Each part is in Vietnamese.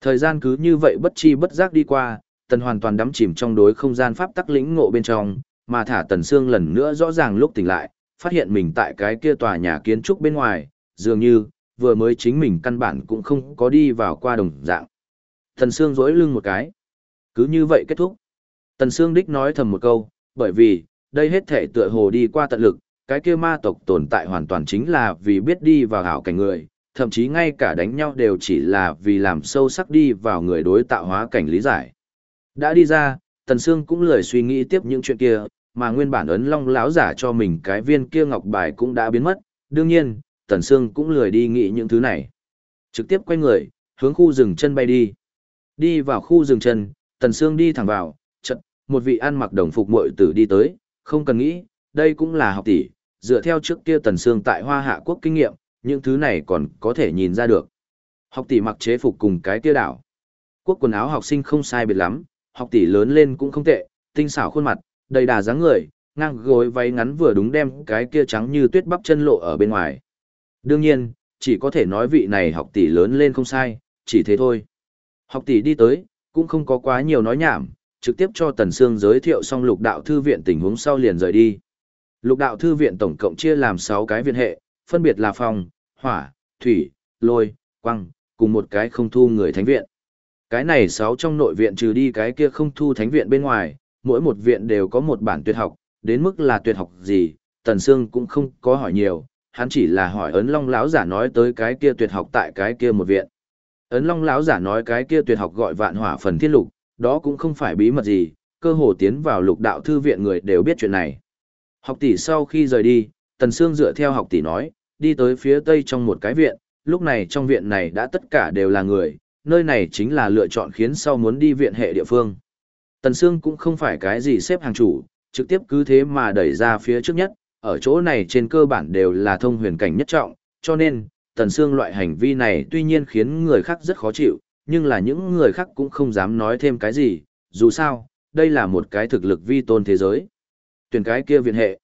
Thời gian cứ như vậy bất chi bất giác đi qua, tần hoàn toàn đắm chìm trong đối không gian pháp tắc lĩnh ngộ bên trong, mà thả tần xương lần nữa rõ ràng lúc tỉnh lại, phát hiện mình tại cái kia tòa nhà kiến trúc bên ngoài, dường như, vừa mới chính mình căn bản cũng không có đi vào qua đồng dạng. Tần xương rỗi lưng một cái. Cứ như vậy kết thúc. Tần xương đích nói thầm một câu, bởi vì, đây hết thể tựa hồ đi qua tận lực, cái kia ma tộc tồn tại hoàn toàn chính là vì biết đi vào hảo cảnh người, thậm chí ngay cả đánh nhau đều chỉ là vì làm sâu sắc đi vào người đối tạo hóa cảnh lý giải. Đã đi ra, Tần Sương cũng lười suy nghĩ tiếp những chuyện kia, mà nguyên bản ấn long lão giả cho mình cái viên kia ngọc bài cũng đã biến mất, đương nhiên, Tần Sương cũng lười đi nghĩ những thứ này. Trực tiếp quay người, hướng khu rừng chân bay đi. Đi vào khu rừng chân, Tần Sương đi thẳng vào, chợt một vị ăn mặc đồng phục muội tử đi tới, không cần nghĩ, đây cũng là học tỷ, dựa theo trước kia Tần Sương tại Hoa Hạ quốc kinh nghiệm, những thứ này còn có thể nhìn ra được. Học tỷ mặc chế phục cùng cái kia đảo. Quốc quần áo học sinh không sai biệt lắm, học tỷ lớn lên cũng không tệ, tinh xảo khuôn mặt, đầy đà dáng người, ngang gối váy ngắn vừa đúng đem cái kia trắng như tuyết bắp chân lộ ở bên ngoài. Đương nhiên, chỉ có thể nói vị này học tỷ lớn lên không sai, chỉ thế thôi. Học tỷ đi tới, cũng không có quá nhiều nói nhảm, trực tiếp cho Tần Sương giới thiệu xong lục đạo thư viện tình huống sau liền rời đi. Lục đạo thư viện tổng cộng chia làm 6 cái viện hệ, phân biệt là phòng, hỏa, thủy, lôi, quăng, cùng một cái không thu người thánh viện. Cái này sáu trong nội viện trừ đi cái kia không thu thánh viện bên ngoài, mỗi một viện đều có một bản tuyệt học, đến mức là tuyệt học gì, Tần Sương cũng không có hỏi nhiều, hắn chỉ là hỏi ấn long lão giả nói tới cái kia tuyệt học tại cái kia một viện. Ấn long lão giả nói cái kia tuyệt học gọi vạn hỏa phần thiên lục, đó cũng không phải bí mật gì, cơ hồ tiến vào lục đạo thư viện người đều biết chuyện này. Học tỷ sau khi rời đi, Tần Sương dựa theo học tỷ nói, đi tới phía tây trong một cái viện, lúc này trong viện này đã tất cả đều là người, nơi này chính là lựa chọn khiến sau muốn đi viện hệ địa phương. Tần Sương cũng không phải cái gì xếp hàng chủ, trực tiếp cứ thế mà đẩy ra phía trước nhất, ở chỗ này trên cơ bản đều là thông huyền cảnh nhất trọng, cho nên, Tần Sương loại hành vi này tuy nhiên khiến người khác rất khó chịu, nhưng là những người khác cũng không dám nói thêm cái gì, dù sao, đây là một cái thực lực vi tôn thế giới. Tuyển cái kia viện hệ.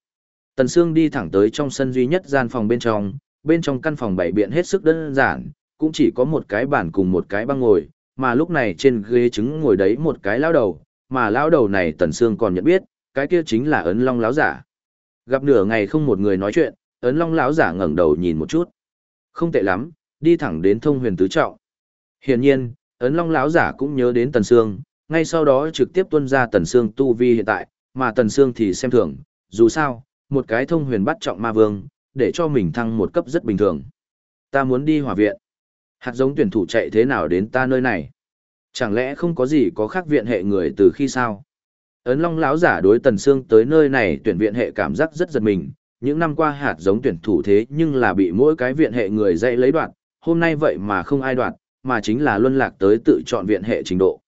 Tần Sương đi thẳng tới trong sân duy nhất gian phòng bên trong, bên trong căn phòng bảy biện hết sức đơn giản, cũng chỉ có một cái bàn cùng một cái băng ngồi, mà lúc này trên ghế trứng ngồi đấy một cái lão đầu, mà lão đầu này Tần Sương còn nhận biết, cái kia chính là ấn long lão giả. Gặp nửa ngày không một người nói chuyện, ấn long lão giả ngẩng đầu nhìn một chút. Không tệ lắm, đi thẳng đến thông huyền tứ trọng. Hiển nhiên, ấn long lão giả cũng nhớ đến Tần Sương, ngay sau đó trực tiếp tuân ra Tần Sương tu vi hiện tại, mà Tần Sương thì xem thường, dù sao, một cái thông huyền bắt trọng ma vương, để cho mình thăng một cấp rất bình thường. Ta muốn đi hỏa viện. Hạt giống tuyển thủ chạy thế nào đến ta nơi này? Chẳng lẽ không có gì có khác viện hệ người từ khi sao? Ấn Long lão giả đối Tần Sương tới nơi này tuyển viện hệ cảm giác rất giật mình, những năm qua hạt giống tuyển thủ thế nhưng là bị mỗi cái viện hệ người dạy lấy đoạn, hôm nay vậy mà không ai đoạn, mà chính là luân lạc tới tự chọn viện hệ trình độ.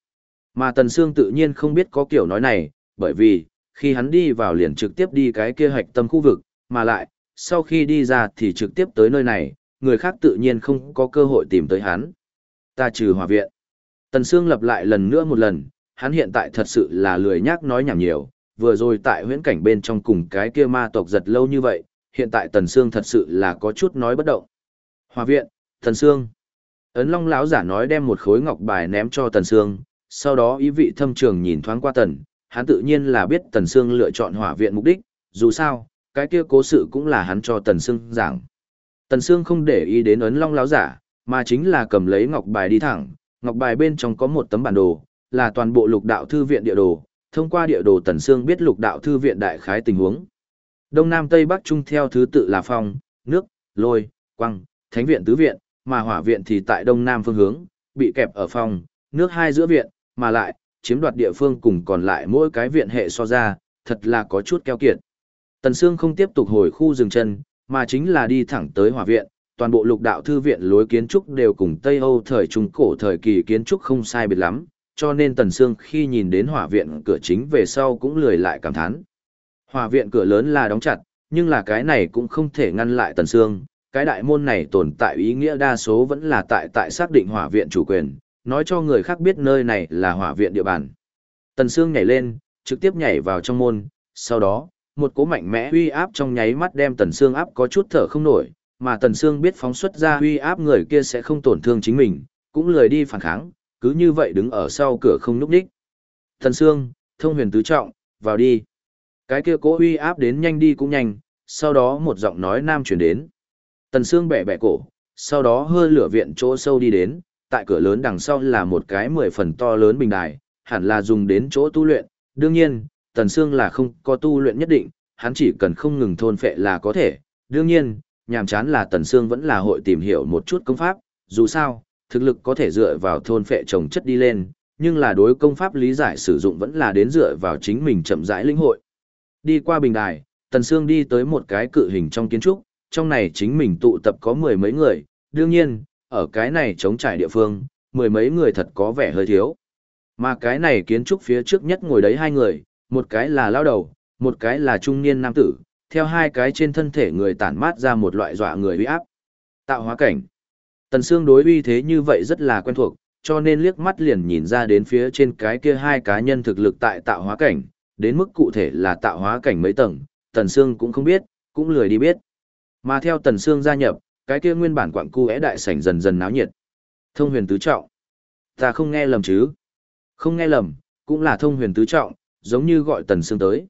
Mà Tần Sương tự nhiên không biết có kiểu nói này, bởi vì, khi hắn đi vào liền trực tiếp đi cái kia hạch tâm khu vực, mà lại, sau khi đi ra thì trực tiếp tới nơi này, người khác tự nhiên không có cơ hội tìm tới hắn. Ta trừ hòa viện. Tần Sương lặp lại lần nữa một lần, hắn hiện tại thật sự là lười nhác nói nhảm nhiều, vừa rồi tại huyễn cảnh bên trong cùng cái kia ma tộc giật lâu như vậy, hiện tại Tần Sương thật sự là có chút nói bất động. Hòa viện, Tần Sương. Ấn Long lão giả nói đem một khối ngọc bài ném cho Tần Sương, sau đó ý vị thâm trường nhìn thoáng qua Tần, hắn tự nhiên là biết Tần Sương lựa chọn hỏa viện mục đích, dù sao, cái kia cố sự cũng là hắn cho Tần Sương giảng. Tần Sương không để ý đến ấn long láo giả, mà chính là cầm lấy ngọc bài đi thẳng, ngọc bài bên trong có một tấm bản đồ, là toàn bộ lục đạo thư viện địa đồ, thông qua địa đồ Tần Sương biết lục đạo thư viện đại khái tình huống. Đông Nam Tây Bắc Trung theo thứ tự là phong, nước, lôi, quăng, thánh viện tứ viện, mà hỏa viện thì tại Đông Nam phương hướng, bị kẹp ở phong, nước hai giữa viện, mà lại, chiếm đoạt địa phương cùng còn lại mỗi cái viện hệ so ra, thật là có chút keo kiệt. Tần Sương không tiếp tục hồi khu dừng chân, mà chính là đi thẳng tới hỏa viện, toàn bộ lục đạo thư viện lối kiến trúc đều cùng Tây Âu thời Trung Cổ thời kỳ kiến trúc không sai biệt lắm, cho nên Tần Sương khi nhìn đến hỏa viện cửa chính về sau cũng lười lại cảm thán. Hỏa viện cửa lớn là đóng chặt, nhưng là cái này cũng không thể ngăn lại Tần Sương, cái đại môn này tồn tại ý nghĩa đa số vẫn là tại tại xác định hỏa viện chủ quyền, nói cho người khác biết nơi này là hỏa viện địa bàn. Tần Sương nhảy lên, trực tiếp nhảy vào trong môn, sau đó, một cỗ mạnh mẽ uy áp trong nháy mắt đem Tần Sương áp có chút thở không nổi, mà Tần Sương biết phóng xuất ra uy áp người kia sẽ không tổn thương chính mình, cũng lười đi phản kháng, cứ như vậy đứng ở sau cửa không núp đích. Tần Sương, thông huyền tứ trọng, vào đi. Cái kia cố uy áp đến nhanh đi cũng nhanh, sau đó một giọng nói nam truyền đến. Tần Sương bẻ bẻ cổ, sau đó hơi lửa viện chỗ sâu đi đến, tại cửa lớn đằng sau là một cái mười phần to lớn bình đài, hẳn là dùng đến chỗ tu luyện. Đương nhiên, Tần Sương là không có tu luyện nhất định, hắn chỉ cần không ngừng thôn phệ là có thể. Đương nhiên, nhàm chán là Tần Sương vẫn là hội tìm hiểu một chút công pháp, dù sao, thực lực có thể dựa vào thôn phệ trồng chất đi lên, nhưng là đối công pháp lý giải sử dụng vẫn là đến dựa vào chính mình chậm rãi lĩnh hội. Đi qua bình đài, Tần Sương đi tới một cái cự hình trong kiến trúc, trong này chính mình tụ tập có mười mấy người, đương nhiên, ở cái này chống trải địa phương, mười mấy người thật có vẻ hơi thiếu. Mà cái này kiến trúc phía trước nhất ngồi đấy hai người, một cái là lao đầu, một cái là trung niên nam tử, theo hai cái trên thân thể người tản mát ra một loại dọa người uy áp. Tạo hóa cảnh. Tần Sương đối uy thế như vậy rất là quen thuộc, cho nên liếc mắt liền nhìn ra đến phía trên cái kia hai cá nhân thực lực tại tạo hóa cảnh, đến mức cụ thể là tạo hóa cảnh mấy tầng, Tần Sương cũng không biết, cũng lười đi biết. Mà theo Tần Sương gia nhập, cái kia nguyên bản quặng cu é đại sảnh dần dần náo nhiệt. Thông huyền tứ trọng. Ta không nghe lầm chứ? Không nghe lầm, cũng là thông huyền tứ trọng, giống như gọi Tần Sương tới.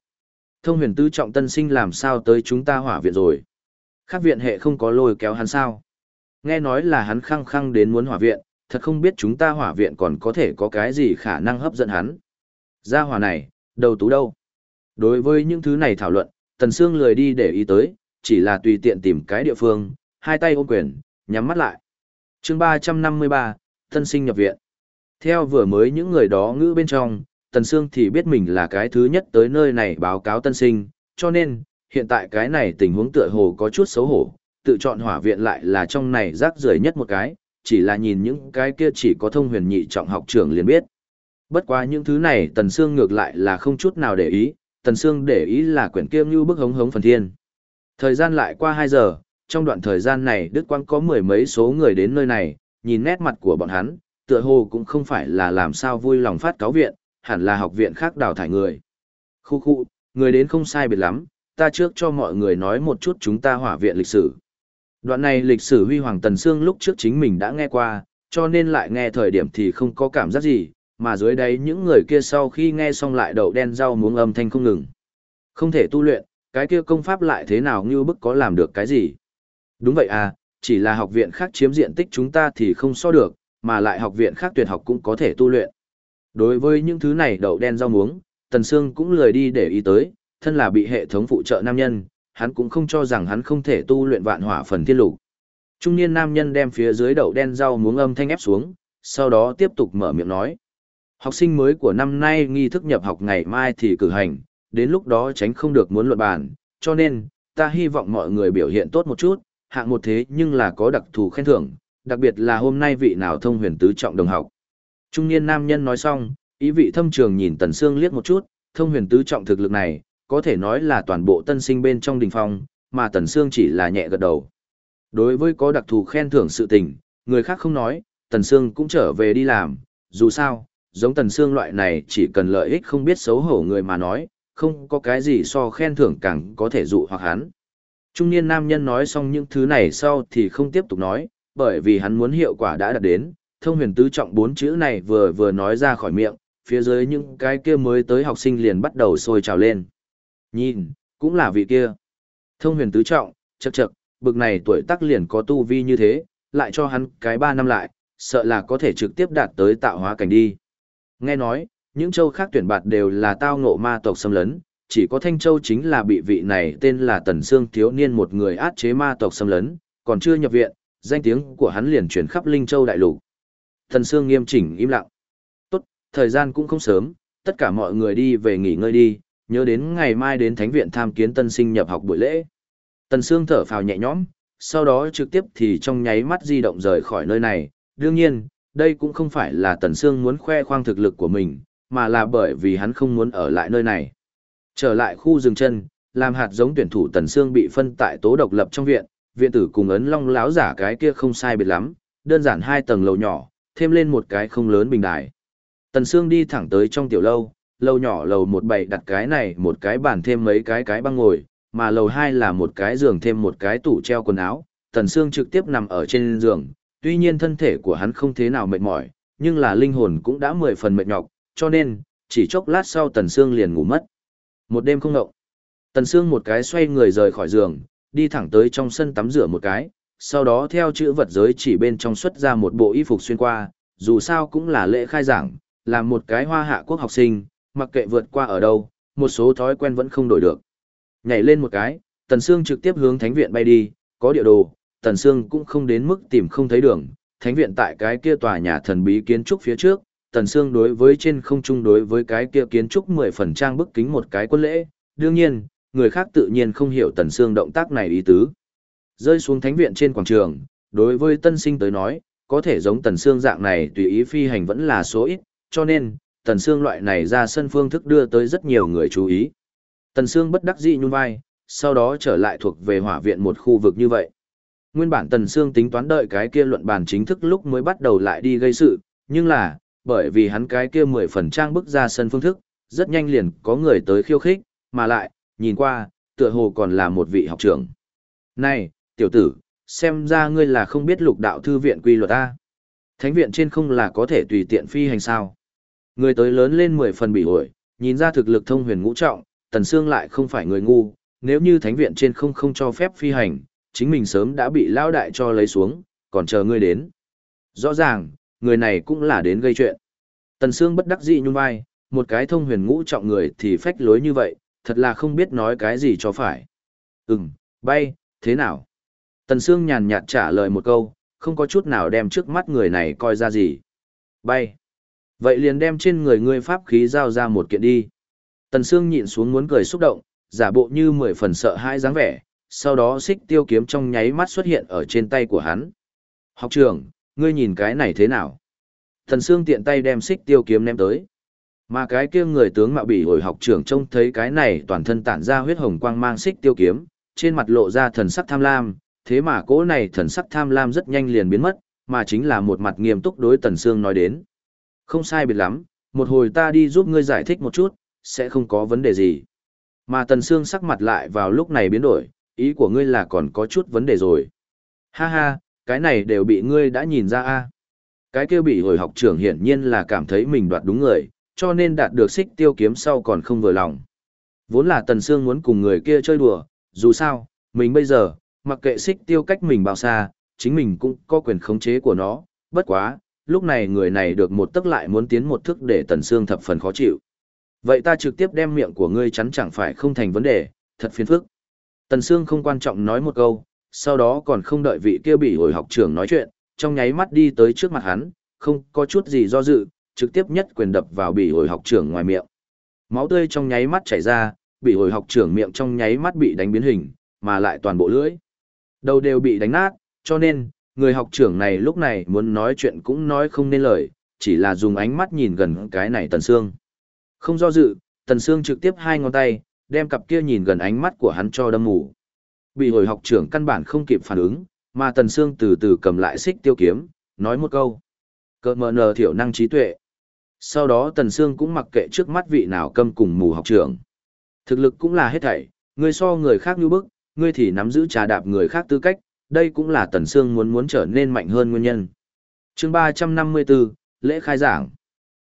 Thông huyền tứ trọng tân sinh làm sao tới chúng ta hỏa viện rồi? Khác viện hệ không có lôi kéo hắn sao? Nghe nói là hắn khăng khăng đến muốn hỏa viện, thật không biết chúng ta hỏa viện còn có thể có cái gì khả năng hấp dẫn hắn. Gia hỏa này, đầu tú đâu? Đối với những thứ này thảo luận, Tần Sương lười đi để ý tới, chỉ là tùy tiện tìm cái địa phương, hai tay ôm quyền, nhắm mắt lại. chương 353, Tân sinh nhập viện. Theo vừa mới những người đó ngữ bên trong, Tần Sương thì biết mình là cái thứ nhất tới nơi này báo cáo tân sinh, cho nên, hiện tại cái này tình huống tựa hồ có chút xấu hổ, tự chọn hỏa viện lại là trong này rác rưởi nhất một cái, chỉ là nhìn những cái kia chỉ có thông huyền nhị trọng học trưởng liền biết. Bất quá những thứ này Tần Sương ngược lại là không chút nào để ý, Tần Sương để ý là quyển kia như bức hống hống phần thiên. Thời gian lại qua 2 giờ, trong đoạn thời gian này Đức Quang có mười mấy số người đến nơi này, nhìn nét mặt của bọn hắn, tựa hồ cũng không phải là làm sao vui lòng phát cáo viện, hẳn là học viện khác đào thải người. Khu khu, người đến không sai biệt lắm, ta trước cho mọi người nói một chút chúng ta hỏa viện lịch sử. Đoạn này lịch sử huy hoàng tần xương lúc trước chính mình đã nghe qua, cho nên lại nghe thời điểm thì không có cảm giác gì, mà dưới đấy những người kia sau khi nghe xong lại đậu đen rau muống âm thanh không ngừng. Không thể tu luyện, cái kia công pháp lại thế nào như bức có làm được cái gì. Đúng vậy à, chỉ là học viện khác chiếm diện tích chúng ta thì không so được, mà lại học viện khác tuyệt học cũng có thể tu luyện. Đối với những thứ này đậu đen rau muống, Tần Sương cũng lười đi để ý tới, thân là bị hệ thống phụ trợ nam nhân, hắn cũng không cho rằng hắn không thể tu luyện vạn hỏa phần thiên lục. Trung niên nam nhân đem phía dưới đậu đen rau muống âm thanh ép xuống, sau đó tiếp tục mở miệng nói. Học sinh mới của năm nay nghi thức nhập học ngày mai thì cử hành, đến lúc đó tránh không được muốn luận bàn, cho nên, ta hy vọng mọi người biểu hiện tốt một chút, hạng một thế nhưng là có đặc thù khen thưởng, đặc biệt là hôm nay vị nào thông huyền tứ trọng đồng học. Trung niên nam nhân nói xong, ý vị thâm trường nhìn Tần Sương liếc một chút, thông huyền tứ trọng thực lực này, có thể nói là toàn bộ tân sinh bên trong đình phong, mà Tần Sương chỉ là nhẹ gật đầu. Đối với có đặc thù khen thưởng sự tình, người khác không nói, Tần Sương cũng trở về đi làm, dù sao, giống Tần Sương loại này chỉ cần lợi ích không biết xấu hổ người mà nói, không có cái gì so khen thưởng càng có thể dụ hoặc hắn. Trung niên nam nhân nói xong những thứ này sau thì không tiếp tục nói, bởi vì hắn muốn hiệu quả đã đạt đến, thông huyền tứ trọng bốn chữ này vừa vừa nói ra khỏi miệng, phía dưới những cái kia mới tới học sinh liền bắt đầu sôi trào lên. Nhìn, cũng là vị kia. Thông huyền tứ trọng, chậc chậc, bực này tuổi tác liền có tu vi như thế, lại cho hắn cái ba năm lại, sợ là có thể trực tiếp đạt tới tạo hóa cảnh đi. Nghe nói, những châu khác tuyển bạt đều là tao ngộ ma tộc xâm lấn, chỉ có Thanh Châu chính là bị vị này tên là Tần Sương thiếu niên một người át chế ma tộc xâm lấn, còn chưa nhập viện, danh tiếng của hắn liền truyền khắp Linh Châu đại lục. Tần Sương nghiêm chỉnh im lặng. Tốt, thời gian cũng không sớm, tất cả mọi người đi về nghỉ ngơi đi, nhớ đến ngày mai đến thánh viện tham kiến tân sinh nhập học buổi lễ. Tần Sương thở phào nhẹ nhõm, sau đó trực tiếp thì trong nháy mắt di động rời khỏi nơi này. Đương nhiên, đây cũng không phải là Tần Sương muốn khoe khoang thực lực của mình, mà là bởi vì hắn không muốn ở lại nơi này. Trở lại khu rừng chân, làm hạt giống tuyển thủ Tần Sương bị phân tại tố độc lập trong viện, viện tử cùng ấn long láo giả cái kia không sai biệt lắm, đơn giản hai tầng lầu nhỏ, thêm lên một cái không lớn bình đài. Tần Sương đi thẳng tới trong tiểu lâu, lầu nhỏ lầu một bảy đặt cái này một cái bàn thêm mấy cái cái băng ngồi, mà lầu hai là một cái giường thêm một cái tủ treo quần áo. Tần Sương trực tiếp nằm ở trên giường, tuy nhiên thân thể của hắn không thế nào mệt mỏi, nhưng là linh hồn cũng đã mười phần mệt nhọc, cho nên, chỉ chốc lát sau Tần Sương liền ngủ mất. Một đêm không ngộng. Tần Sương một cái xoay người rời khỏi giường, đi thẳng tới trong sân tắm rửa một cái, sau đó theo chữ vật giới chỉ bên trong xuất ra một bộ y phục xuyên qua, dù sao cũng là lễ khai giảng, làm một cái hoa hạ quốc học sinh, mặc kệ vượt qua ở đâu, một số thói quen vẫn không đổi được. Nhảy lên một cái, Tần Sương trực tiếp hướng thánh viện bay đi, có địa đồ, Tần Sương cũng không đến mức tìm không thấy đường, thánh viện tại cái kia tòa nhà thần bí kiến trúc phía trước, Tần Sương đối với trên không trung đối với cái kia kiến trúc mười phần trang bức kính một cái quân lễ, đương nhiên, người khác tự nhiên không hiểu Tần Sương động tác này ý tứ. Rơi xuống thánh viện trên quảng trường, đối với tân sinh tới nói, có thể giống Tần Sương dạng này tùy ý phi hành vẫn là số ít, cho nên, Tần Sương loại này ra sân phương thức đưa tới rất nhiều người chú ý. Tần Sương bất đắc dĩ nhún vai, sau đó trở lại thuộc về hỏa viện một khu vực như vậy. Nguyên bản Tần Sương tính toán đợi cái kia luận bàn chính thức lúc mới bắt đầu lại đi gây sự, nhưng là, bởi vì hắn cái kia mười phần trang bức ra sân phương thức, rất nhanh liền có người tới khiêu khích, mà lại, nhìn qua, tựa hồ còn là một vị học trưởng. Này, tiểu tử, xem ra ngươi là không biết lục đạo thư viện quy luật A. Thánh viện trên không là có thể tùy tiện phi hành sao. Người tới lớn lên mười phần bị ổi, nhìn ra thực lực thông huyền ngũ trọng, Tần xương lại không phải người ngu, nếu như thánh viện trên không không cho phép phi hành, chính mình sớm đã bị lao đại cho lấy xuống, còn chờ ngươi đến. Rõ ràng, người này cũng là đến gây chuyện. Tần Sương bất đắc dĩ nhún vai, một cái thông huyền ngũ trọng người thì phách lối như vậy, thật là không biết nói cái gì cho phải. Ừm, bay, thế nào? Tần Sương nhàn nhạt trả lời một câu, không có chút nào đem trước mắt người này coi ra gì. Bay. Vậy liền đem trên người ngươi pháp khí giao ra một kiện đi. Tần Sương nhịn xuống muốn cười xúc động, giả bộ như mười phần sợ hãi dáng vẻ, sau đó xích tiêu kiếm trong nháy mắt xuất hiện ở trên tay của hắn. Học trưởng, ngươi nhìn cái này thế nào? Thần Sương tiện tay đem xích tiêu kiếm ném tới. Mà cái kia người tướng mạo bị hồi học trưởng trông thấy cái này toàn thân tản ra huyết hồng quang mang xích tiêu kiếm, trên mặt lộ ra thần sắc tham lam, thế mà cỗ này thần sắc tham lam rất nhanh liền biến mất, mà chính là một mặt nghiêm túc đối Tần Sương nói đến. Không sai biệt lắm, một hồi ta đi giúp ngươi giải thích một chút, sẽ không có vấn đề gì. Mà Tần Sương sắc mặt lại vào lúc này biến đổi, ý của ngươi là còn có chút vấn đề rồi. Ha ha, cái này đều bị ngươi đã nhìn ra a. Cái kia bị hồi học trưởng hiển nhiên là cảm thấy mình đoạt đúng người, cho nên đạt được xích tiêu kiếm sau còn không vừa lòng. Vốn là Tần Sương muốn cùng người kia chơi đùa, dù sao, mình bây giờ, mặc kệ xích tiêu cách mình bao xa, chính mình cũng có quyền khống chế của nó, bất quá, lúc này người này được một tức lại muốn tiến một thức để Tần Sương thập phần khó chịu. Vậy ta trực tiếp đem miệng của ngươi chắn chẳng phải không thành vấn đề, thật phiền phức. Tần Sương không quan trọng nói một câu, sau đó còn không đợi vị kia bị hồi học trưởng nói chuyện, trong nháy mắt đi tới trước mặt hắn, không có chút gì do dự, trực tiếp nhất quyền đập vào bị hồi học trưởng ngoài miệng. Máu tươi trong nháy mắt chảy ra, bị hồi học trưởng miệng trong nháy mắt bị đánh biến hình, mà lại toàn bộ lưỡi. Đầu đều bị đánh nát, cho nên, người học trưởng này lúc này muốn nói chuyện cũng nói không nên lời, chỉ là dùng ánh mắt nhìn gần cái này Tần Sương. Không do dự, Tần Sương trực tiếp hai ngón tay, đem cặp kia nhìn gần ánh mắt của hắn cho đâm mù. Bị hồi học trưởng căn bản không kịp phản ứng, mà Tần Sương từ từ cầm lại xích tiêu kiếm, nói một câu. Cơ mờ nờ thiểu năng trí tuệ. Sau đó Tần Sương cũng mặc kệ trước mắt vị nào câm cùng mù học trưởng. Thực lực cũng là hết thảy, người so người khác như bức, ngươi thì nắm giữ trà đạp người khác tư cách, đây cũng là Tần Sương muốn muốn trở nên mạnh hơn nguyên nhân. chương 354, lễ khai giảng.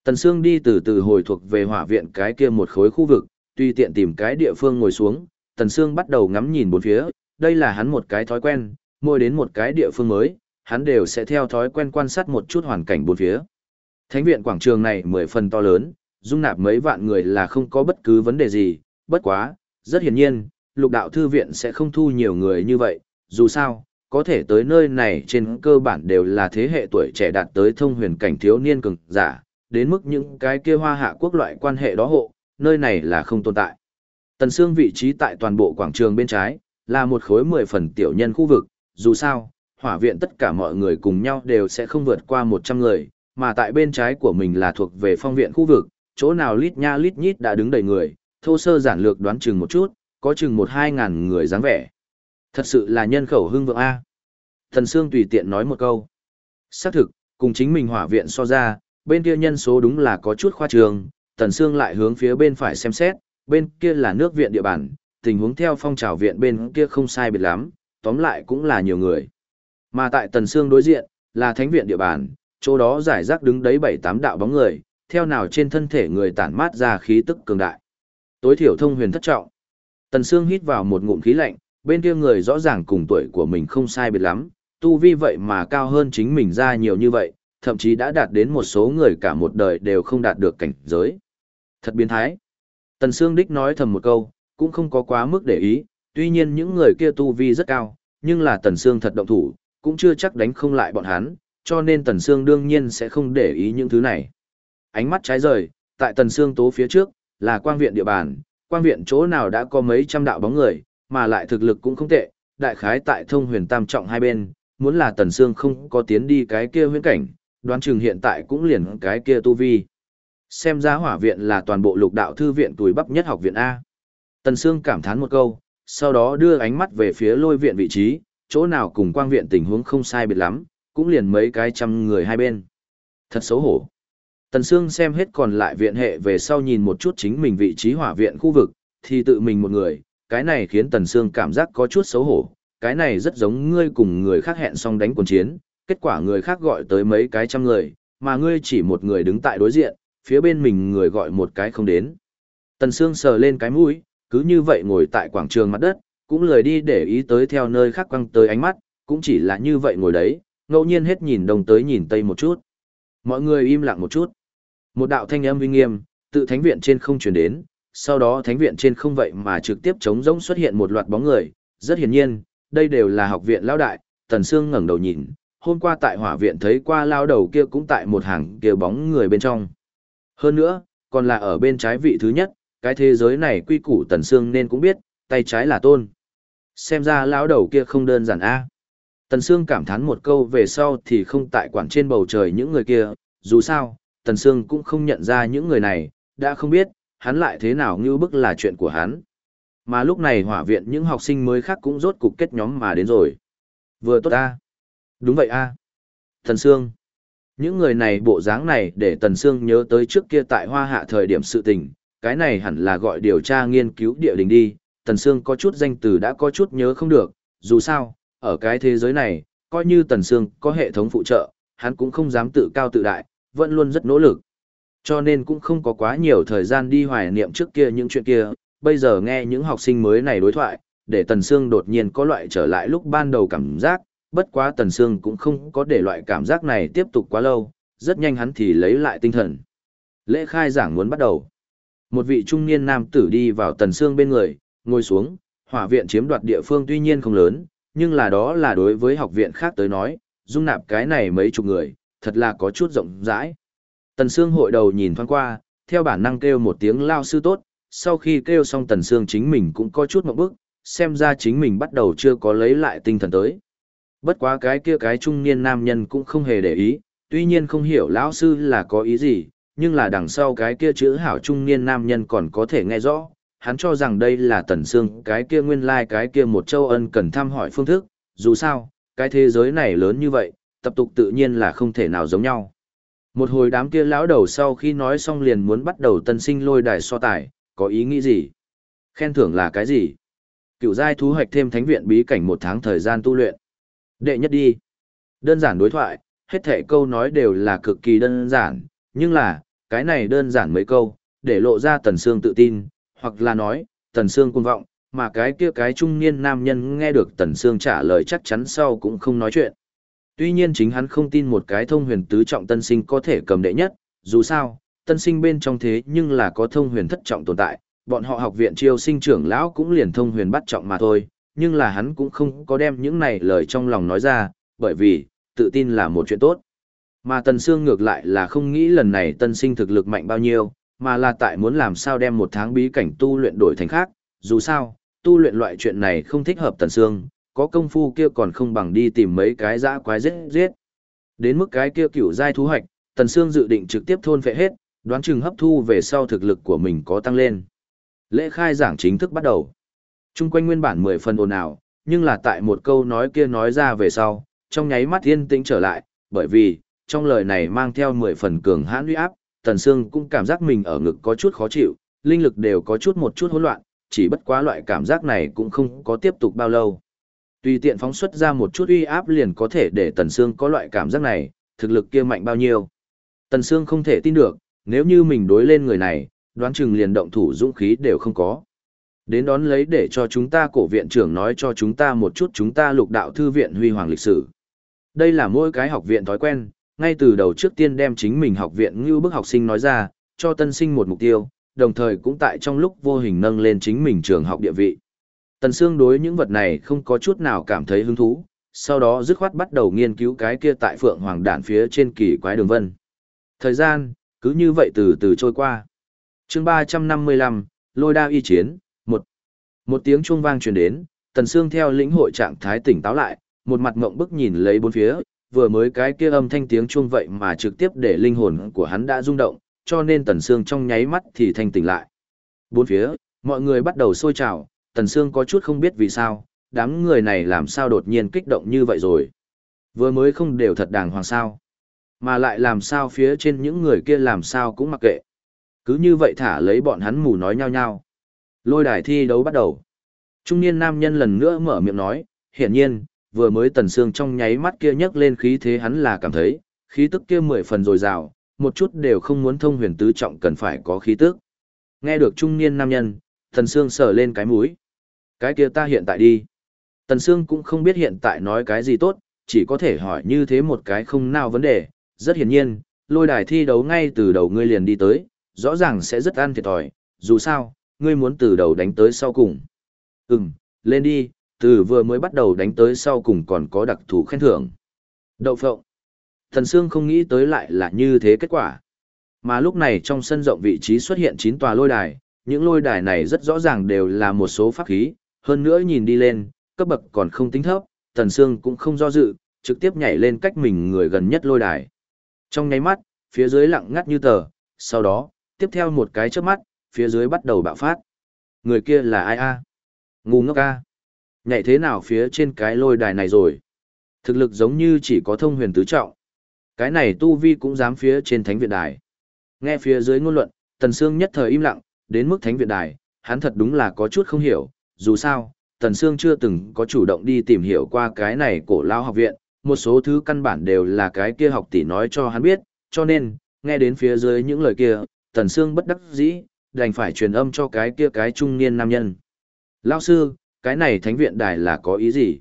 Tần Sương đi từ từ hồi thuộc về hỏa viện cái kia một khối khu vực, tùy tiện tìm cái địa phương ngồi xuống, Tần Sương bắt đầu ngắm nhìn bốn phía, đây là hắn một cái thói quen, mỗi đến một cái địa phương mới, hắn đều sẽ theo thói quen quan sát một chút hoàn cảnh bốn phía. Thánh viện quảng trường này mười phần to lớn, dung nạp mấy vạn người là không có bất cứ vấn đề gì, bất quá, rất hiển nhiên, lục đạo thư viện sẽ không thu nhiều người như vậy, dù sao, có thể tới nơi này trên cơ bản đều là thế hệ tuổi trẻ đạt tới thông huyền cảnh thiếu niên cường giả, đến mức những cái kia hoa hạ quốc loại quan hệ đó hộ, nơi này là không tồn tại. Tần Sương vị trí tại toàn bộ quảng trường bên trái, là một khối mười phần tiểu nhân khu vực, dù sao, hỏa viện tất cả mọi người cùng nhau đều sẽ không vượt qua 100 người, mà tại bên trái của mình là thuộc về phong viện khu vực, chỗ nào lít nha lít nhít đã đứng đầy người, thô sơ giản lược đoán chừng một chút, có chừng một hai ngàn người dáng vẻ. Thật sự là nhân khẩu hưng vượng A. Thần Sương tùy tiện nói một câu. Xác thực, cùng chính mình hỏa viện so ra, bên kia nhân số đúng là có chút khoa trường, Thần Sương lại hướng phía bên phải xem xét, bên kia là nước viện địa bàn, tình huống theo phong trào viện bên kia không sai biệt lắm, tóm lại cũng là nhiều người. Mà tại Tần Sương đối diện, là thánh viện địa bàn, chỗ đó giải rác đứng đấy bảy tám đạo bóng người, theo nào trên thân thể người tản mát ra khí tức cường đại. Tối thiểu thông huyền thất trọng. Tần Sương hít vào một ngụm khí lạnh, bên kia người rõ ràng cùng tuổi của mình không sai biệt lắm, tu vi vậy mà cao hơn chính mình ra nhiều như vậy, thậm chí đã đạt đến một số người cả một đời đều không đạt được cảnh giới. Thật biến thái. Tần Sương Đích nói thầm một câu, cũng không có quá mức để ý, tuy nhiên những người kia tu vi rất cao, nhưng là Tần Sương thật động thủ, cũng chưa chắc đánh không lại bọn hắn, cho nên Tần Sương đương nhiên sẽ không để ý những thứ này. Ánh mắt trái rời, tại Tần Sương tố phía trước, là quang viện địa bàn, quang viện chỗ nào đã có mấy trăm đạo bóng người, mà lại thực lực cũng không tệ, đại khái tại thông huyền tam trọng hai bên, muốn là Tần Sương không có tiến đi cái kia huyễn cảnh, đoán chừng hiện tại cũng liền cái kia tu vi. Xem ra hỏa viện là toàn bộ lục đạo thư viện tuổi bắp nhất học viện A. Tần Sương cảm thán một câu, sau đó đưa ánh mắt về phía lôi viện vị trí, chỗ nào cùng quang viện tình huống không sai biệt lắm, cũng liền mấy cái trăm người hai bên. Thật xấu hổ. Tần Sương xem hết còn lại viện hệ về sau nhìn một chút chính mình vị trí hỏa viện khu vực, thì tự mình một người, cái này khiến Tần Sương cảm giác có chút xấu hổ, cái này rất giống ngươi cùng người khác hẹn xong đánh quần chiến, kết quả người khác gọi tới mấy cái trăm người, mà ngươi chỉ một người đứng tại đối diện, phía bên mình người gọi một cái không đến. Tần Sương sờ lên cái mũi, cứ như vậy ngồi tại quảng trường mặt đất, cũng lười đi để ý tới theo nơi khác quăng tới ánh mắt, cũng chỉ là như vậy ngồi đấy, ngẫu nhiên hết nhìn đông tới nhìn tây một chút. Mọi người im lặng một chút. Một đạo thanh âm uy nghiêm, tự thánh viện trên không truyền đến, sau đó thánh viện trên không vậy mà trực tiếp chống rỗng xuất hiện một loạt bóng người, rất hiển nhiên, đây đều là học viện lão đại, Tần Sương ngẩng đầu nhìn, hôm qua tại hỏa viện thấy qua lao đầu kia cũng tại một hàng kia bóng người bên trong. Hơn nữa, còn là ở bên trái vị thứ nhất, cái thế giới này quy củ Tần Sương nên cũng biết, tay trái là tôn. Xem ra lão đầu kia không đơn giản a. Tần Sương cảm thán một câu về sau thì không tại quản trên bầu trời những người kia, dù sao, Tần Sương cũng không nhận ra những người này, đã không biết, hắn lại thế nào như bức là chuyện của hắn. Mà lúc này hỏa viện những học sinh mới khác cũng rốt cục kết nhóm mà đến rồi. Vừa tốt a. Đúng vậy a. Tần Sương. Những người này bộ dáng này để Tần Sương nhớ tới trước kia tại hoa hạ thời điểm sự tình, cái này hẳn là gọi điều tra nghiên cứu địa đình đi, Tần Sương có chút danh từ đã có chút nhớ không được, dù sao, ở cái thế giới này, coi như Tần Sương có hệ thống phụ trợ, hắn cũng không dám tự cao tự đại, vẫn luôn rất nỗ lực. Cho nên cũng không có quá nhiều thời gian đi hoài niệm trước kia những chuyện kia, bây giờ nghe những học sinh mới này đối thoại, để Tần Sương đột nhiên có loại trở lại lúc ban đầu cảm giác, bất quá Tần Sương cũng không có để loại cảm giác này tiếp tục quá lâu, rất nhanh hắn thì lấy lại tinh thần. Lễ khai giảng muốn bắt đầu. Một vị trung niên nam tử đi vào Tần Sương bên người, ngồi xuống, hỏa viện chiếm đoạt địa phương tuy nhiên không lớn, nhưng là đó là đối với học viện khác tới nói, dung nạp cái này mấy chục người, thật là có chút rộng rãi. Tần Sương hội đầu nhìn thoáng qua, theo bản năng kêu một tiếng lao sư tốt, sau khi kêu xong Tần Sương chính mình cũng có chút một bước, xem ra chính mình bắt đầu chưa có lấy lại tinh thần tới. Bất quá cái kia cái trung niên nam nhân cũng không hề để ý, tuy nhiên không hiểu lão sư là có ý gì, nhưng là đằng sau cái kia chữ hảo trung niên nam nhân còn có thể nghe rõ, hắn cho rằng đây là tần xương cái kia nguyên lai like cái kia một châu ân cần thăm hỏi phương thức, dù sao, cái thế giới này lớn như vậy, tập tục tự nhiên là không thể nào giống nhau. Một hồi đám kia lão đầu sau khi nói xong liền muốn bắt đầu tân sinh lôi đài so tài, có ý nghĩ gì? Khen thưởng là cái gì? Cựu giai thú hoạch thêm thánh viện bí cảnh một tháng thời gian tu luyện. Đệ nhất đi. Đơn giản đối thoại, hết thảy câu nói đều là cực kỳ đơn giản, nhưng là, cái này đơn giản mấy câu, để lộ ra tần xương tự tin, hoặc là nói, Tần Sương cuồng vọng, mà cái kia cái trung niên nam nhân nghe được Tần Sương trả lời chắc chắn sau cũng không nói chuyện. Tuy nhiên chính hắn không tin một cái thông huyền tứ trọng tân sinh có thể cầm đệ nhất, dù sao, tân sinh bên trong thế nhưng là có thông huyền thất trọng tồn tại, bọn họ học viện triều sinh trưởng lão cũng liền thông huyền bắt trọng mà thôi, nhưng là hắn cũng không có đem những này lời trong lòng nói ra, bởi vì, tự tin là một chuyện tốt. Mà Tần Sương ngược lại là không nghĩ lần này tân sinh thực lực mạnh bao nhiêu, mà là tại muốn làm sao đem một tháng bí cảnh tu luyện đổi thành khác, dù sao, tu luyện loại chuyện này không thích hợp tần xương, có công phu kia còn không bằng đi tìm mấy cái dã quái giết giết. Đến mức cái kia cửu giai thú hoạch, tần xương dự định trực tiếp thôn phệ hết, đoán chừng hấp thu về sau thực lực của mình có tăng lên. Lễ khai giảng chính thức bắt đầu. Trung quanh nguyên bản 10 phần ồn ào, nhưng là tại một câu nói kia nói ra về sau, trong nháy mắt yên tĩnh trở lại, bởi vì, trong lời này mang theo 10 phần cường hãn uy áp, Tần Sương cũng cảm giác mình ở ngực có chút khó chịu, linh lực đều có chút một chút hỗn loạn, chỉ bất quá loại cảm giác này cũng không có tiếp tục bao lâu. Tùy tiện phóng xuất ra một chút uy áp liền có thể để Tần Sương có loại cảm giác này, thực lực kia mạnh bao nhiêu. Tần Sương không thể tin được, nếu như mình đối lên người này, đoán chừng liền động thủ dũng khí đều không có. Đến đón lấy để cho chúng ta cổ viện trưởng nói cho chúng ta một chút chúng ta lục đạo thư viện huy hoàng lịch sử. Đây là mỗi cái học viện thói quen, ngay từ đầu trước tiên đem chính mình học viện như bức học sinh nói ra, cho tân sinh một mục tiêu, đồng thời cũng tại trong lúc vô hình nâng lên chính mình trường học địa vị. Tần Sương đối những vật này không có chút nào cảm thấy hứng thú, sau đó dứt khoát bắt đầu nghiên cứu cái kia tại Phượng Hoàng Đản phía trên kỳ quái đường vân. Thời gian, cứ như vậy từ từ trôi qua. chương 355, Lôi đao y chiến, một tiếng chuông vang truyền đến, Tần Sương theo lĩnh hội trạng thái tỉnh táo lại, một mặt ngậm bức nhìn lấy bốn phía, vừa mới cái kia âm thanh tiếng chuông vậy mà trực tiếp để linh hồn của hắn đã rung động, cho nên Tần Sương trong nháy mắt thì thanh tỉnh lại. Bốn phía, mọi người bắt đầu sôi trào, Tần Sương có chút không biết vì sao, đám người này làm sao đột nhiên kích động như vậy rồi. Vừa mới không đều thật đàng hoàng sao. Mà lại làm sao phía trên những người kia làm sao cũng mặc kệ. Cứ như vậy thả lấy bọn hắn mù nói nhau nhau. Lôi đài thi đấu bắt đầu. Trung niên nam nhân lần nữa mở miệng nói, hiển nhiên, vừa mới tần xương trong nháy mắt kia nhấc lên khí thế hắn là cảm thấy, khí tức kia mười phần dồi dào, một chút đều không muốn thông huyền tứ trọng cần phải có khí tức. Nghe được trung niên nam nhân, tần xương sờ lên cái mũi. Cái kia ta hiện tại đi. Tần xương cũng không biết hiện tại nói cái gì tốt, chỉ có thể hỏi như thế một cái không nào vấn đề. Rất hiển nhiên, lôi đài thi đấu ngay từ đầu ngươi liền đi tới, rõ ràng sẽ rất ăn thiệt thòi, dù sao, ngươi muốn từ đầu đánh tới sau cùng. Ừm, lên đi, từ vừa mới bắt đầu đánh tới sau cùng còn có đặc thù khen thưởng. Đậu phộng. Thần Sương không nghĩ tới lại là như thế kết quả. Mà lúc này trong sân rộng vị trí xuất hiện 9 tòa lôi đài, những lôi đài này rất rõ ràng đều là một số pháp khí, hơn nữa nhìn đi lên, cấp bậc còn không tính thấp, Thần Sương cũng không do dự, trực tiếp nhảy lên cách mình người gần nhất lôi đài. Trong nháy mắt, phía dưới lặng ngắt như tờ, sau đó, tiếp theo một cái chớp mắt, phía dưới bắt đầu bạo phát. Người kia là ai a? Ngu ngốc a. Nhảy thế nào phía trên cái lôi đài này rồi? Thực lực giống như chỉ có thông huyền tứ trọng. Cái này tu vi cũng dám phía trên thánh viện đài. Nghe phía dưới ngôn luận, Tần Sương nhất thời im lặng, đến mức thánh viện đài, hắn thật đúng là có chút không hiểu, dù sao, Tần Sương chưa từng có chủ động đi tìm hiểu qua cái này cổ lao học viện, một số thứ căn bản đều là cái kia học tỷ nói cho hắn biết, cho nên, nghe đến phía dưới những lời kia, Tần Sương bất đắc dĩ, đành phải truyền âm cho cái kia cái trung niên nam nhân. Lao sư, cái này thánh viện đài là có ý gì?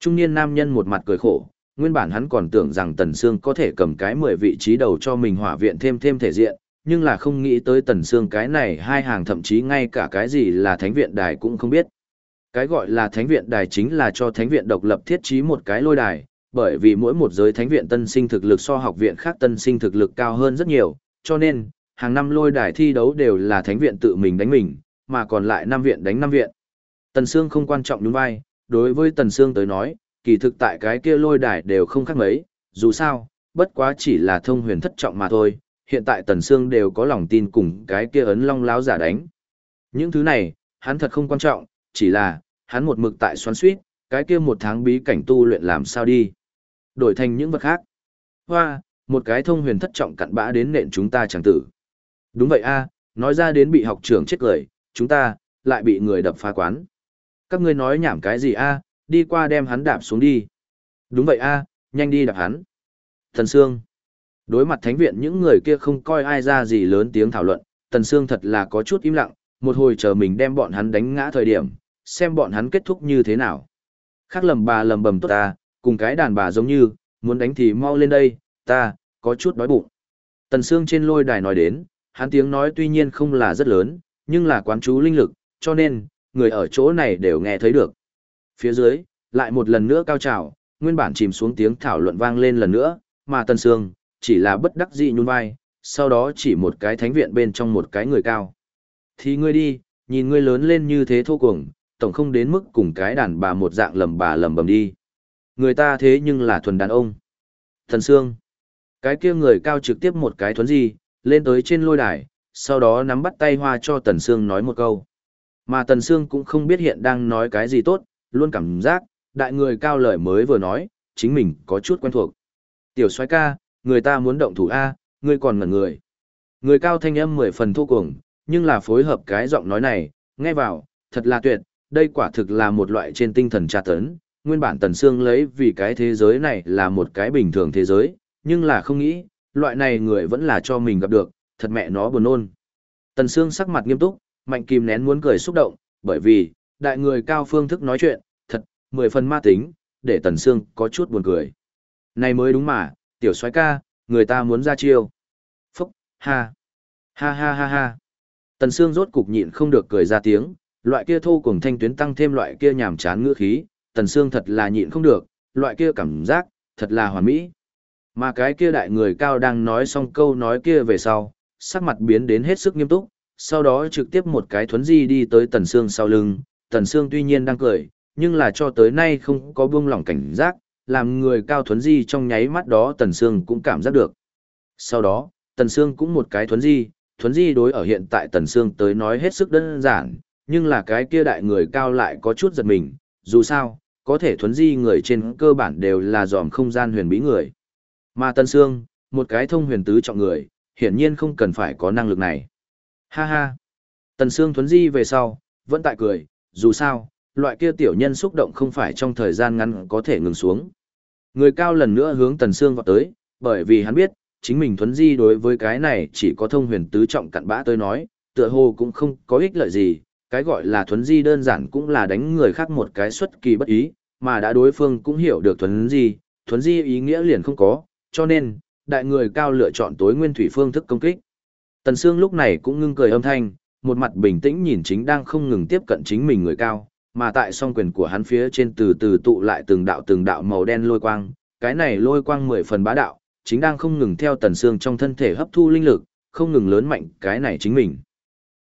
Trung niên nam nhân một mặt cười khổ, nguyên bản hắn còn tưởng rằng Tần Sương có thể cầm cái 10 vị trí đầu cho mình hỏa viện thêm thêm thể diện, nhưng là không nghĩ tới Tần Sương cái này hai hàng thậm chí ngay cả cái gì là thánh viện đài cũng không biết. Cái gọi là thánh viện đài chính là cho thánh viện độc lập thiết trí một cái lôi đài, bởi vì mỗi một giới thánh viện tân sinh thực lực so học viện khác tân sinh thực lực cao hơn rất nhiều, cho nên, hàng năm lôi đài thi đấu đều là thánh viện tự mình đánh mình, mà còn lại năm viện đánh năm viện. Tần Sương không quan trọng đúng vai, đối với Tần Sương tới nói, kỳ thực tại cái kia lôi đài đều không khác mấy, dù sao, bất quá chỉ là thông huyền thất trọng mà thôi, hiện tại Tần Sương đều có lòng tin cùng cái kia ấn long láo giả đánh. Những thứ này, hắn thật không quan trọng, chỉ là, hắn một mực tại xoắn suýt, cái kia một tháng bí cảnh tu luyện làm sao đi. Đổi thành những vật khác. Hoa, một cái thông huyền thất trọng cặn bã đến nện chúng ta chẳng tử. Đúng vậy a, nói ra đến bị học trưởng chết cười, chúng ta, lại bị người đập phá quán. Các ngươi nói nhảm cái gì a đi qua đem hắn đạp xuống đi. Đúng vậy a nhanh đi đạp hắn. Thần sương. Đối mặt thánh viện những người kia không coi ai ra gì lớn tiếng thảo luận tần sương thật là có chút im lặng một hồi chờ mình đem bọn hắn đánh ngã thời điểm xem bọn hắn kết thúc như thế nào. Khác lầm bà lầm bầm tốt ta cùng cái đàn bà giống như muốn đánh thì mau lên đây ta có chút đói bụng. Tần sương trên lôi đài nói đến hắn tiếng nói tuy nhiên không là rất lớn nhưng là quán chú linh lực cho nên người ở chỗ này đều nghe thấy được. Phía dưới, lại một lần nữa cao trào, nguyên bản chìm xuống tiếng thảo luận vang lên lần nữa, mà Tần Sương, chỉ là bất đắc dĩ nhún vai, sau đó chỉ một cái thánh viện bên trong một cái người cao. Thì ngươi đi, nhìn ngươi lớn lên như thế thô cuồng, tổng không đến mức cùng cái đàn bà một dạng lầm bà lầm bầm đi. Người ta thế nhưng là thuần đàn ông. Thần Sương. Cái kia người cao trực tiếp một cái thuấn gì, lên tới trên lôi đài, sau đó nắm bắt tay hoa cho Tần Sương nói một câu. Mà Tần Sương cũng không biết hiện đang nói cái gì tốt, luôn cảm giác, đại người cao lời mới vừa nói, chính mình có chút quen thuộc. Tiểu soái ca, người ta muốn động thủ A, ngươi còn ngẩn người. Người cao thanh âm mười phần thô cuồng, nhưng là phối hợp cái giọng nói này, nghe vào, thật là tuyệt, đây quả thực là một loại trên tinh thần tra tấn. Nguyên bản Tần Sương lấy vì cái thế giới này là một cái bình thường thế giới, nhưng là không nghĩ, loại này người vẫn là cho mình gặp được, thật mẹ nó buồn nôn. Tần Sương sắc mặt nghiêm túc, mạnh kìm nén muốn cười xúc động, bởi vì, đại người cao phương thức nói chuyện, thật, mười phần ma tính, để Tần Sương có chút buồn cười. Này mới đúng mà, tiểu soái ca, người ta muốn ra chiêu. Phúc, ha, ha ha ha ha. Tần Sương rốt cục nhịn không được cười ra tiếng, loại kia thô cùng thanh tuyến tăng thêm loại kia nhàm chán ngữ khí, Tần Sương thật là nhịn không được, loại kia cảm giác, thật là hoàn mỹ. Mà cái kia đại người cao đang nói xong câu nói kia về sau, sắc mặt biến đến hết sức nghiêm túc, sau đó trực tiếp một cái thuấn di đi tới Tần Sương sau lưng, Tần Sương tuy nhiên đang cười, nhưng là cho tới nay không có buông lỏng cảnh giác, làm người cao thuấn di trong nháy mắt đó Tần Sương cũng cảm giác được. Sau đó, Tần Sương cũng một cái thuấn di, thuấn di đối ở hiện tại Tần Sương tới nói hết sức đơn giản, nhưng là cái kia đại người cao lại có chút giật mình, dù sao, có thể thuấn di người trên cơ bản đều là dòm không gian huyền bí người. Mà Tần Sương, một cái thông huyền tứ trọng người, hiển nhiên không cần phải có năng lực này. Ha ha. Tần Sương thuấn di về sau, vẫn tại cười, dù sao, loại kia tiểu nhân xúc động không phải trong thời gian ngắn có thể ngừng xuống. Người cao lần nữa hướng Tần Sương vào tới, bởi vì hắn biết, chính mình thuấn di đối với cái này chỉ có thông huyền tứ trọng cặn bã tới nói, tựa hồ cũng không có ích lợi gì, cái gọi là thuấn di đơn giản cũng là đánh người khác một cái xuất kỳ bất ý, mà đã đối phương cũng hiểu được thuấn di, thuấn di ý nghĩa liền không có, cho nên, đại người cao lựa chọn tối nguyên thủy phương thức công kích. Tần Sương lúc này cũng ngưng cười âm thanh, một mặt bình tĩnh nhìn chính đang không ngừng tiếp cận chính mình người cao, mà tại song quyền của hắn phía trên từ từ tụ lại từng đạo từng đạo màu đen lôi quang, cái này lôi quang mười phần bá đạo, chính đang không ngừng theo Tần Sương trong thân thể hấp thu linh lực, không ngừng lớn mạnh cái này chính mình.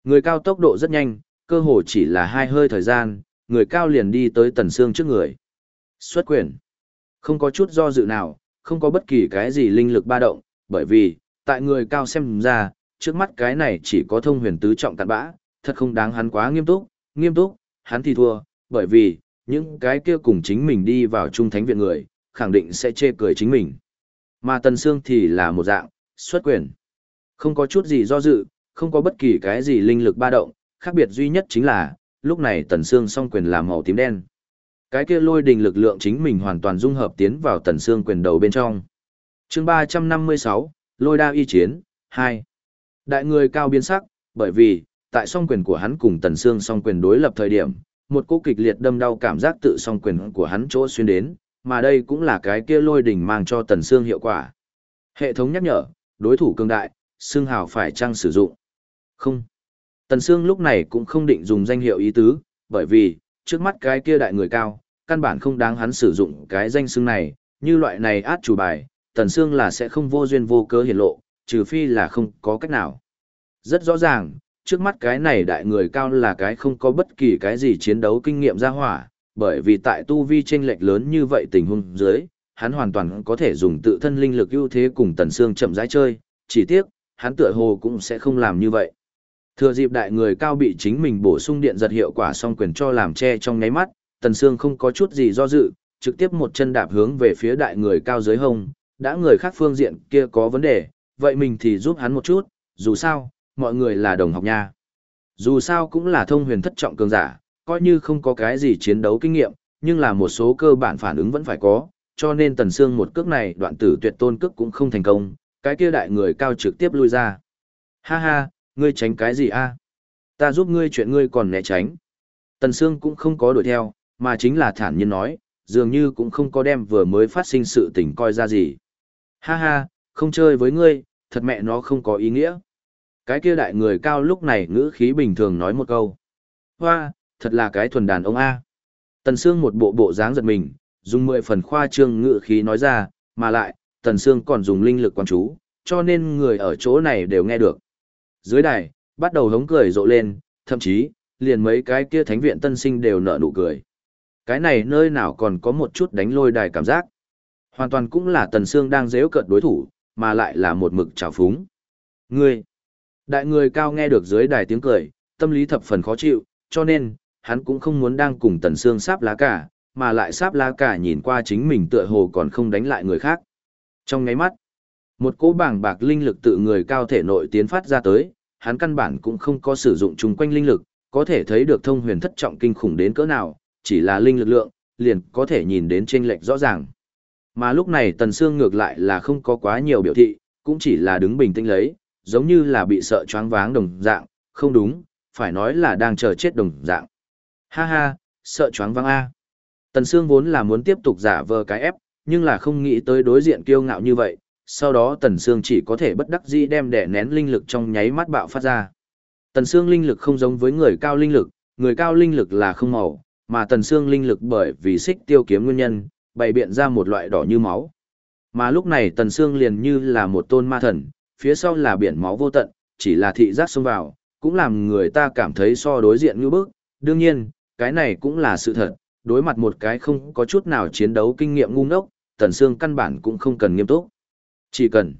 Người cao tốc độ rất nhanh, cơ hồ chỉ là hai hơi thời gian, người cao liền đi tới Tần Sương trước người. Xuất quyền. Không có chút do dự nào, không có bất kỳ cái gì linh lực ba động, bởi vì, tại người cao xem ra, trước mắt cái này chỉ có thông huyền tứ trọng cạn bã, thật không đáng hắn quá nghiêm túc, nghiêm túc, hắn thì thua, bởi vì, những cái kia cùng chính mình đi vào trung thánh viện người, khẳng định sẽ chê cười chính mình. Mà Tần Sương thì là một dạng, xuất quyền. Không có chút gì do dự, không có bất kỳ cái gì linh lực ba động, khác biệt duy nhất chính là, lúc này Tần Sương song quyền là màu tím đen. Cái kia lôi đình lực lượng chính mình hoàn toàn dung hợp tiến vào Tần xương quyền đầu bên trong. chương 356, Lôi đao y chiến, 2. Đại người cao biến sắc, bởi vì, tại song quyền của hắn cùng Tần xương song quyền đối lập thời điểm, một cú kịch liệt đâm đau cảm giác tự song quyền của hắn chỗ xuyên đến, mà đây cũng là cái kia lôi đỉnh mang cho Tần xương hiệu quả. Hệ thống nhắc nhở, đối thủ cường đại, xương hào phải trang sử dụng? Không. Tần Sương lúc này cũng không định dùng danh hiệu ý tứ, bởi vì, trước mắt cái kia đại người cao, căn bản không đáng hắn sử dụng cái danh xưng này, như loại này át chủ bài, Tần Sương là sẽ không vô duyên vô cớ hiển lộ, trừ phi là không có cách nào. Rất rõ ràng, trước mắt cái này đại người cao là cái không có bất kỳ cái gì chiến đấu kinh nghiệm ra hỏa, bởi vì tại tu vi chênh lệch lớn như vậy tình huống dưới, hắn hoàn toàn có thể dùng tự thân linh lực ưu thế cùng Tần Sương chậm rãi chơi, chỉ tiếc, hắn tựa hồ cũng sẽ không làm như vậy. Thừa dịp đại người cao bị chính mình bổ sung điện giật hiệu quả song quyền cho làm che trong nháy mắt, Tần Sương không có chút gì do dự, trực tiếp một chân đạp hướng về phía đại người cao dưới hông, đã người khác phương diện kia có vấn đề, vậy mình thì giúp hắn một chút, dù sao, mọi người là đồng học nha. Dù sao cũng là thông huyền thất trọng cường giả, coi như không có cái gì chiến đấu kinh nghiệm, nhưng là một số cơ bản phản ứng vẫn phải có, cho nên Tần Sương một cước này đoạn tử tuyệt tôn cước cũng không thành công, cái kia đại người cao trực tiếp lui ra. Ha ha, ngươi tránh cái gì a? Ta giúp ngươi chuyện ngươi còn né tránh. Tần Sương cũng không có đuổi theo, mà chính là thản nhiên nói, dường như cũng không có đem vừa mới phát sinh sự tình coi ra gì. Ha ha, không chơi với ngươi, thật mẹ nó không có ý nghĩa. Cái kia đại người cao lúc này ngữ khí bình thường nói một câu. Hoa, thật là cái thuần đàn ông A. Tần Sương một bộ bộ dáng giật mình, dùng mười phần khoa trương ngữ khí nói ra, mà lại, Tần Sương còn dùng linh lực quan chú, cho nên người ở chỗ này đều nghe được. Dưới đài, bắt đầu hống cười rộ lên, thậm chí, liền mấy cái kia thánh viện tân sinh đều nở nụ cười. Cái này nơi nào còn có một chút đánh lôi đài cảm giác. Hoàn toàn cũng là Tần Sương đang dễ cợt đối thủ, mà lại là một mực trào phúng. Ngươi! Đại người cao nghe được dưới đài tiếng cười, tâm lý thập phần khó chịu, cho nên, hắn cũng không muốn đang cùng Tần Sương sáp lá cả, mà lại sáp lá cả nhìn qua chính mình tựa hồ còn không đánh lại người khác. Trong ngáy mắt, một cỗ bảng bạc linh lực tự người cao thể nội tiến phát ra tới, hắn căn bản cũng không có sử dụng chung quanh linh lực, có thể thấy được thông huyền thất trọng kinh khủng đến cỡ nào, chỉ là linh lực lượng, liền có thể nhìn đến chênh lệch rõ ràng. Mà lúc này Tần Sương ngược lại là không có quá nhiều biểu thị, cũng chỉ là đứng bình tĩnh lấy, giống như là bị sợ choáng váng đồng dạng, không đúng, phải nói là đang chờ chết đồng dạng. Ha ha, sợ choáng váng a. Tần Sương vốn là muốn tiếp tục giả vờ cái ép, nhưng là không nghĩ tới đối diện kiêu ngạo như vậy, sau đó Tần Sương chỉ có thể bất đắc dĩ đem đè nén linh lực trong nháy mắt bạo phát ra. Tần Sương linh lực không giống với người cao linh lực, người cao linh lực là không màu, mà Tần Sương linh lực bởi vì xích tiêu kiếm nguyên nhân, bày biện ra một loại đỏ như máu. Mà lúc này Tần Sương liền như là một tôn ma thần, phía sau là biển máu vô tận, chỉ là thị giác xông vào, cũng làm người ta cảm thấy so đối diện như bức. Đương nhiên, cái này cũng là sự thật, đối mặt một cái không có chút nào chiến đấu kinh nghiệm ngu ngốc, Tần Sương căn bản cũng không cần nghiêm túc. Chỉ cần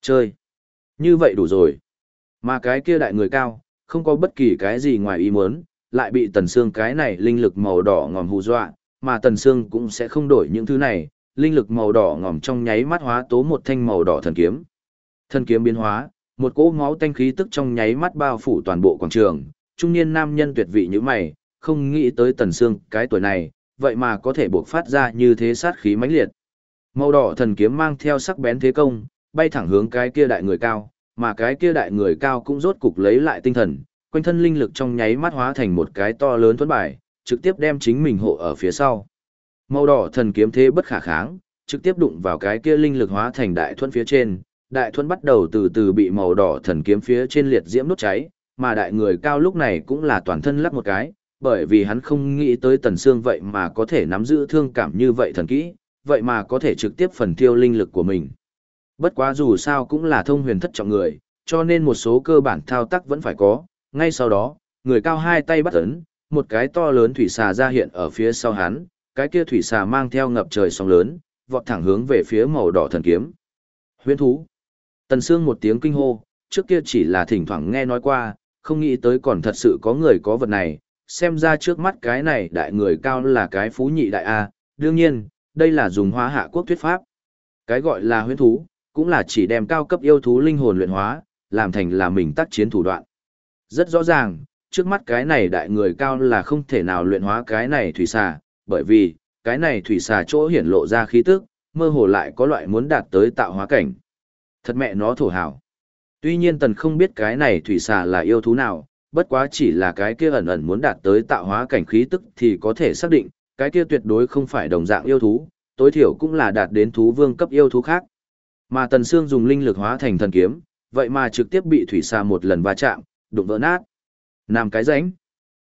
chơi. Như vậy đủ rồi. Mà cái kia đại người cao, không có bất kỳ cái gì ngoài ý muốn, lại bị Tần xương cái này linh lực màu đỏ ngòm hù dọa, mà Tần xương cũng sẽ không đổi những thứ này, linh lực màu đỏ ngòm trong nháy mắt hóa tố một thanh màu đỏ thần kiếm. Thần kiếm biến hóa, một cỗ máu tanh khí tức trong nháy mắt bao phủ toàn bộ quảng trường, trung niên nam nhân tuyệt vị như mày, không nghĩ tới Tần xương cái tuổi này, vậy mà có thể buộc phát ra như thế sát khí mãnh liệt. Màu đỏ thần kiếm mang theo sắc bén thế công, bay thẳng hướng cái kia đại người cao, mà cái kia đại người cao cũng rốt cục lấy lại tinh thần, quanh thân linh lực trong nháy mắt hóa thành một cái to lớn thuẫn bài, trực tiếp đem chính mình hộ ở phía sau. Màu đỏ thần kiếm thế bất khả kháng, trực tiếp đụng vào cái kia linh lực hóa thành đại thuẫn phía trên, đại thuẫn bắt đầu từ từ bị màu đỏ thần kiếm phía trên liệt diễm đốt cháy, mà đại người cao lúc này cũng là toàn thân lắc một cái, bởi vì hắn không nghĩ tới tần xương vậy mà có thể nắm giữ thương cảm như vậy thần kỹ, vậy mà có thể trực tiếp phần tiêu linh lực của mình. Bất quá dù sao cũng là thông huyền thất trọng người, cho nên một số cơ bản thao tác vẫn phải có, ngay sau đó, người cao hai tay bắt ấn, một cái to lớn thủy xà ra hiện ở phía sau hắn, cái kia thủy xà mang theo ngập trời sóng lớn, vọt thẳng hướng về phía màu đỏ thần kiếm. Huyễn thú. Tần Sương một tiếng kinh hô, trước kia chỉ là thỉnh thoảng nghe nói qua, không nghĩ tới còn thật sự có người có vật này, xem ra trước mắt cái này đại người cao là cái phú nhị đại A, đương nhiên, đây là dùng hóa hạ quốc thuyết pháp. Cái gọi là huyễn thú, cũng là chỉ đem cao cấp yêu thú linh hồn luyện hóa, làm thành là mình tác chiến thủ đoạn. Rất rõ ràng, trước mắt cái này đại người cao là không thể nào luyện hóa cái này thủy xà, bởi vì, cái này thủy xà chỗ hiển lộ ra khí tức, mơ hồ lại có loại muốn đạt tới tạo hóa cảnh. Thật mẹ nó thổ hảo. Tuy nhiên tần không biết cái này thủy xà là yêu thú nào, bất quá chỉ là cái kia ẩn ẩn muốn đạt tới tạo hóa cảnh khí tức thì có thể xác định, cái kia tuyệt đối không phải đồng dạng yêu thú, tối thiểu cũng là đạt đến thú vương cấp yêu thú khác. Mà Tần Sương dùng linh lực hóa thành thần kiếm, vậy mà trực tiếp bị thủy xà một lần va chạm, đụng vỡ nát. Nam cái rãnh.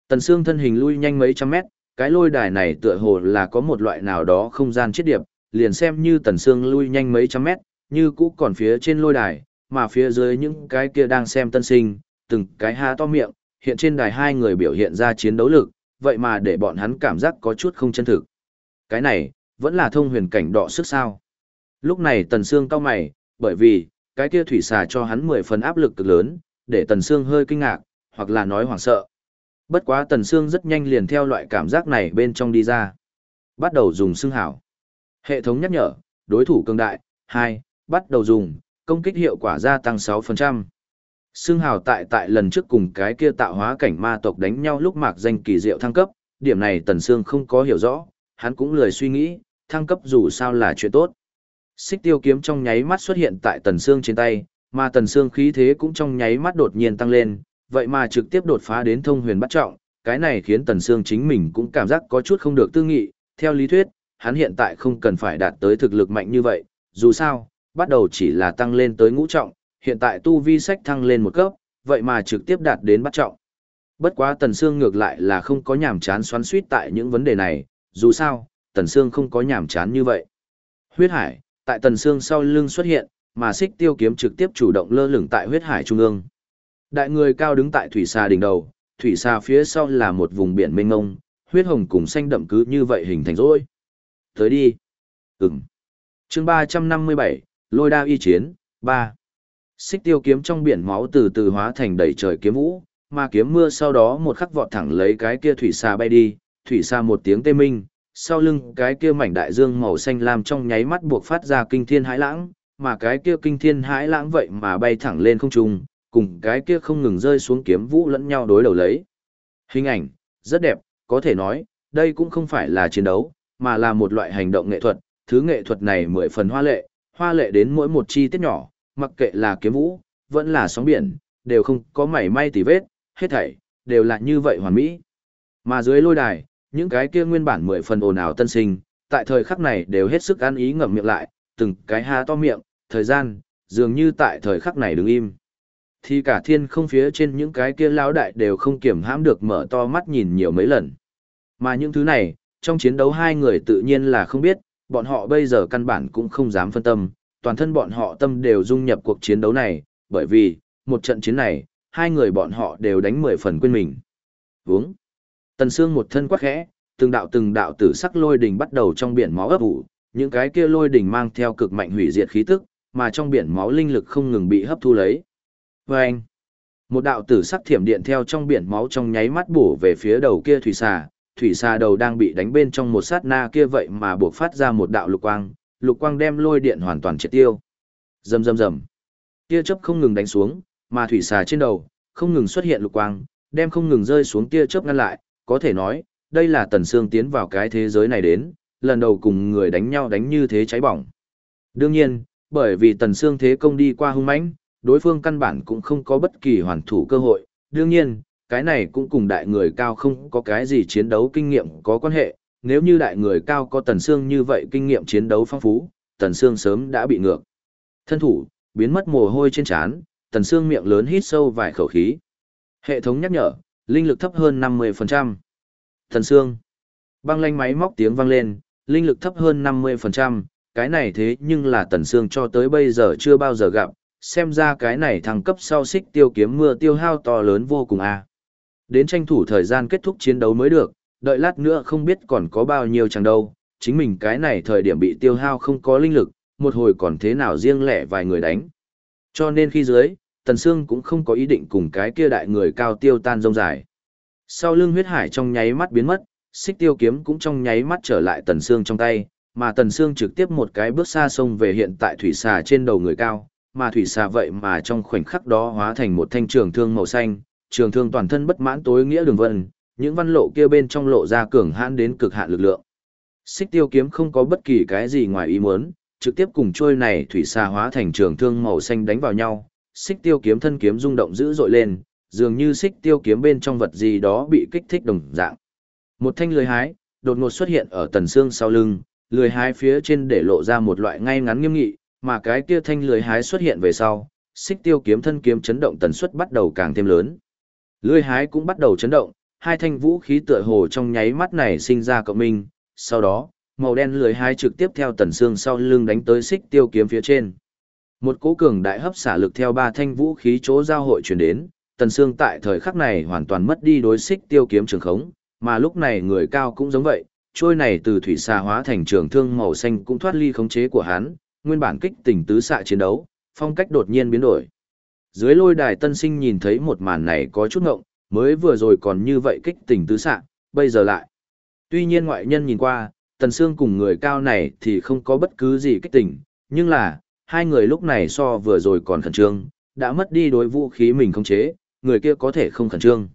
Tần Sương thân hình lui nhanh mấy trăm mét, cái lôi đài này tựa hồ là có một loại nào đó không gian chiết điệp, liền xem như Tần Sương lui nhanh mấy trăm mét, như cũ còn phía trên lôi đài, mà phía dưới những cái kia đang xem tân sinh, từng cái há to miệng, hiện trên đài hai người biểu hiện ra chiến đấu lực, vậy mà để bọn hắn cảm giác có chút không chân thực. Cái này, vẫn là thông huyền cảnh đọ sức sao. Lúc này Tần Sương cao mày, bởi vì, cái kia thủy xà cho hắn 10 phần áp lực cực lớn, để Tần Sương hơi kinh ngạc, hoặc là nói hoảng sợ. Bất quá Tần Sương rất nhanh liền theo loại cảm giác này bên trong đi ra. Bắt đầu dùng xương hảo. Hệ thống nhắc nhở, đối thủ cường đại, 2, bắt đầu dùng, công kích hiệu quả gia tăng 6%. Xương hào tại tại lần trước cùng cái kia tạo hóa cảnh ma tộc đánh nhau lúc mạc danh kỳ diệu thăng cấp, điểm này Tần Sương không có hiểu rõ, hắn cũng lười suy nghĩ, thăng cấp dù sao là chuyện tốt. Xích tiêu kiếm trong nháy mắt xuất hiện tại Tần Sương trên tay, mà Tần Sương khí thế cũng trong nháy mắt đột nhiên tăng lên, vậy mà trực tiếp đột phá đến thông huyền bắt trọng, cái này khiến Tần Sương chính mình cũng cảm giác có chút không được tư nghị, theo lý thuyết, hắn hiện tại không cần phải đạt tới thực lực mạnh như vậy, dù sao, bắt đầu chỉ là tăng lên tới ngũ trọng, hiện tại tu vi sách thăng lên một cấp, vậy mà trực tiếp đạt đến bắt trọng. Bất quá Tần Sương ngược lại là không có nhàm chán xoắn suýt tại những vấn đề này, dù sao, Tần Sương không có nhàm chán như vậy. Huyết hải, tại Tần Sương sau lưng xuất hiện, mà xích tiêu kiếm trực tiếp chủ động lơ lửng tại huyết hải trung ương. Đại người cao đứng tại thủy xa đỉnh đầu, thủy xa phía sau là một vùng biển mênh mông, huyết hồng cùng xanh đậm cứ như vậy hình thành rồi. Tới đi. Ừm. Chương 357, Lôi đao y chiến, 3. Xích tiêu kiếm trong biển máu từ từ hóa thành đầy trời kiếm vũ, mà kiếm mưa sau đó một khắc vọt thẳng lấy cái kia thủy xa bay đi, thủy xa một tiếng tê minh, sau lưng cái kia mảnh đại dương màu xanh lam trong nháy mắt buộc phát ra kinh thiên hãi lãng, mà cái kia kinh thiên hãi lãng vậy mà bay thẳng lên không trung, cùng cái kia không ngừng rơi xuống kiếm vũ lẫn nhau đối đầu lấy. Hình ảnh, rất đẹp, có thể nói, đây cũng không phải là chiến đấu, mà là một loại hành động nghệ thuật, thứ nghệ thuật này mười phần hoa lệ, hoa lệ đến mỗi một chi tiết nhỏ, mặc kệ là kiếm vũ, vẫn là sóng biển, đều không có mảy may tì vết, hết thảy, đều là như vậy hoàn mỹ. Mà dưới lôi đài, những cái kia nguyên bản mười phần ồn ào tân sinh, tại thời khắc này đều hết sức ăn ý ngậm miệng lại, từng cái há to miệng, thời gian, dường như tại thời khắc này đứng im. Thì cả thiên không phía trên những cái kia lão đại đều không kiểm hãm được mở to mắt nhìn nhiều mấy lần. Mà những thứ này, trong chiến đấu hai người tự nhiên là không biết, bọn họ bây giờ căn bản cũng không dám phân tâm, toàn thân bọn họ tâm đều dung nhập cuộc chiến đấu này, bởi vì, một trận chiến này, hai người bọn họ đều đánh mười phần quên mình. Vướng. Tần Sương một thân quắc khẽ, từng đạo từng đạo tử sắc lôi đỉnh bắt đầu trong biển máu ấp ủ, những cái kia lôi đỉnh mang theo cực mạnh hủy diệt khí tức, mà trong biển máu linh lực không ngừng bị hấp thu lấy. Vâng! Một đạo tử sắc thiểm điện theo trong biển máu trong nháy mắt bổ về phía đầu kia thủy xà, thủy xà đầu đang bị đánh bên trong một sát na kia vậy mà buộc phát ra một đạo lục quang, lục quang đem lôi điện hoàn toàn triệt tiêu. Rầm rầm rầm. Tia chớp không ngừng đánh xuống, mà thủy xà trên đầu không ngừng xuất hiện lục quang, đem không ngừng rơi xuống tia chớp ngăn lại, có thể nói, đây là Tần Sương tiến vào cái thế giới này đến, lần đầu cùng người đánh nhau đánh như thế cháy bỏng. Đương nhiên, bởi vì Tần Sương thế công đi qua hung mãnh, đối phương căn bản cũng không có bất kỳ hoàn thủ cơ hội. Đương nhiên, cái này cũng cùng đại người cao không có cái gì chiến đấu kinh nghiệm có quan hệ, nếu như đại người cao có Tần Sương như vậy kinh nghiệm chiến đấu phong phú, Tần Sương sớm đã bị ngược. Thân thủ, biến mất mồ hôi trên trán, Tần Sương miệng lớn hít sâu vài khẩu khí. Hệ thống nhắc nhở, linh lực thấp hơn 50%. Tần Sương. Băng lanh máy móc tiếng vang lên, linh lực thấp hơn 50%, cái này thế nhưng là Tần Sương cho tới bây giờ chưa bao giờ gặp, xem ra cái này thăng cấp sau xích tiêu kiếm mưa tiêu hao to lớn vô cùng a. À. Đến tranh thủ thời gian kết thúc chiến đấu mới được, đợi lát nữa không biết còn có bao nhiêu chẳng đâu, chính mình cái này thời điểm bị tiêu hao không có linh lực, một hồi còn thế nào riêng lẻ vài người đánh. Cho nên khi dưới, Tần Sương cũng không có ý định cùng cái kia đại người cao tiêu tan rông dài. Sau lưng huyết hải trong nháy mắt biến mất, xích tiêu kiếm cũng trong nháy mắt trở lại Tần Sương trong tay, mà Tần Sương trực tiếp một cái bước xa sông về hiện tại thủy xà trên đầu người cao, mà thủy xà vậy mà trong khoảnh khắc đó hóa thành một thanh trường thương màu xanh, trường thương toàn thân bất mãn tối nghĩa đường vân, những văn lộ kia bên trong lộ ra cường hãn đến cực hạn lực lượng. Xích tiêu kiếm không có bất kỳ cái gì ngoài ý muốn, trực tiếp cùng trôi này thủy xà hóa thành trường thương màu xanh đánh vào nhau, xích tiêu kiếm thân kiếm rung động dữ dội lên, dường như xích tiêu kiếm bên trong vật gì đó bị kích thích đồng dạng. Một thanh lưới hái, đột ngột xuất hiện ở tần xương sau lưng, lưới hái phía trên để lộ ra một loại ngay ngắn nghiêm nghị, mà cái kia thanh lưới hái xuất hiện về sau, xích tiêu kiếm thân kiếm chấn động tần suất bắt đầu càng thêm lớn. Lưới hái cũng bắt đầu chấn động, hai thanh vũ khí tựa hồ trong nháy mắt này sinh ra cộng minh, sau đó, màu đen lưới hai trực tiếp theo tần xương sau lưng đánh tới xích tiêu kiếm phía trên. Một cỗ cường đại hấp xả lực theo ba thanh vũ khí chỗ giao hội truyền đến, tần xương tại thời khắc này hoàn toàn mất đi đối xích tiêu kiếm trường khống, mà lúc này người cao cũng giống vậy, trôi này từ thủy xà hóa thành trường thương màu xanh cũng thoát ly khống chế của hắn, nguyên bản kích tỉnh tứ xạ chiến đấu, phong cách đột nhiên biến đổi. Dưới lôi đài tân sinh nhìn thấy một màn này có chút ngộng, mới vừa rồi còn như vậy kích tỉnh tứ xạ, bây giờ lại. Tuy nhiên ngoại nhân nhìn qua, tần xương cùng người cao này thì không có bất cứ gì kích tỉnh, nhưng là, hai người lúc này so vừa rồi còn khẩn trương, đã mất đi đối vũ khí mình không chế, người kia có thể không khẩn trương.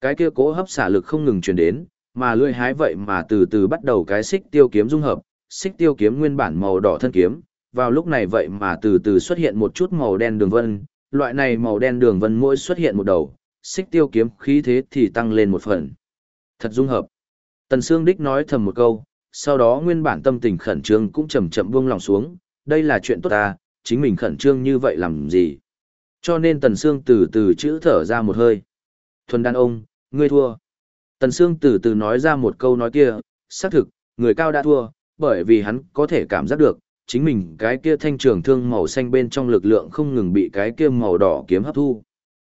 Cái kia cố hấp xả lực không ngừng truyền đến, mà lưỡi hái vậy mà từ từ bắt đầu cái xích tiêu kiếm dung hợp, xích tiêu kiếm nguyên bản màu đỏ thân kiếm, vào lúc này vậy mà từ từ xuất hiện một chút màu đen đường vân, loại này màu đen đường vân mỗi xuất hiện một đầu, xích tiêu kiếm khí thế thì tăng lên một phần. Thật dung hợp. Tần Sương Đích nói thầm một câu, sau đó nguyên bản tâm tình khẩn trương cũng chậm chậm buông lòng xuống, đây là chuyện tốt ta, chính mình khẩn trương như vậy làm gì. Cho nên Tần Sương từ từ chữ thở ra một hơi. Thuần đàn ông, ngươi thua. Tần Sương từ từ nói ra một câu nói kia, xác thực, người cao đã thua, bởi vì hắn có thể cảm giác được, chính mình cái kia thanh trường thương màu xanh bên trong lực lượng không ngừng bị cái kia màu đỏ kiếm hấp thu.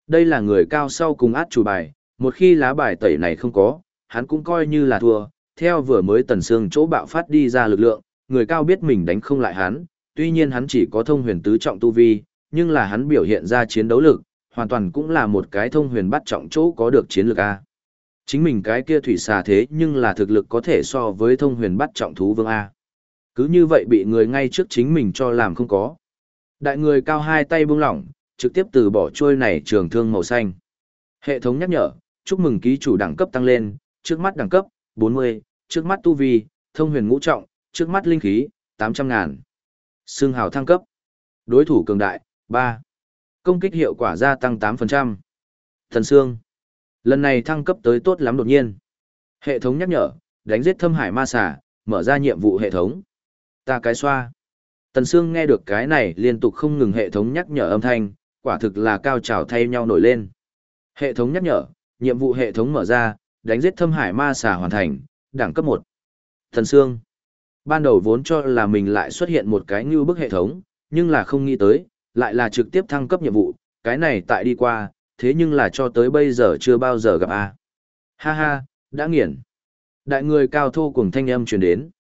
Đây là người cao sau cùng át chủ bài, một khi lá bài tẩy này không có, hắn cũng coi như là thua, theo vừa mới tần xương chỗ bạo phát đi ra lực lượng, người cao biết mình đánh không lại hắn, tuy nhiên hắn chỉ có thông huyền tứ trọng tu vi, nhưng là hắn biểu hiện ra chiến đấu lực, hoàn toàn cũng là một cái thông huyền bắt trọng chỗ có được chiến lược A. Chính mình cái kia thủy xà thế nhưng là thực lực có thể so với thông huyền bắt trọng thú vương A. Cứ như vậy bị người ngay trước chính mình cho làm không có. Đại người cao hai tay buông lỏng, trực tiếp từ bỏ trôi này trường thương màu xanh. Hệ thống nhắc nhở, chúc mừng ký chủ đẳng cấp tăng lên, trước mắt đẳng cấp, 40, trước mắt tu vi, thông huyền ngũ trọng, trước mắt linh khí, 800 ngàn. Xương hào thăng cấp. Đối thủ cường đại, 3. Công kích hiệu quả gia tăng 8%. Thần xương Lần này thăng cấp tới tốt lắm đột nhiên. Hệ thống nhắc nhở, đánh giết thâm hải ma xà, mở ra nhiệm vụ hệ thống. Ta cái xoa. Tần Sương nghe được cái này liên tục không ngừng hệ thống nhắc nhở âm thanh, quả thực là cao trào thay nhau nổi lên. Hệ thống nhắc nhở, nhiệm vụ hệ thống mở ra, đánh giết thâm hải ma xà hoàn thành, đẳng cấp 1. thần Sương. Ban đầu vốn cho là mình lại xuất hiện một cái như bức hệ thống, nhưng là không nghĩ tới, lại là trực tiếp thăng cấp nhiệm vụ, cái này tại đi qua, thế nhưng là cho tới bây giờ chưa bao giờ gặp a. Ha ha, đã nghiền. Đại người cao thô cùng thanh âm truyền đến.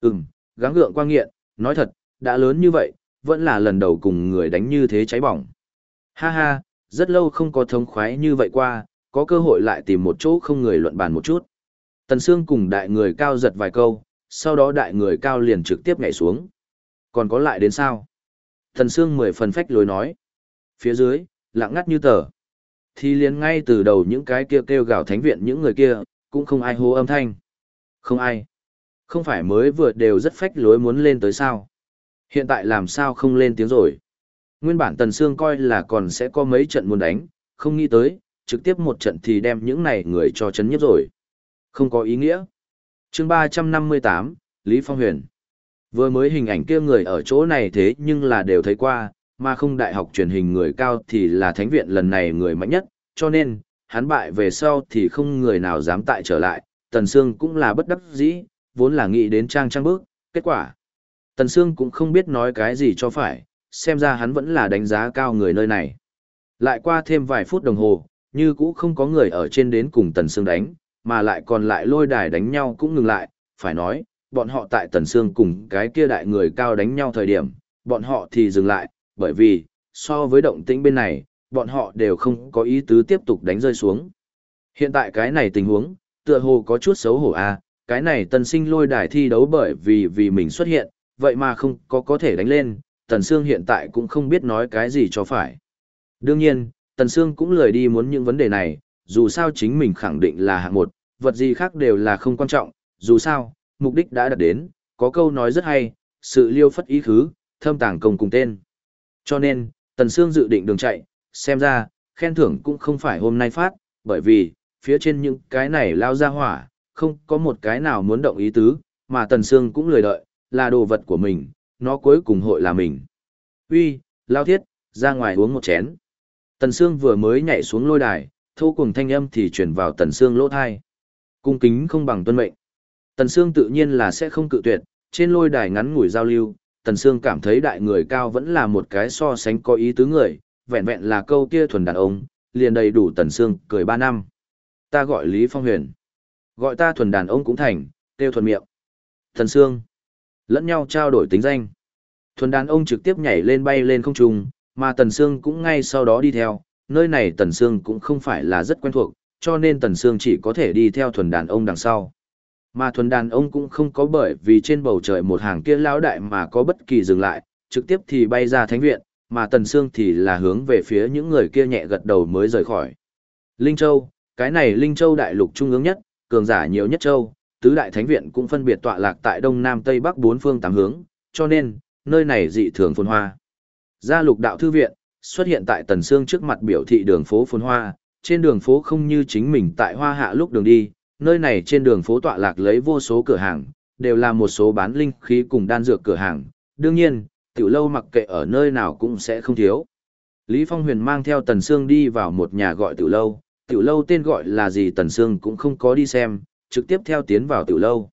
Ừm, gắng gượng quang nghiện, nói thật, đã lớn như vậy, vẫn là lần đầu cùng người đánh như thế cháy bỏng. Ha ha, rất lâu không có thống khoái như vậy qua, có cơ hội lại tìm một chỗ không người luận bàn một chút. Tần Sương cùng đại người cao giật vài câu, sau đó đại người cao liền trực tiếp nhảy xuống. Còn có lại đến sao? Tần Sương mười phần phách lối nói. Phía dưới, lặng ngắt như tờ. Thì liền ngay từ đầu những cái kia kêu gào thánh viện những người kia, cũng không ai hô âm thanh. Không ai. Không phải mới vừa đều rất phách lối muốn lên tới sao. Hiện tại làm sao không lên tiếng rồi. Nguyên bản Tần Sương coi là còn sẽ có mấy trận muốn đánh, không nghĩ tới, trực tiếp một trận thì đem những này người cho chấn nhất rồi. Không có ý nghĩa. chương ba trăm năm mươi tám Lý Phong Huyền. Vừa mới hình ảnh kia người ở chỗ này thế nhưng là đều thấy qua, mà không đại học truyền hình người cao thì là thánh viện lần này người mạnh nhất, cho nên, hắn bại về sau thì không người nào dám tại trở lại, Tần Sương cũng là bất đắc dĩ, vốn là nghĩ đến trang trang bước, kết quả. Tần Sương cũng không biết nói cái gì cho phải, xem ra hắn vẫn là đánh giá cao người nơi này. Lại qua thêm vài phút đồng hồ, như cũ không có người ở trên đến cùng Tần Sương đánh, mà lại còn lại lôi đài đánh nhau cũng ngừng lại, phải nói, bọn họ tại Tần Sương cùng cái kia đại người cao đánh nhau thời điểm, bọn họ thì dừng lại, bởi vì, so với động tĩnh bên này, bọn họ đều không có ý tứ tiếp tục đánh rơi xuống. Hiện tại cái này tình huống, tựa hồ có chút xấu hổ a, à, cái này tần sinh lôi đài thi đấu bởi vì vì mình xuất hiện, vậy mà không có có thể đánh lên, tần sương hiện tại cũng không biết nói cái gì cho phải. Đương nhiên, tần sương cũng lười đi muốn những vấn đề này, dù sao chính mình khẳng định là hạng một, vật gì khác đều là không quan trọng, dù sao, mục đích đã đạt đến, có câu nói rất hay, sự liêu phất ý khứ, thâm tàng công cùng tên. Cho nên, Tần Sương dự định đường chạy, xem ra, khen thưởng cũng không phải hôm nay phát, bởi vì, phía trên những cái này lao ra hỏa, không có một cái nào muốn động ý tứ, mà Tần Sương cũng lười đợi, là đồ vật của mình, nó cuối cùng hội là mình. Uy, lao thiết, ra ngoài uống một chén. Tần Sương vừa mới nhảy xuống lôi đài, thô cùng thanh âm thì truyền vào Tần Sương lỗ thai. Cung kính không bằng tuân mệnh. Tần Sương tự nhiên là sẽ không cự tuyệt, trên lôi đài ngắn ngủi giao lưu, Tần Sương cảm thấy đại người cao vẫn là một cái so sánh có ý tứ người, vẹn vẹn là câu kia thuần đàn ông, liền đầy đủ Tần Sương cười ba năm. Ta gọi Lý Phong Huyền. Gọi ta thuần đàn ông cũng thành, tiêu thuần miệng. Tần Sương. Lẫn nhau trao đổi tính danh. Thuần đàn ông trực tiếp nhảy lên bay lên không trung, mà Tần Sương cũng ngay sau đó đi theo, nơi này Tần Sương cũng không phải là rất quen thuộc, cho nên Tần Sương chỉ có thể đi theo thuần đàn ông đằng sau. Mà thuần đàn ông cũng không có bởi vì trên bầu trời một hàng kia lão đại mà có bất kỳ dừng lại, trực tiếp thì bay ra thánh viện, mà Tần Sương thì là hướng về phía những người kia nhẹ gật đầu mới rời khỏi. Linh Châu, cái này Linh Châu đại lục trung ương nhất, cường giả nhiều nhất châu, tứ đại thánh viện cũng phân biệt tọa lạc tại đông nam tây bắc bốn phương tám hướng, cho nên, nơi này dị thường phồn hoa. Gia lục đạo thư viện, xuất hiện tại Tần Sương trước mặt biểu thị đường phố phồn hoa, trên đường phố không như chính mình tại hoa hạ lúc đường đi, nơi này trên đường phố tọa lạc lấy vô số cửa hàng, đều là một số bán linh khí cùng đan dược cửa hàng, đương nhiên, tiểu lâu mặc kệ ở nơi nào cũng sẽ không thiếu. Lý Phong Huyền mang theo Tần Sương đi vào một nhà gọi tiểu lâu, tiểu lâu tên gọi là gì Tần Sương cũng không có đi xem, trực tiếp theo tiến vào tiểu lâu.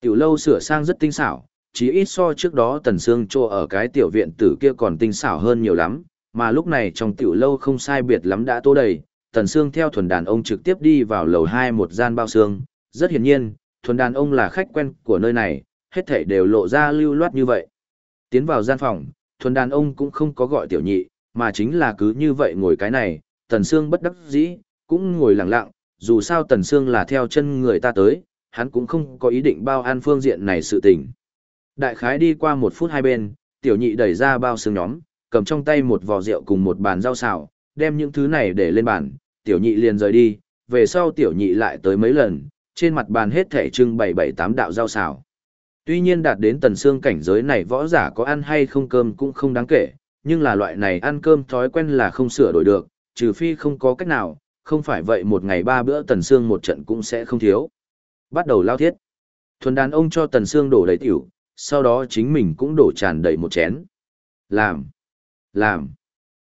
Tiểu lâu sửa sang rất tinh xảo, chỉ ít so trước đó Tần Sương trô ở cái tiểu viện tử kia còn tinh xảo hơn nhiều lắm, mà lúc này trong tiểu lâu không sai biệt lắm đã tô đầy, Tần Sương theo thuần đàn ông trực tiếp đi vào lầu 2 một gian bao xương, rất hiển nhiên, thuần đàn ông là khách quen của nơi này, hết thảy đều lộ ra lưu loát như vậy. Tiến vào gian phòng, thuần đàn ông cũng không có gọi tiểu nhị, mà chính là cứ như vậy ngồi cái này, Tần Sương bất đắc dĩ, cũng ngồi lặng lặng, dù sao Tần Sương là theo chân người ta tới, hắn cũng không có ý định bao an phương diện này sự tình. Đại khái đi qua một phút hai bên, tiểu nhị đẩy ra bao xương nhóm, cầm trong tay một vò rượu cùng một bàn rau xào, đem những thứ này để lên bàn, tiểu nhị liền rời đi, về sau tiểu nhị lại tới mấy lần, trên mặt bàn hết thể trưng bảy bảy tám đạo rau xào. Tuy nhiên đạt đến tần xương cảnh giới này võ giả có ăn hay không cơm cũng không đáng kể, nhưng là loại này ăn cơm thói quen là không sửa đổi được, trừ phi không có cách nào, không phải vậy một ngày ba bữa tần xương một trận cũng sẽ không thiếu. Bắt đầu lao thiết. Thuần đàn ông cho tần xương đổ đầy tiểu, sau đó chính mình cũng đổ tràn đầy một chén. Làm. Làm.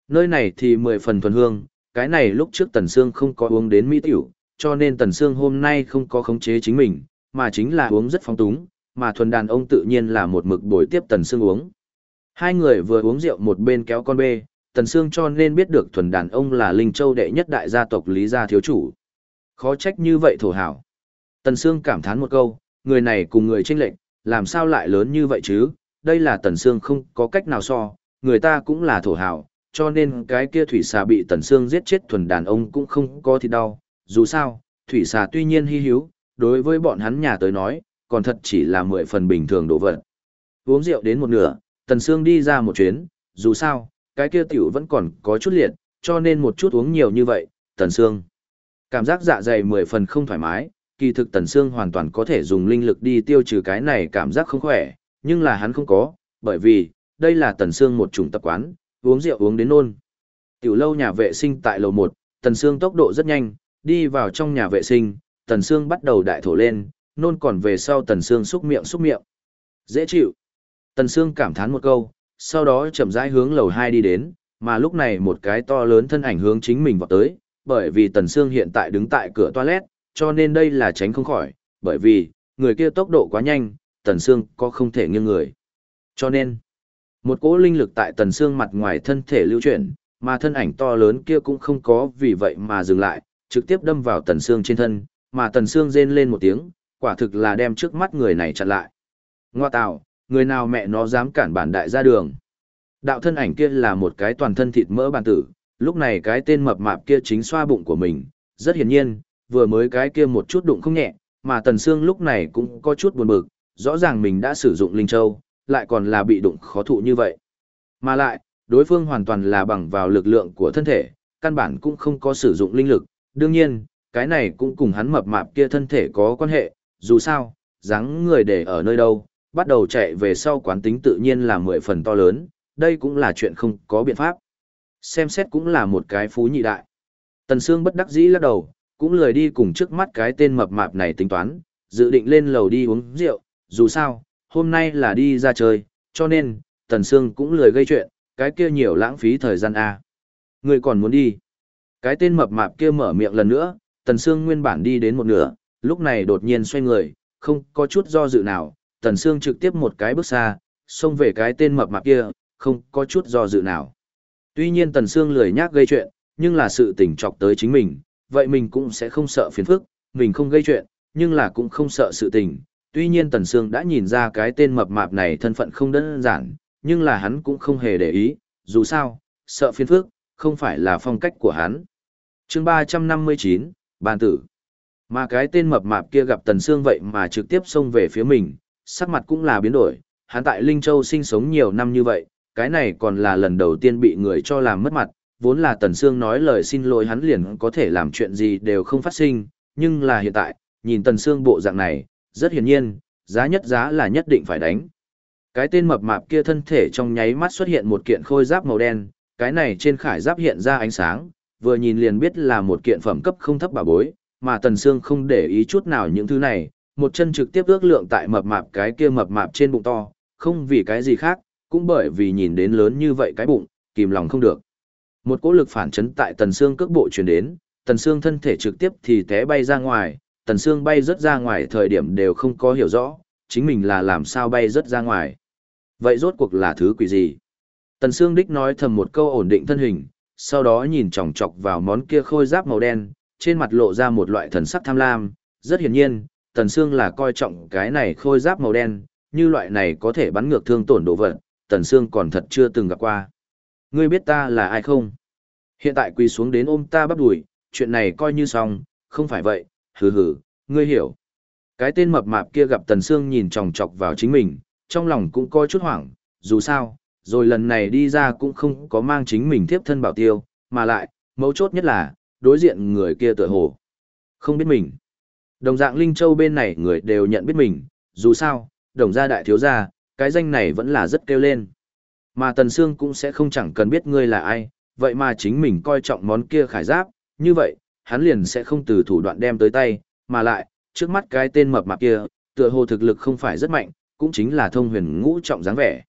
Nơi này thì mười phần thuần hương, cái này lúc trước tần xương không có uống đến mỹ tiểu, cho nên tần xương hôm nay không có khống chế chính mình, mà chính là uống rất phong túng, mà thuần đàn ông tự nhiên là một mực bồi tiếp tần xương uống. Hai người vừa uống rượu một bên kéo con bê, tần Sương cho nên biết được thuần đàn ông là linh châu đệ nhất đại gia tộc lý gia thiếu chủ. Khó trách như vậy thổ hảo. Tần Sương cảm thán một câu, người này cùng người tranh lệnh, làm sao lại lớn như vậy chứ, đây là tần Sương không có cách nào so, người ta cũng là thổ hảo, cho nên cái kia thủy xà bị tần Sương giết chết thuần đàn ông cũng không có thì đau, dù sao, thủy xà tuy nhiên hy hữu, đối với bọn hắn nhà tới nói, còn thật chỉ là mười phần bình thường đồ vật. Uống rượu đến một nửa, tần Sương đi ra một chuyến, dù sao, cái kia tiểu vẫn còn có chút liệt, cho nên một chút uống nhiều như vậy, tần sương Cảm giác dạ dày mười phần không thoải mái, kỳ thực tần sương hoàn toàn có thể dùng linh lực đi tiêu trừ cái này cảm giác không khỏe, nhưng là hắn không có, bởi vì, đây là tần sương một chủng tập quán, uống rượu uống đến nôn. Tiểu lâu nhà vệ sinh tại lầu 1, tần sương tốc độ rất nhanh, đi vào trong nhà vệ sinh, tần sương bắt đầu đại thổ lên, nôn còn về sau tần sương xúc miệng xúc miệng. Dễ chịu. Tần sương cảm thán một câu, sau đó chậm rãi hướng lầu 2 đi đến, mà lúc này một cái to lớn thân ảnh hướng chính mình vọt tới, bởi vì tần xương hiện tại đứng tại cửa toilet, cho nên đây là tránh không khỏi, bởi vì, người kia tốc độ quá nhanh, tần xương có không thể nghiêng người. Cho nên, một cỗ linh lực tại tần xương mặt ngoài thân thể lưu chuyển, mà thân ảnh to lớn kia cũng không có vì vậy mà dừng lại, trực tiếp đâm vào tần xương trên thân, mà tần xương rên lên một tiếng, quả thực là đem trước mắt người này chặn lại. Ngoa tạo, người nào mẹ nó dám cản bản đại ra đường. Đạo thân ảnh kia là một cái toàn thân thịt mỡ bản tử, lúc này cái tên mập mạp kia chính xoa bụng của mình, rất hiển nhiên, vừa mới cái kia một chút đụng không nhẹ, mà Tần Sương lúc này cũng có chút buồn bực, rõ ràng mình đã sử dụng Linh Châu, lại còn là bị đụng khó thụ như vậy. Mà lại, đối phương hoàn toàn là bằng vào lực lượng của thân thể, căn bản cũng không có sử dụng linh lực, đương nhiên, cái này cũng cùng hắn mập mạp kia thân thể có quan hệ, dù sao, dáng người để ở nơi đâu, bắt đầu chạy về sau quán tính tự nhiên là mười phần to lớn, đây cũng là chuyện không có biện pháp. Xem xét cũng là một cái phú nhị đại. Tần Sương bất đắc dĩ lắc đầu, cũng lười đi cùng trước mắt cái tên mập mạp này tính toán, dự định lên lầu đi uống rượu, dù sao, hôm nay là đi ra chơi, cho nên, Tần Sương cũng lười gây chuyện, cái kia nhiều lãng phí thời gian a. Người còn muốn đi. Cái tên mập mạp kia mở miệng lần nữa, Tần Sương nguyên bản đi đến một nửa, lúc này đột nhiên xoay người, không có chút do dự nào, Tần Sương trực tiếp một cái bước xa, xông về cái tên mập mạp kia, không có chút do dự nào. Tuy nhiên Tần Sương lười nhác gây chuyện, nhưng là sự tình chọc tới chính mình, vậy mình cũng sẽ không sợ phiền phức, mình không gây chuyện, nhưng là cũng không sợ sự tình. Tuy nhiên Tần Sương đã nhìn ra cái tên mập mạp này thân phận không đơn giản, nhưng là hắn cũng không hề để ý, dù sao, sợ phiền phức, không phải là phong cách của hắn. chương 359, Bàn tử. Mà cái tên mập mạp kia gặp Tần Sương vậy mà trực tiếp xông về phía mình, sắc mặt cũng là biến đổi, hắn tại Linh Châu sinh sống nhiều năm như vậy, cái này còn là lần đầu tiên bị người cho làm mất mặt, vốn là Tần Sương nói lời xin lỗi hắn liền có thể làm chuyện gì đều không phát sinh, nhưng là hiện tại, nhìn Tần Sương bộ dạng này, rất hiển nhiên, giá nhất giá là nhất định phải đánh. Cái tên mập mạp kia thân thể trong nháy mắt xuất hiện một kiện khôi giáp màu đen, cái này trên khải giáp hiện ra ánh sáng, vừa nhìn liền biết là một kiện phẩm cấp không thấp bà bối, mà Tần Sương không để ý chút nào những thứ này, một chân trực tiếp ước lượng tại mập mạp cái kia mập mạp trên bụng to, không vì cái gì khác, cũng bởi vì nhìn đến lớn như vậy cái bụng, kìm lòng không được. Một cỗ lực phản chấn tại Tần xương cước bộ truyền đến, Tần xương thân thể trực tiếp thì té bay ra ngoài, Tần xương bay rất ra ngoài thời điểm đều không có hiểu rõ, chính mình là làm sao bay rất ra ngoài. Vậy rốt cuộc là thứ quỷ gì? Tần xương đích nói thầm một câu ổn định thân hình, sau đó nhìn chòng chọc vào món kia khôi giáp màu đen, trên mặt lộ ra một loại thần sắc tham lam, rất hiển nhiên, Tần Sương là coi trọng cái này khôi giáp màu đen, như loại này có thể bắn ngược thương tổn đồ vật, Tần Sương còn thật chưa từng gặp qua. Ngươi biết ta là ai không? Hiện tại quỳ xuống đến ôm ta bắp đuổi, chuyện này coi như xong, không phải vậy, hừ hừ, ngươi hiểu. Cái tên mập mạp kia gặp Tần Sương nhìn chòng chọc vào chính mình, trong lòng cũng coi chút hoảng, dù sao, rồi lần này đi ra cũng không có mang chính mình tiếp thân bảo tiêu, mà lại, mấu chốt nhất là, đối diện người kia tựa hồ. Không biết mình. Đồng dạng Linh Châu bên này người đều nhận biết mình, dù sao, đồng gia đại thiếu gia, cái danh này vẫn là rất kêu lên. Mà Tần Sương cũng sẽ không chẳng cần biết ngươi là ai, vậy mà chính mình coi trọng món kia khải giáp, như vậy, hắn liền sẽ không từ thủ đoạn đem tới tay, mà lại, trước mắt cái tên mập mạp kia, tựa hồ thực lực không phải rất mạnh, cũng chính là thông huyền ngũ trọng dáng vẻ.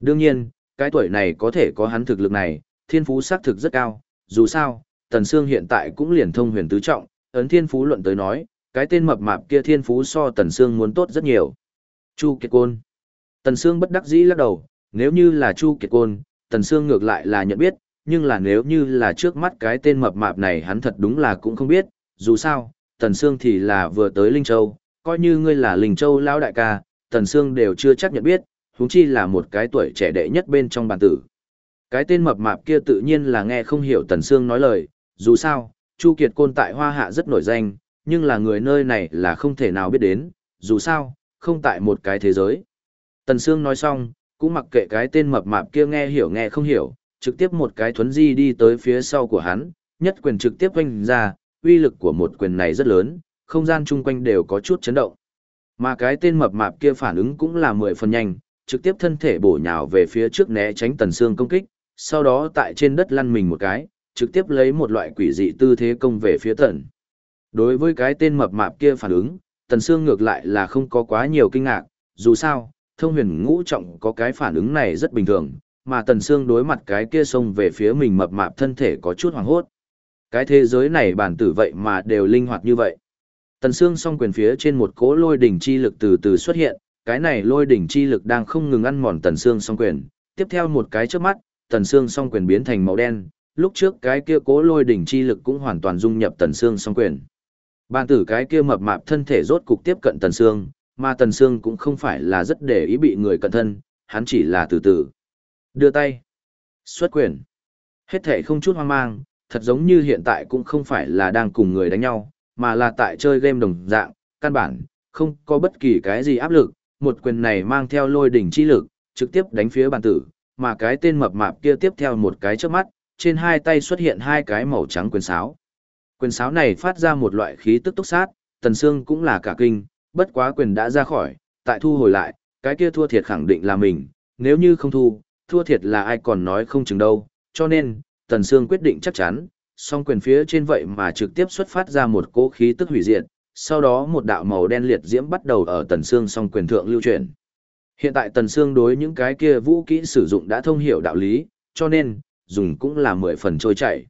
Đương nhiên, cái tuổi này có thể có hắn thực lực này, thiên phú xác thực rất cao, dù sao, Tần Sương hiện tại cũng liền thông huyền tứ trọng, ấn thiên phú luận tới nói, cái tên mập mạp kia thiên phú so Tần Sương muốn tốt rất nhiều. Chu Kiệt Côn. Tần Sương bất đắc dĩ lắc đầu, nếu như là Chu Kiệt Côn, Tần Sương ngược lại là nhận biết, nhưng là nếu như là trước mắt cái tên mập mạp này hắn thật đúng là cũng không biết, dù sao, Tần Sương thì là vừa tới Linh Châu, coi như ngươi là Linh Châu lão đại ca, Tần Sương đều chưa chắc nhận biết, huống chi là một cái tuổi trẻ đệ nhất bên trong bản tử. Cái tên mập mạp kia tự nhiên là nghe không hiểu Tần Sương nói lời, dù sao, Chu Kiệt Côn tại Hoa Hạ rất nổi danh, nhưng là người nơi này là không thể nào biết đến, dù sao, không tại một cái thế giới. Tần Sương nói xong, cũng mặc kệ cái tên mập mạp kia nghe hiểu nghe không hiểu, trực tiếp một cái thuấn di đi tới phía sau của hắn, nhất quyền trực tiếp vanh ra, uy lực của một quyền này rất lớn, không gian chung quanh đều có chút chấn động. Mà cái tên mập mạp kia phản ứng cũng là mười phần nhanh, trực tiếp thân thể bổ nhào về phía trước né tránh tần xương công kích, sau đó tại trên đất lăn mình một cái, trực tiếp lấy một loại quỷ dị tư thế công về phía tần. Đối với cái tên mập mạp kia phản ứng, tần xương ngược lại là không có quá nhiều kinh ngạc, dù sao, thông huyền ngũ trọng có cái phản ứng này rất bình thường, mà tần xương đối mặt cái kia xông về phía mình mập mạp thân thể có chút hoảng hốt. Cái thế giới này bản tử vậy mà đều linh hoạt như vậy. Tần xương song quyền phía trên một cỗ lôi đỉnh chi lực từ từ xuất hiện, cái này lôi đỉnh chi lực đang không ngừng ăn mòn tần xương song quyền. Tiếp theo một cái chớp mắt, tần xương song quyền biến thành màu đen, lúc trước cái kia cỗ lôi đỉnh chi lực cũng hoàn toàn dung nhập tần xương song quyền. Bàn tử cái kia mập mạp thân thể rốt cục tiếp cận tần xương, mà tần xương cũng không phải là rất để ý bị người cận thân, hắn chỉ là từ từ. Đưa tay. Xuất quyền. Hết thể không chút hoang mang, thật giống như hiện tại cũng không phải là đang cùng người đánh nhau, mà là tại chơi game đồng dạng, căn bản, không có bất kỳ cái gì áp lực, một quyền này mang theo lôi đỉnh chi lực, trực tiếp đánh phía bàn tử, mà cái tên mập mạp kia tiếp theo một cái trước mắt, trên hai tay xuất hiện hai cái màu trắng quyền sáo. Quyền sáo này phát ra một loại khí tức túc sát, tần xương cũng là cả kinh, bất quá quyền đã ra khỏi, tại thu hồi lại, cái kia thua thiệt khẳng định là mình, nếu như không thu, thua thiệt là ai còn nói không chừng đâu, cho nên, Tần Sương quyết định chắc chắn, song quyền phía trên vậy mà trực tiếp xuất phát ra một cỗ khí tức hủy diệt, sau đó một đạo màu đen liệt diễm bắt đầu ở Tần Sương song quyền thượng lưu truyền. Hiện tại Tần Sương đối những cái kia vũ kỹ sử dụng đã thông hiểu đạo lý, cho nên, dùng cũng là mười phần trôi chảy.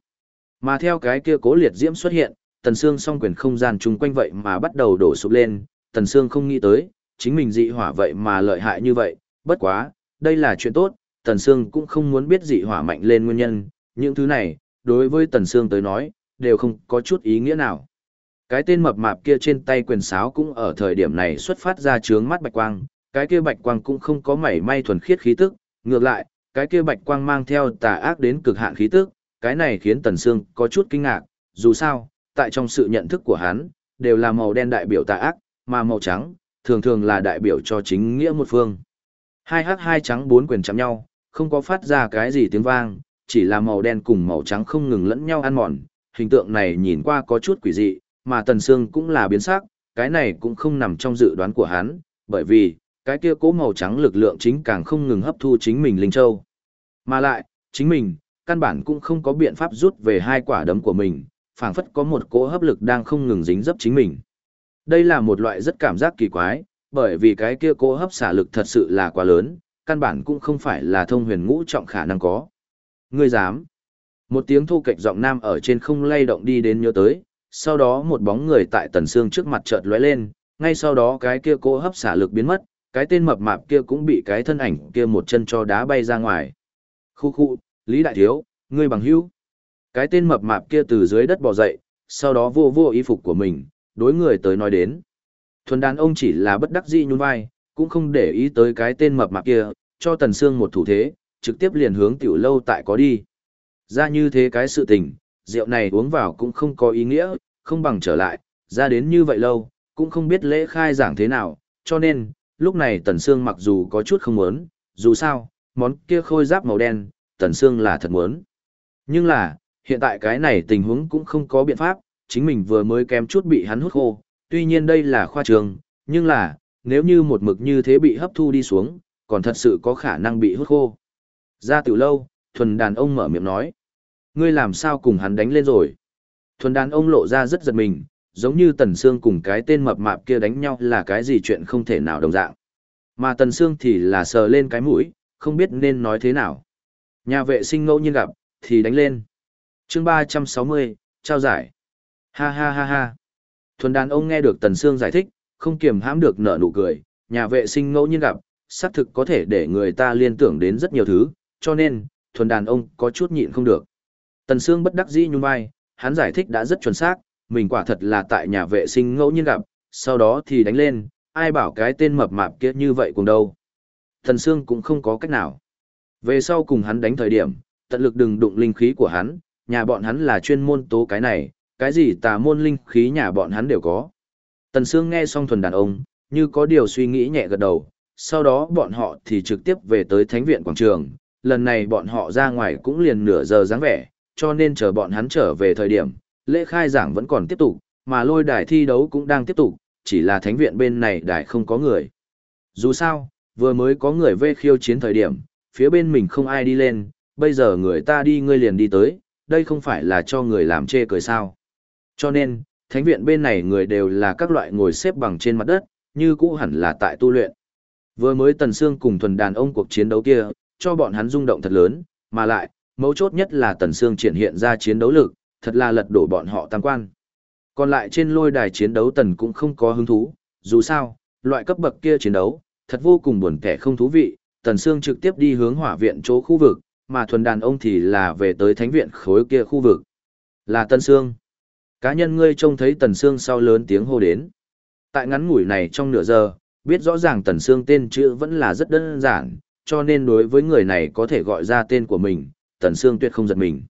Mà theo cái kia cố liệt diễm xuất hiện, Tần xương song quyền không gian chung quanh vậy mà bắt đầu đổ sụp lên, Tần xương không nghĩ tới, chính mình dị hỏa vậy mà lợi hại như vậy, bất quá, đây là chuyện tốt, Tần xương cũng không muốn biết dị hỏa mạnh lên nguyên nhân, những thứ này, đối với Tần xương tới nói, đều không có chút ý nghĩa nào. Cái tên mập mạp kia trên tay quyền sáo cũng ở thời điểm này xuất phát ra trướng mắt bạch quang, cái kia bạch quang cũng không có mảy may thuần khiết khí tức, ngược lại, cái kia bạch quang mang theo tà ác đến cực hạn khí tức, cái này khiến Tần Sương có chút kinh ngạc, dù sao, tại trong sự nhận thức của hắn, đều là màu đen đại biểu tà ác, mà màu trắng, thường thường là đại biểu cho chính nghĩa một phương. Hai hắc hai trắng bốn quyền chạm nhau, không có phát ra cái gì tiếng vang, chỉ là màu đen cùng màu trắng không ngừng lẫn nhau ăn mòn, hình tượng này nhìn qua có chút quỷ dị, mà Tần Sương cũng là biến sắc, cái này cũng không nằm trong dự đoán của hắn, bởi vì, cái kia cố màu trắng lực lượng chính càng không ngừng hấp thu chính mình Linh Châu. Mà lại, chính mình, căn bản cũng không có biện pháp rút về hai quả đấm của mình, phảng phất có một cỗ hấp lực đang không ngừng dính dấp chính mình. Đây là một loại rất cảm giác kỳ quái, bởi vì cái kia cỗ hấp xả lực thật sự là quá lớn, căn bản cũng không phải là thông huyền ngũ trọng khả năng có. Ngươi dám? Một tiếng thu kịch giọng nam ở trên không lay động đi đến nhớ tới, sau đó một bóng người tại tần xương trước mặt chợt lóe lên, ngay sau đó cái kia cỗ hấp xả lực biến mất, cái tên mập mạp kia cũng bị cái thân ảnh kia một chân cho đá bay ra ngoài. Khu khu, Lý Đại Thiếu, ngươi bằng hữu. Cái tên mập mạp kia từ dưới đất bò dậy, sau đó vô vô y phục của mình, đối người tới nói đến. Thuần đàn ông chỉ là bất đắc dĩ nhún vai, cũng không để ý tới cái tên mập mạp kia, cho Tần Sương một thủ thế, trực tiếp liền hướng tiểu lâu tại có đi. Ra như thế cái sự tình, rượu này uống vào cũng không có ý nghĩa, không bằng trở lại, ra đến như vậy lâu, cũng không biết lễ khai giảng thế nào, cho nên, lúc này Tần Sương mặc dù có chút không muốn, dù sao, món kia khôi giáp màu đen, Tần Sương là thật muốn. Nhưng là, hiện tại cái này tình huống cũng không có biện pháp, chính mình vừa mới kém chút bị hắn hút khô, tuy nhiên đây là khoa trường, nhưng là, nếu như một mực như thế bị hấp thu đi xuống, còn thật sự có khả năng bị hút khô. Ra tiểu lâu, thuần đàn ông mở miệng nói. Ngươi làm sao cùng hắn đánh lên rồi? Thuần đàn ông lộ ra rất giật mình, giống như Tần Sương cùng cái tên mập mạp kia đánh nhau là cái gì chuyện không thể nào đồng dạng. Mà Tần Sương thì là sờ lên cái mũi, không biết nên nói thế nào. Nhà vệ sinh ngẫu nhiên gặp, thì đánh lên. chương 360, trao giải. Ha ha ha ha. Thuần đàn ông nghe được Tần Sương giải thích, không kiềm hãm được nở nụ cười, nhà vệ sinh ngẫu nhiên gặp, xác thực có thể để người ta liên tưởng đến rất nhiều thứ, cho nên, thuần đàn ông có chút nhịn không được. Tần Sương bất đắc dĩ nhún vai, hắn giải thích đã rất chuẩn xác, mình quả thật là tại nhà vệ sinh ngẫu nhiên gặp, sau đó thì đánh lên, ai bảo cái tên mập mạp kia như vậy cùng đâu. Tần Sương cũng không có cách nào. Về sau cùng hắn đánh thời điểm, tận lực đừng đụng linh khí của hắn, nhà bọn hắn là chuyên môn tố cái này, cái gì tà môn linh khí nhà bọn hắn đều có. Tần Sương nghe xong thuần đàn ông, như có điều suy nghĩ nhẹ gật đầu, sau đó bọn họ thì trực tiếp về tới thánh viện quảng trường, lần này bọn họ ra ngoài cũng liền nửa giờ dáng vẻ, cho nên chờ bọn hắn trở về thời điểm, lễ khai giảng vẫn còn tiếp tục, mà lôi đài thi đấu cũng đang tiếp tục, chỉ là thánh viện bên này đài không có người. Dù sao, vừa mới có người vê khiêu chiến thời điểm, phía bên mình không ai đi lên, bây giờ người ta đi ngươi liền đi tới, đây không phải là cho người làm chê cười sao. Cho nên, thánh viện bên này người đều là các loại ngồi xếp bằng trên mặt đất, như cũ hẳn là tại tu luyện. Vừa mới Tần Sương cùng thuần đàn ông cuộc chiến đấu kia, cho bọn hắn rung động thật lớn, mà lại, mấu chốt nhất là Tần Sương triển hiện ra chiến đấu lực, thật là lật đổ bọn họ tam quan. Còn lại trên lôi đài chiến đấu Tần cũng không có hứng thú, dù sao, loại cấp bậc kia chiến đấu, thật vô cùng buồn kẻ không thú vị, Tần Sương trực tiếp đi hướng hỏa viện chỗ khu vực, mà thuần đàn ông thì là về tới thánh viện khối kia khu vực. Là Tần Sương. Cá nhân ngươi trông thấy Tần Sương sau lớn tiếng hô đến. Tại ngắn ngủi này trong nửa giờ, biết rõ ràng Tần Sương tên chữ vẫn là rất đơn giản, cho nên đối với người này có thể gọi ra tên của mình, Tần Sương tuyệt không giật mình.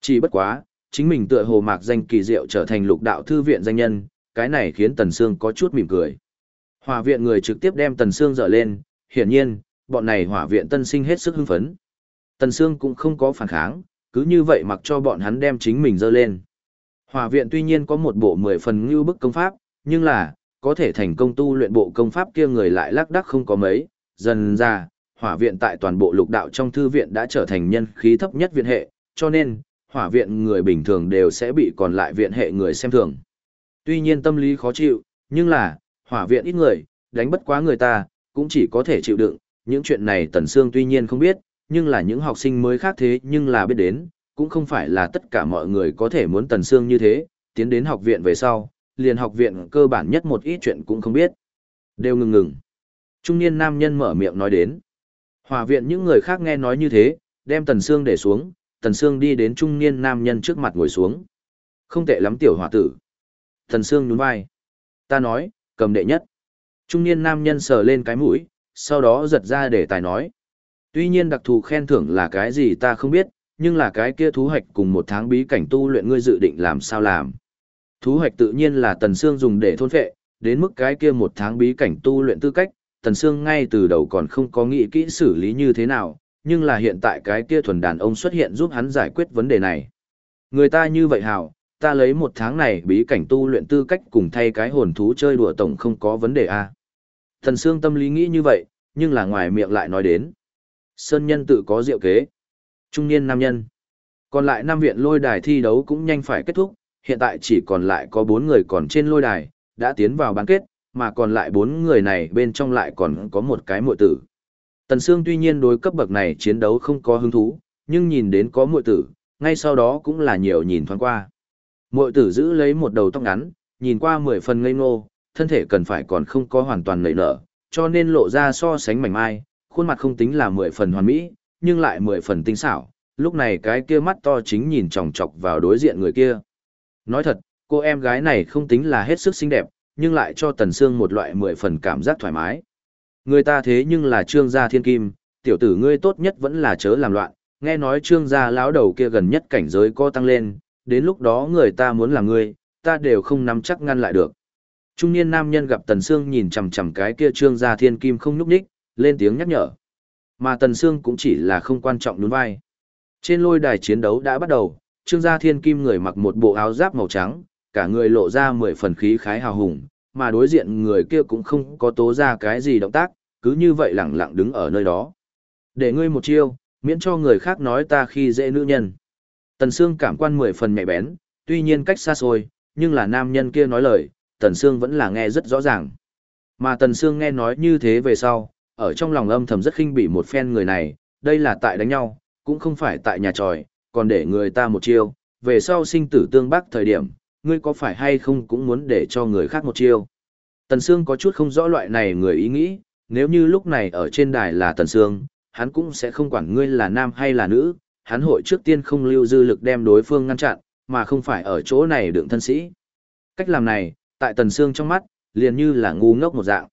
Chỉ bất quá, chính mình tựa hồ mạc danh kỳ diệu trở thành lục đạo thư viện danh nhân, cái này khiến Tần Sương có chút mỉm cười. Hỏa viện người trực tiếp đem Tần Sương dở lên, hiển nhiên, bọn này hỏa viện tân sinh hết sức hưng phấn. Tần Sương cũng không có phản kháng, cứ như vậy mặc cho bọn hắn đem chính mình dơ lên. Hỏa viện tuy nhiên có một bộ mười phần ngưu bức công pháp, nhưng là, có thể thành công tu luyện bộ công pháp kia người lại lác đắc không có mấy, dần ra, hỏa viện tại toàn bộ lục đạo trong thư viện đã trở thành nhân khí thấp nhất viện hệ, cho nên, hỏa viện người bình thường đều sẽ bị còn lại viện hệ người xem thường. Tuy nhiên tâm lý khó chịu, nhưng là, hỏa viện ít người, đánh bất quá người ta, cũng chỉ có thể chịu đựng, những chuyện này Tần Sương tuy nhiên không biết, nhưng là những học sinh mới khác thế nhưng là biết đến, cũng không phải là tất cả mọi người có thể muốn Tần Sương như thế, tiến đến học viện về sau, liền học viện cơ bản nhất một ít chuyện cũng không biết. Đều ngừng ngừng. Trung niên nam nhân mở miệng nói đến. Hòa viện những người khác nghe nói như thế, đem Tần Sương để xuống, Tần Sương đi đến trung niên nam nhân trước mặt ngồi xuống. Không tệ lắm tiểu hòa tử. Tần Sương nhún vai. Ta nói, cầm đệ nhất. Trung niên nam nhân sờ lên cái mũi, sau đó giật ra để tài nói. Tuy nhiên đặc thù khen thưởng là cái gì ta không biết, nhưng là cái kia thú hoạch cùng một tháng bí cảnh tu luyện ngươi dự định làm sao làm. Thú hoạch tự nhiên là Tần Sương dùng để thôn phệ, đến mức cái kia một tháng bí cảnh tu luyện tư cách, Tần Sương ngay từ đầu còn không có nghĩ kỹ xử lý như thế nào, nhưng là hiện tại cái kia thuần đàn ông xuất hiện giúp hắn giải quyết vấn đề này. Người ta như vậy hảo, ta lấy một tháng này bí cảnh tu luyện tư cách cùng thay cái hồn thú chơi đùa tổng không có vấn đề a. À. Thần Sương tâm lý nghĩ như vậy, nhưng là ngoài miệng lại nói đến. Sơn nhân tự có diệu kế. Trung niên nam nhân. Còn lại năm viện lôi đài thi đấu cũng nhanh phải kết thúc, hiện tại chỉ còn lại có bốn người còn trên lôi đài, đã tiến vào bán kết, mà còn lại bốn người này bên trong lại còn có một cái muội tử. Tần Sương tuy nhiên đối cấp bậc này chiến đấu không có hứng thú, nhưng nhìn đến có muội tử, ngay sau đó cũng là nhiều nhìn thoáng qua. Muội tử giữ lấy một đầu tóc ngắn, nhìn qua mười phần ngây ngô, thân thể cần phải còn không có hoàn toàn nảy nở, cho nên lộ ra so sánh mảnh mai, khuôn mặt không tính là mười phần hoàn mỹ, nhưng lại mười phần tinh xảo. Lúc này cái kia mắt to chính nhìn chòng chọc vào đối diện người kia. Nói thật, cô em gái này không tính là hết sức xinh đẹp, nhưng lại cho Tần Sương một loại mười phần cảm giác thoải mái. Người ta thế nhưng là trương gia thiên kim, tiểu tử ngươi tốt nhất vẫn là chớ làm loạn, nghe nói trương gia lão đầu kia gần nhất cảnh giới co tăng lên, đến lúc đó người ta muốn là ngươi, ta đều không nắm chắc ngăn lại được. Trung niên nam nhân gặp Tần Sương nhìn chằm chằm cái kia trương gia thiên kim không nhúc nhích, lên tiếng nhắc nhở. Mà Tần Sương cũng chỉ là không quan trọng nhún vai. Trên lôi đài chiến đấu đã bắt đầu, Trương Gia Thiên Kim người mặc một bộ áo giáp màu trắng, cả người lộ ra mười phần khí khái hào hùng, mà đối diện người kia cũng không có tố ra cái gì động tác, cứ như vậy lẳng lặng đứng ở nơi đó. Để ngươi một chiêu, miễn cho người khác nói ta khi dễ nữ nhân. Tần Sương cảm quan mười phần nhạy bén, tuy nhiên cách xa xôi, nhưng là nam nhân kia nói lời, Tần Sương vẫn là nghe rất rõ ràng. Mà Tần Sương nghe nói như thế về sau, ở trong lòng âm thầm rất khinh bỉ một phen người này, đây là tại đánh nhau, cũng không phải tại nhà tròi, còn để người ta một chiêu, về sau sinh tử tương bắc thời điểm, ngươi có phải hay không cũng muốn để cho người khác một chiêu. Tần Sương có chút không rõ loại này người ý nghĩ, nếu như lúc này ở trên đài là Tần Sương, hắn cũng sẽ không quản ngươi là nam hay là nữ, hắn hội trước tiên không lưu dư lực đem đối phương ngăn chặn, mà không phải ở chỗ này đựng thân sĩ. Cách làm này, tại Tần Sương trong mắt, liền như là ngu ngốc một dạng.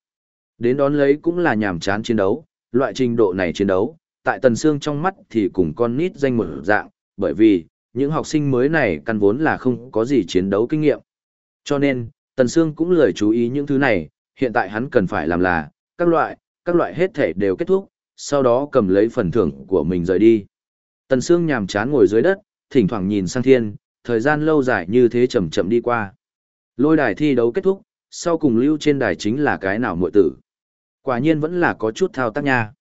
Đến đón lấy cũng là nhàm chán chiến đấu, loại trình độ này chiến đấu, tại Tần Sương trong mắt thì cùng con nít danh một dạng, bởi vì, những học sinh mới này căn vốn là không có gì chiến đấu kinh nghiệm. Cho nên, Tần Sương cũng lười chú ý những thứ này, hiện tại hắn cần phải làm là, các loại, các loại hết thể đều kết thúc, sau đó cầm lấy phần thưởng của mình rời đi. Tần Sương nhàm chán ngồi dưới đất, thỉnh thoảng nhìn sang thiên, thời gian lâu dài như thế chậm chậm đi qua. Lôi đài thi đấu kết thúc, sau cùng lưu trên đài chính là cái nào muội tử. Quả nhiên vẫn là có chút thao tác nha.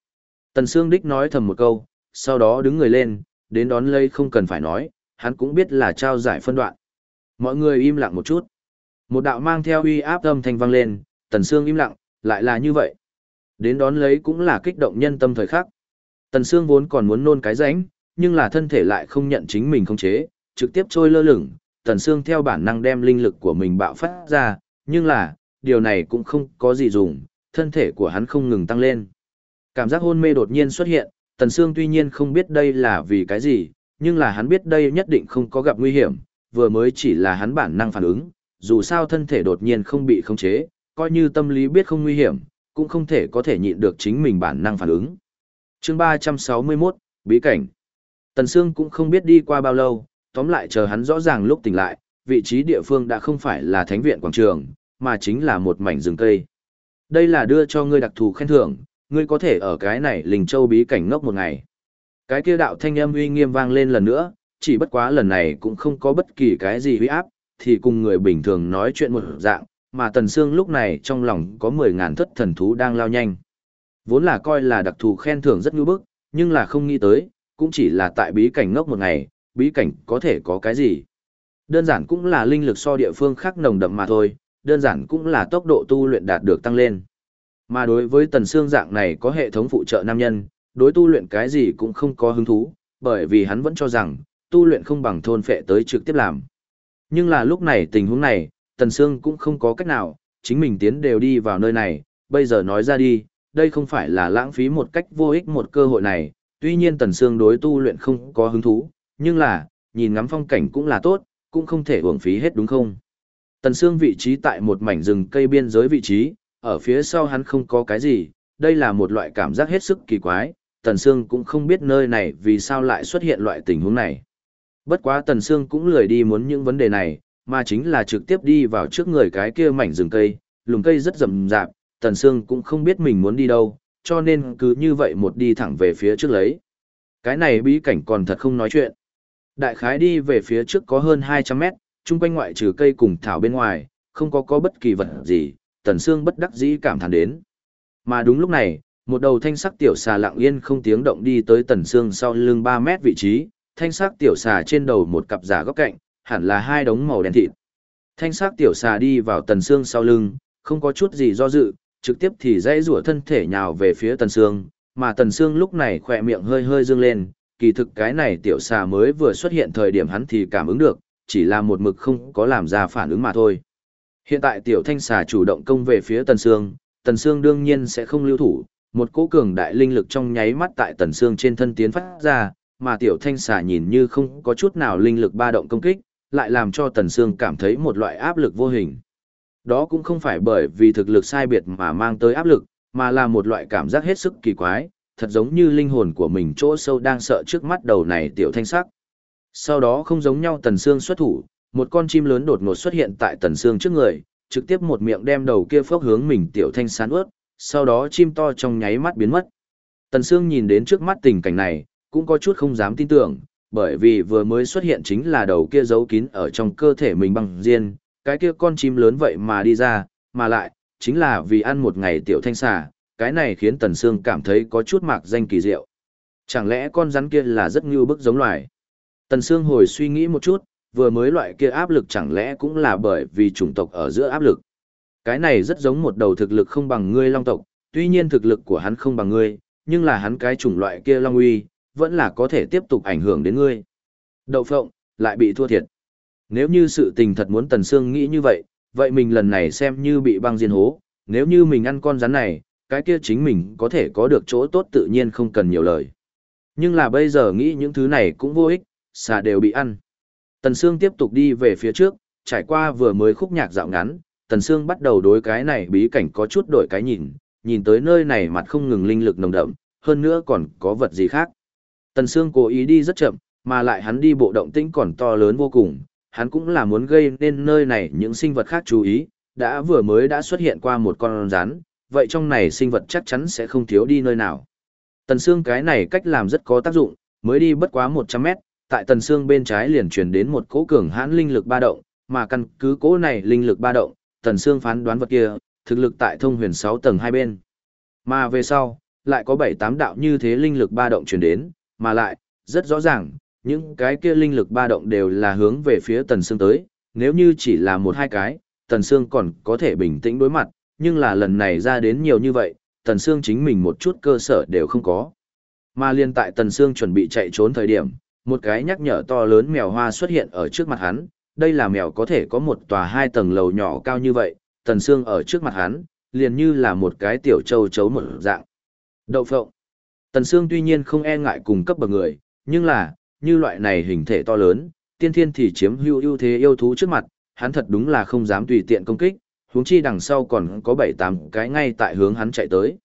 Tần Sương Đích nói thầm một câu, sau đó đứng người lên, đến đón lây không cần phải nói, hắn cũng biết là trao giải phân đoạn. Mọi người im lặng một chút. Một đạo mang theo uy áp âm thanh vang lên, Tần Sương im lặng, lại là như vậy. Đến đón lấy cũng là kích động nhân tâm thời khắc. Tần Sương vốn còn muốn nôn cái rãnh, nhưng là thân thể lại không nhận chính mình không chế, trực tiếp trôi lơ lửng. Tần Sương theo bản năng đem linh lực của mình bạo phát ra, nhưng là, điều này cũng không có gì dùng, thân thể của hắn không ngừng tăng lên. Cảm giác hôn mê đột nhiên xuất hiện, Tần Sương tuy nhiên không biết đây là vì cái gì, nhưng là hắn biết đây nhất định không có gặp nguy hiểm, vừa mới chỉ là hắn bản năng phản ứng, dù sao thân thể đột nhiên không bị khống chế, coi như tâm lý biết không nguy hiểm, cũng không thể có thể nhịn được chính mình bản năng phản ứng. chương 361, Bí cảnh. Tần Sương cũng không biết đi qua bao lâu, tóm lại chờ hắn rõ ràng lúc tỉnh lại, vị trí địa phương đã không phải là thánh viện quảng trường, mà chính là một mảnh rừng cây. Đây là đưa cho ngươi đặc thù khen thưởng, ngươi có thể ở cái này lình châu bí cảnh ngốc một ngày. Cái kia đạo thanh âm uy nghiêm vang lên lần nữa, chỉ bất quá lần này cũng không có bất kỳ cái gì uy áp, thì cùng người bình thường nói chuyện một dạng, mà Tần Sương lúc này trong lòng có 10.000 thất thần thú đang lao nhanh. Vốn là coi là đặc thù khen thưởng rất ngư bức, nhưng là không nghĩ tới, cũng chỉ là tại bí cảnh ngốc một ngày, bí cảnh có thể có cái gì. Đơn giản cũng là linh lực so địa phương khác nồng đậm mà thôi, đơn giản cũng là tốc độ tu luyện đạt được tăng lên. Mà đối với Tần xương dạng này có hệ thống phụ trợ nam nhân, đối tu luyện cái gì cũng không có hứng thú, bởi vì hắn vẫn cho rằng, tu luyện không bằng thôn phệ tới trực tiếp làm. Nhưng là lúc này tình huống này, Tần xương cũng không có cách nào, chính mình tiến đều đi vào nơi này, bây giờ nói ra đi, đây không phải là lãng phí một cách vô ích một cơ hội này, tuy nhiên Tần xương đối tu luyện không có hứng thú, nhưng là, nhìn ngắm phong cảnh cũng là tốt, cũng không thể uổng phí hết đúng không? Tần Sương vị trí tại một mảnh rừng cây biên giới vị trí, ở phía sau hắn không có cái gì, đây là một loại cảm giác hết sức kỳ quái, Tần Sương cũng không biết nơi này vì sao lại xuất hiện loại tình huống này. Bất quá Tần Sương cũng lười đi muốn những vấn đề này, mà chính là trực tiếp đi vào trước người cái kia mảnh rừng cây, lùm cây rất rậm rạp, Tần Sương cũng không biết mình muốn đi đâu, cho nên cứ như vậy một đi thẳng về phía trước lấy. Cái này bí cảnh còn thật không nói chuyện. Đại khái đi về phía trước có hơn 200 mét, chung quanh ngoại trừ cây cùng thảo bên ngoài, không có có bất kỳ vật gì, Tần Sương bất đắc dĩ cảm thán đến. Mà đúng lúc này, một đầu thanh sắc tiểu xà lặng yên không tiếng động đi tới Tần Sương sau lưng 3 mét vị trí, thanh sắc tiểu xà trên đầu một cặp giả góc cạnh, hẳn là hai đống màu đen thịt. Thanh sắc tiểu xà đi vào Tần Sương sau lưng, không có chút gì do dự, trực tiếp thì dãy rủa thân thể nhào về phía Tần Sương, mà Tần Sương lúc này khỏe miệng hơi hơi dương lên, kỳ thực cái này tiểu xà mới vừa xuất hiện thời điểm hắn thì cảm ứng được, chỉ là một mực không có làm ra phản ứng mà thôi. Hiện tại tiểu thanh xà chủ động công về phía Tần Sương, Tần Sương đương nhiên sẽ không lưu thủ, một cỗ cường đại linh lực trong nháy mắt tại Tần Sương trên thân tiến phát ra, mà tiểu thanh xà nhìn như không có chút nào linh lực ba động công kích, lại làm cho Tần Sương cảm thấy một loại áp lực vô hình. Đó cũng không phải bởi vì thực lực sai biệt mà mang tới áp lực, mà là một loại cảm giác hết sức kỳ quái, thật giống như linh hồn của mình chỗ sâu đang sợ trước mắt đầu này tiểu thanh sắc. Sau đó không giống nhau Tần xương xuất thủ, một con chim lớn đột ngột xuất hiện tại Tần xương trước người, trực tiếp một miệng đem đầu kia phốc hướng mình tiểu thanh sán ướt, sau đó chim to trong nháy mắt biến mất. Tần xương nhìn đến trước mắt tình cảnh này, cũng có chút không dám tin tưởng, bởi vì vừa mới xuất hiện chính là đầu kia giấu kín ở trong cơ thể mình bằng riêng, cái kia con chim lớn vậy mà đi ra, mà lại, chính là vì ăn một ngày tiểu thanh xà, cái này khiến Tần Sương cảm thấy có chút mạc danh kỳ diệu. Chẳng lẽ con rắn kia là rất như bức giống loài? Tần Sương hồi suy nghĩ một chút, vừa mới loại kia áp lực chẳng lẽ cũng là bởi vì chủng tộc ở giữa áp lực. Cái này rất giống một đầu thực lực không bằng ngươi long tộc, tuy nhiên thực lực của hắn không bằng ngươi, nhưng là hắn cái chủng loại kia long uy, vẫn là có thể tiếp tục ảnh hưởng đến ngươi. Đậu phộng, lại bị thua thiệt. Nếu như sự tình thật muốn Tần Sương nghĩ như vậy, vậy mình lần này xem như bị băng diên hố, nếu như mình ăn con rắn này, cái kia chính mình có thể có được chỗ tốt tự nhiên không cần nhiều lời. Nhưng là bây giờ nghĩ những thứ này cũng vô ích, xà đều bị ăn. Tần Sương tiếp tục đi về phía trước, trải qua vừa mới khúc nhạc dạo ngắn, Tần Sương bắt đầu đối cái này bí cảnh có chút đổi cái nhìn, nhìn tới nơi này mặt không ngừng linh lực nồng đậm, hơn nữa còn có vật gì khác. Tần Sương cố ý đi rất chậm, mà lại hắn đi bộ động tĩnh còn to lớn vô cùng, hắn cũng là muốn gây nên nơi này những sinh vật khác chú ý, đã vừa mới đã xuất hiện qua một con rắn, vậy trong này sinh vật chắc chắn sẽ không thiếu đi nơi nào. Tần xương cái này cách làm rất có tác dụng, mới đi bất quá 100 mét, tại Tần xương bên trái liền truyền đến một cỗ cường hãn linh lực ba động, mà căn cứ cỗ này linh lực ba động, Tần xương phán đoán vật kia, thực lực tại thông huyền 6 tầng hai bên. Mà về sau, lại có 7-8 đạo như thế linh lực ba động truyền đến, mà lại, rất rõ ràng, những cái kia linh lực ba động đều là hướng về phía Tần xương tới, nếu như chỉ là một hai cái, Tần xương còn có thể bình tĩnh đối mặt, nhưng là lần này ra đến nhiều như vậy, Tần Sương chính mình một chút cơ sở đều không có. Mà liên tại Tần Sương chuẩn bị chạy trốn thời điểm, một cái nhắc nhở to lớn mèo hoa xuất hiện ở trước mặt hắn, đây là mèo có thể có một tòa hai tầng lầu nhỏ cao như vậy, Tần Sương ở trước mặt hắn, liền như là một cái tiểu châu chấu một dạng. Đậu phộng. Tần Sương tuy nhiên không e ngại cùng cấp bậc người, nhưng là, như loại này hình thể to lớn, tiên thiên thì chiếm hữu ưu thế yêu thú trước mặt, hắn thật đúng là không dám tùy tiện công kích, huống chi đằng sau còn có bảy tám cái ngay tại hướng hắn chạy tới.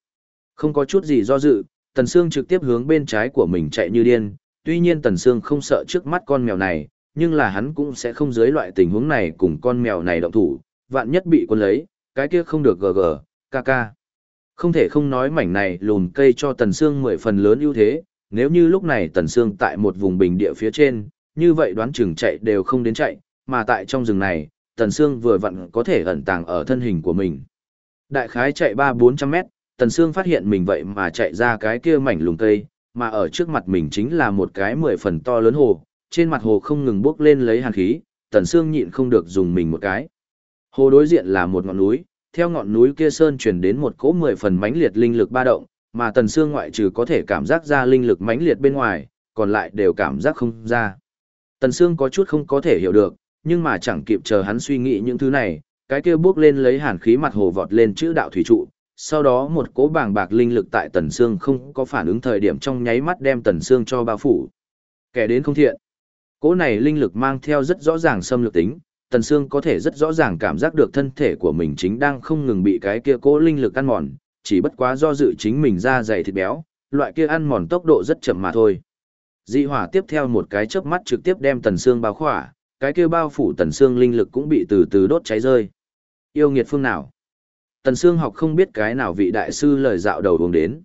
Không có chút gì do dự, Tần Sương trực tiếp hướng bên trái của mình chạy như điên, tuy nhiên Tần Sương không sợ trước mắt con mèo này, nhưng là hắn cũng sẽ không dưới loại tình huống này cùng con mèo này động thủ, vạn nhất bị quân lấy, cái kia không được gờ gờ, ca ca, Không thể không nói mảnh này lùn cây cho Tần Sương mười phần lớn ưu thế, nếu như lúc này Tần Sương tại một vùng bình địa phía trên, như vậy đoán chừng chạy đều không đến chạy, mà tại trong rừng này, Tần Sương vừa vặn có thể ẩn tàng ở thân hình của mình. Đại khái chạy 3-400 mét, Tần Sương phát hiện mình vậy mà chạy ra cái kia mảnh lùng cây, mà ở trước mặt mình chính là một cái mười phần to lớn hồ, trên mặt hồ không ngừng bốc lên lấy hàn khí, Tần Sương nhịn không được dùng mình một cái. Hồ đối diện là một ngọn núi, theo ngọn núi kia sơn truyền đến một cỗ mười phần mãnh liệt linh lực ba động, mà Tần Sương ngoại trừ có thể cảm giác ra linh lực mãnh liệt bên ngoài, còn lại đều cảm giác không ra. Tần Sương có chút không có thể hiểu được, nhưng mà chẳng kịp chờ hắn suy nghĩ những thứ này, cái kia bước lên lấy hàn khí mặt hồ vọt lên chữ đạo thủy trụ, sau đó một cỗ bàng bạc linh lực tại Tần xương không có phản ứng thời điểm trong nháy mắt đem Tần xương cho bao phủ. Kẻ đến không thiện. Cỗ này linh lực mang theo rất rõ ràng xâm lược tính, Tần xương có thể rất rõ ràng cảm giác được thân thể của mình chính đang không ngừng bị cái kia cỗ linh lực ăn mòn, chỉ bất quá do dự chính mình ra dày thịt béo, loại kia ăn mòn tốc độ rất chậm mà thôi. Dị hỏa tiếp theo một cái chớp mắt trực tiếp đem Tần xương bao khỏa, cái kia bao phủ Tần xương linh lực cũng bị từ từ đốt cháy rơi. Yêu nghiệt phương nào? Tần xương học không biết cái nào vị đại sư lời dạo đầu uống đến.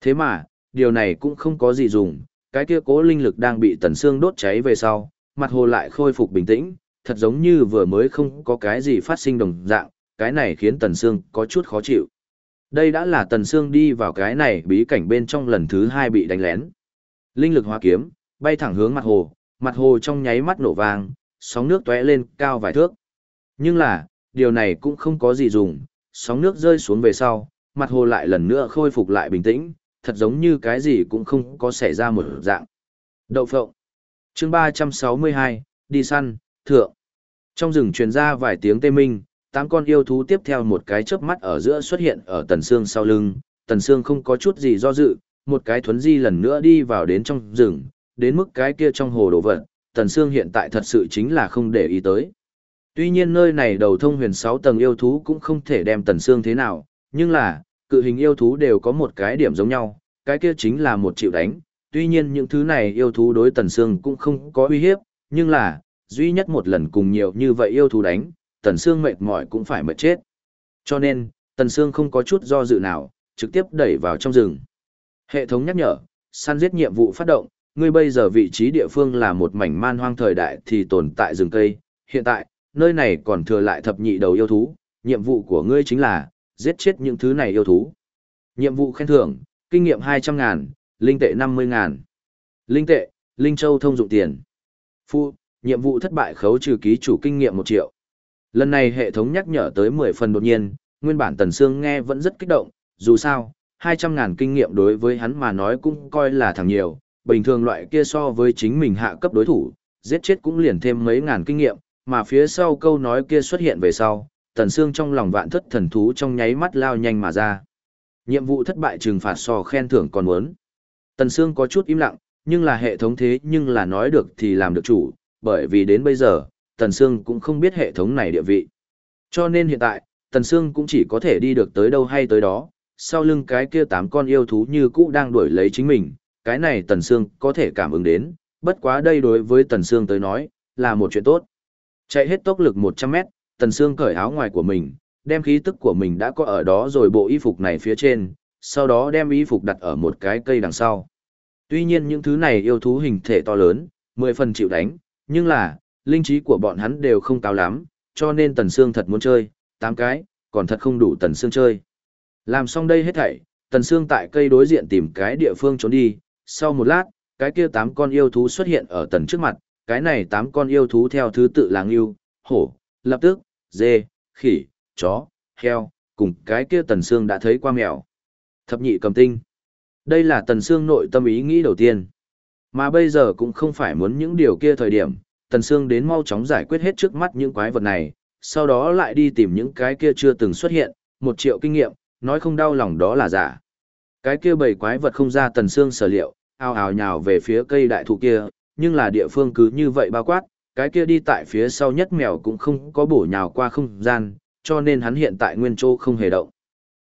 Thế mà, điều này cũng không có gì dùng, cái kia cố linh lực đang bị Tần xương đốt cháy về sau, mặt hồ lại khôi phục bình tĩnh, thật giống như vừa mới không có cái gì phát sinh đồng dạng, cái này khiến Tần xương có chút khó chịu. Đây đã là Tần xương đi vào cái này bí cảnh bên trong lần thứ hai bị đánh lén. Linh lực hóa kiếm, bay thẳng hướng mặt hồ, mặt hồ trong nháy mắt nổ vang, sóng nước tóe lên cao vài thước. Nhưng là, điều này cũng không có gì dùng, sóng nước rơi xuống về sau, mặt hồ lại lần nữa khôi phục lại bình tĩnh, thật giống như cái gì cũng không có xảy ra một dạng. Đậu phộng. chương 362, đi săn, thượng. Trong rừng truyền ra vài tiếng tê minh, tám con yêu thú tiếp theo một cái chớp mắt ở giữa xuất hiện ở tần xương sau lưng, tần xương không có chút gì do dự, một cái thuấn di lần nữa đi vào đến trong rừng, đến mức cái kia trong hồ đổ vật, tần Sương hiện tại thật sự chính là không để ý tới. Tuy nhiên nơi này đầu thông huyền 6 tầng yêu thú cũng không thể đem tần Sương thế nào, nhưng là, cự hình yêu thú đều có một cái điểm giống nhau, cái kia chính là một chịu đánh. Tuy nhiên những thứ này yêu thú đối tần Sương cũng không có uy hiếp, nhưng là, duy nhất một lần cùng nhiều như vậy yêu thú đánh, tần Sương mệt mỏi cũng phải mệt chết. Cho nên, tần Sương không có chút do dự nào, trực tiếp đẩy vào trong rừng. Hệ thống nhắc nhở, săn giết nhiệm vụ phát động, ngươi bây giờ vị trí địa phương là một mảnh man hoang thời đại thì tồn tại rừng cây, hiện tại, nơi này còn thừa lại thập nhị đầu yêu thú, nhiệm vụ của ngươi chính là, giết chết những thứ này yêu thú. Nhiệm vụ khen thưởng, kinh nghiệm 200 ngàn, linh tệ 50 ngàn. Linh tệ, linh châu thông dụng tiền. Phu, nhiệm vụ thất bại khấu trừ ký chủ kinh nghiệm 1 triệu. Lần này hệ thống nhắc nhở tới 10 phần đột nhiên, nguyên bản Tần Sương nghe vẫn rất kích động, dù sao, 200 ngàn kinh nghiệm đối với hắn mà nói cũng coi là thằng nhiều, bình thường loại kia so với chính mình hạ cấp đối thủ, giết chết cũng liền thêm mấy ngàn kinh nghiệm, mà phía sau câu nói kia xuất hiện về sau, Tần xương trong lòng vạn thất thần thú trong nháy mắt lao nhanh mà ra. Nhiệm vụ thất bại trừng phạt so khen thưởng còn muốn. Tần xương có chút im lặng, nhưng là hệ thống thế nhưng là nói được thì làm được chủ, bởi vì đến bây giờ, Tần xương cũng không biết hệ thống này địa vị. Cho nên hiện tại, Tần xương cũng chỉ có thể đi được tới đâu hay tới đó, sau lưng cái kia tám con yêu thú như cũ đang đuổi lấy chính mình, cái này Tần Sương có thể cảm ứng đến, bất quá đây đối với Tần Sương tới nói, là một chuyện tốt. Chạy hết tốc lực 100 mét, Tần Sương cởi áo ngoài của mình, đem khí tức của mình đã có ở đó rồi bộ y phục này phía trên, sau đó đem y phục đặt ở một cái cây đằng sau. Tuy nhiên những thứ này yêu thú hình thể to lớn, mười phần chịu đánh, nhưng là, linh trí của bọn hắn đều không cao lắm, cho nên Tần Sương thật muốn chơi, tám cái, còn thật không đủ Tần Sương chơi. Làm xong đây hết thảy, Tần Sương tại cây đối diện tìm cái địa phương trốn đi, sau một lát, cái kia tám con yêu thú xuất hiện ở Tần trước mặt, cái này tám con yêu thú theo thứ tự là ngưu, hổ, lập tức, dê, khỉ, chó, heo, cùng cái kia Tần Sương đã thấy qua mèo. Thập nhị cầm tinh. Đây là Tần Sương nội tâm ý nghĩ đầu tiên. Mà bây giờ cũng không phải muốn những điều kia thời điểm, Tần Sương đến mau chóng giải quyết hết trước mắt những quái vật này, sau đó lại đi tìm những cái kia chưa từng xuất hiện, một triệu kinh nghiệm, nói không đau lòng đó là giả. Cái kia bảy quái vật không ra Tần xương sở liệu, ao ào nhào về phía cây đại thụ kia, nhưng là địa phương cứ như vậy bao quát, cái kia đi tại phía sau nhất mèo cũng không có bổ nhào qua không gian, cho nên hắn hiện tại nguyên chỗ không hề động.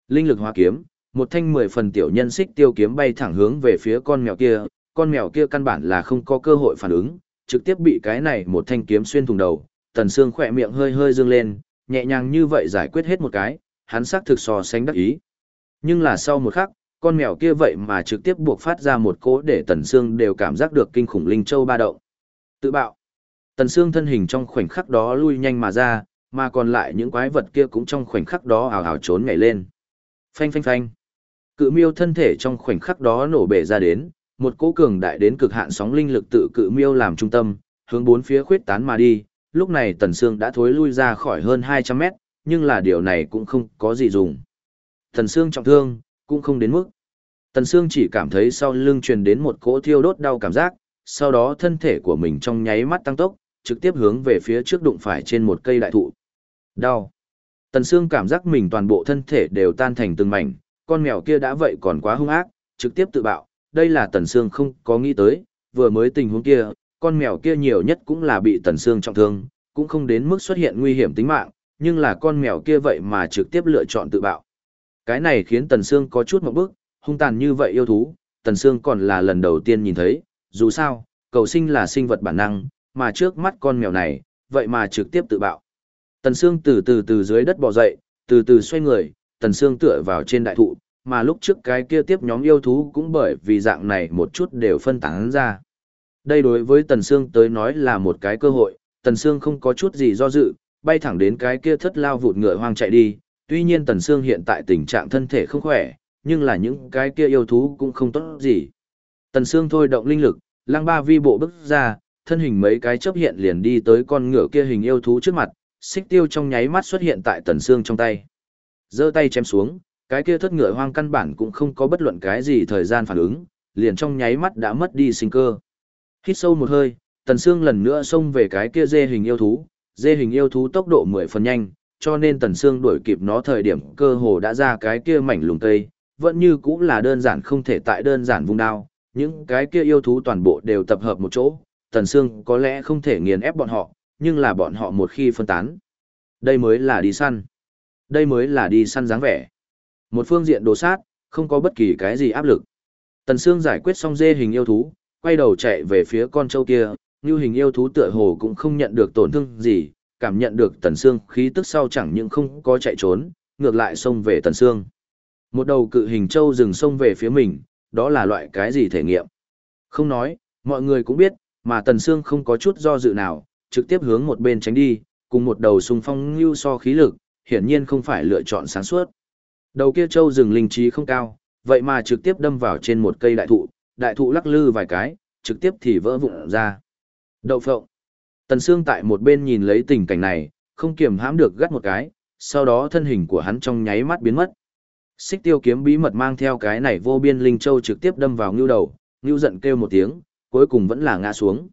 Linh lực hóa kiếm, một thanh mười phần tiểu nhân xích tiêu kiếm bay thẳng hướng về phía con mèo kia, con mèo kia căn bản là không có cơ hội phản ứng, trực tiếp bị cái này một thanh kiếm xuyên thủng đầu, tần xương khỏe miệng hơi hơi dương lên, nhẹ nhàng như vậy giải quyết hết một cái, hắn xác thực so sánh đắc ý. Nhưng là sau một khắc, con mèo kia vậy mà trực tiếp buộc phát ra một cỗ để tần xương đều cảm giác được kinh khủng linh châu ba động. Tự bạo. Tần xương thân hình trong khoảnh khắc đó lui nhanh mà ra, mà còn lại những quái vật kia cũng trong khoảnh khắc đó ảo ảo trốn nhảy lên. Phanh phanh phanh. Cự miêu thân thể trong khoảnh khắc đó nổ bể ra đến, một cỗ cường đại đến cực hạn sóng linh lực tự cự miêu làm trung tâm, hướng bốn phía khuyết tán mà đi. Lúc này Tần Sương đã thối lui ra khỏi hơn 200 mét, nhưng là điều này cũng không có gì dùng. Tần Sương trọng thương, cũng không đến mức. Tần Sương chỉ cảm thấy sau lưng truyền đến một cỗ thiêu đốt đau cảm giác, sau đó thân thể của mình trong nháy mắt tăng tốc, trực tiếp hướng về phía trước đụng phải trên một cây đại thụ. Đau. Tần Sương cảm giác mình toàn bộ thân thể đều tan thành từng mảnh, con mèo kia đã vậy còn quá hung ác, trực tiếp tự bạo, đây là Tần Sương không có nghĩ tới, vừa mới tình huống kia, con mèo kia nhiều nhất cũng là bị Tần Sương trọng thương, cũng không đến mức xuất hiện nguy hiểm tính mạng, nhưng là con mèo kia vậy mà trực tiếp lựa chọn tự bạo. Cái này khiến Tần Sương có chút một bước, hung tàn như vậy yêu thú, Tần Sương còn là lần đầu tiên nhìn thấy, dù sao, cầu sinh là sinh vật bản năng, mà trước mắt con mèo này, vậy mà trực tiếp tự bạo. Tần Sương từ từ từ dưới đất bò dậy, từ từ xoay người, Tần Sương tựa vào trên đại thụ, mà lúc trước cái kia tiếp nhóm yêu thú cũng bởi vì dạng này một chút đều phân tán ra. Đây đối với Tần Sương tới nói là một cái cơ hội, Tần Sương không có chút gì do dự, bay thẳng đến cái kia thất lao vụt ngựa hoang chạy đi, tuy nhiên Tần Sương hiện tại tình trạng thân thể không khỏe, nhưng là những cái kia yêu thú cũng không tốt gì. Tần Sương thôi động linh lực, lăng ba vi bộ bước ra, thân hình mấy cái chấp hiện liền đi tới con ngựa kia hình yêu thú trước mặt, xích tiêu trong nháy mắt xuất hiện tại Tần Sương trong tay. giơ tay chém xuống, cái kia thất ngựa hoang căn bản cũng không có bất luận cái gì thời gian phản ứng, liền trong nháy mắt đã mất đi sinh cơ. Hít sâu một hơi, Tần Sương lần nữa xông về cái kia dê hình yêu thú, dê hình yêu thú tốc độ mười phần nhanh, cho nên Tần Sương đuổi kịp nó thời điểm cơ hồ đã ra cái kia mảnh lùng tây, vẫn như cũng là đơn giản không thể tại đơn giản vung đao, những cái kia yêu thú toàn bộ đều tập hợp một chỗ, Tần Sương có lẽ không thể nghiền ép bọn họ, nhưng là bọn họ một khi phân tán. Đây mới là đi săn. Đây mới là đi săn dáng vẻ. Một phương diện đồ sát, không có bất kỳ cái gì áp lực. Tần Sương giải quyết xong dê hình yêu thú, quay đầu chạy về phía con trâu kia, như hình yêu thú tựa hồ cũng không nhận được tổn thương gì, cảm nhận được Tần Sương khí tức sau chẳng những không có chạy trốn, ngược lại xông về Tần Sương. Một đầu cự hình trâu dừng xông về phía mình, đó là loại cái gì thể nghiệm. Không nói, mọi người cũng biết, mà Tần Sương không có chút do dự nào, trực tiếp hướng một bên tránh đi, cùng một đầu xung phong lưu so khí lực, hiển nhiên không phải lựa chọn sáng suốt. Đầu kia châu rừng linh trí không cao, vậy mà trực tiếp đâm vào trên một cây đại thụ, đại thụ lắc lư vài cái, trực tiếp thì vỡ vụn ra. Đậu phộng. Tần Sương tại một bên nhìn lấy tình cảnh này, không kiềm hãm được gắt một cái, sau đó thân hình của hắn trong nháy mắt biến mất. Xích tiêu kiếm bí mật mang theo cái này vô biên linh châu trực tiếp đâm vào ngưu đầu, ngưu giận kêu một tiếng, cuối cùng vẫn là ngã xuống.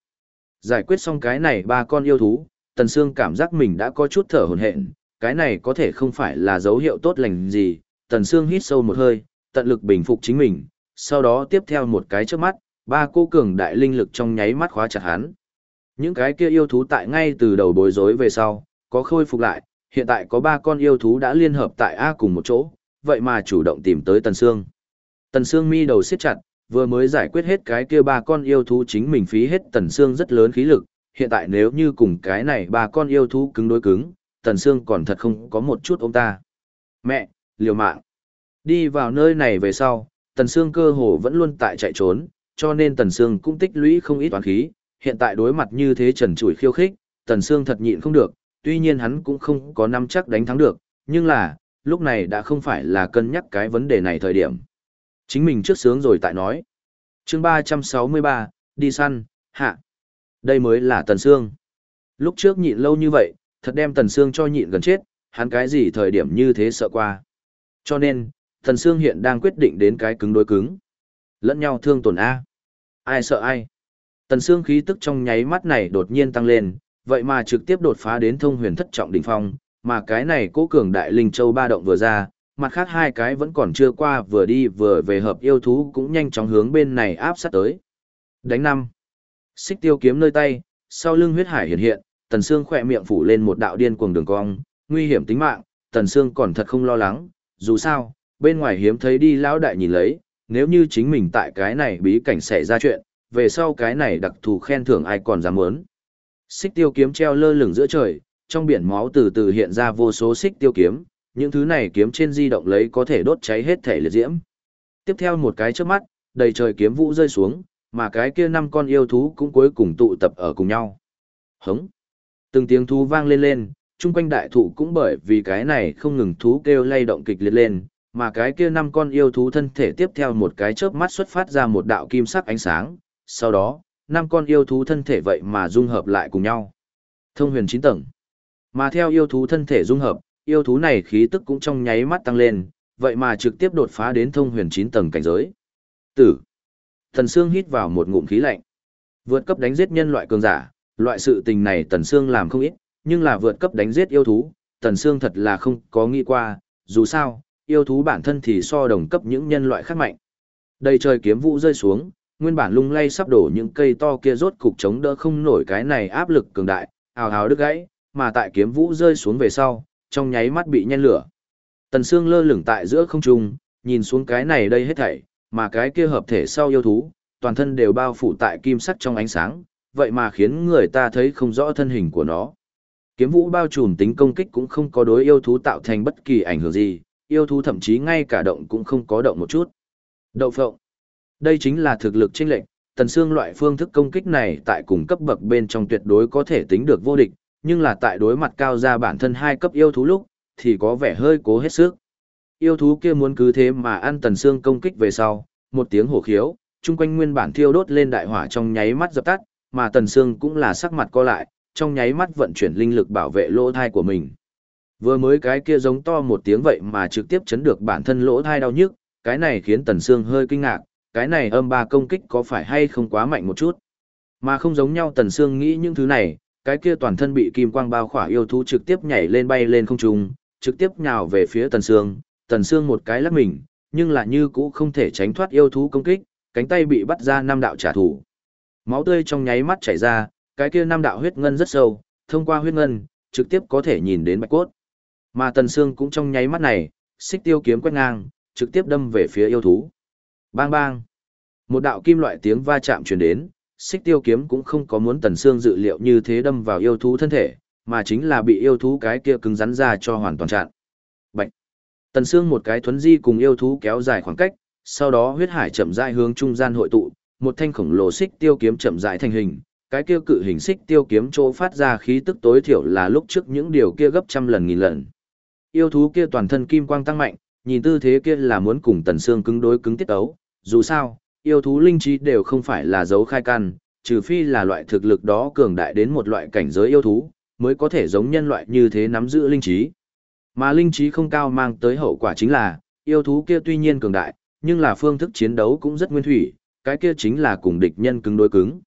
Giải quyết xong cái này ba con yêu thú, Tần Sương cảm giác mình đã có chút thở hổn hển, cái này có thể không phải là dấu hiệu tốt lành gì. Tần Sương hít sâu một hơi, tận lực bình phục chính mình, sau đó tiếp theo một cái trước mắt, ba cô cường đại linh lực trong nháy mắt khóa chặt hắn. Những cái kia yêu thú tại ngay từ đầu bối rối về sau, có khôi phục lại, hiện tại có ba con yêu thú đã liên hợp tại A cùng một chỗ, vậy mà chủ động tìm tới Tần Sương. Tần Sương mi đầu siết chặt, vừa mới giải quyết hết cái kia ba con yêu thú chính mình phí hết Tần Sương rất lớn khí lực, hiện tại nếu như cùng cái này ba con yêu thú cứng đối cứng, Tần Sương còn thật không có một chút ông ta. Mẹ, liều mạng. Đi vào nơi này về sau, Tần Sương cơ hồ vẫn luôn tại chạy trốn, cho nên Tần Sương cũng tích lũy không ít toán khí, hiện tại đối mặt như thế trần trụi khiêu khích, Tần Sương thật nhịn không được, tuy nhiên hắn cũng không có nắm chắc đánh thắng được, nhưng là, lúc này đã không phải là cân nhắc cái vấn đề này thời điểm. Chính mình trước sướng rồi tại nói. chương 363, đi săn, hạ. Đây mới là Tần Sương. Lúc trước nhịn lâu như vậy, thật đem Tần Sương cho nhịn gần chết, hắn cái gì thời điểm như thế sợ qua. Cho nên, Tần Sương hiện đang quyết định đến cái cứng đối cứng. Lẫn nhau thương tổn A. Ai sợ ai. Tần Sương khí tức trong nháy mắt này đột nhiên tăng lên, vậy mà trực tiếp đột phá đến thông huyền thất trọng đỉnh phong, mà cái này cố cường đại linh châu ba động vừa ra, mặt khác hai cái vẫn còn chưa qua vừa đi vừa về hợp yêu thú cũng nhanh chóng hướng bên này áp sát tới. Đánh năm. Xích tiêu kiếm nơi tay, sau lưng huyết hải hiện hiện, Tần Sương khỏe miệng phủ lên một đạo điên cuồng đường cong, nguy hiểm tính mạng, Tần Sương còn thật không lo lắng, dù sao, bên ngoài hiếm thấy đi lão đại nhìn lấy, nếu như chính mình tại cái này bí cảnh xảy ra chuyện, về sau cái này đặc thù khen thưởng ai còn dám muốn. Xích tiêu kiếm treo lơ lửng giữa trời, trong biển máu từ từ hiện ra vô số xích tiêu kiếm, những thứ này kiếm trên di động lấy có thể đốt cháy hết thể liệt diễm. Tiếp theo một cái trước mắt, đầy trời kiếm vũ rơi xuống, mà cái kia năm con yêu thú cũng cuối cùng tụ tập ở cùng nhau. Hống! Từng tiếng thú vang lên lên, chung quanh đại thụ cũng bởi vì cái này không ngừng thú kêu lay động kịch liệt lên, mà cái kia năm con yêu thú thân thể tiếp theo một cái chớp mắt xuất phát ra một đạo kim sắc ánh sáng, sau đó, năm con yêu thú thân thể vậy mà dung hợp lại cùng nhau. Thông huyền 9 tầng. Mà theo yêu thú thân thể dung hợp, yêu thú này khí tức cũng trong nháy mắt tăng lên, vậy mà trực tiếp đột phá đến thông huyền 9 tầng cảnh giới. Tử. Thần Sương hít vào một ngụm khí lạnh. Vượt cấp đánh giết nhân loại cường giả, loại sự tình này Tần Sương làm không ít, nhưng là vượt cấp đánh giết yêu thú, Tần Sương thật là không có nghĩ qua, dù sao, yêu thú bản thân thì so đồng cấp những nhân loại khác mạnh. Đầy trời kiếm vũ rơi xuống, nguyên bản lung lay sắp đổ những cây to kia rốt cục chống đỡ không nổi cái này áp lực cường đại, ào ào đứt gãy, mà tại kiếm vũ rơi xuống về sau, trong nháy mắt bị nhen lửa. Tần Sương lơ lửng tại giữa không trung, nhìn xuống cái này đây hết thảy, mà cái kia hợp thể sau yêu thú, toàn thân đều bao phủ tại kim sắc trong ánh sáng, vậy mà khiến người ta thấy không rõ thân hình của nó. Kiếm vũ bao trùm tính công kích cũng không có đối yêu thú tạo thành bất kỳ ảnh hưởng gì, yêu thú thậm chí ngay cả động cũng không có động một chút. Đậu phộng. Đây chính là thực lực chênh lệnh, tần xương loại phương thức công kích này tại cùng cấp bậc bên trong tuyệt đối có thể tính được vô địch, nhưng là tại đối mặt cao ra bản thân hai cấp yêu thú lúc, thì có vẻ hơi cố hết sức. Yêu thú kia muốn cứ thế mà ăn tần xương công kích về sau, một tiếng hổ khiếu, chung quanh nguyên bản thiêu đốt lên đại hỏa trong nháy mắt dập tắt, mà tần xương cũng là sắc mặt co lại, trong nháy mắt vận chuyển linh lực bảo vệ lỗ thai của mình. Vừa mới cái kia giống to một tiếng vậy mà trực tiếp chấn được bản thân lỗ thai đau nhức, cái này khiến tần xương hơi kinh ngạc, cái này âm ba công kích có phải hay không quá mạnh một chút. Mà không giống nhau Tần Sương nghĩ những thứ này, cái kia toàn thân bị kim quang bao khỏa yêu thú trực tiếp nhảy lên bay lên không trung, trực tiếp nhào về phía Tần Sương, Tần Sương một cái lắc mình, nhưng là như cũ không thể tránh thoát yêu thú công kích, cánh tay bị bắt ra năm đạo trả thù. Máu tươi trong nháy mắt chảy ra, cái kia năm đạo huyết ngân rất sâu, thông qua huyết ngân, trực tiếp có thể nhìn đến bạch cốt. Mà Tần Sương cũng trong nháy mắt này, xích tiêu kiếm quét ngang, trực tiếp đâm về phía yêu thú. Bang bang. Một đạo kim loại tiếng va chạm truyền đến, xích tiêu kiếm cũng không có muốn tần xương dự liệu như thế đâm vào yêu thú thân thể, mà chính là bị yêu thú cái kia cứng rắn ra cho hoàn toàn chặn. Bạch. Tần xương một cái thuấn di cùng yêu thú kéo dài khoảng cách, sau đó huyết hải chậm rãi hướng trung gian hội tụ, một thanh khổng lồ xích tiêu kiếm chậm rãi thành hình, cái kia cự hình xích tiêu kiếm chỗ phát ra khí tức tối thiểu là lúc trước những điều kia gấp trăm lần nghìn lần. Yêu thú kia toàn thân kim quang tăng mạnh, nhìn tư thế kia là muốn cùng Tần xương cứng đối cứng tiết ấu, dù sao, yêu thú linh trí đều không phải là dấu khai căn, trừ phi là loại thực lực đó cường đại đến một loại cảnh giới yêu thú, mới có thể giống nhân loại như thế nắm giữ linh trí. Mà linh trí không cao mang tới hậu quả chính là, yêu thú kia tuy nhiên cường đại, nhưng là phương thức chiến đấu cũng rất nguyên thủy, cái kia chính là cùng địch nhân cứng đối cứng.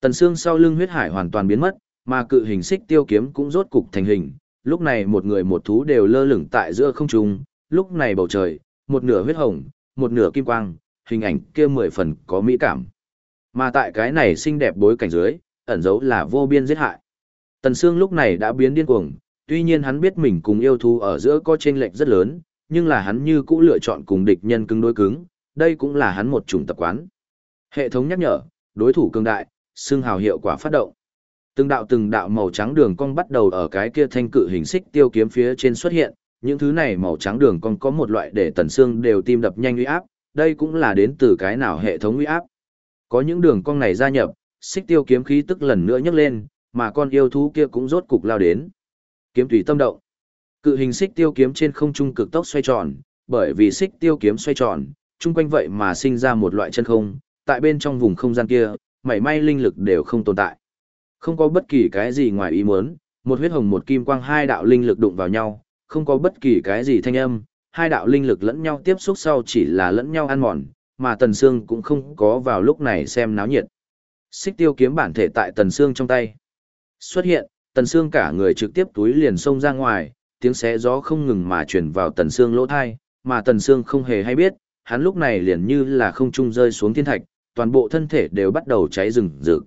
Tần xương sau lưng huyết hải hoàn toàn biến mất, mà cự hình xích tiêu kiếm cũng rốt cục thành hình, lúc này một người một thú đều lơ lửng tại giữa không trung, lúc này bầu trời, một nửa huyết hồng, một nửa kim quang, hình ảnh kia mười phần có mỹ cảm. Mà tại cái này xinh đẹp bối cảnh dưới, ẩn dấu là vô biên giết hại. Tần Sương lúc này đã biến điên cuồng, tuy nhiên hắn biết mình cùng yêu thú ở giữa có chênh lệch rất lớn, nhưng là hắn như cũ lựa chọn cùng địch nhân cứng đối cứng, đây cũng là hắn một chủng tập quán. Hệ thống nhắc nhở, đối thủ cường đại, xương hào hiệu quả phát động. Từng đạo từng đạo màu trắng đường cong bắt đầu ở cái kia thanh cự hình xích tiêu kiếm phía trên xuất hiện, những thứ này màu trắng đường cong có một loại để tần xương đều tim đập nhanh uy áp, đây cũng là đến từ cái nào hệ thống uy áp. Có những đường cong này gia nhập, xích tiêu kiếm khí tức lần nữa nhấc lên, mà con yêu thú kia cũng rốt cục lao đến. Kiếm tùy tâm động. Cự hình xích tiêu kiếm trên không trung cực tốc xoay tròn, bởi vì xích tiêu kiếm xoay tròn, chung quanh vậy mà sinh ra một loại chân không, tại bên trong vùng không gian kia, mảy may linh lực đều không tồn tại. Không có bất kỳ cái gì ngoài ý muốn, một huyết hồng một kim quang hai đạo linh lực đụng vào nhau, không có bất kỳ cái gì thanh âm, hai đạo linh lực lẫn nhau tiếp xúc sau chỉ là lẫn nhau ăn mòn, mà Tần Sương cũng không có vào lúc này xem náo nhiệt. Xích tiêu kiếm bản thể tại Tần Sương trong tay. Xuất hiện, Tần Sương cả người trực tiếp túi liền xông ra ngoài, tiếng xé gió không ngừng mà truyền vào Tần Sương lỗ tai, mà Tần Sương không hề hay biết, hắn lúc này liền như là không trung rơi xuống thiên thạch, toàn bộ thân thể đều bắt đầu cháy rừng rực.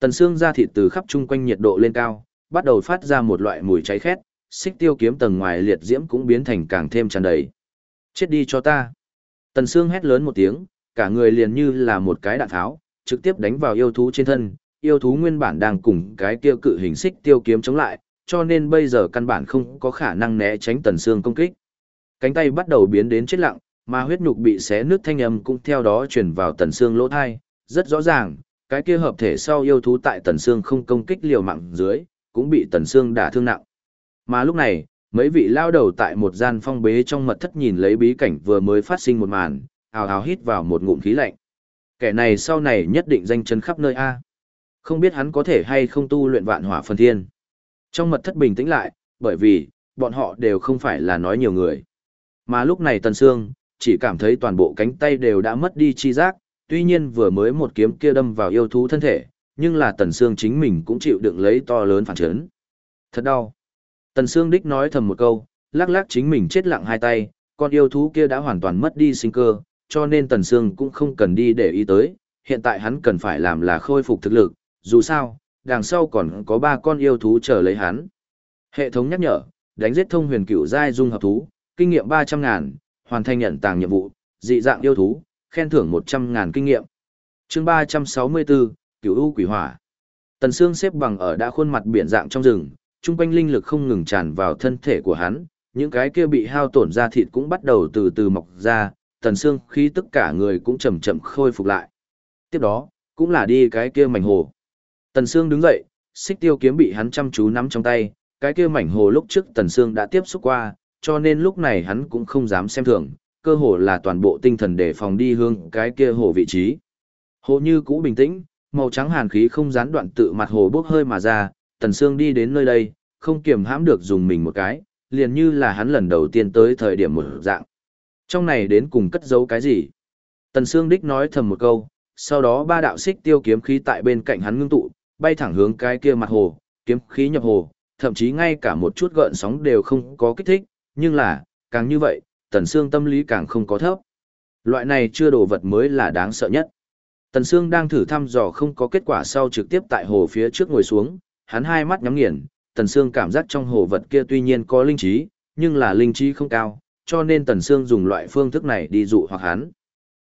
Tần sương da thịt từ khắp trung quanh nhiệt độ lên cao, bắt đầu phát ra một loại mùi cháy khét, xích tiêu kiếm tầng ngoài liệt diễm cũng biến thành càng thêm tràn đầy. Chết đi cho ta. Tần xương hét lớn một tiếng, cả người liền như là một cái đạn tháo, trực tiếp đánh vào yêu thú trên thân. Yêu thú nguyên bản đang cùng cái kia cự hình xích tiêu kiếm chống lại, cho nên bây giờ căn bản không có khả năng né tránh tần xương công kích. Cánh tay bắt đầu biến đến chết lặng, mà huyết nhục bị xé nứt thanh âm cũng theo đó truyền vào tần xương lỗ tai, rất rõ ràng, cái kia hợp thể sau yêu thú tại tần xương không công kích liều mạng dưới, cũng bị tần xương đả thương nặng. Mà lúc này, mấy vị lao đầu tại một gian phong bế trong mật thất nhìn lấy bí cảnh vừa mới phát sinh một màn, ào ào hít vào một ngụm khí lạnh. Kẻ này sau này nhất định danh chân khắp nơi A. Không biết hắn có thể hay không tu luyện vạn hỏa phần thiên. Trong mật thất bình tĩnh lại, bởi vì, bọn họ đều không phải là nói nhiều người. Mà lúc này Tần Sương, chỉ cảm thấy toàn bộ cánh tay đều đã mất đi chi giác, tuy nhiên vừa mới một kiếm kia đâm vào yêu thú thân thể, nhưng là Tần Sương chính mình cũng chịu đựng lấy to lớn phản chấn. Thật đau. Tần Sương đích nói thầm một câu, lắc lắc chính mình chết lặng hai tay, con yêu thú kia đã hoàn toàn mất đi sinh cơ, cho nên Tần Sương cũng không cần đi để ý tới, hiện tại hắn cần phải làm là khôi phục thực lực, dù sao, đằng sau còn có ba con yêu thú chờ lấy hắn. Hệ thống nhắc nhở, đánh giết thông huyền cửu giai dung hợp thú, kinh nghiệm 300 ngàn, hoàn thành nhận tàng nhiệm vụ, dị dạng yêu thú, khen thưởng 100 ngàn kinh nghiệm. chương 364, Cửu U Quỷ Hỏa. Tần Sương xếp bằng ở đã khuôn mặt biển dạng trong rừng, trung quanh linh lực không ngừng tràn vào thân thể của hắn, những cái kia bị hao tổn ra thịt cũng bắt đầu từ từ mọc ra, Tần Sương khi tất cả người cũng chậm chậm khôi phục lại. Tiếp đó, cũng là đi cái kia mảnh hồ. Tần Sương đứng dậy, xích tiêu kiếm bị hắn chăm chú nắm trong tay, cái kia mảnh hồ lúc trước Tần Sương đã tiếp xúc qua, cho nên lúc này hắn cũng không dám xem thường, cơ hồ là toàn bộ tinh thần để phòng đi hướng cái kia hồ vị trí. Hồ như cũ bình tĩnh, màu trắng hàn khí không gián đoạn tự mặt hồ bốc hơi mà ra, Tần Sương đi đến nơi đây, không kiềm hãm được dùng mình một cái, liền như là hắn lần đầu tiên tới thời điểm một dạng. Trong này đến cùng cất giấu cái gì? Tần Sương đích nói thầm một câu, sau đó ba đạo xích tiêu kiếm khí tại bên cạnh hắn ngưng tụ, bay thẳng hướng cái kia mặt hồ, kiếm khí nhập hồ, thậm chí ngay cả một chút gợn sóng đều không có kích thích, nhưng là, càng như vậy, Tần Sương tâm lý càng không có thấp. Loại này chưa đồ vật mới là đáng sợ nhất. Tần Sương đang thử thăm dò không có kết quả sau trực tiếp tại hồ phía trước ngồi xuống, hắn hai mắt nhắm nghiền, Tần Sương cảm giác trong hồ vật kia tuy nhiên có linh trí, nhưng là linh trí không cao, cho nên Tần Sương dùng loại phương thức này đi dụ hoặc hắn.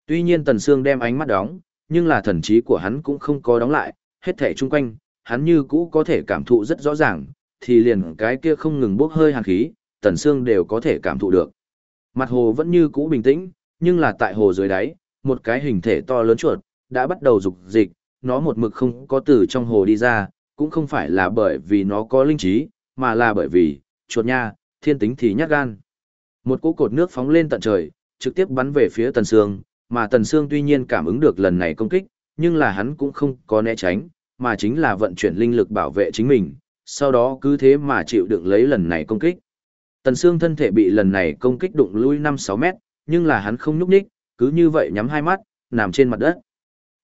Tuy nhiên Tần Sương đem ánh mắt đóng, nhưng là thần trí của hắn cũng không có đóng lại, hết thảy chung quanh, hắn như cũ có thể cảm thụ rất rõ ràng, thì liền cái kia không ngừng bốc hơi hàn khí, Tần Sương đều có thể cảm thụ được. Mặt hồ vẫn như cũ bình tĩnh, nhưng là tại hồ dưới đáy, một cái hình thể to lớn chuột, đã bắt đầu rục dịch, nó một mực không có từ trong hồ đi ra, cũng không phải là bởi vì nó có linh trí, mà là bởi vì, chuột nha, thiên tính thì nhát gan. Một cỗ cột nước phóng lên tận trời, trực tiếp bắn về phía Tần Sương, mà Tần Sương tuy nhiên cảm ứng được lần này công kích, nhưng là hắn cũng không có né tránh, mà chính là vận chuyển linh lực bảo vệ chính mình, sau đó cứ thế mà chịu đựng lấy lần này công kích. Tần Sương thân thể bị lần này công kích đụng lui 5-6 mét, nhưng là hắn không nhúc nhích, cứ như vậy nhắm hai mắt, nằm trên mặt đất.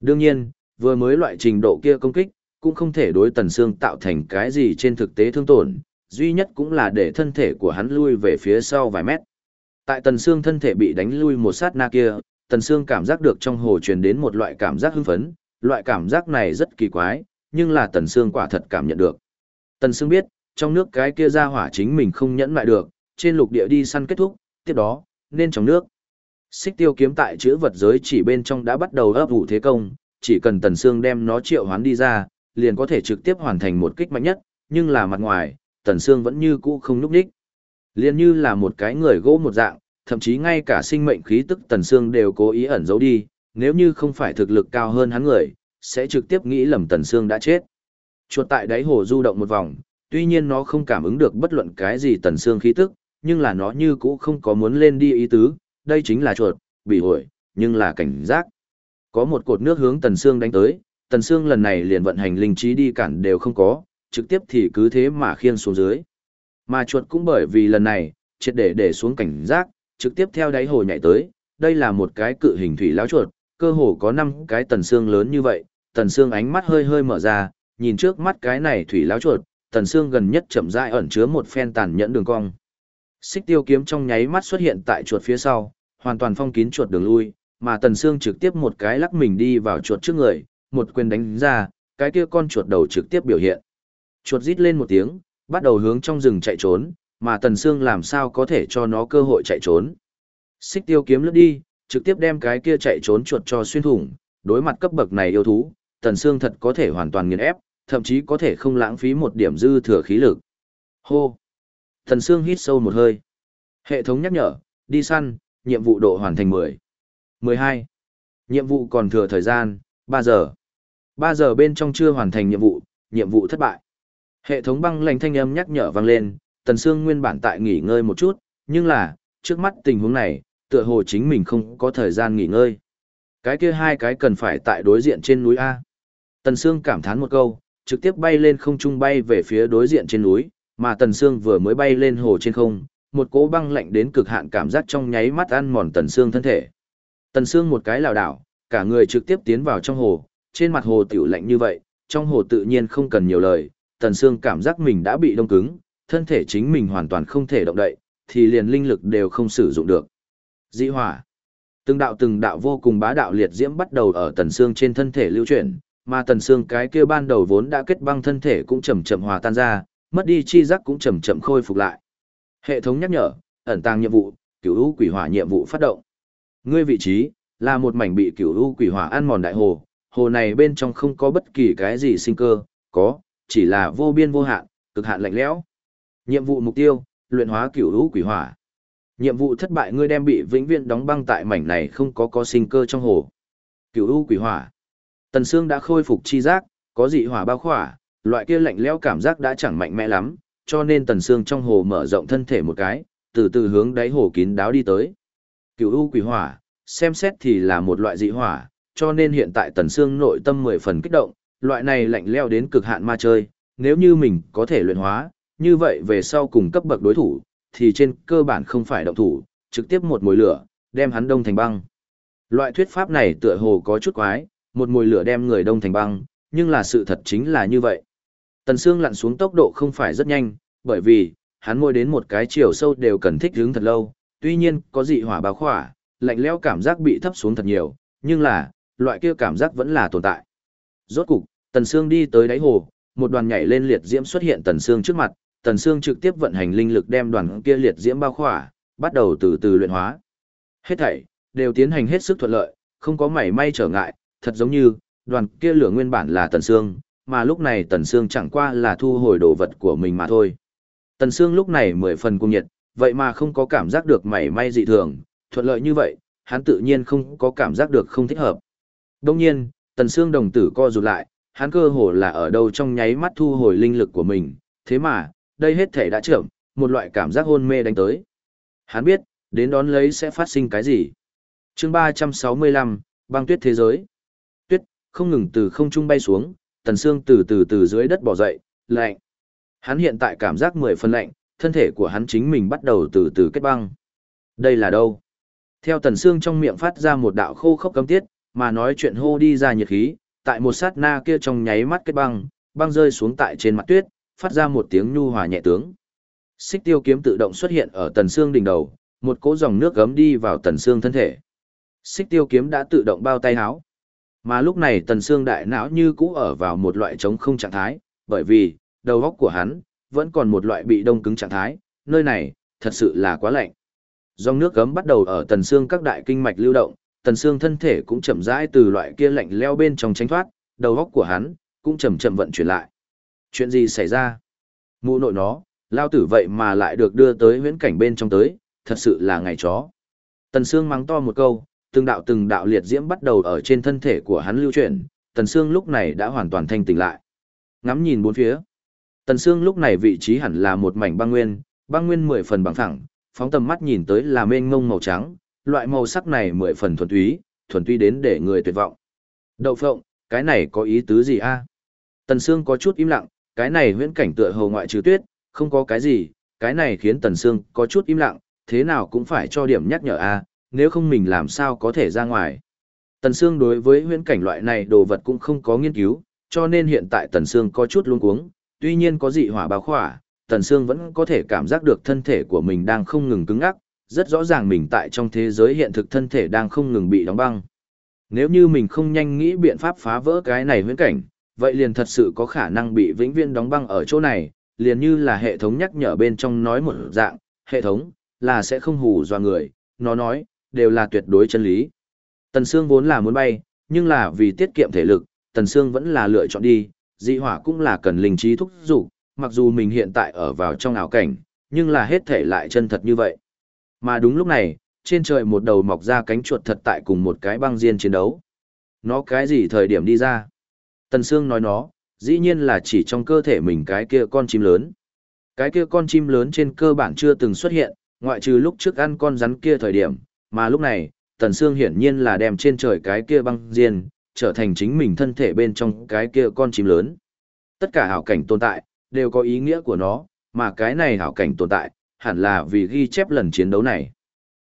Đương nhiên, vừa mới loại trình độ kia công kích, cũng không thể đối Tần xương tạo thành cái gì trên thực tế thương tổn, duy nhất cũng là để thân thể của hắn lui về phía sau vài mét. Tại Tần xương thân thể bị đánh lui một sát na kia, Tần xương cảm giác được trong hồ truyền đến một loại cảm giác hưng phấn, loại cảm giác này rất kỳ quái, nhưng là Tần xương quả thật cảm nhận được. Tần xương biết, trong nước cái kia ra hỏa chính mình không nhẫn lại được, trên lục địa đi săn kết thúc, tiếp đó, nên trong nước. Xích tiêu kiếm tại chữ vật giới chỉ bên trong đã bắt đầu ấp ủ thế công, chỉ cần Tần xương đem nó triệu hoán đi ra, liền có thể trực tiếp hoàn thành một kích mạnh nhất, nhưng là mặt ngoài, Tần Sương vẫn như cũ không núp đích. Liền như là một cái người gỗ một dạng, thậm chí ngay cả sinh mệnh khí tức Tần Sương đều cố ý ẩn giấu đi, nếu như không phải thực lực cao hơn hắn người, sẽ trực tiếp nghĩ lầm Tần Sương đã chết. Chuột tại đáy hồ du động một vòng, tuy nhiên nó không cảm ứng được bất luận cái gì Tần Sương khí tức, nhưng là nó như cũ không có muốn lên đi ý tứ, đây chính là chuột, bị hội, nhưng là cảnh giác. Có một cột nước hướng Tần Sương đánh tới, Tần Sương lần này liền vận hành linh trí đi cản đều không có, trực tiếp thì cứ thế mà khiên xuống dưới. Mà chuột cũng bởi vì lần này, triệt để để xuống cảnh giác, trực tiếp theo đáy hồ nhảy tới, đây là một cái cự hình thủy lão chuột, cơ hồ có 5 cái tần xương lớn như vậy, tần xương ánh mắt hơi hơi mở ra, nhìn trước mắt cái này thủy lão chuột, tần xương gần nhất chậm rãi ẩn chứa một phen tàn nhẫn đường cong. Xích tiêu kiếm trong nháy mắt xuất hiện tại chuột phía sau, hoàn toàn phong kín chuột đường lui, mà tần xương trực tiếp một cái lắc mình đi vào chuột trước người, một quyền đánh ra, cái kia con chuột đầu trực tiếp biểu hiện. Chuột rít lên một tiếng, bắt đầu hướng trong rừng chạy trốn, mà Tần Sương làm sao có thể cho nó cơ hội chạy trốn. Xích tiêu kiếm lướt đi, trực tiếp đem cái kia chạy trốn chuột cho xuyên thủng, đối mặt cấp bậc này yêu thú, Tần Sương thật có thể hoàn toàn nghiền ép, thậm chí có thể không lãng phí một điểm dư thừa khí lực. Hô! Tần Sương hít sâu một hơi. Hệ thống nhắc nhở, đi săn, nhiệm vụ độ hoàn thành 10. 12. Nhiệm vụ còn thừa thời gian, 3 giờ. 3 giờ bên trong chưa hoàn thành nhiệm vụ, nhiệm vụ thất bại. Hệ thống băng lạnh thanh âm nhắc nhở vang lên, Tần Sương nguyên bản tại nghỉ ngơi một chút, nhưng là, trước mắt tình huống này, tựa hồ chính mình không có thời gian nghỉ ngơi. Cái kia hai cái cần phải tại đối diện trên núi A. Tần Sương cảm thán một câu, trực tiếp bay lên không trung bay về phía đối diện trên núi, mà Tần Sương vừa mới bay lên hồ trên không, một cỗ băng lạnh đến cực hạn cảm giác trong nháy mắt ăn mòn Tần Sương thân thể. Tần Sương một cái lảo đảo, cả người trực tiếp tiến vào trong hồ, trên mặt hồ tiểu lạnh như vậy, trong hồ tự nhiên không cần nhiều lời, Tần Sương cảm giác mình đã bị đông cứng, thân thể chính mình hoàn toàn không thể động đậy, thì liền linh lực đều không sử dụng được. Dĩ hỏa. Từng đạo từng đạo vô cùng bá đạo liệt diễm bắt đầu ở Tần Sương trên thân thể lưu chuyển, mà Tần Sương cái kia ban đầu vốn đã kết băng thân thể cũng chậm chậm hòa tan ra, mất đi chi giác cũng chậm chậm khôi phục lại. Hệ thống nhắc nhở, ẩn tàng nhiệm vụ, cửu u quỷ hỏa nhiệm vụ phát động. Ngươi vị trí là một mảnh bị cửu u quỷ hỏa ăn mòn đại hồ, hồ này bên trong không có bất kỳ cái gì sinh cơ, có, chỉ là vô biên vô hạn, cực hạn lạnh lẽo. Nhiệm vụ mục tiêu, luyện hóa cửu lũ quỷ hỏa. Nhiệm vụ thất bại ngươi đem bị vĩnh viễn đóng băng tại mảnh này không có có sinh cơ trong hồ. Cửu lũ quỷ hỏa. Tần Sương đã khôi phục chi giác, có dị hỏa bao khỏa, loại kia lạnh lẽo cảm giác đã chẳng mạnh mẽ lắm, cho nên Tần Sương trong hồ mở rộng thân thể một cái, từ từ hướng đáy hồ kín đáo đi tới. Cửu u quỷ hỏa, xem xét thì là một loại dị hỏa, cho nên hiện tại Tần Sương nội tâm mười phần kích động, loại này lạnh leo đến cực hạn ma chơi, nếu như mình có thể luyện hóa, như vậy về sau cùng cấp bậc đối thủ, thì trên cơ bản không phải động thủ, trực tiếp một mùi lửa, đem hắn đông thành băng. Loại thuyết pháp này tựa hồ có chút quái, một mùi lửa đem người đông thành băng, nhưng là sự thật chính là như vậy. Tần Sương lặn xuống tốc độ không phải rất nhanh, bởi vì, hắn môi đến một cái chiều sâu đều cần thích hướng thật lâu, tuy nhiên có dị hỏa báo khỏa, lạnh lẽo cảm giác bị thấp xuống thật nhiều, nhưng là, loại kia cảm giác vẫn là tồn tại. Rốt cục, Tần Sương đi tới đáy hồ, một đoàn nhảy lên liệt diễm xuất hiện Tần Sương trước mặt, Tần Sương trực tiếp vận hành linh lực đem đoàn kia liệt diễm bao khỏa, bắt đầu từ từ luyện hóa. Hết thảy đều tiến hành hết sức thuận lợi, không có mảy may trở ngại, thật giống như đoàn kia lửa nguyên bản là Tần Sương, mà lúc này Tần Sương chẳng qua là thu hồi đồ vật của mình mà thôi. Tần Sương lúc này mười phần cung nhiệt, vậy mà không có cảm giác được mảy may dị thường, thuận lợi như vậy, hắn tự nhiên không có cảm giác được không thích hợp. Đồng nhiên, Tần xương đồng tử co rụt lại, hắn cơ hồ là ở đâu trong nháy mắt thu hồi linh lực của mình, thế mà, đây hết thể đã trưởng, một loại cảm giác hôn mê đánh tới. Hắn biết, đến đón lấy sẽ phát sinh cái gì. chương 365, băng tuyết thế giới. Tuyết, không ngừng từ không trung bay xuống, tần xương từ từ từ dưới đất bò dậy, lạnh. Hắn hiện tại cảm giác mười phần lạnh, thân thể của hắn chính mình bắt đầu từ từ kết băng. Đây là đâu? Theo tần xương trong miệng phát ra một đạo khô khốc cấm tiết, mà nói chuyện hô đi ra nhiệt khí, tại một sát na kia trong nháy mắt kết băng, băng rơi xuống tại trên mặt tuyết, phát ra một tiếng nhu hòa nhẹ tướng. Xích tiêu kiếm tự động xuất hiện ở tần xương đỉnh đầu, một cỗ dòng nước gấm đi vào tần xương thân thể. Xích tiêu kiếm đã tự động bao tay áo. Mà lúc này tần xương đại não như cũ ở vào một loại trống không trạng thái, bởi vì, đầu óc của hắn, vẫn còn một loại bị đông cứng trạng thái, nơi này, thật sự là quá lạnh. Dòng nước gấm bắt đầu ở tần xương các đại kinh mạch lưu động, tần xương thân thể cũng chậm rãi từ loại kia lạnh leo bên trong tránh thoát, đầu óc của hắn, cũng chậm chậm vận chuyển lại. Chuyện gì xảy ra? Mụ nội nó, lao tử vậy mà lại được đưa tới huyễn cảnh bên trong tới, thật sự là ngày chó. Tần xương mắng to một câu, từng đạo từng đạo liệt diễm bắt đầu ở trên thân thể của hắn lưu chuyển, Tần Sương lúc này đã hoàn toàn thanh tỉnh lại. Ngắm nhìn bốn phía. Tần Sương lúc này vị trí hẳn là một mảnh băng nguyên, băng nguyên mười phần bằng phẳng, phóng tầm mắt nhìn tới là mênh mông màu trắng, loại màu sắc này mười phần thuần túy, thuần túy đến để người tuyệt vọng. Đậu phộng, cái này có ý tứ gì a? Tần Sương có chút im lặng, cái này huyễn cảnh tựa hồ ngoại trừ tuyết, không có cái gì, cái này khiến Tần Sương có chút im lặng, thế nào cũng phải cho điểm nhắc nhở a, nếu không mình làm sao có thể ra ngoài. Tần Sương đối với huyễn cảnh loại này đồ vật cũng không có nghiên cứu, cho nên hiện tại Tần Sương có chút luống cuống, tuy nhiên có dị hỏa báo khỏa, Tần Sương vẫn có thể cảm giác được thân thể của mình đang không ngừng cứng ngắc, rất rõ ràng mình tại trong thế giới hiện thực thân thể đang không ngừng bị đóng băng. Nếu như mình không nhanh nghĩ biện pháp phá vỡ cái này huyễn cảnh, vậy liền thật sự có khả năng bị vĩnh viễn đóng băng ở chỗ này, liền như là hệ thống nhắc nhở bên trong nói một dạng, hệ thống là sẽ không hù dọa người, nó nói, đều là tuyệt đối chân lý. Tần Sương vốn là muốn bay, nhưng là vì tiết kiệm thể lực, Tần Sương vẫn là lựa chọn đi, dị hỏa cũng là cần linh trí thúc dục, mặc dù mình hiện tại ở vào trong ảo cảnh, nhưng là hết thể lại chân thật như vậy. Mà đúng lúc này, trên trời một đầu mọc ra cánh chuột thật tại cùng một cái băng diên chiến đấu. Nó cái gì thời điểm đi ra? Tần Sương nói nó, dĩ nhiên là chỉ trong cơ thể mình cái kia con chim lớn. Cái kia con chim lớn trên cơ bản chưa từng xuất hiện, ngoại trừ lúc trước ăn con rắn kia thời điểm, mà lúc này, Tần Sương hiển nhiên là đem trên trời cái kia băng diên, trở thành chính mình thân thể bên trong cái kia con chim lớn. Tất cả hảo cảnh tồn tại, đều có ý nghĩa của nó, mà cái này hảo cảnh tồn tại, hẳn là vì ghi chép lần chiến đấu này.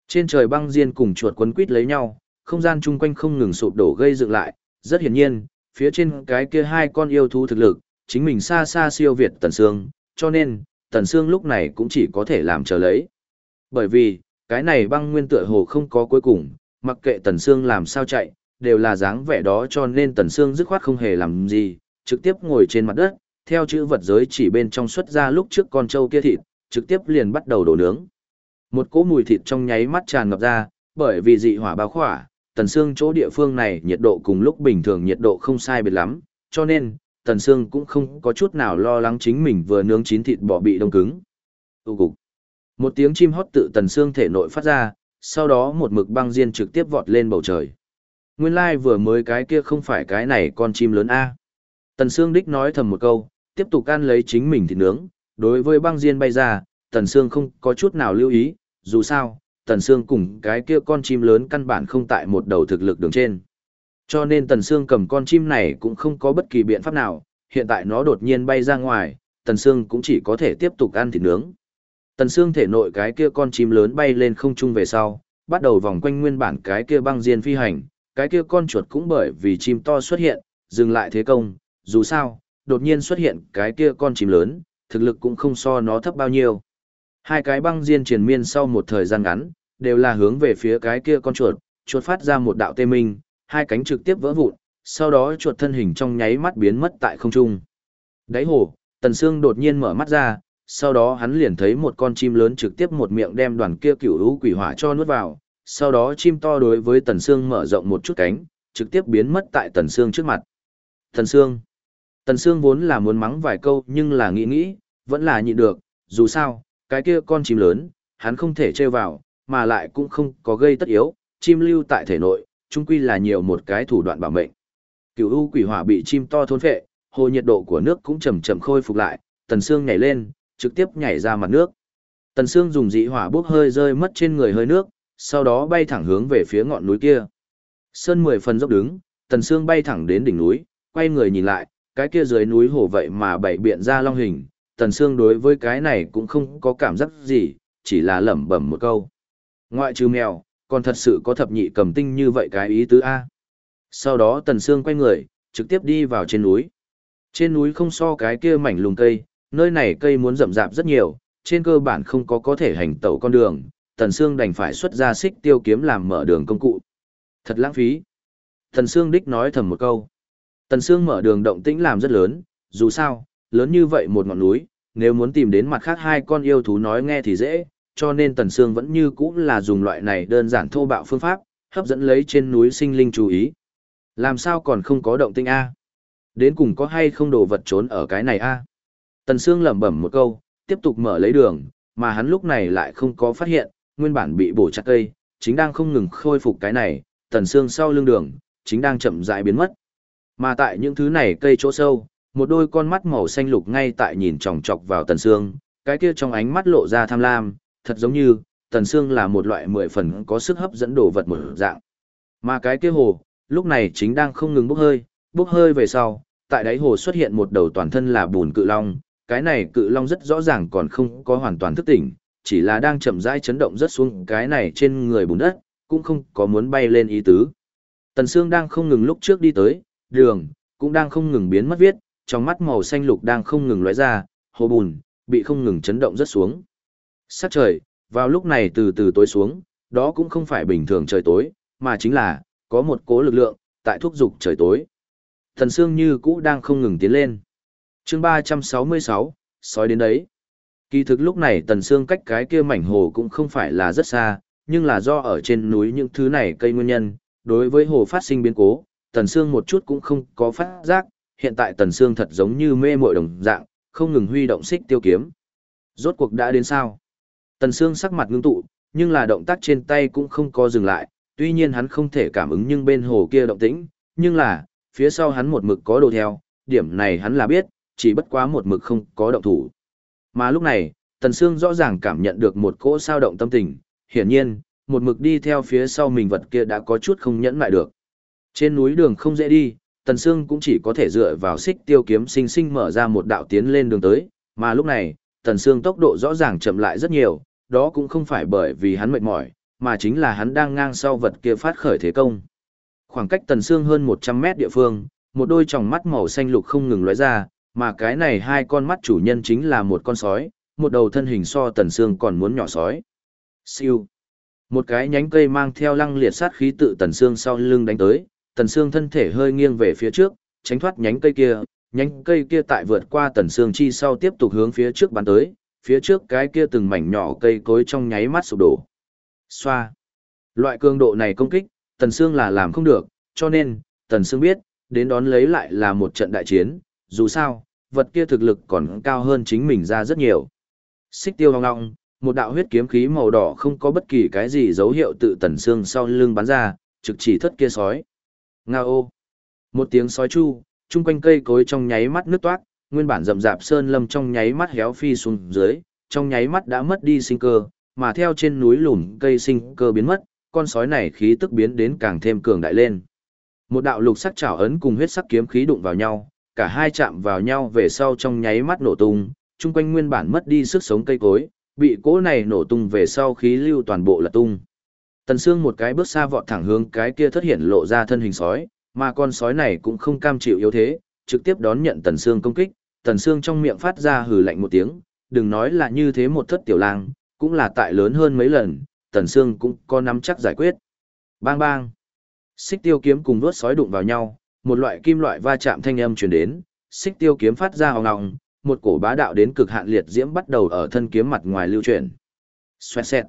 Trên trời băng diên cùng chuột quấn quít lấy nhau, không gian chung quanh không ngừng sụp đổ gây dựng lại, rất hiển nhiên, phía trên cái kia hai con yêu thú thực lực, chính mình xa xa siêu việt Tần Sương, cho nên, Tần Sương lúc này cũng chỉ có thể làm chờ lấy. Bởi vì, cái này băng nguyên tựa hồ không có cuối cùng, mặc kệ Tần Sương làm sao chạy, đều là dáng vẻ đó cho nên Tần Sương dứt khoát không hề làm gì, trực tiếp ngồi trên mặt đất, theo chữ vật giới chỉ bên trong xuất ra lúc trước con trâu kia thịt, trực tiếp liền bắt đầu đổ nướng. Một cỗ mùi thịt trong nháy mắt tràn ngập ra, bởi vì dị hỏa bao khỏa, Tần xương chỗ địa phương này nhiệt độ cùng lúc bình thường nhiệt độ không sai biệt lắm, cho nên, Tần xương cũng không có chút nào lo lắng chính mình vừa nướng chín thịt bò bị đông cứng. Tù cục. Một tiếng chim hót tự tần xương thể nội phát ra, sau đó một mực băng diên trực tiếp vọt lên bầu trời. Nguyên lai like vừa mới cái kia không phải cái này con chim lớn A. Tần xương đích nói thầm một câu, tiếp tục ăn lấy chính mình thịt nướng, đối với băng diên bay ra, tần xương không có chút nào lưu ý, dù sao, tần xương cùng cái kia con chim lớn căn bản không tại một đầu thực lực đường trên. Cho nên tần xương cầm con chim này cũng không có bất kỳ biện pháp nào, hiện tại nó đột nhiên bay ra ngoài, tần xương cũng chỉ có thể tiếp tục ăn thịt nướng. Tần xương thể nội cái kia con chim lớn bay lên không trung về sau, bắt đầu vòng quanh nguyên bản cái kia băng diên phi hành, cái kia con chuột cũng bởi vì chim to xuất hiện, dừng lại thế công, dù sao, đột nhiên xuất hiện cái kia con chim lớn, thực lực cũng không so nó thấp bao nhiêu. Hai cái băng diên triển miên sau một thời gian ngắn, đều là hướng về phía cái kia con chuột, chuột phát ra một đạo tê minh, hai cánh trực tiếp vỡ vụn, sau đó chuột thân hình trong nháy mắt biến mất tại không trung. Đáy hồ, Tần Sương đột nhiên mở mắt ra, sau đó hắn liền thấy một con chim lớn trực tiếp một miệng đem đoàn kia cựu lũ quỷ hỏa cho nuốt vào, sau đó chim to đối với Tần Sương mở rộng một chút cánh, trực tiếp biến mất tại Tần Sương trước mặt. Tần Sương Tần Sương vốn là muốn mắng vài câu nhưng là nghĩ nghĩ, vẫn là nhịn được, dù sao, cái kia con chim lớn, hắn không thể trêu vào, mà lại cũng không có gây tất yếu, chim lưu tại thể nội, chung quy là nhiều một cái thủ đoạn bảo mệnh. Cựu u quỷ hỏa bị chim to thôn phệ, hồ nhiệt độ của nước cũng chậm chậm khôi phục lại, Tần Sương nhảy lên, trực tiếp nhảy ra mặt nước. Tần Sương dùng dị hỏa bốc hơi rơi mất trên người hơi nước, sau đó bay thẳng hướng về phía ngọn núi kia. Sơn mười phần dốc đứng, Tần Sương bay thẳng đến đỉnh núi, quay người nhìn lại, cái kia dưới núi hồ vậy mà bảy biện ra long hình, Tần Sương đối với cái này cũng không có cảm giác gì, chỉ là lẩm bẩm một câu. Ngoại trừ mèo, còn thật sự có thập nhị cầm tinh như vậy cái ý tứ A. Sau đó Tần Sương quay người, trực tiếp đi vào trên núi. Trên núi không so cái kia mảnh lùng cây, nơi này cây muốn rậm rạp rất nhiều, trên cơ bản không có có thể hành tẩu con đường, Tần Sương đành phải xuất ra xích tiêu kiếm làm mở đường công cụ. Thật lãng phí. Tần Sương đích nói thầm một câu. Tần Sương mở đường động tĩnh làm rất lớn, dù sao, lớn như vậy một ngọn núi, nếu muốn tìm đến mặt khác hai con yêu thú nói nghe thì dễ, cho nên Tần Sương vẫn như cũ là dùng loại này đơn giản thô bạo phương pháp, hấp dẫn lấy trên núi sinh linh chú ý. Làm sao còn không có động tĩnh A? Đến cùng có hay không đồ vật trốn ở cái này A? Tần Sương lẩm bẩm một câu, tiếp tục mở lấy đường, mà hắn lúc này lại không có phát hiện, nguyên bản bị bổ chặt cây, chính đang không ngừng khôi phục cái này, Tần Sương sau lưng đường, chính đang chậm rãi biến mất. Mà tại những thứ này cây chỗ sâu, một đôi con mắt màu xanh lục ngay tại nhìn chòng chọc vào Tần Sương, cái kia trong ánh mắt lộ ra tham lam, thật giống như, Tần Sương là một loại mười phần có sức hấp dẫn đồ vật một dạng. Mà cái kia hồ, lúc này chính đang không ngừng bốc hơi, bốc hơi về sau, tại đáy hồ xuất hiện một đầu toàn thân là bùn cự long, cái này cự long rất rõ ràng còn không có hoàn toàn thức tỉnh, chỉ là đang chậm rãi chấn động rất xuống cái này trên người bùn đất, cũng không có muốn bay lên ý tứ. Tần Sương đang không ngừng lúc trước đi tới, đường, cũng đang không ngừng biến mất viết, trong mắt màu xanh lục đang không ngừng lóe ra, hồ bùn, bị không ngừng chấn động rất xuống. Sát trời, vào lúc này từ từ tối xuống, đó cũng không phải bình thường trời tối, mà chính là, có một cố lực lượng, tại thúc dục trời tối. Thần Sương như cũ đang không ngừng tiến lên. chương 366, sói đến đấy. Kỳ thực lúc này Tần Sương cách cái kia mảnh hồ cũng không phải là rất xa, nhưng là do ở trên núi những thứ này cây nguyên nhân, đối với hồ phát sinh biến cố, Tần Sương một chút cũng không có phát giác, hiện tại Tần Sương thật giống như mê muội đồng dạng, không ngừng huy động xích tiêu kiếm. Rốt cuộc đã đến sao? Tần Sương sắc mặt ngưng tụ, nhưng là động tác trên tay cũng không có dừng lại, tuy nhiên hắn không thể cảm ứng nhưng bên hồ kia động tĩnh, nhưng là, phía sau hắn một mực có đồ theo, điểm này hắn là biết, chỉ bất quá một mực không có động thủ. Mà lúc này, Tần Sương rõ ràng cảm nhận được một cỗ sao động tâm tình, hiển nhiên, một mực đi theo phía sau mình vật kia đã có chút không nhẫn lại được. Trên núi đường không dễ đi, Tần Sương cũng chỉ có thể dựa vào xích tiêu kiếm sinh sinh mở ra một đạo tiến lên đường tới, mà lúc này, Tần Sương tốc độ rõ ràng chậm lại rất nhiều, đó cũng không phải bởi vì hắn mệt mỏi, mà chính là hắn đang ngang sau vật kia phát khởi thế công. Khoảng cách Tần Sương hơn 100 mét địa phương, một đôi tròng mắt màu xanh lục không ngừng lóe ra, mà cái này hai con mắt chủ nhân chính là một con sói, một đầu thân hình so Tần Sương còn muốn nhỏ sói. Siêu. Một cái nhánh cây mang theo lăng liệt sát khí tự Tần Sương sau lưng đánh tới, Tần Sương thân thể hơi nghiêng về phía trước, tránh thoát nhánh cây kia, nhánh cây kia tại vượt qua Tần Sương chi sau tiếp tục hướng phía trước bắn tới, phía trước cái kia từng mảnh nhỏ cây cối trong nháy mắt sụp đổ. Xoa. Loại cường độ này công kích, Tần Sương là làm không được, cho nên, Tần Sương biết, đến đón lấy lại là một trận đại chiến, dù sao, vật kia thực lực còn cao hơn chính mình ra rất nhiều. Xích tiêu hong ngọng, một đạo huyết kiếm khí màu đỏ không có bất kỳ cái gì dấu hiệu tự Tần Sương sau lưng bắn ra, trực chỉ thất kia sói. Nga ô. Một tiếng sói chu, chung quanh cây cối trong nháy mắt nước toát, nguyên bản rậm rạp sơn lâm trong nháy mắt héo phi xuống dưới, trong nháy mắt đã mất đi sinh cơ, mà theo trên núi lùm cây sinh cơ biến mất, con sói này khí tức biến đến càng thêm cường đại lên. Một đạo lục sắc chảo ấn cùng huyết sắc kiếm khí đụng vào nhau, cả hai chạm vào nhau về sau trong nháy mắt nổ tung, chung quanh nguyên bản mất đi sức sống cây cối, bị cỗ này nổ tung về sau khí lưu toàn bộ là tung. Tần Sương một cái bước xa vọt thẳng hướng cái kia thất hiện lộ ra thân hình sói, mà con sói này cũng không cam chịu yếu thế, trực tiếp đón nhận Tần Sương công kích, Tần Sương trong miệng phát ra hừ lạnh một tiếng, đừng nói là như thế một thất tiểu lang, cũng là tại lớn hơn mấy lần, Tần Sương cũng có nắm chắc giải quyết. Bang bang. Xích tiêu kiếm cùng đuốt sói đụng vào nhau, một loại kim loại va chạm thanh âm truyền đến, xích tiêu kiếm phát ra hồng ngọng, một cổ bá đạo đến cực hạn liệt diễm bắt đầu ở thân kiếm mặt ngoài lưu chuyển. Xoẹt xẹt.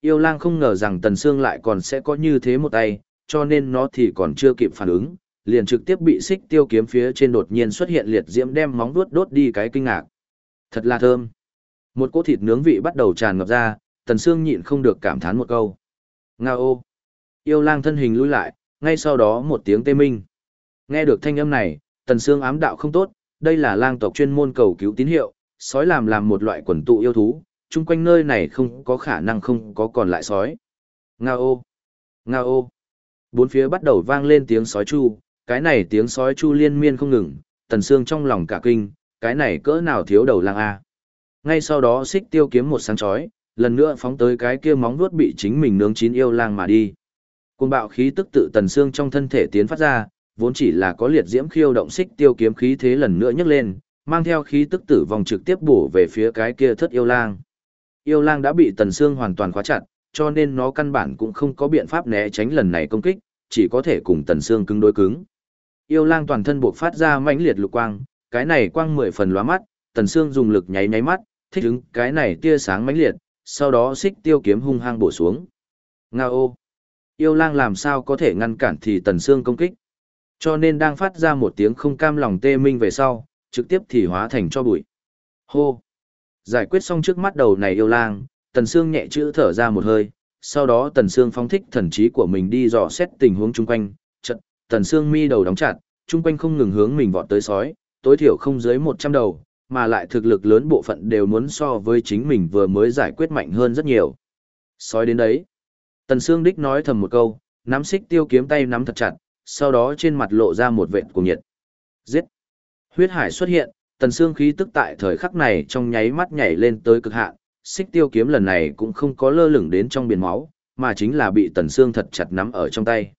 Yêu lang không ngờ rằng Tần Sương lại còn sẽ có như thế một tay, cho nên nó thì còn chưa kịp phản ứng, liền trực tiếp bị xích tiêu kiếm phía trên đột nhiên xuất hiện liệt diễm đem móng vuốt đốt đi cái kinh ngạc. Thật là thơm. Một cỗ thịt nướng vị bắt đầu tràn ngập ra, Tần Sương nhịn không được cảm thán một câu. Nga ô. Yêu lang thân hình lùi lại, ngay sau đó một tiếng tê minh. Nghe được thanh âm này, Tần Sương ám đạo không tốt, đây là lang tộc chuyên môn cầu cứu tín hiệu, sói làm làm một loại quần tụ yêu thú, chung quanh nơi này không có khả năng không có còn lại sói. Nga ô! Nga ô! Bốn phía bắt đầu vang lên tiếng sói chu, cái này tiếng sói chu liên miên không ngừng, tần xương trong lòng cả kinh, cái này cỡ nào thiếu đầu lang a. Ngay sau đó xích tiêu kiếm một sáng chói, lần nữa phóng tới cái kia móng vuốt bị chính mình nướng chín yêu lang mà đi. Cuồng bạo khí tức tự tần xương trong thân thể tiến phát ra, vốn chỉ là có liệt diễm khiêu động xích tiêu kiếm khí thế lần nữa nhấc lên, mang theo khí tức tử vong trực tiếp bổ về phía cái kia thất yêu lang. Yêu lang đã bị tần xương hoàn toàn khóa chặt, cho nên nó căn bản cũng không có biện pháp né tránh lần này công kích, chỉ có thể cùng tần xương cứng đối cứng. Yêu lang toàn thân buộc phát ra mãnh liệt lục quang, cái này quang mười phần lóa mắt, tần xương dùng lực nháy nháy mắt, thích ứng cái này tia sáng mãnh liệt, sau đó xích tiêu kiếm hung hăng bổ xuống. Ngao! Yêu lang làm sao có thể ngăn cản thì tần xương công kích. Cho nên đang phát ra một tiếng không cam lòng tê minh về sau, trực tiếp thì hóa thành cho bụi. Hô! Giải quyết xong trước mắt đầu này yêu lang, tần xương nhẹ chữ thở ra một hơi, sau đó tần xương phóng thích thần trí của mình đi dò xét tình huống chung quanh, chật, tần xương mi đầu đóng chặt, chung quanh không ngừng hướng mình vọt tới sói, tối thiểu không dưới 100 đầu, mà lại thực lực lớn bộ phận đều muốn so với chính mình vừa mới giải quyết mạnh hơn rất nhiều. Sói đến đấy. Tần Sương Đích nói thầm một câu, nắm xích tiêu kiếm tay nắm thật chặt, sau đó trên mặt lộ ra một vệt cuồng nhiệt. Giết! Huyết hải xuất hiện, tần Sương khí tức tại thời khắc này trong nháy mắt nhảy lên tới cực hạn, xích tiêu kiếm lần này cũng không có lơ lửng đến trong biển máu, mà chính là bị tần Sương thật chặt nắm ở trong tay.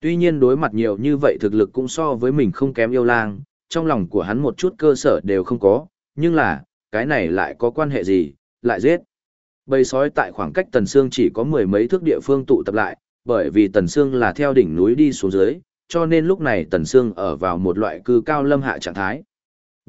Tuy nhiên đối mặt nhiều như vậy thực lực cũng so với mình không kém yêu lang, trong lòng của hắn một chút cơ sở đều không có, nhưng là, cái này lại có quan hệ gì, lại giết. Bầy sói tại khoảng cách Tần Sương chỉ có mười mấy thước địa phương tụ tập lại, bởi vì Tần Sương là theo đỉnh núi đi xuống dưới, cho nên lúc này Tần Sương ở vào một loại cư cao lâm hạ trạng thái.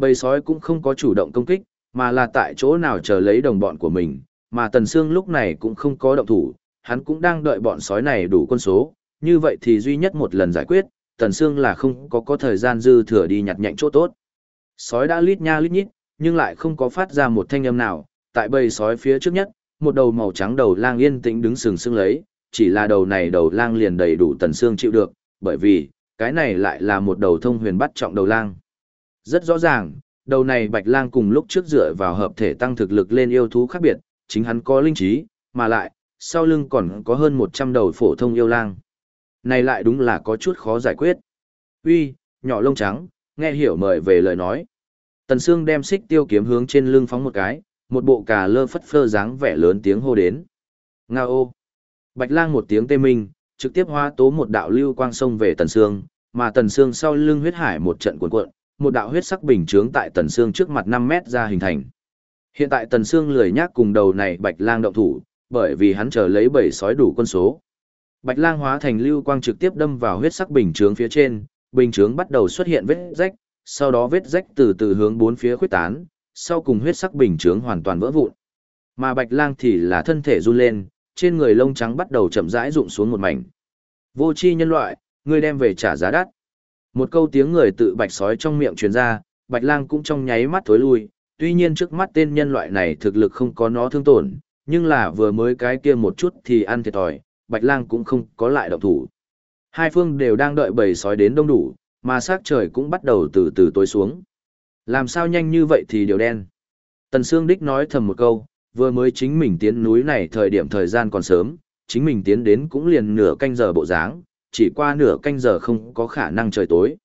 Bầy sói cũng không có chủ động công kích, mà là tại chỗ nào chờ lấy đồng bọn của mình, mà Tần Sương lúc này cũng không có động thủ, hắn cũng đang đợi bọn sói này đủ quân số, như vậy thì duy nhất một lần giải quyết, Tần Sương là không có có thời gian dư thừa đi nhặt nhạnh chỗ tốt. Sói đã lít nha lít nhít, nhưng lại không có phát ra một thanh âm nào, tại bầy sói phía trước nhất, một đầu màu trắng đầu lang yên tĩnh đứng sừng sững lấy, chỉ là đầu này đầu lang liền đầy đủ Tần Sương chịu được, bởi vì, cái này lại là một đầu thông huyền bắt trọng đầu lang. Rất rõ ràng, đầu này bạch lang cùng lúc trước dựa vào hợp thể tăng thực lực lên yêu thú khác biệt, chính hắn có linh trí, mà lại, sau lưng còn có hơn 100 đầu phổ thông yêu lang. Này lại đúng là có chút khó giải quyết. Uy, nhỏ lông trắng, nghe hiểu mời về lời nói. Tần Sương đem xích tiêu kiếm hướng trên lưng phóng một cái, một bộ cà lơ phất phơ dáng vẻ lớn tiếng hô đến. Nga ô! Bạch lang một tiếng tê minh, trực tiếp hóa tố một đạo lưu quang sông về Tần Sương, mà Tần Sương sau lưng huyết hải một trận cuộn cuộn, một đạo huyết sắc bình chướng tại Tần xương trước mặt 5 mét ra hình thành. Hiện tại Tần xương lười nhác cùng đầu này Bạch lang động thủ, bởi vì hắn chờ lấy bảy sói đủ quân số. Bạch lang hóa thành lưu quang trực tiếp đâm vào huyết sắc bình chướng phía trên, bình chướng bắt đầu xuất hiện vết rách, sau đó vết rách từ từ hướng bốn phía khuyết tán, sau cùng huyết sắc bình chướng hoàn toàn vỡ vụn. Mà bạch lang thì là thân thể run lên, trên người lông trắng bắt đầu chậm rãi rụng xuống một mảnh. Vô chi nhân loại, ngươi đem về trả giá đắt. Một câu tiếng người tự bạch sói trong miệng truyền ra, bạch lang cũng trong nháy mắt thối lui, tuy nhiên trước mắt tên nhân loại này thực lực không có nó thương tổn, nhưng là vừa mới cái kia một chút thì ăn thiệt thòi, bạch lang cũng không có lại động thủ. Hai phương đều đang đợi bầy sói đến đông đủ, mà sát trời cũng bắt đầu từ từ tối xuống. Làm sao nhanh như vậy thì điều đen. Tần Sương Đích nói thầm một câu, vừa mới chính mình tiến núi này thời điểm thời gian còn sớm, chính mình tiến đến cũng liền nửa canh giờ bộ dáng, chỉ qua nửa canh giờ không có khả năng trời tối.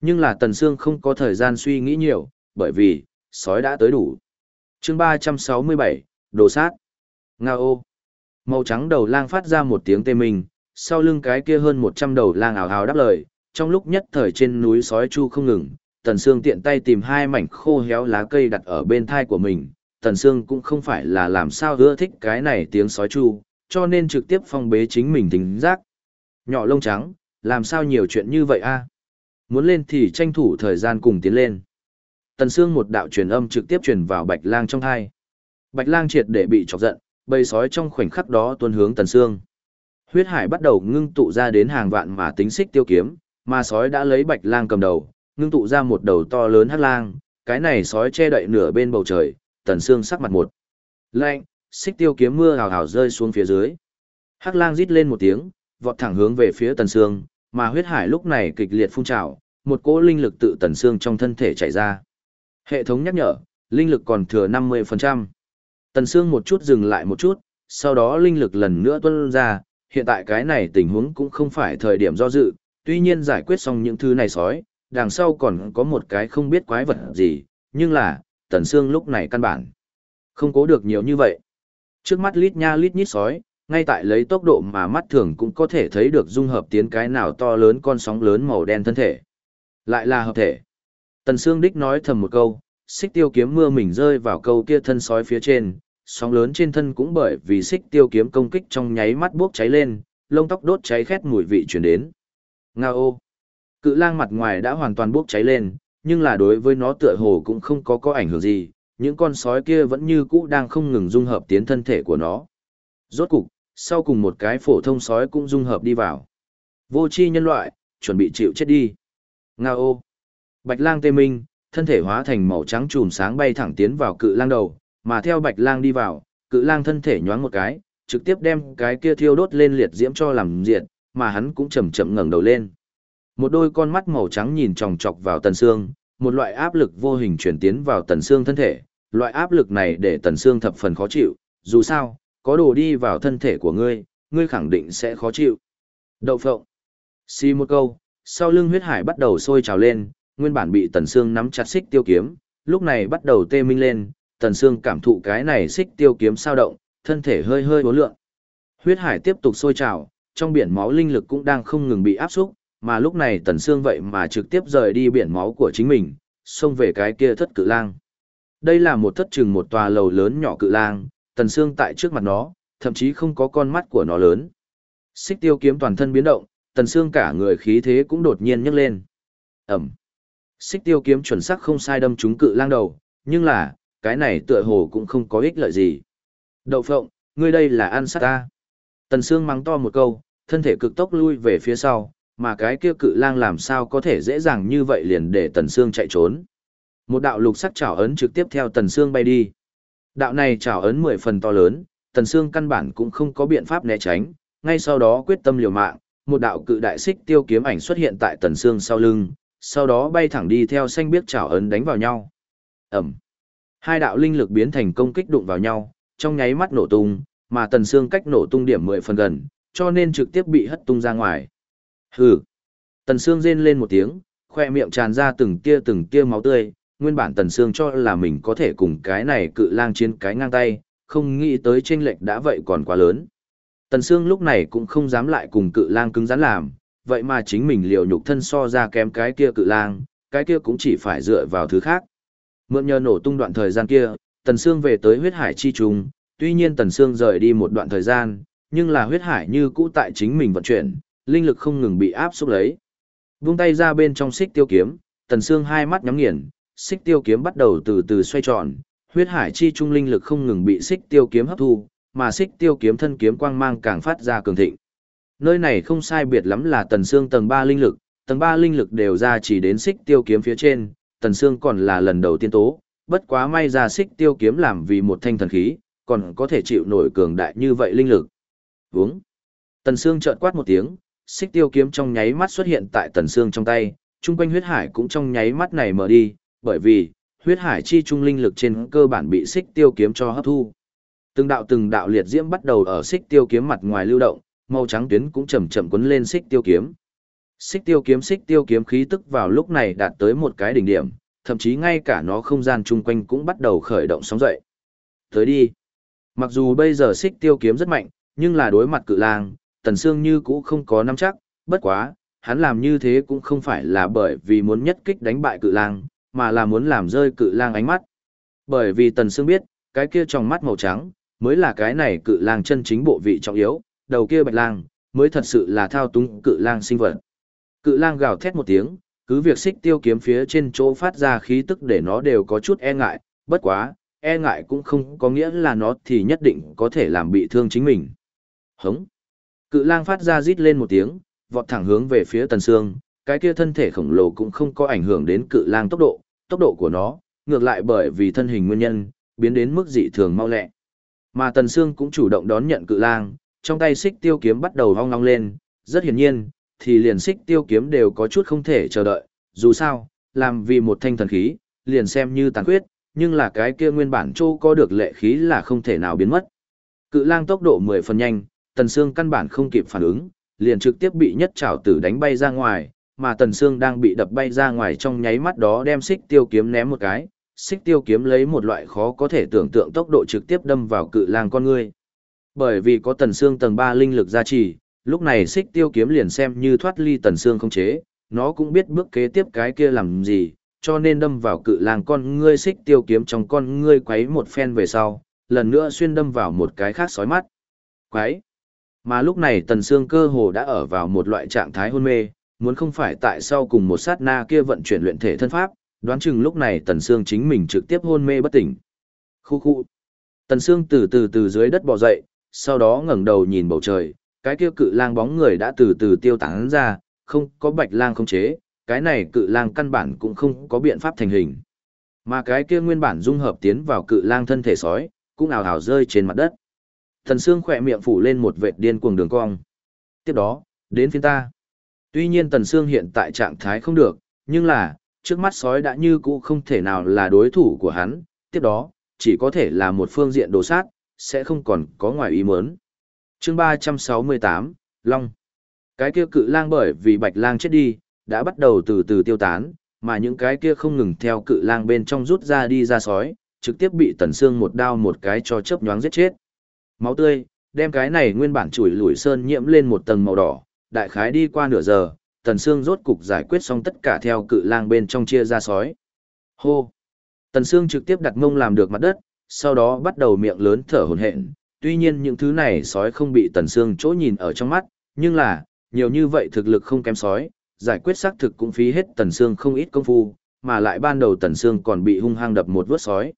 Nhưng là Tần Sương không có thời gian suy nghĩ nhiều, bởi vì, sói đã tới đủ. chương 367, đồ sát. Nga ô. Màu trắng đầu lang phát ra một tiếng tê mình, sau lưng cái kia hơn 100 đầu lang ảo hào đáp lời, trong lúc nhất thời trên núi sói chu không ngừng, Tần Sương tiện tay tìm hai mảnh khô héo lá cây đặt ở bên thai của mình, Tần Sương cũng không phải là làm sao ưa thích cái này tiếng sói chu, cho nên trực tiếp phong bế chính mình tính giác. Nhỏ lông trắng, làm sao nhiều chuyện như vậy a? Muốn lên thì tranh thủ thời gian cùng tiến lên. Tần Sương một đạo truyền âm trực tiếp truyền vào Bạch Lang trong thai. Bạch Lang triệt để bị chọc giận, bầy sói trong khoảnh khắc đó tuôn hướng Tần Sương. Huyết hải bắt đầu ngưng tụ ra đến hàng vạn mà tính xích tiêu kiếm, mà sói đã lấy Bạch Lang cầm đầu, ngưng tụ ra một đầu to lớn hắc lang, cái này sói che đậy nửa bên bầu trời, tần Sương sắc mặt một. Lạnh, xích tiêu kiếm mưa hào hào rơi xuống phía dưới. Hắc lang rít lên một tiếng, vọt thẳng hướng về phía tần xương, mà huyết hải lúc này kịch liệt phun trào, một cỗ linh lực tự tần xương trong thân thể chảy ra. Hệ thống nhắc nhở, linh lực còn thừa 50%. Tần Sương một chút dừng lại một chút, sau đó linh lực lần nữa tuôn ra, hiện tại cái này tình huống cũng không phải thời điểm do dự, tuy nhiên giải quyết xong những thứ này sói, đằng sau còn có một cái không biết quái vật gì, nhưng là, Tần Sương lúc này căn bản không cố được nhiều như vậy. Trước mắt lít nha lít nhít sói, ngay tại lấy tốc độ mà mắt thường cũng có thể thấy được dung hợp tiến cái nào to lớn con sóng lớn màu đen thân thể. Lại là hợp thể. Tần Sương Đích nói thầm một câu, xích tiêu kiếm mưa mình rơi vào câu kia thân sói phía trên, sóng lớn trên thân cũng bởi vì xích tiêu kiếm công kích trong nháy mắt bốc cháy lên, lông tóc đốt cháy khét mùi vị truyền đến. Nga ô! Cự lang mặt ngoài đã hoàn toàn bốc cháy lên, nhưng là đối với nó tựa hồ cũng không có có ảnh hưởng gì, những con sói kia vẫn như cũ đang không ngừng dung hợp tiến thân thể của nó. Rốt cục, sau cùng một cái phổ thông sói cũng dung hợp đi vào. Vô chi nhân loại, chuẩn bị chịu chết đi. Nga ô! Bạch lang tê minh, thân thể hóa thành màu trắng chùm sáng bay thẳng tiến vào cự lang đầu, mà theo bạch lang đi vào, cự lang thân thể nhoáng một cái, trực tiếp đem cái kia thiêu đốt lên liệt diễm cho làm diệt, mà hắn cũng chậm chậm ngẩng đầu lên. Một đôi con mắt màu trắng nhìn chòng chọc vào tần xương, một loại áp lực vô hình truyền tiến vào tần xương thân thể, loại áp lực này để tần xương thập phần khó chịu, dù sao, có đồ đi vào thân thể của ngươi, ngươi khẳng định sẽ khó chịu. Đậu phộng. Xì một câu, sau lưng huyết hải bắt đầu sôi trào lên, nguyên bản bị tần xương nắm chặt xích tiêu kiếm, lúc này bắt đầu tê minh lên, tần xương cảm thụ cái này xích tiêu kiếm sao động, thân thể hơi hơi bốn lượng. Huyết hải tiếp tục sôi trào, trong biển máu linh lực cũng đang không ngừng bị áp xúc, mà lúc này tần xương vậy mà trực tiếp rời đi biển máu của chính mình, xông về cái kia thất cự lang. Đây là một thất trừng một tòa lầu lớn nhỏ cự lang, tần xương tại trước mặt nó, thậm chí không có con mắt của nó lớn. Xích tiêu kiếm toàn thân biến động, tần xương cả người khí thế cũng đột nhiên nhấc lên. ầm, Xích tiêu kiếm chuẩn xác không sai đâm trúng cự lang đầu, nhưng là, cái này tựa hồ cũng không có ích lợi gì. Đậu phộng, ngươi đây là ăn sát ta. Tần xương mắng to một câu, thân thể cực tốc lui về phía sau, mà cái kia cự lang làm sao có thể dễ dàng như vậy liền để Tần Sương chạy trốn. Một đạo lục sắc chảo ấn trực tiếp theo Tần Sương bay đi. Đạo này chảo ấn mười phần to lớn, Tần Sương căn bản cũng không có biện pháp né tránh, ngay sau đó quyết tâm liều mạng, một đạo cự đại xích tiêu kiếm ảnh xuất hiện tại Tần Sương sau lưng, sau đó bay thẳng đi theo xanh biết chảo ấn đánh vào nhau. Ầm. Hai đạo linh lực biến thành công kích đụng vào nhau, trong nháy mắt nổ tung, mà Tần Sương cách nổ tung điểm mười phần gần, cho nên trực tiếp bị hất tung ra ngoài. Hừ. Tần Sương rên lên một tiếng, khoe miệng tràn ra từng tia từng tia máu tươi, nguyên bản Tần Sương cho là mình có thể cùng cái này cự lang chiến cái ngang tay, không nghĩ tới chênh lệch đã vậy còn quá lớn. Tần Sương lúc này cũng không dám lại cùng cự lang cứng rắn làm, vậy mà chính mình liều nhục thân so ra kém cái kia cự lang, cái kia cũng chỉ phải dựa vào thứ khác. Mượn nhờ nổ tung đoạn thời gian kia, Tần Sương về tới huyết hải chi trùng, tuy nhiên Tần Sương rời đi một đoạn thời gian, nhưng là huyết hải như cũ tại chính mình vận chuyển, linh lực không ngừng bị áp xúc lấy. Vung tay ra bên trong xích tiêu kiếm, tần Sương hai mắt nhắm nghiền, xích tiêu kiếm bắt đầu từ từ xoay tròn, huyết hải chi trung linh lực không ngừng bị xích tiêu kiếm hấp thu, mà xích tiêu kiếm thân kiếm quang mang càng phát ra cường thịnh. Nơi này không sai biệt lắm là tần xương tầng 3 linh lực, tầng 3 linh lực đều ra chỉ đến xích tiêu kiếm phía trên, tần xương còn là lần đầu tiên tố, bất quá may ra xích tiêu kiếm làm vì một thanh thần khí, còn có thể chịu nổi cường đại như vậy linh lực. Vúng. Tần xương chợt quát một tiếng, xích tiêu kiếm trong nháy mắt xuất hiện tại tần xương trong tay, trung quanh huyết hải cũng trong nháy mắt này mở đi, bởi vì, huyết hải chi trung linh lực trên cơ bản bị xích tiêu kiếm cho hấp thu. Từng đạo từng đạo liệt diễm bắt đầu ở xích tiêu kiếm mặt ngoài lưu động, màu trắng tuyến cũng chậm chậm cuốn lên xích tiêu kiếm. Xích tiêu kiếm xích tiêu kiếm khí tức vào lúc này đạt tới một cái đỉnh điểm, thậm chí ngay cả nó không gian chung quanh cũng bắt đầu khởi động sóng dậy. Tới đi. Mặc dù bây giờ xích tiêu kiếm rất mạnh, nhưng là đối mặt cự lang, Tần Sương như cũ không có nắm chắc, bất quá, hắn làm như thế cũng không phải là bởi vì muốn nhất kích đánh bại cự lang, mà là muốn làm rơi cự lang ánh mắt. Bởi vì Tần Sương biết, cái kia trong mắt màu trắng, mới là cái này cự lang chân chính bộ vị trọng yếu, đầu kia bạch lang, mới thật sự là thao túng cự lang sinh vật. Cự lang gào thét một tiếng, cứ việc xích tiêu kiếm phía trên chỗ phát ra khí tức để nó đều có chút e ngại, bất quá, e ngại cũng không có nghĩa là nó thì nhất định có thể làm bị thương chính mình. Hống! Cự lang phát ra rít lên một tiếng, vọt thẳng hướng về phía tần sương, cái kia thân thể khổng lồ cũng không có ảnh hưởng đến cự lang tốc độ, tốc độ của nó, ngược lại bởi vì thân hình nguyên nhân, biến đến mức dị thường mau lẹ. Mà tần sương cũng chủ động đón nhận cự lang, trong tay xích tiêu kiếm bắt đầu hong long lên, rất hiển nhiên, thì liền xích tiêu kiếm đều có chút không thể chờ đợi, dù sao, làm vì một thanh thần khí, liền xem như tàn khuyết, nhưng là cái kia nguyên bản châu có được lệ khí là không thể nào biến mất. Cự lang tốc độ 10 phần nhanh, Tần Sương căn bản không kịp phản ứng, liền trực tiếp bị nhất trảo tử đánh bay ra ngoài, mà Tần Sương đang bị đập bay ra ngoài trong nháy mắt đó đem xích tiêu kiếm ném một cái, xích tiêu kiếm lấy một loại khó có thể tưởng tượng tốc độ trực tiếp đâm vào cự lang con ngươi. Bởi vì có Tần Sương tầng 3 linh lực gia trì, lúc này xích tiêu kiếm liền xem như thoát ly Tần Sương không chế, nó cũng biết bước kế tiếp cái kia làm gì, cho nên đâm vào cự lang con ngươi xích tiêu kiếm trong con ngươi quấy một phen về sau, lần nữa xuyên đâm vào một cái khác sói mắt. Quấy! Mà lúc này Tần Sương cơ hồ đã ở vào một loại trạng thái hôn mê, muốn không phải tại sau cùng một sát na kia vận chuyển luyện thể thân pháp, đoán chừng lúc này Tần Sương chính mình trực tiếp hôn mê bất tỉnh. Khu khu! Tần Sương từ từ từ dưới đất bò dậy, sau đó ngẩng đầu nhìn bầu trời, cái kia cự lang bóng người đã từ từ tiêu tán ra, không có bạch lang không chế, cái này cự lang căn bản cũng không có biện pháp thành hình. Mà cái kia nguyên bản dung hợp tiến vào cự lang thân thể sói, cũng ảo ảo rơi trên mặt đất. Thần Sương khỏe miệng phủ lên một vệt điên cuồng đường cong. Tiếp đó, đến phiên ta. Tuy nhiên Tần Sương hiện tại trạng thái không được, nhưng là, trước mắt sói đã như cũ không thể nào là đối thủ của hắn, tiếp đó, chỉ có thể là một phương diện đồ sát, sẽ không còn có ngoài ý muốn. Chương 368, Long. Cái kia cự lang bởi vì bạch lang chết đi, đã bắt đầu từ từ tiêu tán, mà những cái kia không ngừng theo cự lang bên trong rút ra đi ra sói, trực tiếp bị tần xương một đao một cái cho chớp nhoáng giết chết. Máu tươi, đem cái này nguyên bản chủi lủi sơn nhiễm lên một tầng màu đỏ, đại khái đi qua nửa giờ, tần Sương rốt cục giải quyết xong tất cả theo cự lang bên trong chia ra sói. Hô! Tần Sương trực tiếp đặt mông làm được mặt đất, sau đó bắt đầu miệng lớn thở hổn hển. Tuy nhiên những thứ này sói không bị tần Sương chỗ nhìn ở trong mắt, nhưng là, nhiều như vậy thực lực không kém sói, giải quyết xác thực cũng phí hết tần Sương không ít công phu, mà lại ban đầu tần Sương còn bị hung hăng đập một vớt sói.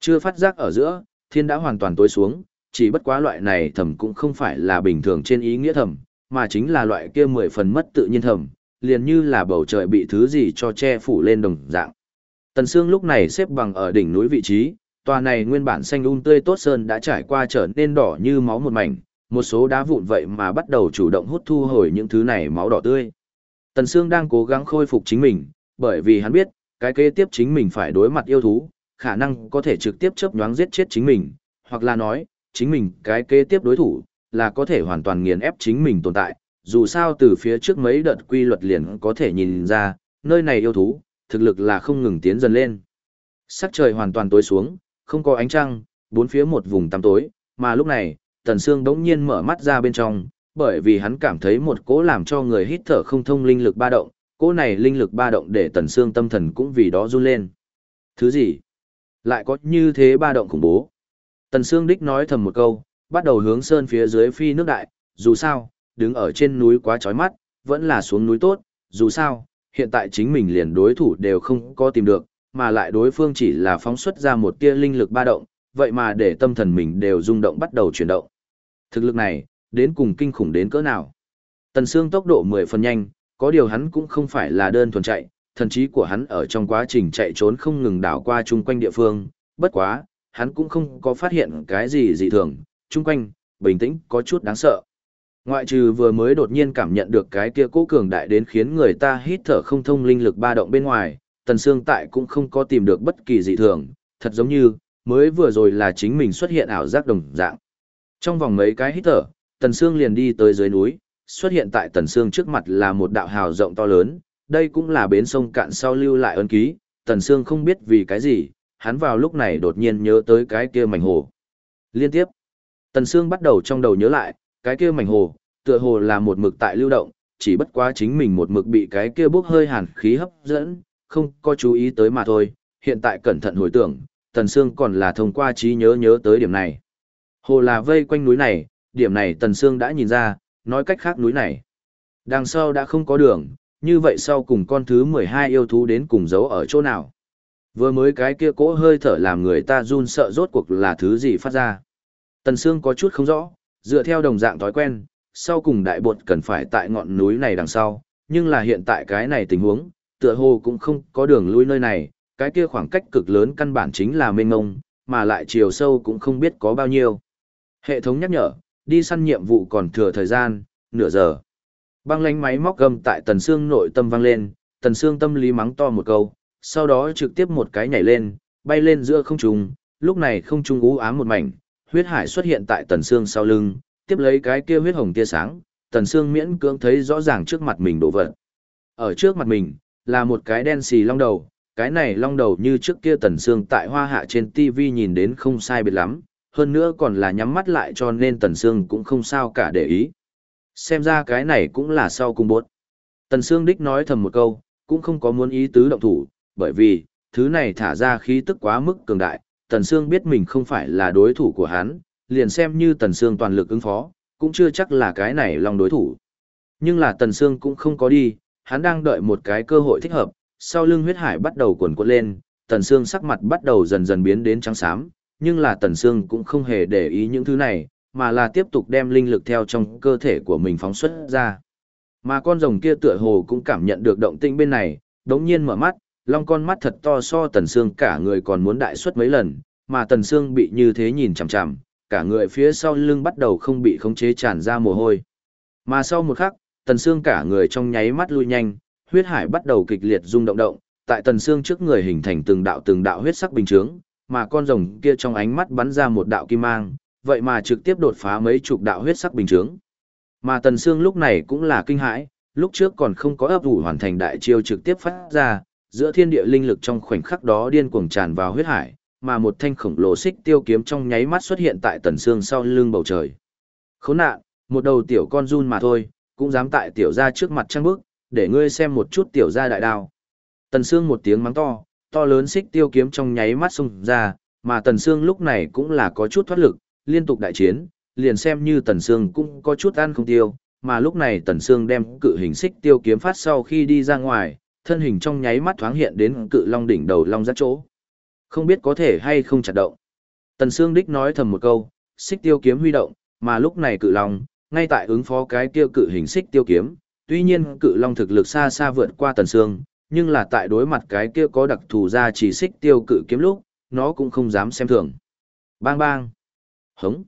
Chưa phát giác ở giữa, thiên đã hoàn toàn tối xuống, chỉ bất quá loại này thầm cũng không phải là bình thường trên ý nghĩa thầm, mà chính là loại kia mười phần mất tự nhiên thầm, liền như là bầu trời bị thứ gì cho che phủ lên đồng dạng. Tần Sương lúc này xếp bằng ở đỉnh núi vị trí, tòa này nguyên bản xanh um tươi tốt sơn đã trải qua trở nên đỏ như máu một mảnh, một số đá vụn vậy mà bắt đầu chủ động hút thu hồi những thứ này máu đỏ tươi. Tần Sương đang cố gắng khôi phục chính mình, bởi vì hắn biết, cái kế tiếp chính mình phải đối mặt yêu thú, khả năng có thể trực tiếp chớp nhoáng giết chết chính mình, hoặc là nói, chính mình cái kế tiếp đối thủ, là có thể hoàn toàn nghiền ép chính mình tồn tại. Dù sao từ phía trước mấy đợt quy luật liền có thể nhìn ra, nơi này yêu thú, thực lực là không ngừng tiến dần lên. Sắc trời hoàn toàn tối xuống, không có ánh trăng, bốn phía một vùng tăm tối, mà lúc này, Tần Sương đống nhiên mở mắt ra bên trong, bởi vì hắn cảm thấy một cỗ làm cho người hít thở không thông linh lực ba động, cỗ này linh lực ba động để Tần Sương tâm thần cũng vì đó run lên. Thứ gì? Lại có như thế ba động khủng bố. Tần Sương Đích nói thầm một câu, bắt đầu hướng sơn phía dưới phi nước đại, dù sao, đứng ở trên núi quá chói mắt, vẫn là xuống núi tốt, dù sao, hiện tại chính mình liền đối thủ đều không có tìm được, mà lại đối phương chỉ là phóng xuất ra một tia linh lực ba động, vậy mà để tâm thần mình đều rung động bắt đầu chuyển động. Thực lực này, đến cùng kinh khủng đến cỡ nào. Tần Sương tốc độ 10 phần nhanh, có điều hắn cũng không phải là đơn thuần chạy, thần trí của hắn ở trong quá trình chạy trốn không ngừng đảo qua chung quanh địa phương, bất quá, hắn cũng không có phát hiện cái gì dị thường, chung quanh, bình tĩnh, có chút đáng sợ. Ngoại trừ vừa mới đột nhiên cảm nhận được cái kia cố cường đại đến khiến người ta hít thở không thông linh lực ba động bên ngoài, Tần Sương tại cũng không có tìm được bất kỳ dị thường, thật giống như, mới vừa rồi là chính mình xuất hiện ảo giác đồng dạng. Trong vòng mấy cái hít thở, Tần Sương liền đi tới dưới núi, xuất hiện tại Tần Sương trước mặt là một đạo hào rộng to lớn, đây cũng là bến sông cạn sau lưu lại ơn ký, Tần Sương không biết vì cái gì, hắn vào lúc này đột nhiên nhớ tới cái kia mảnh hồ. Liên tiếp, Tần Sương bắt đầu trong đầu nhớ lại, cái kia mảnh hồ, tựa hồ là một mực tại lưu động, chỉ bất quá chính mình một mực bị cái kia bốc hơi hàn khí hấp dẫn, không có chú ý tới mà thôi, hiện tại cẩn thận hồi tưởng, Tần Sương còn là thông qua trí nhớ nhớ tới điểm này. Hồ là vây quanh núi này, điểm này Tần Sương đã nhìn ra, nói cách khác núi này. Đằng sau đã không có đường, như vậy sau cùng con thứ 12 yêu thú đến cùng giấu ở chỗ nào. Vừa mới cái kia cỗ hơi thở làm người ta run sợ rốt cuộc là thứ gì phát ra. Tần Sương có chút không rõ, dựa theo đồng dạng thói quen, sau cùng đại bột cần phải tại ngọn núi này đằng sau, nhưng là hiện tại cái này tình huống, tựa hồ cũng không có đường lui nơi này, cái kia khoảng cách cực lớn căn bản chính là mênh mông, mà lại chiều sâu cũng không biết có bao nhiêu. Hệ thống nhắc nhở, đi săn nhiệm vụ còn thừa thời gian, nửa giờ. Băng lánh máy móc gầm tại tần Sương nội tâm vang lên, tần Sương tâm lý mắng to một câu, sau đó trực tiếp một cái nhảy lên, bay lên giữa không trung, lúc này không trung ú ám một mảnh, huyết hải xuất hiện tại Tần xương sau lưng, tiếp lấy cái kia huyết hồng tia sáng, Tần xương miễn cưỡng thấy rõ ràng trước mặt mình đổ vật. Ở trước mặt mình, là một cái đen xì long đầu, cái này long đầu như trước kia Tần xương tại hoa hạ trên TV nhìn đến không sai biệt lắm, hơn nữa còn là nhắm mắt lại cho nên Tần xương cũng không sao cả để ý. Xem ra cái này cũng là sau cùng bốt. Tần xương đích nói thầm một câu, cũng không có muốn ý tứ động thủ, bởi vì, thứ này thả ra khí tức quá mức cường đại, Tần Sương biết mình không phải là đối thủ của hắn, liền xem như Tần Sương toàn lực ứng phó, cũng chưa chắc là cái này lòng đối thủ. Nhưng là Tần Sương cũng không có đi, hắn đang đợi một cái cơ hội thích hợp, sau lưng huyết hải bắt đầu cuộn cuộn lên, Tần Sương sắc mặt bắt đầu dần dần biến đến trắng xám, nhưng là Tần Sương cũng không hề để ý những thứ này, mà là tiếp tục đem linh lực theo trong cơ thể của mình phóng xuất ra. Mà con rồng kia tựa hồ cũng cảm nhận được động tĩnh bên này, đống nhiên mở mắt, long con mắt thật to so Tần Sương cả người còn muốn đại suất mấy lần, mà Tần Sương bị như thế nhìn chằm chằm, cả người phía sau lưng bắt đầu không bị khống chế tràn ra mồ hôi. Mà sau một khắc, Tần Sương cả người trong nháy mắt lui nhanh, huyết hải bắt đầu kịch liệt rung động động, tại Tần Sương trước người hình thành từng đạo từng đạo huyết sắc bình chướng, mà con rồng kia trong ánh mắt bắn ra một đạo kim mang, vậy mà trực tiếp đột phá mấy chục đạo huyết sắc bình chướng. Mà Tần Sương lúc này cũng là kinh hãi, lúc trước còn không có ấp ủ hoàn thành đại chiêu trực tiếp phát ra, giữa thiên địa linh lực trong khoảnh khắc đó điên cuồng tràn vào huyết hải, mà một thanh khổng lồ xích tiêu kiếm trong nháy mắt xuất hiện tại Tần xương sau lưng bầu trời. Khốn nạn, một đầu tiểu con run mà thôi, cũng dám tại tiểu gia trước mặt trăng bước, để ngươi xem một chút tiểu gia đại đao. Tần xương một tiếng mắng to, to lớn xích tiêu kiếm trong nháy mắt xung ra, mà Tần xương lúc này cũng là có chút thoát lực, liên tục đại chiến, liền xem như Tần xương cũng có chút ăn không tiêu, mà lúc này Tần Sương đem cự hình xích tiêu kiếm phát sau khi đi ra ngoài, thân hình trong nháy mắt thoáng hiện đến cự long đỉnh đầu long giác chỗ. Không biết có thể hay không chặt động. Tần Sương đích nói thầm một câu, xích tiêu kiếm huy động, mà lúc này cự long, ngay tại ứng phó cái tiêu cự hình xích tiêu kiếm, tuy nhiên cự long thực lực xa xa vượt qua Tần Sương, nhưng là tại đối mặt cái kia có đặc thù ra chỉ xích tiêu cự kiếm lúc, nó cũng không dám xem thường. Bang bang. Hống.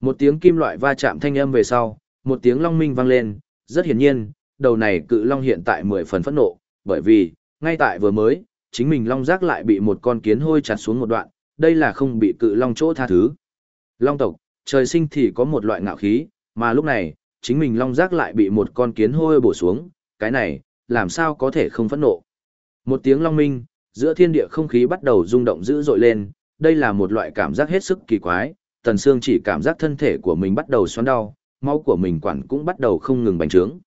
Một tiếng kim loại va chạm thanh âm về sau, một tiếng long minh vang lên, rất hiển nhiên, đầu này cự long hiện tại mười phần phẫn nộ, bởi vì, ngay tại vừa mới, chính mình long giác lại bị một con kiến hôi chặt xuống một đoạn, đây là không bị cự long chỗ tha thứ. Long tộc, trời sinh thì có một loại ngạo khí, mà lúc này, chính mình long giác lại bị một con kiến hôi bổ xuống, cái này, làm sao có thể không phẫn nộ. Một tiếng long minh, giữa thiên địa không khí bắt đầu rung động dữ dội lên, đây là một loại cảm giác hết sức kỳ quái, Tần Sương chỉ cảm giác thân thể của mình bắt đầu xoắn đau, máu của mình quản cũng bắt đầu không ngừng bành trướng.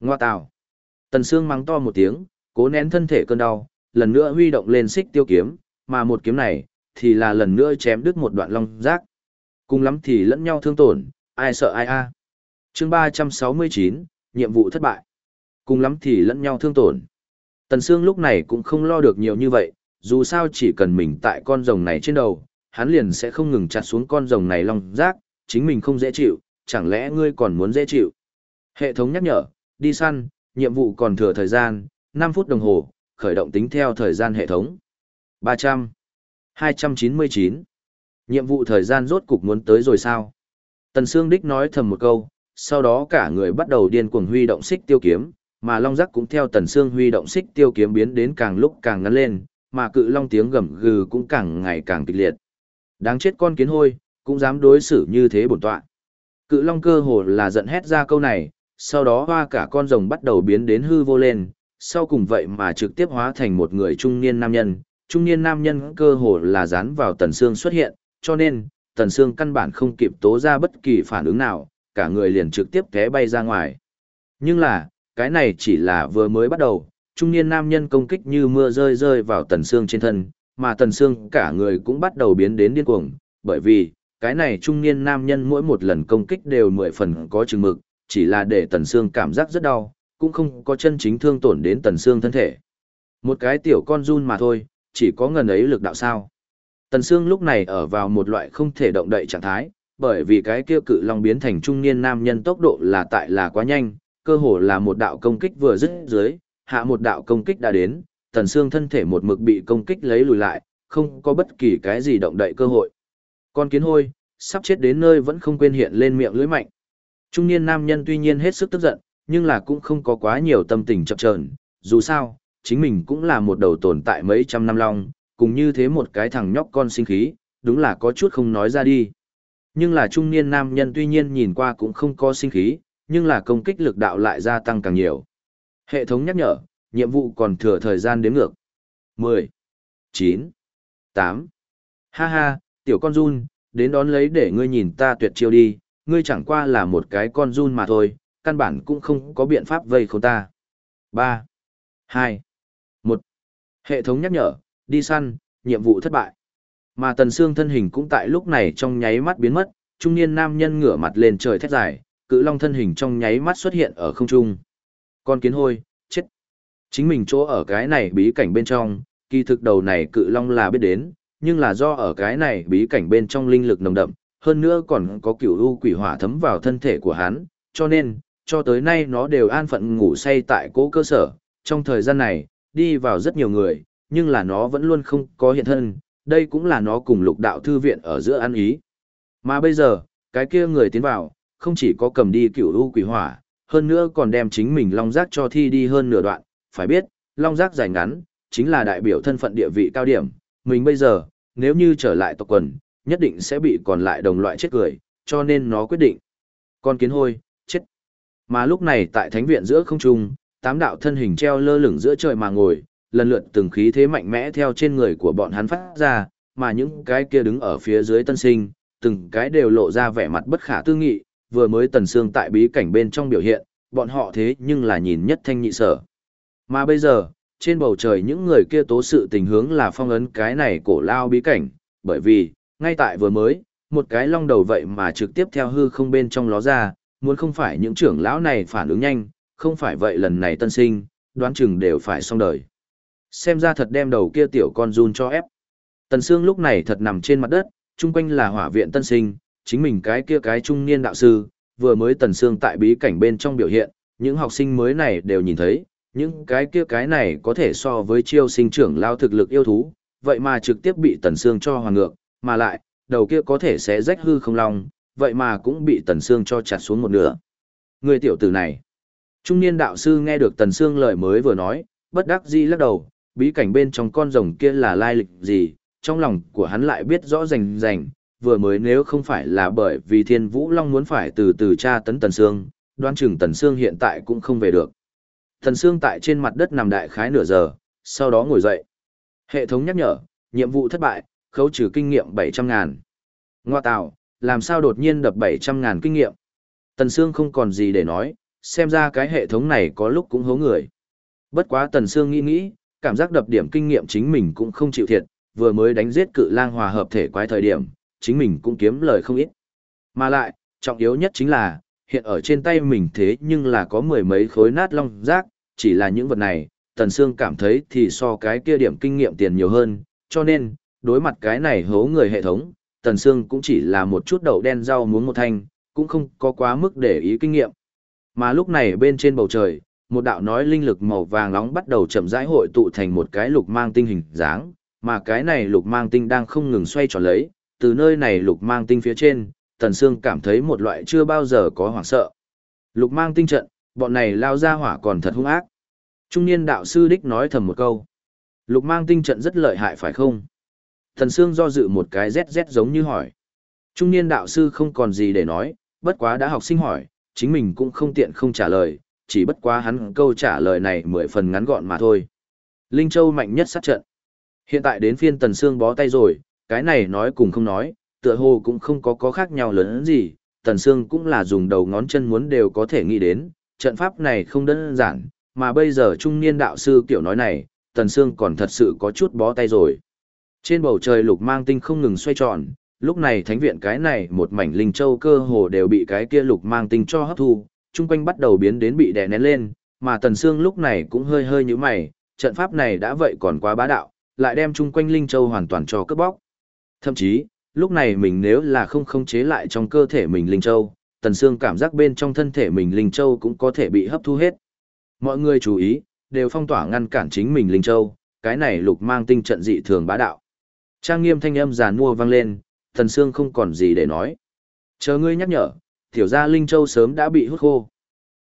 Ngoa tào. Tần Sương mắng to một tiếng, cố nén thân thể cơn đau, lần nữa huy động lên xích tiêu kiếm, mà một kiếm này, thì là lần nữa chém đứt một đoạn long giác. Cùng lắm thì lẫn nhau thương tổn, ai sợ ai a. Chương 369, nhiệm vụ thất bại. Cùng lắm thì lẫn nhau thương tổn. Tần Sương lúc này cũng không lo được nhiều như vậy, dù sao chỉ cần mình tại con rồng này trên đầu, hắn liền sẽ không ngừng chặt xuống con rồng này long rác, chính mình không dễ chịu, chẳng lẽ ngươi còn muốn dễ chịu. Hệ thống nhắc nhở, đi săn, nhiệm vụ còn thừa thời gian, 5 phút đồng hồ, khởi động tính theo thời gian hệ thống. 300, 299. Nhiệm vụ thời gian rốt cục muốn tới rồi sao? Tần Sương Đích nói thầm một câu, sau đó cả người bắt đầu điên cuồng huy động xích tiêu kiếm, mà long giác cũng theo Tần Sương huy động xích tiêu kiếm biến đến càng lúc càng ngắn lên, mà cự long tiếng gầm gừ cũng càng ngày càng kịch liệt. Đáng chết con kiến hôi, cũng dám đối xử như thế bổn tọa. Cự long cơ hồ là giận hét ra câu này, sau đó hoa cả con rồng bắt đầu biến đến hư vô lên, sau cùng vậy mà trực tiếp hóa thành một người trung niên nam nhân. Trung niên nam nhân cơ hồ là dán vào tần xương xuất hiện, cho nên, tần xương căn bản không kịp tố ra bất kỳ phản ứng nào, cả người liền trực tiếp té bay ra ngoài. Nhưng là, cái này chỉ là vừa mới bắt đầu, trung niên nam nhân công kích như mưa rơi rơi vào tần xương trên thân, mà tần xương cả người cũng bắt đầu biến đến điên cuồng, bởi vì, cái này trung niên nam nhân mỗi một lần công kích đều mười phần có chừng mực, chỉ là để tần xương cảm giác rất đau, cũng không có chân chính thương tổn đến tần xương thân thể. Một cái tiểu con run mà thôi, chỉ có ngần ấy lực đạo sao. Tần xương lúc này ở vào một loại không thể động đậy trạng thái, bởi vì cái kia cự long biến thành trung niên nam nhân tốc độ là tại là quá nhanh, cơ hồ là một đạo công kích vừa dứt dưới, hạ một đạo công kích đã đến, tần xương thân thể một mực bị công kích lấy lùi lại, không có bất kỳ cái gì động đậy cơ hội. Con kiến hôi, sắp chết đến nơi vẫn không quên hiện lên miệng lưỡi mạnh. Trung niên nam nhân tuy nhiên hết sức tức giận, nhưng là cũng không có quá nhiều tâm tình chập chờn, dù sao, chính mình cũng là một đầu tồn tại mấy trăm năm long, cùng như thế một cái thằng nhóc con sinh khí, đúng là có chút không nói ra đi. Nhưng là trung niên nam nhân tuy nhiên nhìn qua cũng không có sinh khí, nhưng là công kích lực đạo lại gia tăng càng nhiều. Hệ thống nhắc nhở, nhiệm vụ còn thừa thời gian đếm ngược. 10, 9, 8. Ha ha, tiểu con run, đến đón lấy để ngươi nhìn ta tuyệt chiêu đi, ngươi chẳng qua là một cái con run mà thôi, căn bản cũng không có biện pháp vây khốn ta. 3, 2, 1. Hệ thống nhắc nhở, đi săn, nhiệm vụ thất bại. Mà Tần Sương thân hình cũng tại lúc này trong nháy mắt biến mất, trung niên nam nhân ngửa mặt lên trời thét dài, cự long thân hình trong nháy mắt xuất hiện ở không trung. Con kiến hôi, chết. Chính mình chỗ ở cái này bí cảnh bên trong, kỳ thực đầu này cự long là biết đến, nhưng là do ở cái này bí cảnh bên trong linh lực nồng đậm, hơn nữa còn có cửu u quỷ hỏa thấm vào thân thể của hắn, cho nên, cho tới nay nó đều an phận ngủ say tại cố cơ sở, trong thời gian này, đi vào rất nhiều người, nhưng là nó vẫn luôn không có hiện thân, đây cũng là nó cùng lục đạo thư viện ở giữa ăn ý. Mà bây giờ, cái kia người tiến vào, không chỉ có cầm đi cửu u quỷ hỏa, hơn nữa còn đem chính mình long giác cho thi đi hơn nửa đoạn, phải biết, long giác dài ngắn, chính là đại biểu thân phận địa vị cao điểm, mình bây giờ, nếu như trở lại tộc quần, nhất định sẽ bị còn lại đồng loại chết cười, cho nên nó quyết định. Con kiến hôi. Mà lúc này tại thánh viện giữa không trung, tám đạo thân hình treo lơ lửng giữa trời mà ngồi, lần lượt từng khí thế mạnh mẽ theo trên người của bọn hắn phát ra, mà những cái kia đứng ở phía dưới tân sinh, từng cái đều lộ ra vẻ mặt bất khả tư nghị, vừa mới tần xương tại bí cảnh bên trong biểu hiện, bọn họ thế nhưng là nhìn nhất thanh nhị sở. Mà bây giờ, trên bầu trời những người kia tố sự tình hướng là phong ấn cái này cổ lao bí cảnh, bởi vì, ngay tại vừa mới, một cái long đầu vậy mà trực tiếp theo hư không bên trong ló ra, muốn không phải những trưởng lão này phản ứng nhanh, không phải vậy lần này tân sinh, đoán chừng đều phải xong đời. Xem ra thật đem đầu kia tiểu con run cho ép. Tần Sương lúc này thật nằm trên mặt đất, chung quanh là hỏa viện tân sinh, chính mình cái kia cái trung niên đạo sư, vừa mới Tần Sương tại bí cảnh bên trong biểu hiện, những học sinh mới này đều nhìn thấy, những cái kia cái này có thể so với chiêu sinh trưởng lao thực lực yêu thú, vậy mà trực tiếp bị Tần Sương cho hoàn ngược, mà lại, đầu kia có thể sẽ rách hư không long, vậy mà cũng bị Tần Sương cho chặt xuống một nửa. Người tiểu tử này. Trung niên đạo sư nghe được Tần Sương lời mới vừa nói, bất đắc dĩ lắc đầu, bí cảnh bên trong con rồng kia là lai lịch gì, trong lòng của hắn lại biết rõ rành rành, vừa mới nếu không phải là bởi vì Thiên Vũ Long muốn phải từ từ tra tấn Tần Sương, đoán chừng Tần Sương hiện tại cũng không về được. Tần Sương tại trên mặt đất nằm đại khái nửa giờ, sau đó ngồi dậy. Hệ thống nhắc nhở, nhiệm vụ thất bại, khấu trừ kinh nghiệm 700 ngàn. Ngoa tạo, làm sao đột nhiên đập 700 ngàn kinh nghiệm? Tần Sương không còn gì để nói, xem ra cái hệ thống này có lúc cũng hố người. Bất quá Tần Sương nghĩ nghĩ, cảm giác đập điểm kinh nghiệm chính mình cũng không chịu thiệt, vừa mới đánh giết cự lang hòa hợp thể quái thời điểm, chính mình cũng kiếm lời không ít. Mà lại, trọng yếu nhất chính là, hiện ở trên tay mình thế nhưng là có mười mấy khối nát long rác, chỉ là những vật này, Tần Sương cảm thấy thì so cái kia điểm kinh nghiệm tiền nhiều hơn, cho nên, đối mặt cái này hố người hệ thống, Tần Sương cũng chỉ là một chút đậu đen rau muốn một thanh, cũng không có quá mức để ý kinh nghiệm. Mà lúc này bên trên bầu trời, một đạo nói linh lực màu vàng nóng bắt đầu chậm rãi hội tụ thành một cái lục mang tinh hình dáng, mà cái này lục mang tinh đang không ngừng xoay tròn lấy, từ nơi này lục mang tinh phía trên, Tần Sương cảm thấy một loại chưa bao giờ có hoảng sợ. Lục mang tinh trận, bọn này lao ra hỏa còn thật hung ác. Trung niên đạo sư đích nói thầm một câu. Lục mang tinh trận rất lợi hại phải không? Thần Sương do dự một cái rét giống như hỏi. Trung niên đạo sư không còn gì để nói, bất quá đã học sinh hỏi, chính mình cũng không tiện không trả lời, chỉ bất quá hắn câu trả lời này mười phần ngắn gọn mà thôi. Linh Châu mạnh nhất sát trận. Hiện tại đến phiên Tần Sương bó tay rồi, cái này nói cùng không nói, tựa hồ cũng không có có khác nhau lớn gì, Tần Sương cũng là dùng đầu ngón chân muốn đều có thể nghĩ đến, trận pháp này không đơn giản, mà bây giờ trung niên đạo sư kiểu nói này, Tần Sương còn thật sự có chút bó tay rồi. Trên bầu trời lục mang tinh không ngừng xoay tròn, lúc này thánh viện cái này một mảnh linh châu cơ hồ đều bị cái kia lục mang tinh cho hấp thu, chung quanh bắt đầu biến đến bị đè nén lên, mà Tần Sương lúc này cũng hơi hơi như mày, trận pháp này đã vậy còn quá bá đạo, lại đem chung quanh linh châu hoàn toàn cho cướp bóc. Thậm chí, lúc này mình nếu là không khống chế lại trong cơ thể mình linh châu, Tần Sương cảm giác bên trong thân thể mình linh châu cũng có thể bị hấp thu hết. Mọi người chú ý, đều phong tỏa ngăn cản chính mình linh châu, cái này lục mang tinh trận dị thường bá đạo. Trang nghiêm thanh âm giàn mua vang lên, thần Sương không còn gì để nói. Chờ ngươi nhắc nhở, tiểu gia Linh Châu sớm đã bị hút khô.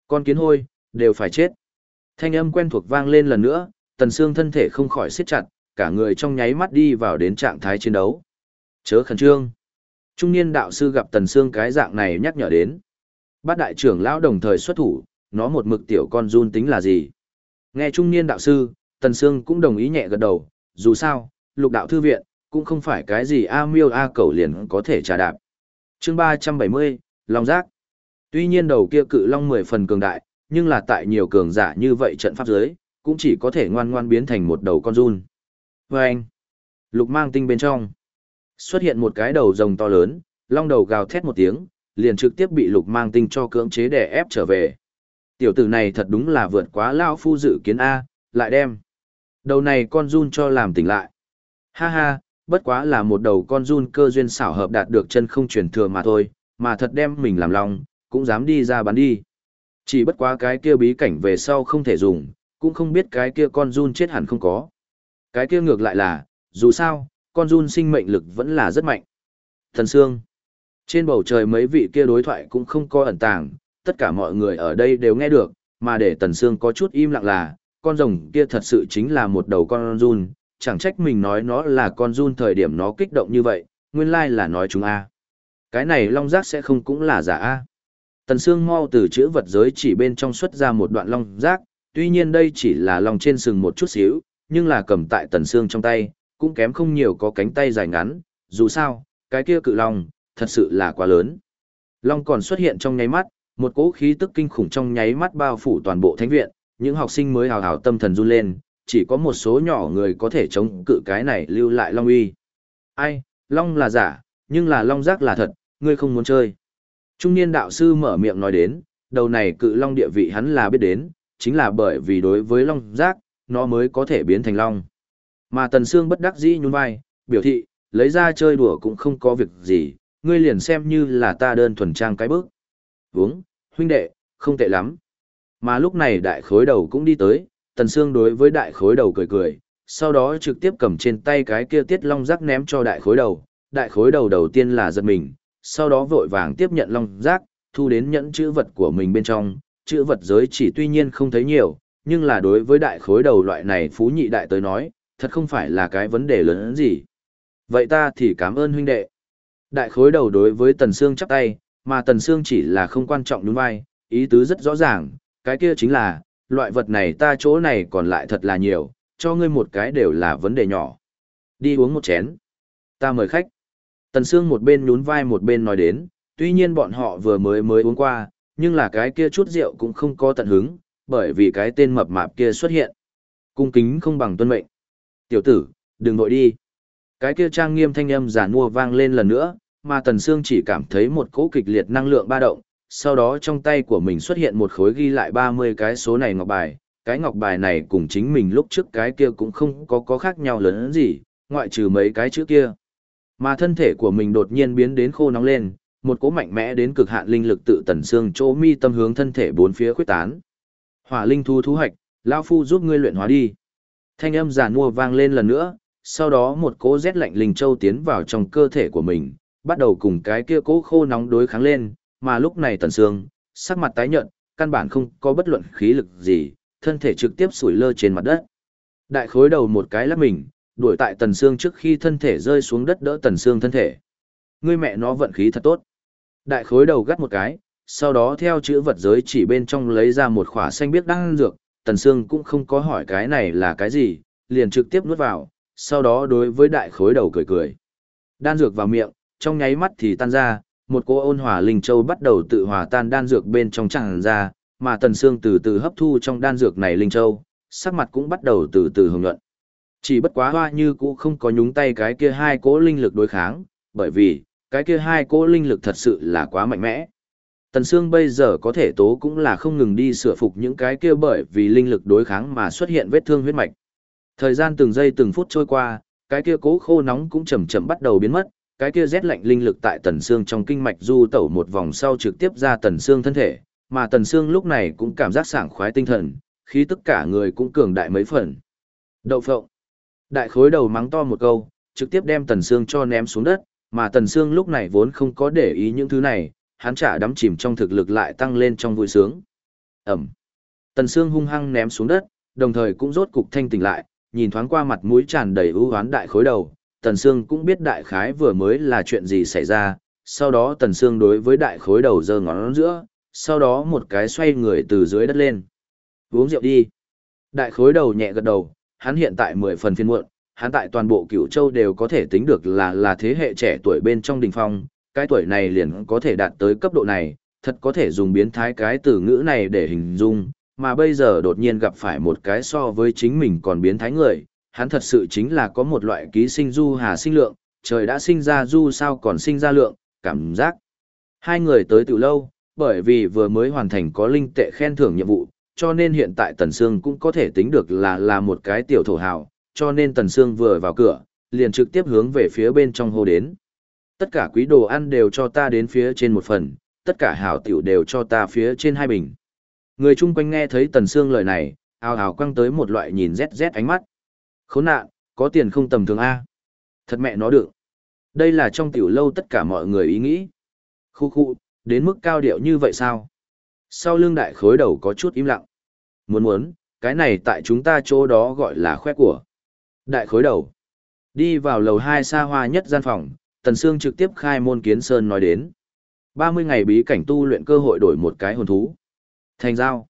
Con kiến hôi, đều phải chết. Thanh âm quen thuộc vang lên lần nữa, Tần Sương thân thể không khỏi siết chặt, cả người trong nháy mắt đi vào đến trạng thái chiến đấu. Chớ khẩn trương. Trung niên đạo sư gặp Tần Sương cái dạng này nhắc nhở đến. Bát đại trưởng lão đồng thời xuất thủ, nó một mực tiểu con run tính là gì? Nghe trung niên đạo sư, Tần Sương cũng đồng ý nhẹ gật đầu, dù sao, lục đạo thư viện, cũng không phải cái gì A miêu A cầu liền có thể trả đạp. chương 370, Long Giác. Tuy nhiên đầu kia cự long mười phần cường đại, nhưng là tại nhiều cường giả như vậy trận pháp giới, cũng chỉ có thể ngoan ngoan biến thành một đầu con run. Vâng! anh, lục mang tinh bên trong, xuất hiện một cái đầu rồng to lớn, long đầu gào thét một tiếng, liền trực tiếp bị lục mang tinh cho cưỡng chế đè ép trở về. Tiểu tử này thật đúng là vượt quá lao phu dự kiến A, lại đem. Đầu này con run cho làm tỉnh lại. Ha ha, bất quá là một đầu con run cơ duyên xảo hợp đạt được chân không truyền thừa mà thôi, mà thật đem mình làm lòng, cũng dám đi ra bán đi. Chỉ bất quá cái kia bí cảnh về sau không thể dùng, cũng không biết cái kia con run chết hẳn không có. Cái kia ngược lại là, dù sao, con run sinh mệnh lực vẫn là rất mạnh. Thần Sương. Trên bầu trời mấy vị kia đối thoại cũng không có ẩn tàng, tất cả mọi người ở đây đều nghe được, mà để Tần Sương có chút im lặng là, con rồng kia thật sự chính là một đầu con run, chẳng trách mình nói nó là con run thời điểm nó kích động như vậy, nguyên lai là nói chúng A. Cái này long giác sẽ không cũng là giả A. Tần Sương mau từ chữ vật giới chỉ bên trong xuất ra một đoạn long giác, tuy nhiên đây chỉ là long trên sừng một chút xíu, nhưng là cầm tại Tần Sương trong tay, cũng kém không nhiều có cánh tay dài ngắn, dù sao, cái kia cự long, thật sự là quá lớn. Long còn xuất hiện trong nháy mắt, một cỗ khí tức kinh khủng trong nháy mắt bao phủ toàn bộ thánh viện, những học sinh mới hào hào tâm thần run lên, chỉ có một số nhỏ người có thể chống cự cái này lưu lại long uy. Ai, long là giả, nhưng là long giác là thật, ngươi không muốn chơi. Trung niên đạo sư mở miệng nói đến, đầu này cự long địa vị hắn là biết đến, chính là bởi vì đối với long giác, nó mới có thể biến thành long. Mà Tần Sương bất đắc dĩ nhún vai, biểu thị, lấy ra chơi đùa cũng không có việc gì, ngươi liền xem như là ta đơn thuần trang cái bước. Vúng, huynh đệ, không tệ lắm. Mà lúc này đại khối đầu cũng đi tới, Tần Sương đối với đại khối đầu cười cười, sau đó trực tiếp cầm trên tay cái kia tiết long giác ném cho đại khối đầu. Đại khối đầu đầu tiên là giật mình, sau đó vội vàng tiếp nhận long giác, thu đến nhẫn chữ vật của mình bên trong. Chữ vật giới chỉ tuy nhiên không thấy nhiều, nhưng là đối với đại khối đầu loại này phú nhị đại tới nói, thật không phải là cái vấn đề lớn hơn gì. Vậy ta thì cảm ơn huynh đệ. Đại khối đầu đối với Tần Sương chắp tay, mà Tần Sương chỉ là không quan trọng đúng vai, ý tứ rất rõ ràng, cái kia chính là, loại vật này ta chỗ này còn lại thật là nhiều, cho ngươi một cái đều là vấn đề nhỏ. Đi uống một chén. Ta mời khách. Tần Sương một bên nhún vai một bên nói đến, tuy nhiên bọn họ vừa mới mới uống qua, nhưng là cái kia chút rượu cũng không có tận hứng, bởi vì cái tên mập mạp kia xuất hiện. Cung kính không bằng tuân mệnh. Tiểu tử, đừng nội đi. Cái kia trang nghiêm thanh âm giả mua vang lên lần nữa, mà Tần Sương chỉ cảm thấy một cỗ kịch liệt năng lượng ba động, sau đó trong tay của mình xuất hiện một khối ghi lại 30 cái số này ngọc bài, cái ngọc bài này cùng chính mình lúc trước cái kia cũng không có có khác nhau lớn gì, ngoại trừ mấy cái chữ kia. Mà thân thể của mình đột nhiên biến đến khô nóng lên, một cỗ mạnh mẽ đến cực hạn linh lực tự tần xương chỗ mi tâm hướng thân thể bốn phía khuyết tán. Hỏa linh thu thú hạch, lão phu giúp ngươi luyện hóa đi. Thanh âm giàn mua vang lên lần nữa, sau đó một cỗ rét lạnh linh châu tiến vào trong cơ thể của mình, bắt đầu cùng cái kia cỗ khô nóng đối kháng lên, mà lúc này tần sương, sắc mặt tái nhợt, căn bản không có bất luận khí lực gì, thân thể trực tiếp sủi lơ trên mặt đất. Đại khối đầu một cái lắp mình, đuổi tại tần sương trước khi thân thể rơi xuống đất đỡ tần sương thân thể. Ngươi mẹ nó vận khí thật tốt. Đại khối đầu gắt một cái, sau đó theo chữ vật giới chỉ bên trong lấy ra một khỏa xanh biếc đang dược, tần sương cũng không có hỏi cái này là cái gì, liền trực tiếp nuốt vào, sau đó đối với đại khối đầu cười cười. Đan dược vào miệng, trong nháy mắt thì tan ra, một cỗ ôn hòa linh châu bắt đầu tự hòa tan đan dược bên trong tràn ra, mà Tần Sương từ từ hấp thu trong đan dược này linh châu, sắc mặt cũng bắt đầu từ từ hồng nhuận. Chỉ bất quá hoa như cũ không có nhúng tay cái kia hai cỗ linh lực đối kháng, bởi vì, cái kia hai cỗ linh lực thật sự là quá mạnh mẽ. Tần Sương bây giờ có thể tố cũng là không ngừng đi sửa phục những cái kia bởi vì linh lực đối kháng mà xuất hiện vết thương huyết mạch. Thời gian từng giây từng phút trôi qua, cái kia cố khô nóng cũng chậm chậm bắt đầu biến mất, cái kia rét lạnh linh lực tại tần xương trong kinh mạch du tẩu một vòng sau trực tiếp ra tần xương thân thể, mà tần xương lúc này cũng cảm giác sảng khoái tinh thần, khí tất cả người cũng cường đại mấy phần. Đậu phộng. Đại khối đầu mắng to một câu, trực tiếp đem tần xương cho ném xuống đất, mà tần xương lúc này vốn không có để ý những thứ này, hắn trả đắm chìm trong thực lực lại tăng lên trong vui sướng. Ẩm. Tần xương hung hăng ném xuống đất, đồng thời cũng rốt cục thanh tỉnh lại, nhìn thoáng qua mặt mũi tràn đầy ưu hoán đại khối đầu, Tần Sương cũng biết đại khái vừa mới là chuyện gì xảy ra, sau đó Tần Sương đối với đại khối đầu giơ ngón giữa, sau đó một cái xoay người từ dưới đất lên. Uống rượu đi. Đại khối đầu nhẹ gật đầu, hắn hiện tại mười phần phiên muộn, hắn tại toàn bộ cửu châu đều có thể tính được là là thế hệ trẻ tuổi bên trong đỉnh phong, cái tuổi này liền có thể đạt tới cấp độ này, thật có thể dùng biến thái cái từ ngữ này để hình dung, mà bây giờ đột nhiên gặp phải một cái so với chính mình còn biến thái người, hắn thật sự chính là có một loại ký sinh du hà sinh lượng, trời đã sinh ra du sao còn sinh ra lượng, cảm giác. Hai người tới từ lâu, bởi vì vừa mới hoàn thành có linh tệ khen thưởng nhiệm vụ, cho nên hiện tại Tần Sương cũng có thể tính được là là một cái tiểu thổ hào, cho nên Tần Sương vừa vào cửa, liền trực tiếp hướng về phía bên trong hô đến. Tất cả quý đồ ăn đều cho ta đến phía trên một phần, tất cả hảo tiểu đều cho ta phía trên hai bình. Người chung quanh nghe thấy Tần Sương lời này, ào ào quăng tới một loại nhìn rét rét ánh mắt. Khốn nạn, có tiền không tầm thường A. Thật mẹ nó được. Đây là trong tiểu lâu tất cả mọi người ý nghĩ. Khu khu, đến mức cao điệu như vậy sao? Sau lưng đại khối đầu có chút im lặng. Muốn muốn, cái này tại chúng ta chỗ đó gọi là khoe của. Đại khối đầu. Đi vào lầu hai xa hoa nhất gian phòng, Tần Sương trực tiếp khai môn kiến sơn nói đến. 30 ngày bí cảnh tu luyện cơ hội đổi một cái hồn thú. Thành giao.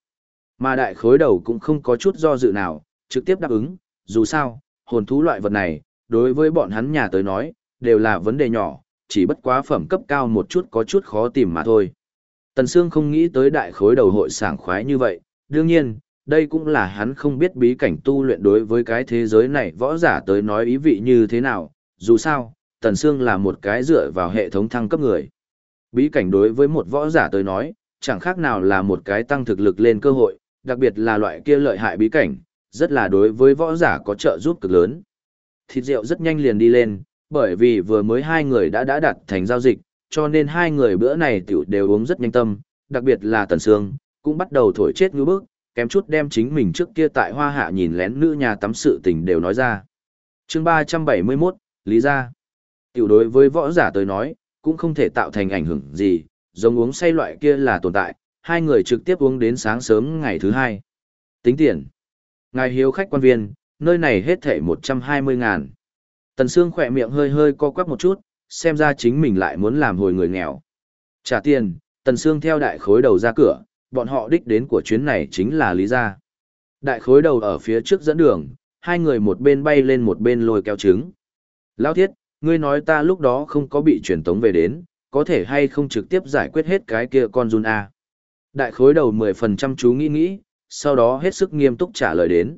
Mà đại khối đầu cũng không có chút do dự nào, trực tiếp đáp ứng, dù sao, hồn thú loại vật này, đối với bọn hắn nhà tới nói, đều là vấn đề nhỏ, chỉ bất quá phẩm cấp cao một chút có chút khó tìm mà thôi. Tần Sương không nghĩ tới đại khối đầu hội sảng khoái như vậy, đương nhiên, đây cũng là hắn không biết bí cảnh tu luyện đối với cái thế giới này võ giả tới nói ý vị như thế nào, dù sao, Tần Sương là một cái dựa vào hệ thống thăng cấp người. Bí cảnh đối với một võ giả tới nói, chẳng khác nào là một cái tăng thực lực lên cơ hội, đặc biệt là loại kia lợi hại bí cảnh, rất là đối với võ giả có trợ giúp cực lớn. Thịt rượu rất nhanh liền đi lên, bởi vì vừa mới hai người đã đã đặt thành giao dịch, cho nên hai người bữa này tiểu đều uống rất nhanh tâm, đặc biệt là Tần Sương, cũng bắt đầu thổi chết ngư bức, kém chút đem chính mình trước kia tại hoa hạ nhìn lén nữ nhà tắm sự tình đều nói ra. chương 371, Lý gia. Tiểu đối với võ giả tới nói, cũng không thể tạo thành ảnh hưởng gì, giống uống say loại kia là tồn tại, hai người trực tiếp uống đến sáng sớm ngày thứ hai. Tính tiền. Ngài hiếu khách quan viên, nơi này hết thảy 120 ngàn. Tần Sương khỏe miệng hơi hơi co quắp một chút, xem ra chính mình lại muốn làm hồi người nghèo. Trả tiền, Tần Sương theo đại khối đầu ra cửa, bọn họ đích đến của chuyến này chính là Lý Gia. Đại khối đầu ở phía trước dẫn đường, hai người một bên bay lên một bên lôi kéo trứng. Lão thiết, ngươi nói ta lúc đó không có bị truyền tống về đến, có thể hay không trực tiếp giải quyết hết cái kia con Jun A. Đại khối đầu 10% chú nghĩ nghĩ, sau đó hết sức nghiêm túc trả lời đến.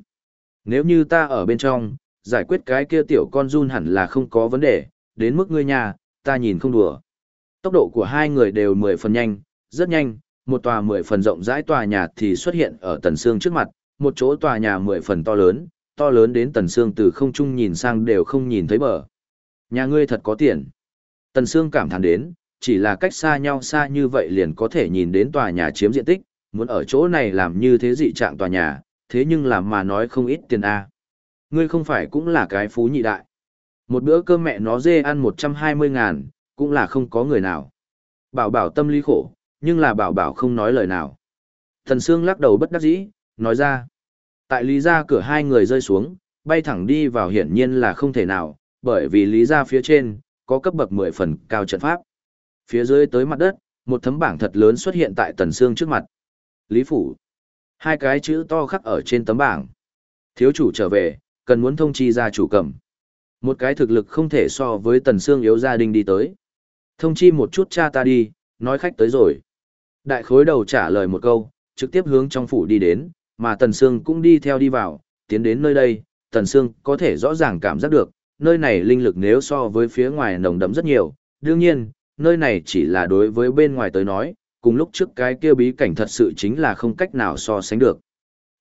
Nếu như ta ở bên trong, giải quyết cái kia tiểu con run hẳn là không có vấn đề, đến mức ngươi nhà, ta nhìn không đùa. Tốc độ của hai người đều 10 phần nhanh, rất nhanh, một tòa 10 phần rộng rãi tòa nhà thì xuất hiện ở tần xương trước mặt, một chỗ tòa nhà 10 phần to lớn, to lớn đến tần xương từ không trung nhìn sang đều không nhìn thấy bờ. Nhà ngươi thật có tiền. Tần xương cảm thán đến, chỉ là cách xa nhau xa như vậy liền có thể nhìn đến tòa nhà chiếm diện tích, muốn ở chỗ này làm như thế dị trạng tòa nhà, thế nhưng làm mà nói không ít tiền a. Ngươi không phải cũng là cái phú nhị đại. Một bữa cơm mẹ nó dê ăn 120 ngàn, cũng là không có người nào. Bảo bảo tâm lý khổ, nhưng là bảo bảo không nói lời nào. Thần Sương lắc đầu bất đắc dĩ, nói ra. Tại lý gia cửa hai người rơi xuống, bay thẳng đi vào hiển nhiên là không thể nào, bởi vì lý gia phía trên, có cấp bậc 10 phần cao trận pháp. Phía dưới tới mặt đất, một tấm bảng thật lớn xuất hiện tại Tần Sương trước mặt. Lý Phủ. Hai cái chữ to khắc ở trên tấm bảng. Thiếu chủ trở về, cần muốn thông chi gia chủ cầm. Một cái thực lực không thể so với Tần xương yếu gia đình đi tới. Thông chi một chút cha ta đi, nói khách tới rồi. Đại khối đầu trả lời một câu, trực tiếp hướng trong phủ đi đến, mà Tần xương cũng đi theo đi vào, tiến đến nơi đây, Tần xương có thể rõ ràng cảm giác được, nơi này linh lực nếu so với phía ngoài nồng đậm rất nhiều, đương nhiên, nơi này chỉ là đối với bên ngoài tới nói, cùng lúc trước cái kia bí cảnh thật sự chính là không cách nào so sánh được.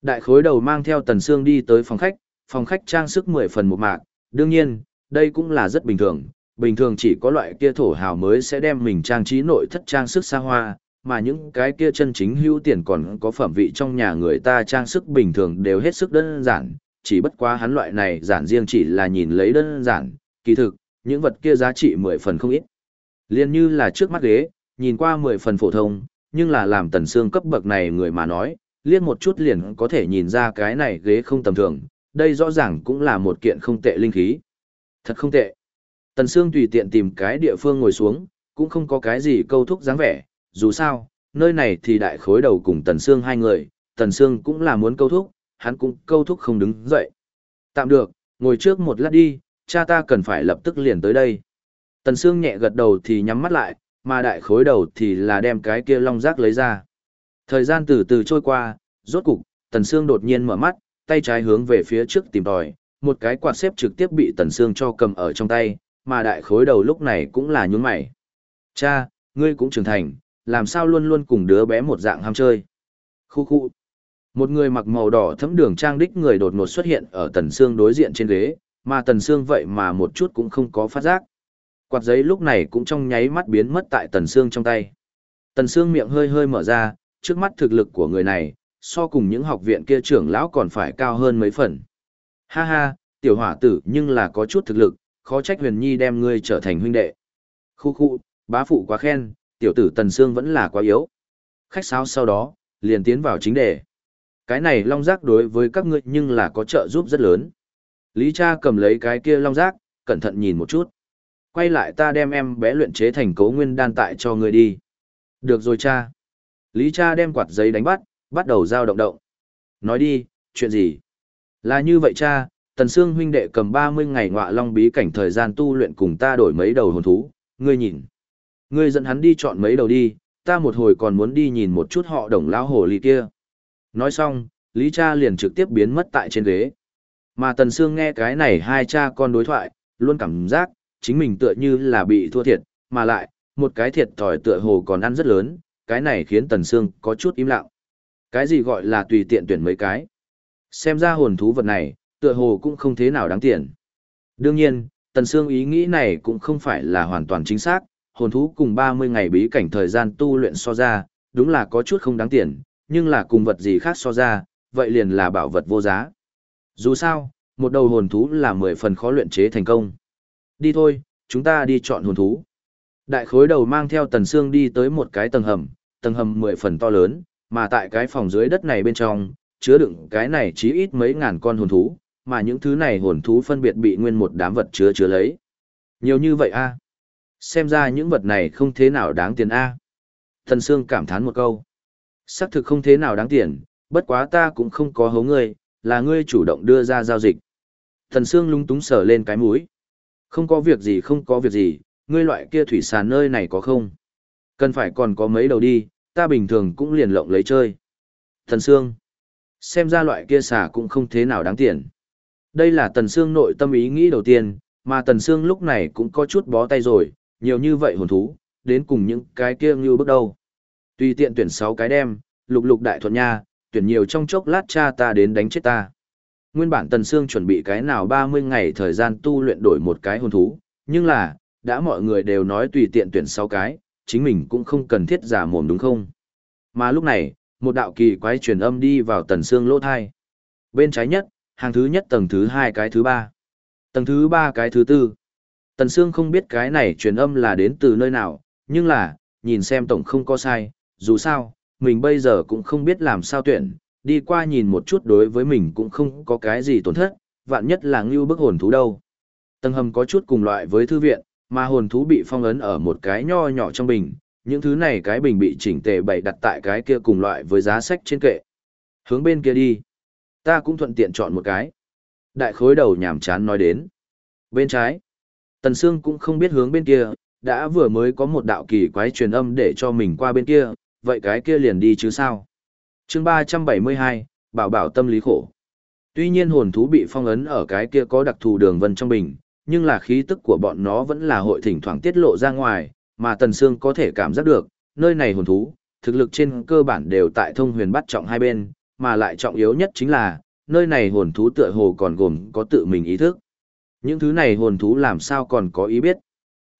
Đại khối đầu mang theo Tần xương đi tới phòng khách, phòng khách trang sức 10 phần một mạc, đương nhiên, đây cũng là rất bình thường, bình thường chỉ có loại kia thổ hào mới sẽ đem mình trang trí nội thất trang sức xa hoa, mà những cái kia chân chính hữu tiền còn có phẩm vị trong nhà người ta trang sức bình thường đều hết sức đơn giản, chỉ bất quá hắn loại này giản riêng chỉ là nhìn lấy đơn giản, kỳ thực, những vật kia giá trị 10 phần không ít. Liên như là trước mắt ghế, nhìn qua 10 phần phổ thông, nhưng là làm tần xương cấp bậc này người mà nói, liên một chút liền có thể nhìn ra cái này ghế không tầm thường, đây rõ ràng cũng là một kiện không tệ linh khí. Thật không tệ. Tần Sương tùy tiện tìm cái địa phương ngồi xuống, cũng không có cái gì câu thúc dáng vẻ, dù sao, nơi này thì đại khối đầu cùng Tần Sương hai người, Tần Sương cũng là muốn câu thúc, hắn cũng câu thúc không đứng dậy. Tạm được, ngồi trước một lát đi, cha ta cần phải lập tức liền tới đây. Tần Sương nhẹ gật đầu thì nhắm mắt lại, mà đại khối đầu thì là đem cái kia long rác lấy ra. Thời gian từ từ trôi qua, rốt cục, Tần Sương đột nhiên mở mắt, tay trái hướng về phía trước tìm tòi, một cái quạt xếp trực tiếp bị Tần Sương cho cầm ở trong tay, mà đại khối đầu lúc này cũng là nhún mày. Cha, ngươi cũng trưởng thành, làm sao luôn luôn cùng đứa bé một dạng ham chơi. Khu khu. Một người mặc màu đỏ thấm đường trang đích người đột ngột xuất hiện ở Tần Sương đối diện trên ghế, mà Tần Sương vậy mà một chút cũng không có phát giác. Quạt giấy lúc này cũng trong nháy mắt biến mất tại Tần xương trong tay. Tần xương miệng hơi hơi mở ra, trước mắt thực lực của người này, so cùng những học viện kia trưởng lão còn phải cao hơn mấy phần. Ha ha, tiểu hỏa tử nhưng là có chút thực lực, khó trách huyền nhi đem ngươi trở thành huynh đệ. Khu khu, bá phụ quá khen, tiểu tử Tần xương vẫn là quá yếu. Khách sáo sau đó, liền tiến vào chính đề. Cái này long giác đối với các ngươi nhưng là có trợ giúp rất lớn. Lý cha cầm lấy cái kia long giác, cẩn thận nhìn một chút. Quay lại ta đem em bé luyện chế thành cấu nguyên đan tại cho ngươi đi. Được rồi cha. Lý cha đem quạt giấy đánh bắt, bắt đầu giao động động. Nói đi, chuyện gì? Là như vậy cha, Tần Sương huynh đệ cầm 30 ngày ngọa long bí cảnh thời gian tu luyện cùng ta đổi mấy đầu hồn thú, ngươi nhìn. Ngươi dẫn hắn đi chọn mấy đầu đi, ta một hồi còn muốn đi nhìn một chút họ đồng lao hồ ly kia. Nói xong, Lý cha liền trực tiếp biến mất tại trên ghế. Mà Tần Sương nghe cái này hai cha con đối thoại, luôn cảm giác, chính mình tựa như là bị thua thiệt, mà lại, một cái thiệt thòi tựa hồ còn ăn rất lớn, cái này khiến Tần Sương có chút im lặng. Cái gì gọi là tùy tiện tuyển mấy cái? Xem ra hồn thú vật này, tựa hồ cũng không thế nào đáng tiền. Đương nhiên, Tần Sương ý nghĩ này cũng không phải là hoàn toàn chính xác, hồn thú cùng 30 ngày bí cảnh thời gian tu luyện so ra, đúng là có chút không đáng tiền, nhưng là cùng vật gì khác so ra, vậy liền là bảo vật vô giá. Dù sao, một đầu hồn thú là 10 phần khó luyện chế thành công. Đi thôi, chúng ta đi chọn hồn thú. Đại khối đầu mang theo tần xương đi tới một cái tầng hầm, tầng hầm 10 phần to lớn, mà tại cái phòng dưới đất này bên trong, chứa đựng cái này chí ít mấy ngàn con hồn thú, mà những thứ này hồn thú phân biệt bị nguyên một đám vật chứa chứa lấy. Nhiều như vậy a à? Xem ra những vật này không thế nào đáng tiền a à? Thần Sương cảm thán một câu. Xác thực không thế nào đáng tiền, bất quá ta cũng không có hấu ngươi, là ngươi chủ động đưa ra giao dịch. Thần Sương lúng túng sờ lên cái mũi. Không có việc gì không có việc gì, ngươi loại kia thủy sàn nơi này có không? Cần phải còn có mấy đầu đi, ta bình thường cũng liền lộng lấy chơi. Thần Sương. Xem ra loại kia xà cũng không thế nào đáng tiền. Đây là Tần Sương nội tâm ý nghĩ đầu tiên, mà Tần Sương lúc này cũng có chút bó tay rồi, nhiều như vậy hồn thú, đến cùng những cái kia như bước đầu. Tùy tiện tuyển 6 cái đem, lục lục đại thuận nha, tuyển nhiều trong chốc lát cha ta đến đánh chết ta. Nguyên bản Tần Sương chuẩn bị cái nào 30 ngày thời gian tu luyện đổi một cái hồn thú, nhưng là, đã mọi người đều nói tùy tiện tuyển 6 cái, chính mình cũng không cần thiết giả mồm đúng không? Mà lúc này, một đạo kỳ quái truyền âm đi vào Tần Sương lỗ thai. Bên trái nhất, hàng thứ nhất tầng thứ hai cái thứ ba. Tầng thứ ba cái thứ tư. Tần Sương không biết cái này truyền âm là đến từ nơi nào, nhưng là, nhìn xem tổng không có sai, dù sao, mình bây giờ cũng không biết làm sao tuyển, đi qua nhìn một chút đối với mình cũng không có cái gì tổn thất, vạn nhất là ngưu bức hồn thú đâu. Tầng hầm có chút cùng loại với thư viện, mà hồn thú bị phong ấn ở một cái nho nhỏ trong bình, những thứ này cái bình bị chỉnh tề bày đặt tại cái kia cùng loại với giá sách trên kệ. Hướng bên kia đi. Ta cũng thuận tiện chọn một cái. Đại khối đầu nhảm chán nói đến. Bên trái. Tần Sương cũng không biết hướng bên kia, đã vừa mới có một đạo kỳ quái truyền âm để cho mình qua bên kia, vậy cái kia liền đi chứ sao chương 372, bảo bảo tâm lý khổ. Tuy nhiên hồn thú bị phong ấn ở cái kia có đặc thù đường vân trong bình, nhưng là khí tức của bọn nó vẫn là hội thỉnh thoảng tiết lộ ra ngoài, mà Tần Sương có thể cảm giác được, nơi này hồn thú, thực lực trên cơ bản đều tại thông huyền bắt trọng hai bên, mà lại trọng yếu nhất chính là, nơi này hồn thú tựa hồ còn gồm có tự mình ý thức. Những thứ này hồn thú làm sao còn có ý biết?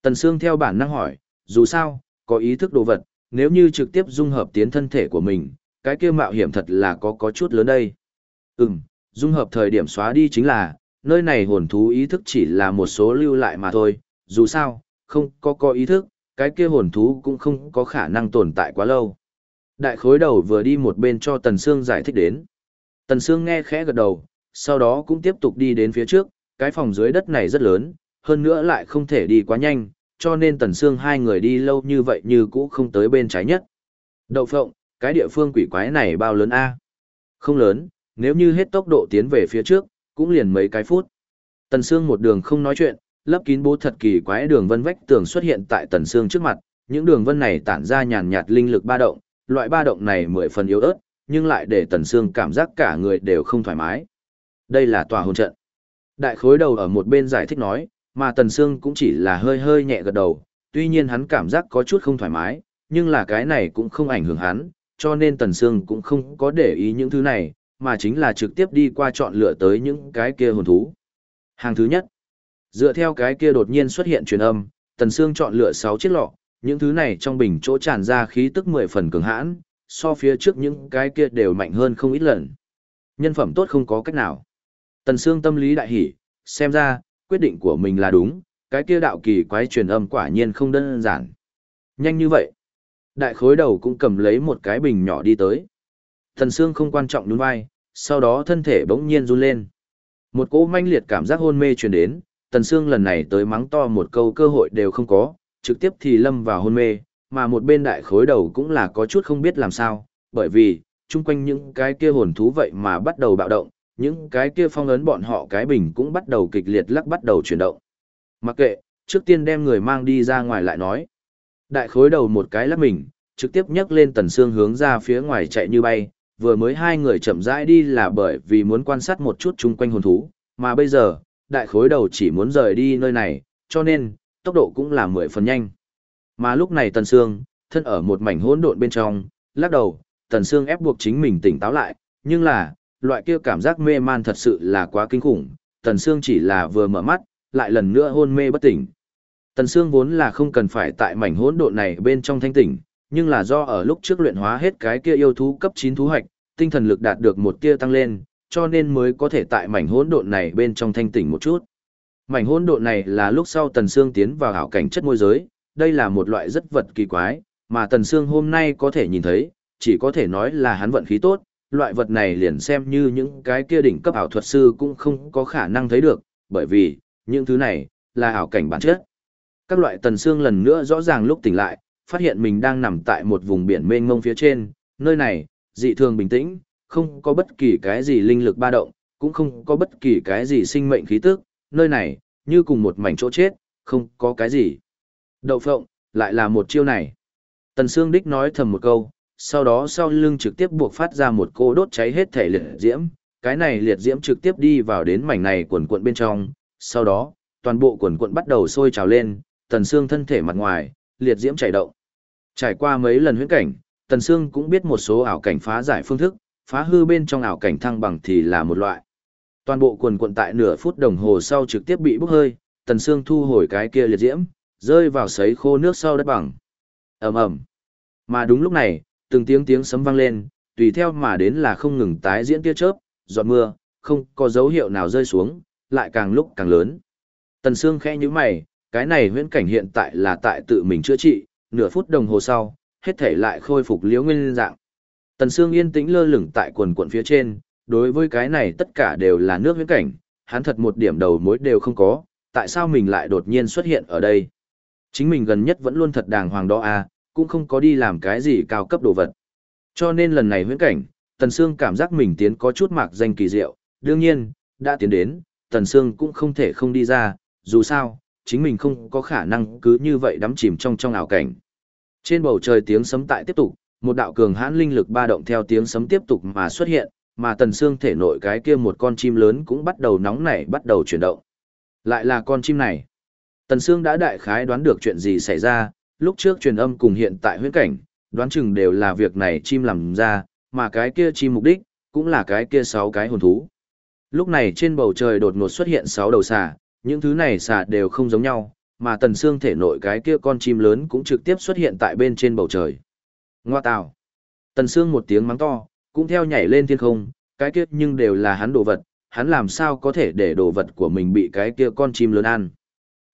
Tần Sương theo bản năng hỏi, dù sao, có ý thức đồ vật, nếu như trực tiếp dung hợp tiến thân thể của mình, cái kia mạo hiểm thật là có có chút lớn đây. Ừm, dung hợp thời điểm xóa đi chính là, nơi này hồn thú ý thức chỉ là một số lưu lại mà thôi, dù sao, không có có ý thức, cái kia hồn thú cũng không có khả năng tồn tại quá lâu. Đại khối đầu vừa đi một bên cho Tần Sương giải thích đến. Tần Sương nghe khẽ gật đầu, sau đó cũng tiếp tục đi đến phía trước, cái phòng dưới đất này rất lớn, hơn nữa lại không thể đi quá nhanh, cho nên Tần Sương hai người đi lâu như vậy như cũ không tới bên trái nhất. Đậu phộng, cái địa phương quỷ quái này bao lớn a? Không lớn, nếu như hết tốc độ tiến về phía trước, cũng liền mấy cái phút. Tần Sương một đường không nói chuyện, lấp kín bố thật kỳ quái đường vân vách tường xuất hiện tại Tần Sương trước mặt, những đường vân này tản ra nhàn nhạt linh lực ba động, loại ba động này mười phần yếu ớt, nhưng lại để Tần Sương cảm giác cả người đều không thoải mái. Đây là tòa hồn trận. Đại khối đầu ở một bên giải thích nói, mà Tần Sương cũng chỉ là hơi hơi nhẹ gật đầu, tuy nhiên hắn cảm giác có chút không thoải mái, nhưng là cái này cũng không ảnh hưởng hắn, cho nên Tần Sương cũng không có để ý những thứ này, mà chính là trực tiếp đi qua chọn lựa tới những cái kia hồn thú. Hàng thứ nhất, dựa theo cái kia đột nhiên xuất hiện truyền âm, Tần Sương chọn lựa 6 chiếc lọ, những thứ này trong bình chỗ tràn ra khí tức 10 phần cường hãn, so phía trước những cái kia đều mạnh hơn không ít lần. Nhân phẩm tốt không có cách nào. Tần Sương tâm lý đại hỉ, xem ra, quyết định của mình là đúng, cái kia đạo kỳ quái truyền âm quả nhiên không đơn giản. Nhanh như vậy. Đại khối đầu cũng cầm lấy một cái bình nhỏ đi tới. Thần Sương không quan trọng đúng vai, sau đó thân thể bỗng nhiên run lên. Một cỗ manh liệt cảm giác hôn mê truyền đến, Tần Sương lần này tới mắng to một câu cơ hội đều không có, trực tiếp thì lâm vào hôn mê, mà một bên đại khối đầu cũng là có chút không biết làm sao, bởi vì, chung quanh những cái kia hồn thú vậy mà bắt đầu bạo động, những cái kia phong ấn bọn họ cái bình cũng bắt đầu kịch liệt lắc bắt đầu chuyển động. Mặc kệ, trước tiên đem người mang đi ra ngoài lại nói. Đại khối đầu một cái lắc mình, trực tiếp nhấc lên tần xương hướng ra phía ngoài chạy như bay, vừa mới hai người chậm rãi đi là bởi vì muốn quan sát một chút chung quanh hồn thú, mà bây giờ, đại khối đầu chỉ muốn rời đi nơi này, cho nên, tốc độ cũng là mười phần nhanh. Mà lúc này tần xương, thân ở một mảnh hỗn độn bên trong, lắc đầu, tần xương ép buộc chính mình tỉnh táo lại, nhưng là, loại kia cảm giác mê man thật sự là quá kinh khủng, tần xương chỉ là vừa mở mắt, lại lần nữa hôn mê bất tỉnh. Tần Sương vốn là không cần phải tại mảnh hỗn độn này bên trong thanh tỉnh, nhưng là do ở lúc trước luyện hóa hết cái kia yêu thú cấp 9 thú hạch, tinh thần lực đạt được một tia tăng lên, cho nên mới có thể tại mảnh hỗn độn này bên trong thanh tỉnh một chút. Mảnh hỗn độn này là lúc sau Tần Sương tiến vào hảo cảnh chất môi giới, đây là một loại rất vật kỳ quái, mà Tần Sương hôm nay có thể nhìn thấy, chỉ có thể nói là hắn vận khí tốt, loại vật này liền xem như những cái kia đỉnh cấp ảo thuật sư cũng không có khả năng thấy được, bởi vì, những thứ này, là ảo cảnh bản chất. Các loại Tần xương lần nữa rõ ràng lúc tỉnh lại, phát hiện mình đang nằm tại một vùng biển mênh mông phía trên, nơi này, dị thường bình tĩnh, không có bất kỳ cái gì linh lực ba động, cũng không có bất kỳ cái gì sinh mệnh khí tức, nơi này, như cùng một mảnh chỗ chết, không có cái gì. Đậu phộng, lại là một chiêu này. Tần Sương Đích nói thầm một câu, sau đó sau lưng trực tiếp buộc phát ra một cô đốt cháy hết thể liệt diễm, cái này liệt diễm trực tiếp đi vào đến mảnh này quần cuộn bên trong, sau đó, toàn bộ quần cuộn bắt đầu sôi trào lên, Tần Sương thân thể mặt ngoài, liệt diễm chảy động. Trải qua mấy lần huyễn cảnh, Tần Sương cũng biết một số ảo cảnh phá giải phương thức, phá hư bên trong ảo cảnh thăng bằng thì là một loại. Toàn bộ quần quần tại nửa phút đồng hồ sau trực tiếp bị bốc hơi, Tần Sương thu hồi cái kia liệt diễm, rơi vào sấy khô nước sau đất bằng. Ầm ầm. Mà đúng lúc này, từng tiếng tiếng sấm vang lên, tùy theo mà đến là không ngừng tái diễn tia chớp, giọt mưa, không có dấu hiệu nào rơi xuống, lại càng lúc càng lớn. Tần Sương khẽ nhíu mày, cái này huyễn cảnh hiện tại là tại tự mình chữa trị, nửa phút đồng hồ sau, hết thể lại khôi phục liễu nguyên dạng. Tần Sương yên tĩnh lơ lửng tại quần quần phía trên, đối với cái này tất cả đều là nước huyễn cảnh, hắn thật một điểm đầu mối đều không có, tại sao mình lại đột nhiên xuất hiện ở đây? Chính mình gần nhất vẫn luôn thật đàng hoàng đó à, cũng không có đi làm cái gì cao cấp đồ vật. Cho nên lần này huyễn cảnh, Tần Sương cảm giác mình tiến có chút mạc danh kỳ diệu, đương nhiên, đã tiến đến, Tần Sương cũng không thể không đi ra, dù sao, chính mình không có khả năng cứ như vậy đắm chìm trong trong ảo cảnh. Trên bầu trời tiếng sấm tại tiếp tục, một đạo cường hãn linh lực ba động theo tiếng sấm tiếp tục mà xuất hiện, mà Tần xương thể nội cái kia một con chim lớn cũng bắt đầu nóng nảy bắt đầu chuyển động. Lại là con chim này. Tần xương đã đại khái đoán được chuyện gì xảy ra, lúc trước truyền âm cùng hiện tại huyễn cảnh, đoán chừng đều là việc này chim làm ra, mà cái kia chim mục đích, cũng là cái kia sáu cái hồn thú. Lúc này trên bầu trời đột ngột xuất hiện sáu đầu xà, những thứ này xà đều không giống nhau, mà tần xương thể nội cái kia con chim lớn cũng trực tiếp xuất hiện tại bên trên bầu trời. Ngoa tào. Tần xương một tiếng mắng to, cũng theo nhảy lên thiên không, cái kia nhưng đều là hắn đồ vật, hắn làm sao có thể để đồ vật của mình bị cái kia con chim lớn ăn.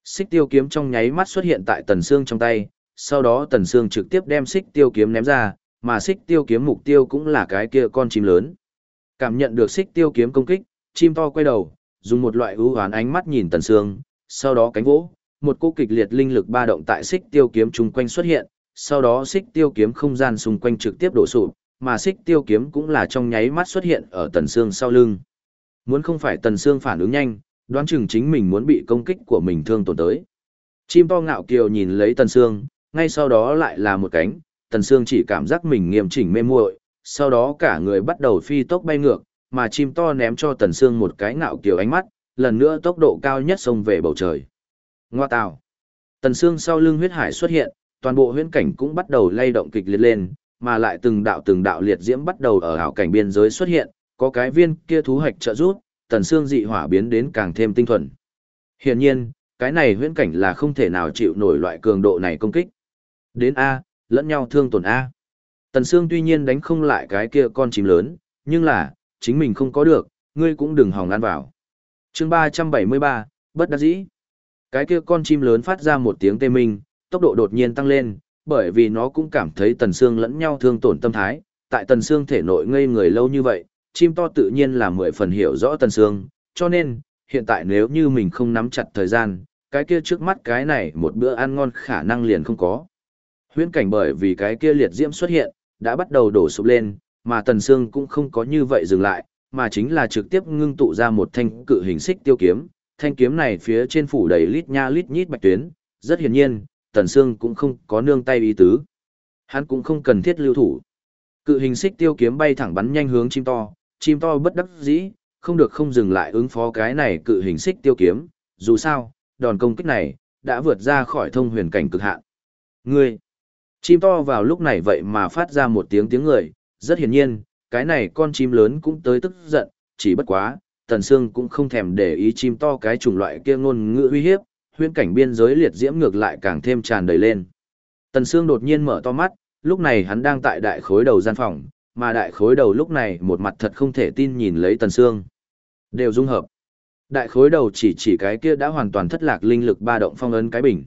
Xích tiêu kiếm trong nháy mắt xuất hiện tại tần xương trong tay, sau đó tần xương trực tiếp đem xích tiêu kiếm ném ra, mà xích tiêu kiếm mục tiêu cũng là cái kia con chim lớn. Cảm nhận được xích tiêu kiếm công kích, Chim to quay đầu, dùng một loại ưu hoán ánh mắt nhìn Tần Sương, sau đó cánh vỗ, một cô kịch liệt linh lực ba động tại xích tiêu kiếm chung quanh xuất hiện, sau đó xích tiêu kiếm không gian xung quanh trực tiếp đổ sụp, mà xích tiêu kiếm cũng là trong nháy mắt xuất hiện ở Tần Sương sau lưng. Muốn không phải Tần Sương phản ứng nhanh, đoán chừng chính mình muốn bị công kích của mình thương tổn tới. Chim to ngạo kiều nhìn lấy Tần Sương, ngay sau đó lại là một cánh, Tần Sương chỉ cảm giác mình nghiêm chỉnh mê muội, sau đó cả người bắt đầu phi tốc bay ngược, mà chim to ném cho Tần Sương một cái ngạo kiểu ánh mắt, lần nữa tốc độ cao nhất xông về bầu trời. Ngoa tào. Tần Sương sau lưng huyết hải xuất hiện, toàn bộ huyễn cảnh cũng bắt đầu lay động kịch liệt lên, mà lại từng đạo từng đạo liệt diễm bắt đầu ở ảo cảnh biên giới xuất hiện, có cái viên kia thú hạch trợ giúp, Tần Sương dị hỏa biến đến càng thêm tinh thuần. Hiển nhiên, cái này huyễn cảnh là không thể nào chịu nổi loại cường độ này công kích. Đến A, lẫn nhau thương tổn A. Tần Sương tuy nhiên đánh không lại cái kia con chim lớn, nhưng là, chính mình không có được, ngươi cũng đừng hòng ăn vào. chương 373, bất đắc dĩ. Cái kia con chim lớn phát ra một tiếng tê minh, tốc độ đột nhiên tăng lên, bởi vì nó cũng cảm thấy Tần xương lẫn nhau thương tổn tâm thái. Tại Tần xương thể nội ngây người lâu như vậy, chim to tự nhiên là mười phần hiểu rõ Tần xương, cho nên, hiện tại nếu như mình không nắm chặt thời gian, cái kia trước mắt cái này một bữa ăn ngon khả năng liền không có. Huyễn cảnh bởi vì cái kia liệt diễm xuất hiện, đã bắt đầu đổ sụp lên, mà Tần Sương cũng không có như vậy dừng lại, mà chính là trực tiếp ngưng tụ ra một thanh cự hình xích tiêu kiếm. Thanh kiếm này phía trên phủ đầy lít nha lít nhít bạch tuyến, rất hiển nhiên, Tần Sương cũng không có nương tay ý tứ. Hắn cũng không cần thiết lưu thủ. Cự hình xích tiêu kiếm bay thẳng bắn nhanh hướng chim to, chim to bất đắc dĩ, không được không dừng lại ứng phó cái này cự hình xích tiêu kiếm, dù sao, đòn công kích này, đã vượt ra khỏi thông huyền cảnh cực hạn. Ngươi! Chim to vào lúc này vậy mà phát ra một tiếng tiếng người, rất hiển nhiên, cái này con chim lớn cũng tới tức giận, chỉ bất quá, Tần Sương cũng không thèm để ý chim to cái chủng loại kia ngôn ngữ uy hiếp, huyễn cảnh biên giới liệt diễm ngược lại càng thêm tràn đầy lên. Tần Sương đột nhiên mở to mắt, lúc này hắn đang tại đại khối đầu gian phòng, mà đại khối đầu lúc này một mặt thật không thể tin nhìn lấy Tần Sương. Đều dung hợp. Đại khối đầu chỉ chỉ cái kia đã hoàn toàn thất lạc linh lực ba động phong ấn cái bình.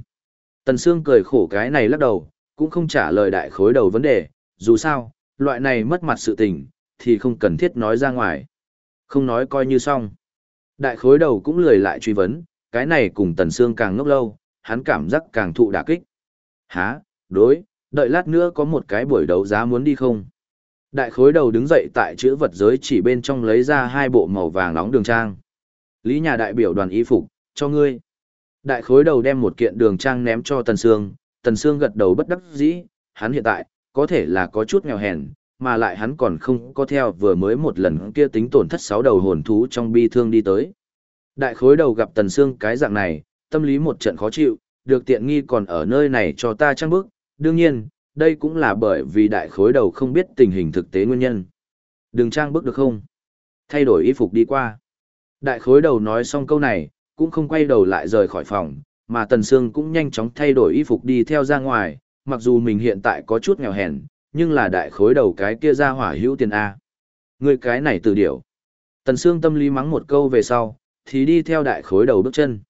Tần Sương cười khổ cái này lắc đầu, cũng không trả lời đại khối đầu vấn đề, dù sao, loại này mất mặt sự tình, thì không cần thiết nói ra ngoài. Không nói coi như xong. Đại khối đầu cũng lười lại truy vấn, cái này cùng Tần Sương càng ngốc lâu, hắn cảm giác càng thụ đả kích. Hả, đối, đợi lát nữa có một cái buổi đấu giá muốn đi không? Đại khối đầu đứng dậy tại chữ vật giới chỉ bên trong lấy ra hai bộ màu vàng nóng đường trang. Lý nhà đại biểu đoàn y phục, cho ngươi. Đại khối đầu đem một kiện đường trang ném cho Tần Sương, Tần Sương gật đầu bất đắc dĩ, hắn hiện tại, có thể là có chút nghèo hèn, mà lại hắn còn không có theo vừa mới một lần kia tính tổn thất sáu đầu hồn thú trong bi thương đi tới. Đại khối đầu gặp Tần Sương cái dạng này, tâm lý một trận khó chịu, được tiện nghi còn ở nơi này cho ta trăng bức, đương nhiên, đây cũng là bởi vì đại khối đầu không biết tình hình thực tế nguyên nhân. Đừng trang bức được không? Thay đổi y phục đi qua. Đại khối đầu nói xong câu này, cũng không quay đầu lại rời khỏi phòng, mà Tần Sương cũng nhanh chóng thay đổi y phục đi theo ra ngoài, mặc dù mình hiện tại có chút nghèo hèn, nhưng là đại khối đầu cái kia ra hỏa hữu tiền A. Người cái này từ điểu. Tần Sương tâm lý mắng một câu về sau, thì đi theo đại khối đầu bước chân.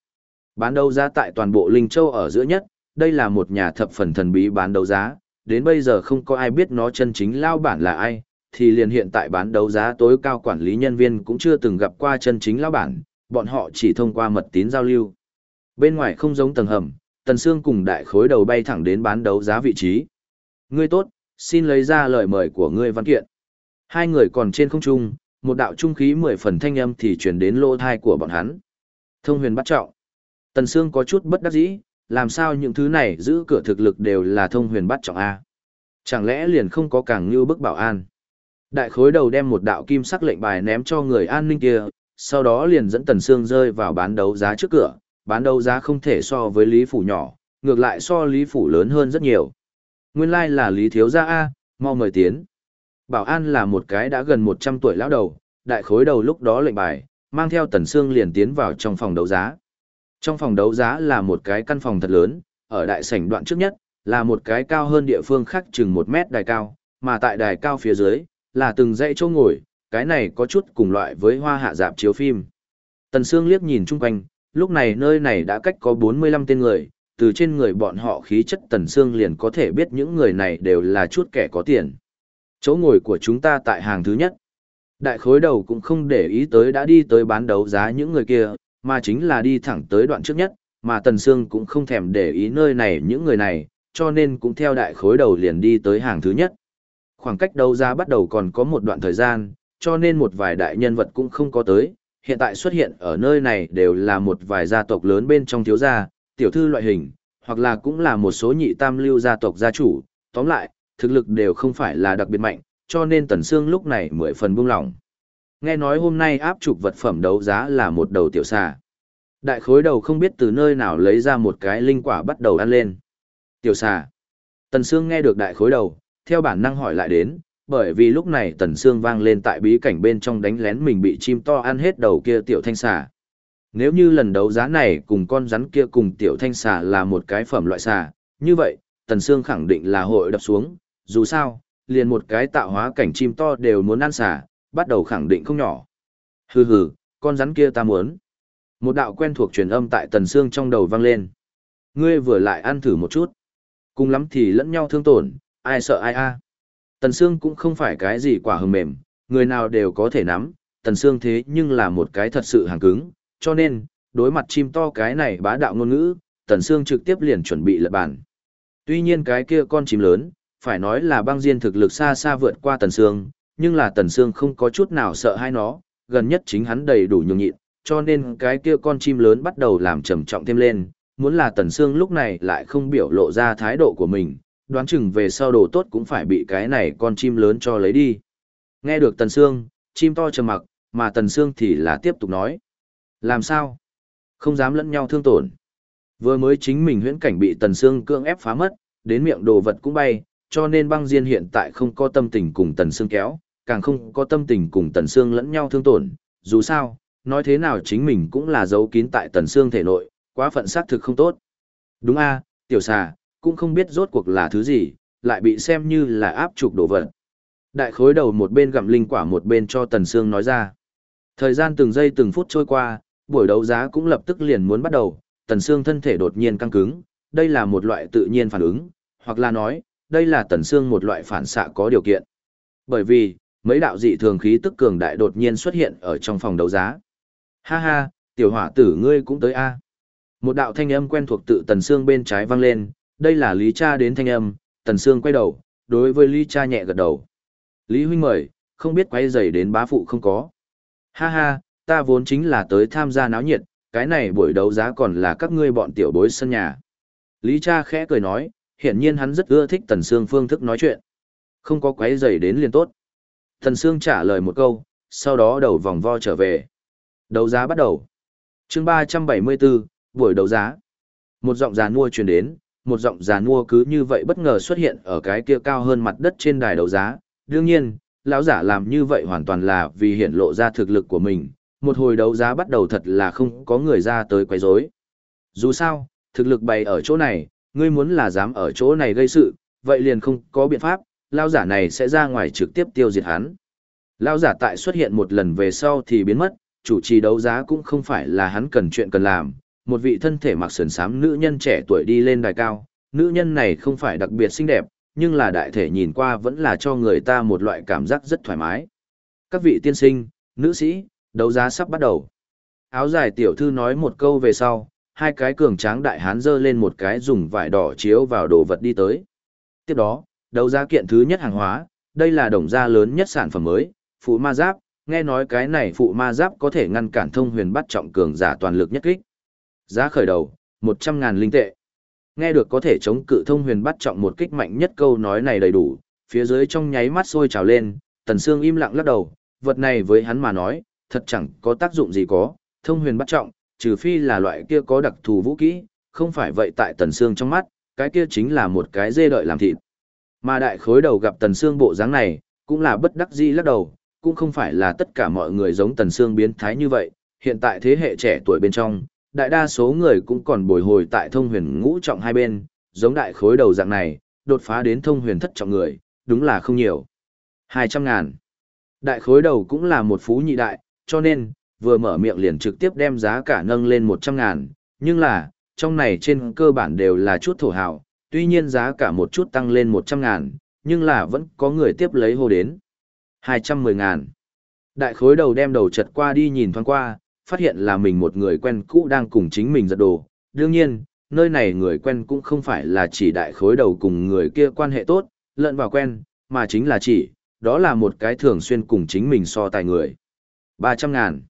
Bán đấu giá tại toàn bộ Linh Châu ở giữa nhất, đây là một nhà thập phần thần bí bán đấu giá, đến bây giờ không có ai biết nó chân chính lao bản là ai, thì liền hiện tại bán đấu giá tối cao quản lý nhân viên cũng chưa từng gặp qua chân chính lao bản, bọn họ chỉ thông qua mật tín giao lưu. Bên ngoài không giống tầng hầm, Tần Sương cùng đại khối đầu bay thẳng đến bán đấu giá vị trí. Ngươi tốt, xin lấy ra lời mời của ngươi văn kiện. Hai người còn trên không trung, một đạo trung khí mười phần thanh âm thì truyền đến lỗ tai của bọn hắn. Thông huyền bắt trọng. Tần Sương có chút bất đắc dĩ, làm sao những thứ này giữ cửa thực lực đều là thông huyền bắt trọng A. Chẳng lẽ liền không có càng như bức bảo an. Đại khối đầu đem một đạo kim sắc lệnh bài ném cho người an ninh kia, sau đó liền dẫn Tần Sương rơi vào bán đấu giá trước cửa, bán đấu giá không thể so với Lý Phủ nhỏ, ngược lại so Lý Phủ lớn hơn rất nhiều. Nguyên lai like là Lý Thiếu Gia A, mau mời tiến. Bảo An là một cái đã gần 100 tuổi lão đầu, đại khối đầu lúc đó lệnh bài, mang theo Tần Sương liền tiến vào trong phòng đấu giá. Trong phòng đấu giá là một cái căn phòng thật lớn, ở đại sảnh đoạn trước nhất, là một cái cao hơn địa phương khác chừng một mét đài cao, mà tại đài cao phía dưới, là từng dãy chỗ ngồi, cái này có chút cùng loại với hoa hạ dạp chiếu phim. Tần Sương liếc nhìn chung quanh, lúc này nơi này đã cách có 45 tên người, từ trên người bọn họ khí chất Tần xương liền có thể biết những người này đều là chút kẻ có tiền. Chỗ ngồi của chúng ta tại hàng thứ nhất. Đại khối đầu cũng không để ý tới đã đi tới bán đấu giá những người kia, mà chính là đi thẳng tới đoạn trước nhất, mà Tần Sương cũng không thèm để ý nơi này những người này, cho nên cũng theo đại khối đầu liền đi tới hàng thứ nhất. Khoảng cách đấu giá bắt đầu còn có một đoạn thời gian, cho nên một vài đại nhân vật cũng không có tới, hiện tại xuất hiện ở nơi này đều là một vài gia tộc lớn bên trong thiếu gia, tiểu thư loại hình, hoặc là cũng là một số nhị tam lưu gia tộc gia chủ, tóm lại, thực lực đều không phải là đặc biệt mạnh, cho nên Tần Sương lúc này mười phần buông lỏng. Nghe nói hôm nay áp trục vật phẩm đấu giá là một đầu tiểu xà. Đại khối đầu không biết từ nơi nào lấy ra một cái linh quả bắt đầu ăn lên. Tiểu xà. Tần Sương nghe được đại khối đầu, theo bản năng hỏi lại đến, bởi vì lúc này Tần Sương vang lên tại bí cảnh bên trong đánh lén mình bị chim to ăn hết đầu kia tiểu thanh xà. Nếu như lần đấu giá này cùng con rắn kia cùng tiểu thanh xà là một cái phẩm loại xà, như vậy, Tần Sương khẳng định là hội đập xuống, dù sao, liền một cái tạo hóa cảnh chim to đều muốn ăn xà, bắt đầu khẳng định không nhỏ. Hừ hừ, con rắn kia ta muốn. Một đạo quen thuộc truyền âm tại Tần Sương trong đầu vang lên. Ngươi vừa lại ăn thử một chút. Cùng lắm thì lẫn nhau thương tổn, ai sợ ai a. Tần Sương cũng không phải cái gì quả hầm mềm, người nào đều có thể nắm, Tần Sương thế nhưng là một cái thật sự hàng cứng, cho nên, đối mặt chim to cái này bá đạo ngôn ngữ, Tần Sương trực tiếp liền chuẩn bị lật bản. Tuy nhiên cái kia con chim lớn, phải nói là băng diên thực lực xa xa vượt qua Tần Sương, nhưng là Tần Sương không có chút nào sợ hai nó, gần nhất chính hắn đầy đủ nhường nhịn, cho nên cái kia con chim lớn bắt đầu làm trầm trọng thêm lên, muốn là Tần Sương lúc này lại không biểu lộ ra thái độ của mình, đoán chừng về sau đồ tốt cũng phải bị cái này con chim lớn cho lấy đi. Nghe được Tần Sương, chim to trầm mặc, mà Tần Sương thì là tiếp tục nói. Làm sao? Không dám lẫn nhau thương tổn. Vừa mới chính mình huyễn cảnh bị Tần Sương cưỡng ép phá mất, đến miệng đồ vật cũng bay, cho nên băng diên hiện tại không có tâm tình cùng Tần Sương kéo, càng không có tâm tình cùng Tần Sương lẫn nhau thương tổn. Dù sao, nói thế nào chính mình cũng là giấu kín tại Tần Sương thể nội, quá phận xác thực không tốt. Đúng a, tiểu xà, cũng không biết rốt cuộc là thứ gì, lại bị xem như là áp trục đồ vật. Đại khối đầu một bên gặm linh quả một bên cho Tần Sương nói ra. Thời gian từng giây từng phút trôi qua, buổi đấu giá cũng lập tức liền muốn bắt đầu, Tần Sương thân thể đột nhiên căng cứng, đây là một loại tự nhiên phản ứng, hoặc là nói, đây là Tần Sương một loại phản xạ có điều kiện. Bởi vì, mấy đạo dị thường khí tức cường đại đột nhiên xuất hiện ở trong phòng đấu giá. Ha ha, tiểu hỏa tử ngươi cũng tới a. Một đạo thanh âm quen thuộc tự Tần Sương bên trái vang lên, đây là Lý Cha đến thanh âm, Tần Sương quay đầu, đối với Lý Cha nhẹ gật đầu. Lý huynh mời, không biết quay giày đến bá phụ không có. Ha ha, ta vốn chính là tới tham gia náo nhiệt, cái này buổi đấu giá còn là các ngươi bọn tiểu bối sân nhà. Lý Cha khẽ cười nói, hiển nhiên hắn rất ưa thích Tần Sương phương thức nói chuyện. Không có quấy giày đến liền tốt. Tần Sương trả lời một câu, sau đó đầu vòng vo trở về. Đấu giá bắt đầu. chương 374, buổi đấu giá. Một giọng già nua truyền đến, một giọng già nua cứ như vậy bất ngờ xuất hiện ở cái kia cao hơn mặt đất trên đài đấu giá. Đương nhiên, lão giả làm như vậy hoàn toàn là vì hiện lộ ra thực lực của mình. Một hồi đấu giá bắt đầu thật là không có người ra tới quấy rối. Dù sao, thực lực bày ở chỗ này, ngươi muốn là dám ở chỗ này gây sự, vậy liền không có biện pháp, lão giả này sẽ ra ngoài trực tiếp tiêu diệt hắn. Lão giả tại xuất hiện một lần về sau thì biến mất, chủ trì đấu giá cũng không phải là hắn cần chuyện cần làm, một vị thân thể mặc sườn xám nữ nhân trẻ tuổi đi lên đài cao, nữ nhân này không phải đặc biệt xinh đẹp, nhưng là đại thể nhìn qua vẫn là cho người ta một loại cảm giác rất thoải mái. Các vị tiên sinh, nữ sĩ, đấu giá sắp bắt đầu. Áo dài tiểu thư nói một câu về sau, hai cái cường tráng đại hán dơ lên một cái dùng vải đỏ chiếu vào đồ vật đi tới. Tiếp đó, đấu giá kiện thứ nhất hàng hóa, đây là đồng gia lớn nhất sản phẩm mới, phụ ma giáp, nghe nói cái này phụ ma giáp có thể ngăn cản thông huyền bắt trọng cường giả toàn lực nhất kích. Giá khởi đầu, 100.000 linh tệ. Nghe được có thể chống cự thông huyền bắt trọng một kích mạnh nhất câu nói này đầy đủ, phía dưới trong nháy mắt sôi trào lên, Tần Sương im lặng lắc đầu, vật này với hắn mà nói, thật chẳng có tác dụng gì có, thông huyền bắt trọng, trừ phi là loại kia có đặc thù vũ kỹ, không phải vậy tại Tần Sương trong mắt, cái kia chính là một cái dê đợi làm thịt. Mà đại khối đầu gặp Tần Sương bộ dáng này, cũng là bất đắc dĩ lắc đầu, cũng không phải là tất cả mọi người giống Tần Sương biến thái như vậy, hiện tại thế hệ trẻ tuổi bên trong, đại đa số người cũng còn bồi hồi tại thông huyền ngũ trọng hai bên, giống đại khối đầu dạng này, đột phá đến thông huyền thất trọng người, đúng là không nhiều. 200 ngàn. Đại khối đầu cũng là một phú nhị đại, cho nên, vừa mở miệng liền trực tiếp đem giá cả nâng lên 100 ngàn, nhưng là, trong này trên cơ bản đều là chút thổ hào, tuy nhiên giá cả một chút tăng lên 100 ngàn, nhưng là vẫn có người tiếp lấy hô đến. 210 ngàn. Đại khối đầu đem đầu chật qua đi nhìn thoáng qua, phát hiện là mình một người quen cũ đang cùng chính mình giật đồ. Đương nhiên, nơi này người quen cũng không phải là chỉ đại khối đầu cùng người kia quan hệ tốt, lợn vào quen, mà chính là chỉ, đó là một cái thường xuyên cùng chính mình so tài người. 300 ngàn.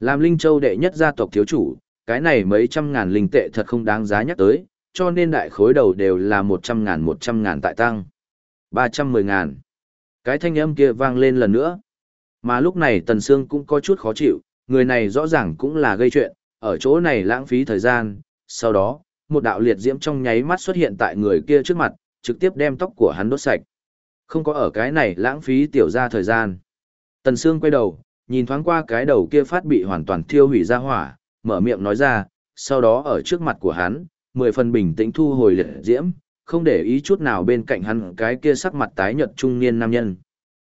Làm Linh Châu đệ nhất gia tộc thiếu chủ, cái này mấy trăm ngàn linh tệ thật không đáng giá nhắc tới, cho nên đại khối đầu đều là 100 ngàn 100 ngàn tại tăng. 310 ngàn. Cái thanh âm kia vang lên lần nữa. Mà lúc này Tần Sương cũng có chút khó chịu, người này rõ ràng cũng là gây chuyện, ở chỗ này lãng phí thời gian. Sau đó, một đạo liệt diễm trong nháy mắt xuất hiện tại người kia trước mặt, trực tiếp đem tóc của hắn đốt sạch. Không có ở cái này lãng phí tiểu ra thời gian. Tần Sương quay đầu, nhìn thoáng qua cái đầu kia phát bị hoàn toàn thiêu hủy ra hỏa, mở miệng nói ra, sau đó ở trước mặt của hắn, mười phần bình tĩnh thu hồi liệt diễm, không để ý chút nào bên cạnh hắn cái kia sắc mặt tái nhợt trung niên nam nhân.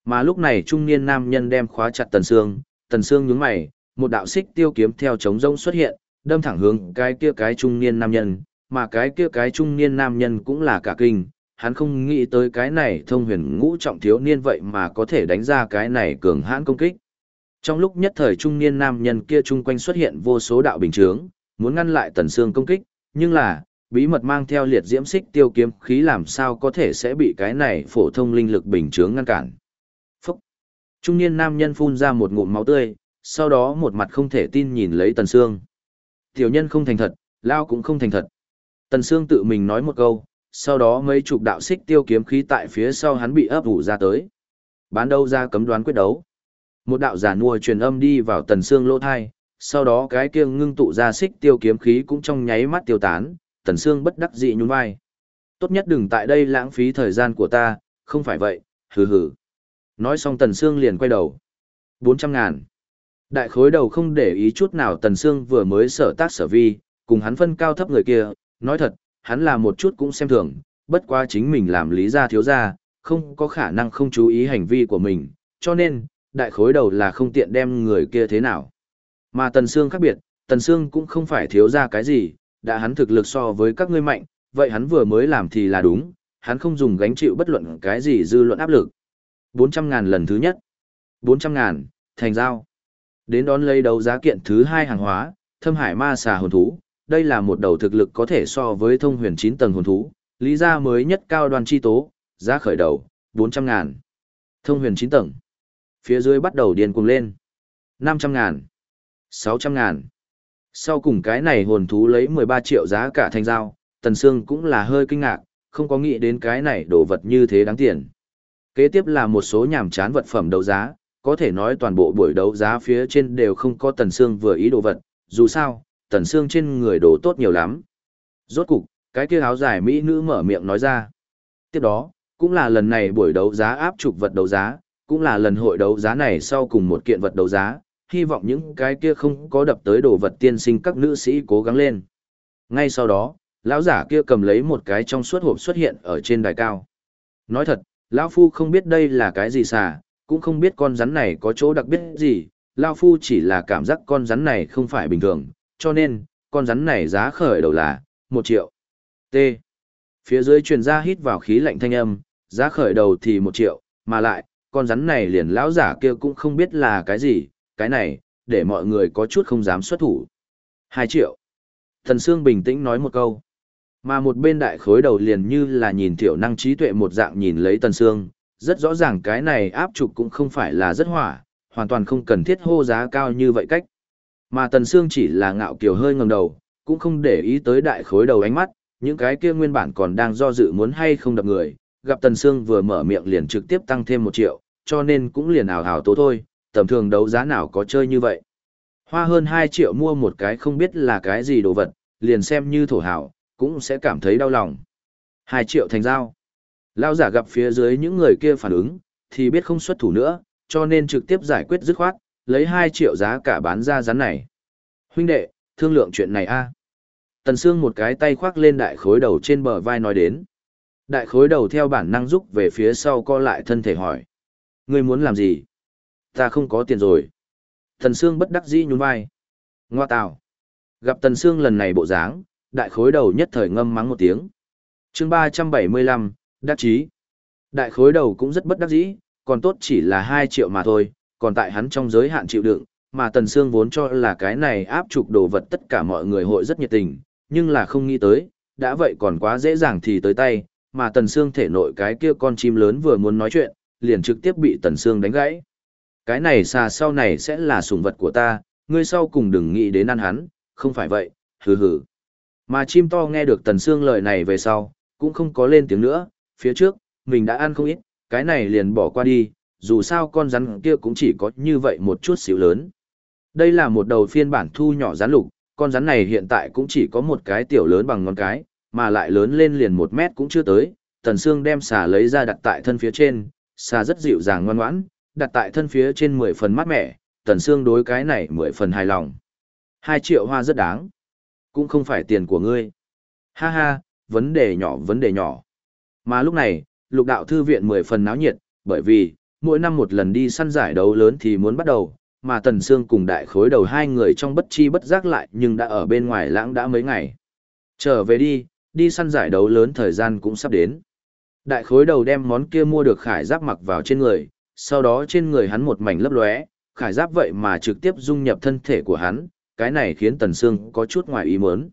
Mà lúc này trung niên nam nhân đem khóa chặt Tần Sương, Tần Sương nhướng mày, một đạo xích tiêu kiếm theo trống rông xuất hiện, đâm thẳng hướng cái kia cái trung niên nam nhân, mà cái kia cái trung niên nam nhân cũng là cả kinh, hắn không nghĩ tới cái này thông huyền ngũ trọng thiếu niên vậy mà có thể đánh ra cái này cường hãn công kích. Trong lúc nhất thời trung niên nam nhân kia chung quanh xuất hiện vô số đạo bình chướng, muốn ngăn lại tần xương công kích, nhưng là, bí mật mang theo liệt diễm xích tiêu kiếm khí làm sao có thể sẽ bị cái này phổ thông linh lực bình chướng ngăn cản. Phúc! Trung niên nam nhân phun ra một ngụm máu tươi, sau đó một mặt không thể tin nhìn lấy tần xương. Tiểu nhân không thành thật, lao cũng không thành thật. Tần xương tự mình nói một câu, sau đó mấy chục đạo xích tiêu kiếm khí tại phía sau hắn bị ấp ủ ra tới. Bán đâu ra cấm đoán quyết đấu. Một đạo giả nua truyền âm đi vào tần xương lỗ thai, sau đó cái kia ngưng tụ ra xích tiêu kiếm khí cũng trong nháy mắt tiêu tán, tần xương bất đắc dĩ nhún vai. Tốt nhất đừng tại đây lãng phí thời gian của ta, không phải vậy, hừ hừ. Nói xong tần xương liền quay đầu. 400 ngàn. Đại khối đầu không để ý chút nào tần Sương vừa mới sở tác sở vi, cùng hắn phân cao thấp người kia, nói thật, hắn là một chút cũng xem thường, bất quá chính mình làm lý gia thiếu gia, không có khả năng không chú ý hành vi của mình, cho nên, đại khối đầu là không tiện đem người kia thế nào. Mà Tần Sương khác biệt, Tần Sương cũng không phải thiếu gia cái gì, đã hắn thực lực so với các ngươi mạnh, vậy hắn vừa mới làm thì là đúng, hắn không dùng gánh chịu bất luận cái gì dư luận áp lực. 400 ngàn lần thứ nhất. 400 ngàn, thành giao. Đến đón lấy đấu giá kiện thứ hai hàng hóa, thâm hải ma xà hồn thú, đây là một đầu thực lực có thể so với thông huyền 9 tầng hồn thú, lý gia mới nhất cao đoàn chi tố, giá khởi đầu, 400 ngàn. Thông huyền 9 tầng phía dưới bắt đầu điên cuồng lên. 500 ngàn, 600 ngàn. Sau cùng cái này hồn thú lấy 13 triệu giá cả thanh giao, Tần Sương cũng là hơi kinh ngạc, không có nghĩ đến cái này đồ vật như thế đáng tiền. Kế tiếp là một số nhảm chán vật phẩm đấu giá, có thể nói toàn bộ buổi đấu giá phía trên đều không có Tần Sương vừa ý đồ vật, dù sao, Tần Sương trên người đồ tốt nhiều lắm. Rốt cục, cái kia áo dài mỹ nữ mở miệng nói ra. Tiếp đó, cũng là lần này buổi đấu giá áp trục vật đấu giá, cũng là lần hội đấu giá này sau cùng một kiện vật đấu giá, hy vọng những cái kia không có đập tới đồ vật tiên sinh các nữ sĩ cố gắng lên. Ngay sau đó, lão giả kia cầm lấy một cái trong suốt hộp xuất hiện ở trên đài cao. Nói thật, lão phu không biết đây là cái gì xà, cũng không biết con rắn này có chỗ đặc biệt gì, lao phu chỉ là cảm giác con rắn này không phải bình thường, cho nên, con rắn này giá khởi đầu là một triệu. T. Phía dưới truyền ra hít vào khí lạnh thanh âm, giá khởi đầu thì một triệu, mà lại, con rắn này liền lão giả kia cũng không biết là cái gì, cái này, để mọi người có chút không dám xuất thủ. 2 triệu. Thần Sương bình tĩnh nói một câu. Mà một bên đại khối đầu liền như là nhìn tiểu năng trí tuệ một dạng nhìn lấy Tần Sương, rất rõ ràng cái này áp trục cũng không phải là rất hỏa, hoàn toàn không cần thiết hô giá cao như vậy cách. Mà Tần Sương chỉ là ngạo kiều hơi ngẩng đầu, cũng không để ý tới đại khối đầu ánh mắt, những cái kia nguyên bản còn đang do dự muốn hay không đập người, gặp Tần Sương vừa mở miệng liền trực tiếp tăng thêm một triệu, cho nên cũng liền ảo hảo tố thôi, tầm thường đấu giá nào có chơi như vậy. Hoa hơn 2 triệu mua một cái không biết là cái gì đồ vật, liền xem như thổ hảo, cũng sẽ cảm thấy đau lòng. 2 triệu thành giao. Lao giả gặp phía dưới những người kia phản ứng, thì biết không xuất thủ nữa, cho nên trực tiếp giải quyết dứt khoát, lấy 2 triệu giá cả bán ra rắn này. Huynh đệ, thương lượng chuyện này a. Tần Sương một cái tay khoác lên đại khối đầu trên bờ vai nói đến. Đại khối đầu theo bản năng rúc về phía sau co lại thân thể hỏi. Ngươi muốn làm gì? Ta không có tiền rồi. Tần Sương bất đắc dĩ nhún vai. Ngoa tào. Gặp Tần Sương lần này bộ dáng, đại khối đầu nhất thời ngâm mắng một tiếng. Chương 375, đắc chí. Đại khối đầu cũng rất bất đắc dĩ, còn tốt chỉ là hai triệu mà thôi, còn tại hắn trong giới hạn chịu đựng, mà Tần Sương vốn cho là cái này áp trục đồ vật tất cả mọi người hội rất nhiệt tình, nhưng là không nghĩ tới, đã vậy còn quá dễ dàng thì tới tay, mà Tần Sương thể nội cái kia con chim lớn vừa muốn nói chuyện, liền trực tiếp bị Tần Sương đánh gãy. Cái này xà sau này sẽ là sủng vật của ta, ngươi sau cùng đừng nghĩ đến ăn hắn, không phải vậy, hừ hừ. Mà chim to nghe được Tần Sương lời này về sau, cũng không có lên tiếng nữa, phía trước, mình đã ăn không ít, cái này liền bỏ qua đi, dù sao con rắn kia cũng chỉ có như vậy một chút xíu lớn. Đây là một đầu phiên bản thu nhỏ rắn lục, con rắn này hiện tại cũng chỉ có một cái tiểu lớn bằng ngón cái, mà lại lớn lên liền một mét cũng chưa tới. Tần Sương đem xà lấy ra đặt tại thân phía trên, xà rất dịu dàng ngoan ngoãn, đặt tại thân phía trên 10 phần mát mẻ, Tần Sương đối cái này 10 phần hài lòng. hai triệu hoa rất đáng. Cũng không phải tiền của ngươi. Ha ha, vấn đề nhỏ vấn đề nhỏ. Mà lúc này, lục đạo thư viện 10 phần náo nhiệt, bởi vì, mỗi năm một lần đi săn giải đấu lớn thì muốn bắt đầu, mà Tần Sương cùng đại khối đầu hai người trong bất chi bất giác lại nhưng đã ở bên ngoài lãng đã mấy ngày. Trở về đi, đi săn giải đấu lớn thời gian cũng sắp đến. Đại khối đầu đem món kia mua được khải giáp mặc vào trên người, sau đó trên người hắn một mảnh lấp lóe, khải giáp vậy mà trực tiếp dung nhập thân thể của hắn, cái này khiến Tần Sương có chút ngoài ý muốn.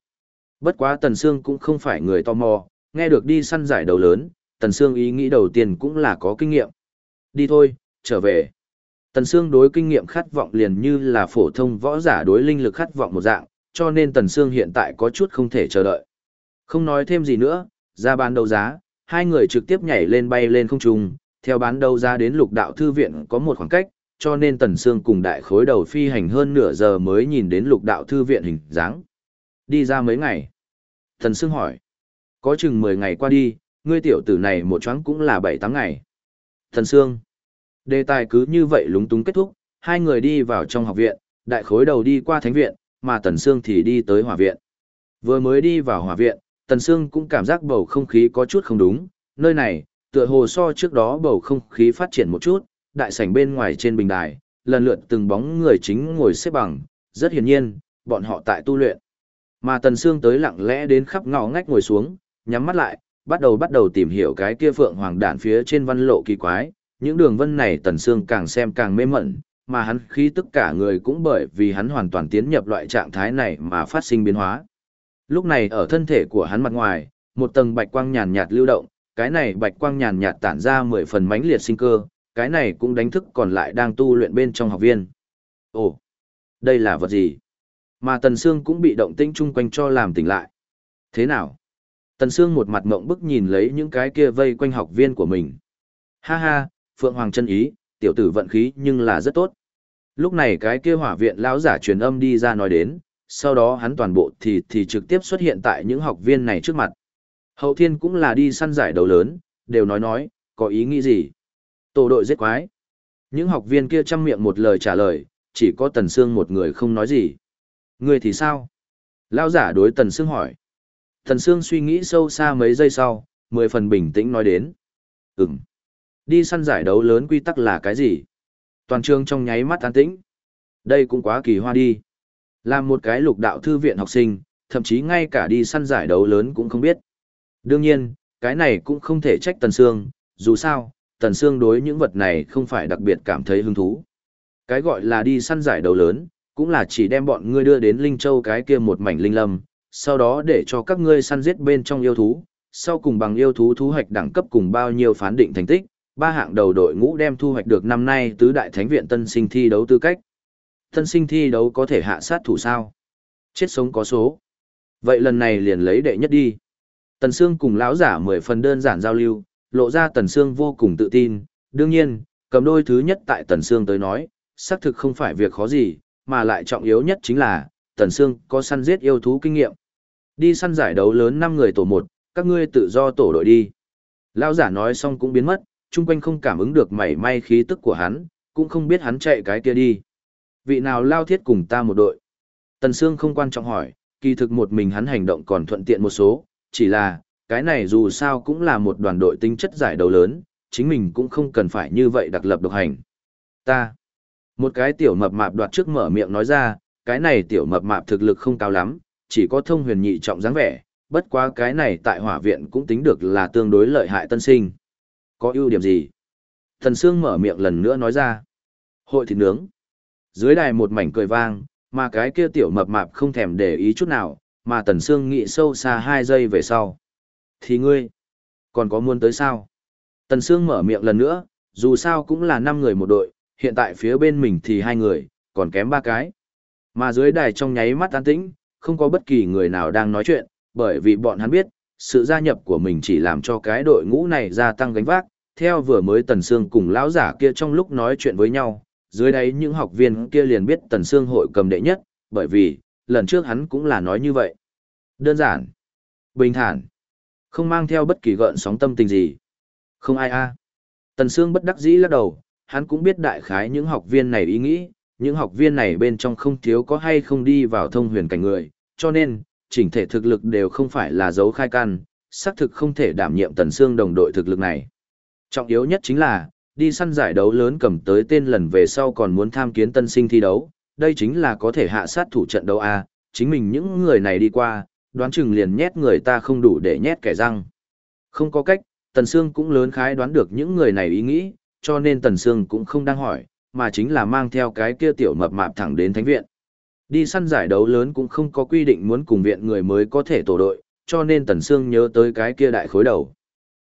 Bất quá Tần Sương cũng không phải người tò mò, nghe được đi săn giải đấu lớn, Tần Sương ý nghĩ đầu tiên cũng là có kinh nghiệm. Đi thôi, trở về. Tần Sương đối kinh nghiệm khát vọng liền như là phổ thông võ giả đối linh lực khát vọng một dạng, cho nên Tần Sương hiện tại có chút không thể chờ đợi. Không nói thêm gì nữa, ra bán đấu giá, hai người trực tiếp nhảy lên bay lên không trung, theo bán đấu giá đến lục đạo thư viện có một khoảng cách, cho nên Tần Sương cùng đại khối đầu phi hành hơn nửa giờ mới nhìn đến lục đạo thư viện hình dáng. Đi ra mấy ngày? Tần Sương hỏi. Có chừng 10 ngày qua đi, ngươi tiểu tử này một choáng cũng là 7-8 ngày. Thần Sương. Đề tài cứ như vậy lúng túng kết thúc, hai người đi vào trong học viện, đại khối đầu đi qua thánh viện, mà Tần Sương thì đi tới hỏa viện. Vừa mới đi vào hỏa viện, Tần Sương cũng cảm giác bầu không khí có chút không đúng, nơi này, tựa hồ so trước đó bầu không khí phát triển một chút, đại sảnh bên ngoài trên bình đài, lần lượt từng bóng người chính ngồi xếp bằng, rất hiển nhiên, bọn họ tại tu luyện. Mà Tần Sương tới lặng lẽ đến khắp ngõ ngách ngồi xuống, nhắm mắt lại, bắt đầu bắt đầu tìm hiểu cái kia phượng hoàng đạn phía trên văn lộ kỳ quái, những đường vân này Tần Sương càng xem càng mê mẩn, mà hắn khí tất cả người cũng bởi vì hắn hoàn toàn tiến nhập loại trạng thái này mà phát sinh biến hóa. Lúc này ở thân thể của hắn mặt ngoài, một tầng bạch quang nhàn nhạt lưu động, cái này bạch quang nhàn nhạt tản ra mười phần mãnh liệt sinh cơ, cái này cũng đánh thức còn lại đang tu luyện bên trong học viên. Ồ, đây là vật gì? Mà Tần Sương cũng bị động tĩnh chung quanh cho làm tỉnh lại. Thế nào? Tần Sương một mặt mộng bức nhìn lấy những cái kia vây quanh học viên của mình. Ha ha, Phượng Hoàng chân ý, tiểu tử vận khí nhưng là rất tốt. Lúc này cái kia hỏa viện lão giả truyền âm đi ra nói đến, sau đó hắn toàn bộ thì thì trực tiếp xuất hiện tại những học viên này trước mặt. Hậu thiên cũng là đi săn giải đấu lớn, đều nói nói, có ý nghĩ gì? Tổ đội giết quái. Những học viên kia chăm miệng một lời trả lời, chỉ có Tần Sương một người không nói gì. Người thì sao? Lão giả đối Tần Sương hỏi. Thần Sương suy nghĩ sâu xa mấy giây sau, mười phần bình tĩnh nói đến. Ừm. Đi săn giải đấu lớn quy tắc là cái gì? Toàn trường trong nháy mắt an tĩnh. Đây cũng quá kỳ hoa đi. Làm một cái lục đạo thư viện học sinh, thậm chí ngay cả đi săn giải đấu lớn cũng không biết. Đương nhiên, cái này cũng không thể trách Tần Sương, dù sao, Tần Sương đối những vật này không phải đặc biệt cảm thấy hứng thú. Cái gọi là đi săn giải đấu lớn, cũng là chỉ đem bọn ngươi đưa đến Linh Châu cái kia một mảnh linh lâm, sau đó để cho các ngươi săn giết bên trong yêu thú, sau cùng bằng yêu thú thu hoạch đẳng cấp cùng bao nhiêu phán định thành tích, ba hạng đầu đội ngũ đem thu hoạch được năm nay tứ đại thánh viện tân sinh thi đấu tư cách. Tân sinh thi đấu có thể hạ sát thủ sao? Chết sống có số. Vậy lần này liền lấy đệ nhất đi. Tần Sương cùng lão giả mười phần đơn giản giao lưu, lộ ra Tần Sương vô cùng tự tin. Đương nhiên, cầm đôi thứ nhất tại Tần Sương tới nói, xác thực không phải việc khó gì, mà lại trọng yếu nhất chính là, Tần Sương có săn giết yêu thú kinh nghiệm. Đi săn giải đấu lớn 5 người tổ 1, các ngươi tự do tổ đội đi. Lão giả nói xong cũng biến mất, chung quanh không cảm ứng được mảy may khí tức của hắn, cũng không biết hắn chạy cái kia đi. Vị nào lao thiết cùng ta một đội? Tần Sương không quan trọng hỏi, kỳ thực một mình hắn hành động còn thuận tiện một số, chỉ là, cái này dù sao cũng là một đoàn đội tinh chất giải đấu lớn, chính mình cũng không cần phải như vậy đặc lập độc hành. Ta. Một cái tiểu mập mạp đoạt trước mở miệng nói ra, cái này tiểu mập mạp thực lực không cao lắm, chỉ có thông huyền nhị trọng dáng vẻ, bất quá cái này tại hỏa viện cũng tính được là tương đối lợi hại tân sinh. Có ưu điểm gì? Thần Sương mở miệng lần nữa nói ra. Hội thịt nướng. Dưới đài một mảnh cười vang, mà cái kia tiểu mập mạp không thèm để ý chút nào, mà Tần Sương nghĩ sâu xa hai giây về sau. Thì ngươi, còn có muốn tới sao? Tần Sương mở miệng lần nữa, dù sao cũng là năm người một đội, hiện tại phía bên mình thì hai người, còn kém ba cái. Mà dưới đài trong nháy mắt an tĩnh, không có bất kỳ người nào đang nói chuyện, bởi vì bọn hắn biết, sự gia nhập của mình chỉ làm cho cái đội ngũ này gia tăng gánh vác. Theo vừa mới Tần Sương cùng lão giả kia trong lúc nói chuyện với nhau, dưới đấy những học viên kia liền biết Tần Sương hội cầm đệ nhất, bởi vì, lần trước hắn cũng là nói như vậy. Đơn giản, bình thản, không mang theo bất kỳ gợn sóng tâm tình gì. Không ai a. Tần Sương bất đắc dĩ lắc đầu, hắn cũng biết đại khái những học viên này ý nghĩ, những học viên này bên trong không thiếu có hay không đi vào thông huyền cảnh người, cho nên, chỉnh thể thực lực đều không phải là dấu khai căn, xác thực không thể đảm nhiệm Tần xương đồng đội thực lực này. Trọng yếu nhất chính là, đi săn giải đấu lớn cầm tới tên lần về sau còn muốn tham kiến tân sinh thi đấu, đây chính là có thể hạ sát thủ trận đấu A, chính mình những người này đi qua, đoán chừng liền nhét người ta không đủ để nhét kẻ răng. Không có cách, Tần Sương cũng lớn khái đoán được những người này ý nghĩ, cho nên Tần Sương cũng không đang hỏi, mà chính là mang theo cái kia tiểu mập mạp thẳng đến thánh viện. Đi săn giải đấu lớn cũng không có quy định muốn cùng viện người mới có thể tổ đội, cho nên Tần Sương nhớ tới cái kia đại khối đầu.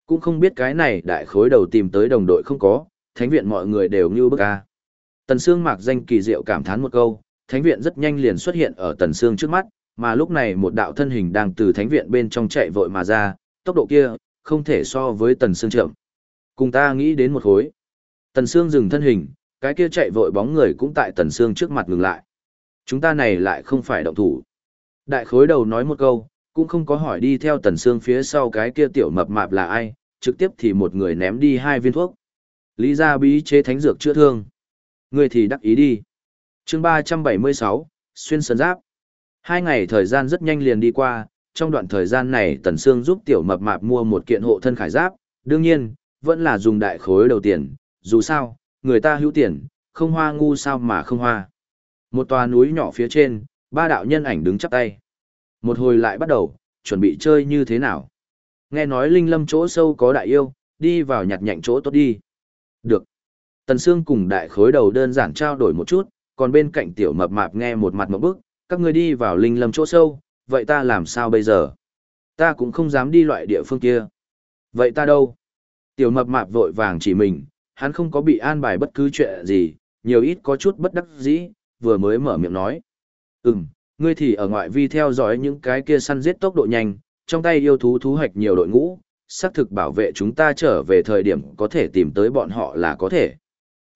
Cũng không biết cái này đại khối đầu tìm tới đồng đội không có, thánh viện mọi người đều như bức a. Tần Sương mạc danh kỳ diệu cảm thán một câu, thánh viện rất nhanh liền xuất hiện ở Tần Sương trước mắt, mà lúc này một đạo thân hình đang từ thánh viện bên trong chạy vội mà ra, tốc độ kia, không thể so với Tần Sương chậm. Cùng ta nghĩ đến một khối. Tần Sương dừng thân hình, cái kia chạy vội bóng người cũng tại Tần Sương trước mặt ngừng lại. Chúng ta này lại không phải động thủ. Đại khối đầu nói một câu, cũng không có hỏi đi theo Tần Sương phía sau cái kia tiểu mập mạp là ai, trực tiếp thì một người ném đi hai viên thuốc. Lý gia bí chế thánh dược chữa thương. Người thì đắc ý đi. chương 376, Xuyên Sơn Giáp. Hai ngày thời gian rất nhanh liền đi qua, trong đoạn thời gian này Tần Sương giúp tiểu mập mạp mua một kiện hộ thân khải giáp, đương nhiên, vẫn là dùng đại khối đầu tiền, dù sao, người ta hữu tiền, không hoa ngu sao mà không hoa. Một tòa núi nhỏ phía trên, ba đạo nhân ảnh đứng chắp tay. Một hồi lại bắt đầu, chuẩn bị chơi như thế nào. Nghe nói linh lâm chỗ sâu có đại yêu, đi vào nhặt nhạnh chỗ tốt đi. Được. Tần Sương cùng đại khối đầu đơn giản trao đổi một chút, còn bên cạnh tiểu mập mạp nghe một mặt một bước, các ngươi đi vào linh lâm chỗ sâu, vậy ta làm sao bây giờ? Ta cũng không dám đi loại địa phương kia. Vậy ta đâu? Tiểu mập mạp vội vàng chỉ mình, hắn không có bị an bài bất cứ chuyện gì, nhiều ít có chút bất đắc dĩ, vừa mới mở miệng nói. Ừm, ngươi thì ở ngoại vi theo dõi những cái kia săn giết tốc độ nhanh, trong tay yêu thú thú hoạch nhiều đội ngũ, xác thực bảo vệ chúng ta trở về thời điểm có thể tìm tới bọn họ là có thể.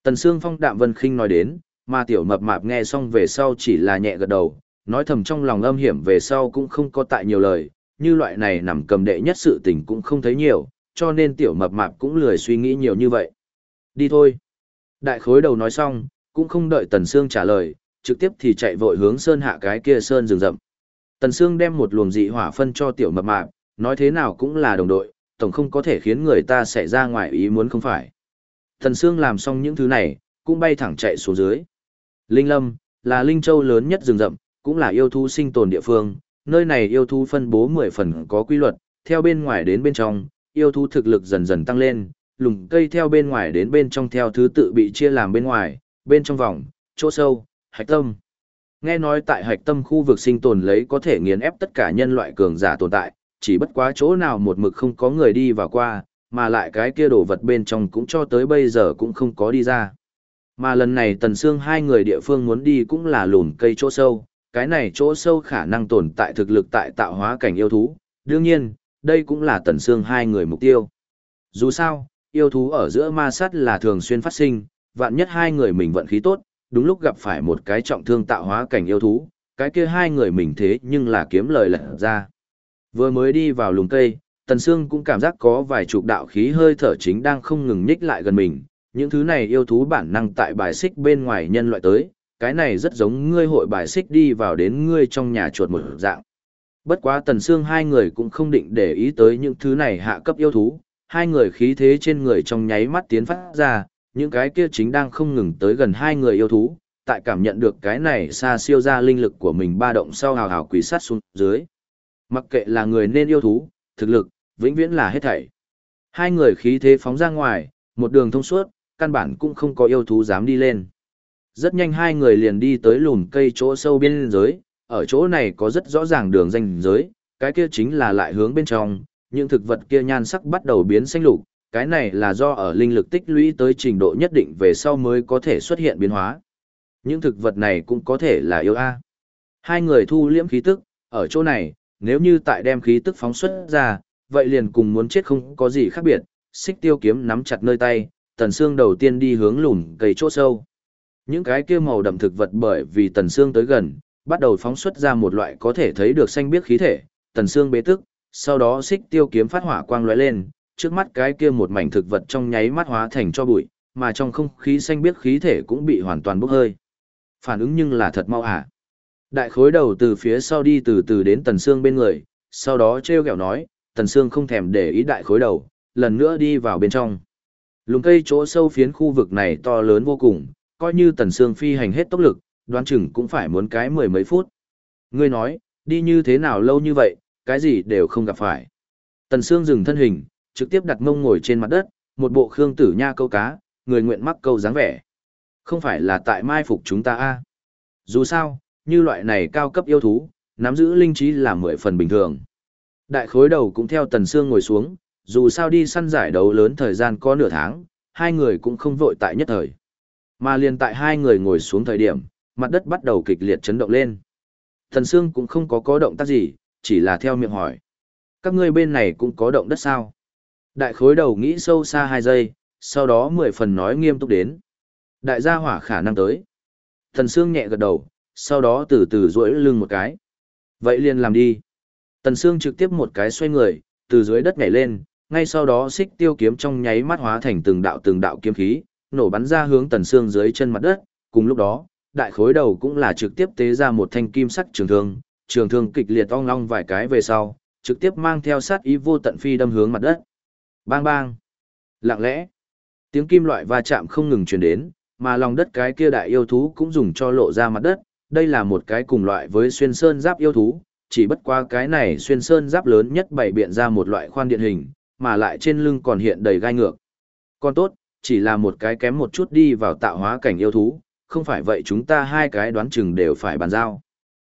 Tần Sương Phong Đạm Vân Khinh nói đến, mà tiểu mập mạp nghe xong về sau chỉ là nhẹ gật đầu, nói thầm trong lòng âm hiểm về sau cũng không có tại nhiều lời, như loại này nằm cầm đệ nhất sự tình cũng không thấy nhiều, cho nên tiểu mập mạp cũng lười suy nghĩ nhiều như vậy. Đi thôi. Đại khối đầu nói xong, cũng không đợi Tần Sương trả lời, trực tiếp thì chạy vội hướng sơn hạ cái kia sơn rừng rậm. Tần Sương đem một luồng dị hỏa phân cho tiểu mập mạp, nói thế nào cũng là đồng đội, tổng không có thể khiến người ta xảy ra ngoài ý muốn không phải. Tần Sương làm xong những thứ này, cũng bay thẳng chạy xuống dưới. Linh Lâm, là Linh Châu lớn nhất rừng rậm, cũng là yêu thú sinh tồn địa phương, nơi này yêu thú phân bố 10 phần có quy luật, theo bên ngoài đến bên trong, yêu thú thực lực dần dần tăng lên, lùng cây theo bên ngoài đến bên trong theo thứ tự bị chia làm bên ngoài, bên trong vòng, chỗ sâu, hạch tâm. Nghe nói tại hạch tâm khu vực sinh tồn lấy có thể nghiền ép tất cả nhân loại cường giả tồn tại, chỉ bất quá chỗ nào một mực không có người đi vào qua, mà lại cái kia đồ vật bên trong cũng cho tới bây giờ cũng không có đi ra. Mà lần này Tần Sương hai người địa phương muốn đi cũng là lùn cây chỗ sâu, cái này chỗ sâu khả năng tồn tại thực lực tại tạo hóa cảnh yêu thú, đương nhiên, đây cũng là Tần Sương hai người mục tiêu. Dù sao, yêu thú ở giữa ma sát là thường xuyên phát sinh, vạn nhất hai người mình vận khí tốt, đúng lúc gặp phải một cái trọng thương tạo hóa cảnh yêu thú, cái kia hai người mình thế nhưng là kiếm lời lật ra. Vừa mới đi vào lùng cây, Tần Sương cũng cảm giác có vài chục đạo khí hơi thở chính đang không ngừng nhích lại gần mình, những thứ này yêu thú bản năng tại bài xích bên ngoài nhân loại tới, cái này rất giống ngươi hội bài xích đi vào đến ngươi trong nhà chuột một dạng. Bất quá Tần Sương hai người cũng không định để ý tới những thứ này hạ cấp yêu thú, hai người khí thế trên người trong nháy mắt tiến phát ra, những cái kia chính đang không ngừng tới gần hai người yêu thú, tại cảm nhận được cái này xa siêu ra linh lực của mình ba động sau hào hào quỷ sát xuống dưới. Mặc kệ là người nên yêu thú, thực lực, vĩnh viễn là hết thảy. Hai người khí thế phóng ra ngoài, một đường thông suốt, căn bản cũng không có yêu thú dám đi lên. Rất nhanh hai người liền đi tới lùm cây chỗ sâu biên giới, ở chỗ này có rất rõ ràng đường ranh giới, cái kia chính là lại hướng bên trong, những thực vật kia nhan sắc bắt đầu biến xanh lục, cái này là do ở linh lực tích lũy tới trình độ nhất định về sau mới có thể xuất hiện biến hóa. Những thực vật này cũng có thể là yêu A. Hai người thu liễm khí tức, ở chỗ này, nếu như tại đem khí tức phóng xuất ra, vậy liền cùng muốn chết không có gì khác biệt, xích tiêu kiếm nắm chặt nơi tay, tần xương đầu tiên đi hướng lùm cây chỗ sâu. Những cái kia màu đậm thực vật bởi vì tần xương tới gần, bắt đầu phóng xuất ra một loại có thể thấy được xanh biếc khí thể, tần xương bế tức, sau đó xích tiêu kiếm phát hỏa quang lóe lên, trước mắt cái kia một mảnh thực vật trong nháy mắt hóa thành cho bụi, mà trong không khí xanh biếc khí thể cũng bị hoàn toàn bốc hơi. Phản ứng nhưng là thật mau hả. Đại khối đầu từ phía sau đi từ từ đến tần xương bên người, sau đó treo kẹo nói, tần xương không thèm để ý đại khối đầu, lần nữa đi vào bên trong. Lùng cây chỗ sâu phiến khu vực này to lớn vô cùng, coi như tần xương phi hành hết tốc lực, đoán chừng cũng phải muốn cái mười mấy phút. Ngươi nói, đi như thế nào lâu như vậy, cái gì đều không gặp phải. Tần Sương dừng thân hình, trực tiếp đặt mông ngồi trên mặt đất, một bộ khương tử nha câu cá, người nguyện mắc câu dáng vẻ. Không phải là tại mai phục chúng ta a Dù sao, như loại này cao cấp yêu thú, nắm giữ linh trí là mười phần bình thường. Đại khối đầu cũng theo tần Sương ngồi xuống, dù sao đi săn giải đấu lớn thời gian có nửa tháng, hai người cũng không vội tại nhất thời. Mà liền tại hai người ngồi xuống thời điểm, mặt đất bắt đầu kịch liệt chấn động lên. Tần Sương cũng không có có động tác gì, chỉ là theo miệng hỏi. Các ngươi bên này cũng có động đất sao? Đại khối đầu nghĩ sâu xa hai giây, sau đó mười phần nói nghiêm túc đến. Đại gia hỏa khả năng tới. Thần Sương nhẹ gật đầu, sau đó từ từ duỗi lưng một cái. Vậy liền làm đi. Tần Sương trực tiếp một cái xoay người, từ dưới đất nhảy lên, ngay sau đó xích tiêu kiếm trong nháy mắt hóa thành từng đạo từng đạo kiếm khí, nổ bắn ra hướng Tần Sương dưới chân mặt đất, cùng lúc đó, đại khối đầu cũng là trực tiếp tế ra một thanh kim sắc trường thương, trường thương kịch liệt ong long vài cái về sau, trực tiếp mang theo sát ý vô tận phi đâm hướng mặt đất. Bang bang. Lặng lẽ. Tiếng kim loại va chạm không ngừng truyền đến, mà lòng đất cái kia đại yêu thú cũng dùng cho lộ ra mặt đất. Đây là một cái cùng loại với xuyên sơn giáp yêu thú, chỉ bất qua cái này xuyên sơn giáp lớn nhất bày biện ra một loại khoan điện hình, mà lại trên lưng còn hiện đầy gai ngược. Còn tốt, chỉ là một cái kém một chút đi vào tạo hóa cảnh yêu thú, không phải vậy chúng ta hai cái đoán chừng đều phải bàn giao.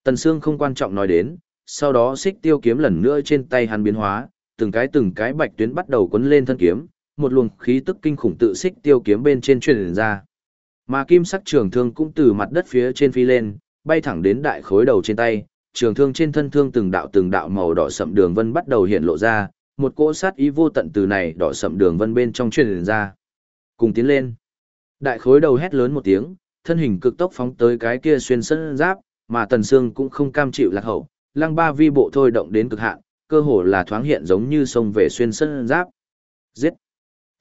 Tần Sương không quan trọng nói đến, sau đó xích tiêu kiếm lần nữa trên tay hắn biến hóa, từng cái từng cái bạch tuyến bắt đầu quấn lên thân kiếm, một luồng khí tức kinh khủng tự xích tiêu kiếm bên trên truyền ra. Mà kim sắc trường thương cũng từ mặt đất phía trên phi lên, bay thẳng đến đại khối đầu trên tay, trường thương trên thân thương từng đạo từng đạo màu đỏ sậm đường vân bắt đầu hiện lộ ra, một cỗ sát ý vô tận từ này đỏ sậm đường vân bên trong truyền ra. Cùng tiến lên. Đại khối đầu hét lớn một tiếng, thân hình cực tốc phóng tới cái kia xuyên sân giáp, mà Tần Sương cũng không cam chịu lạc hậu, lăng ba vi bộ thôi động đến cực hạn, cơ hồ là thoáng hiện giống như sông về xuyên sân giáp. Giết!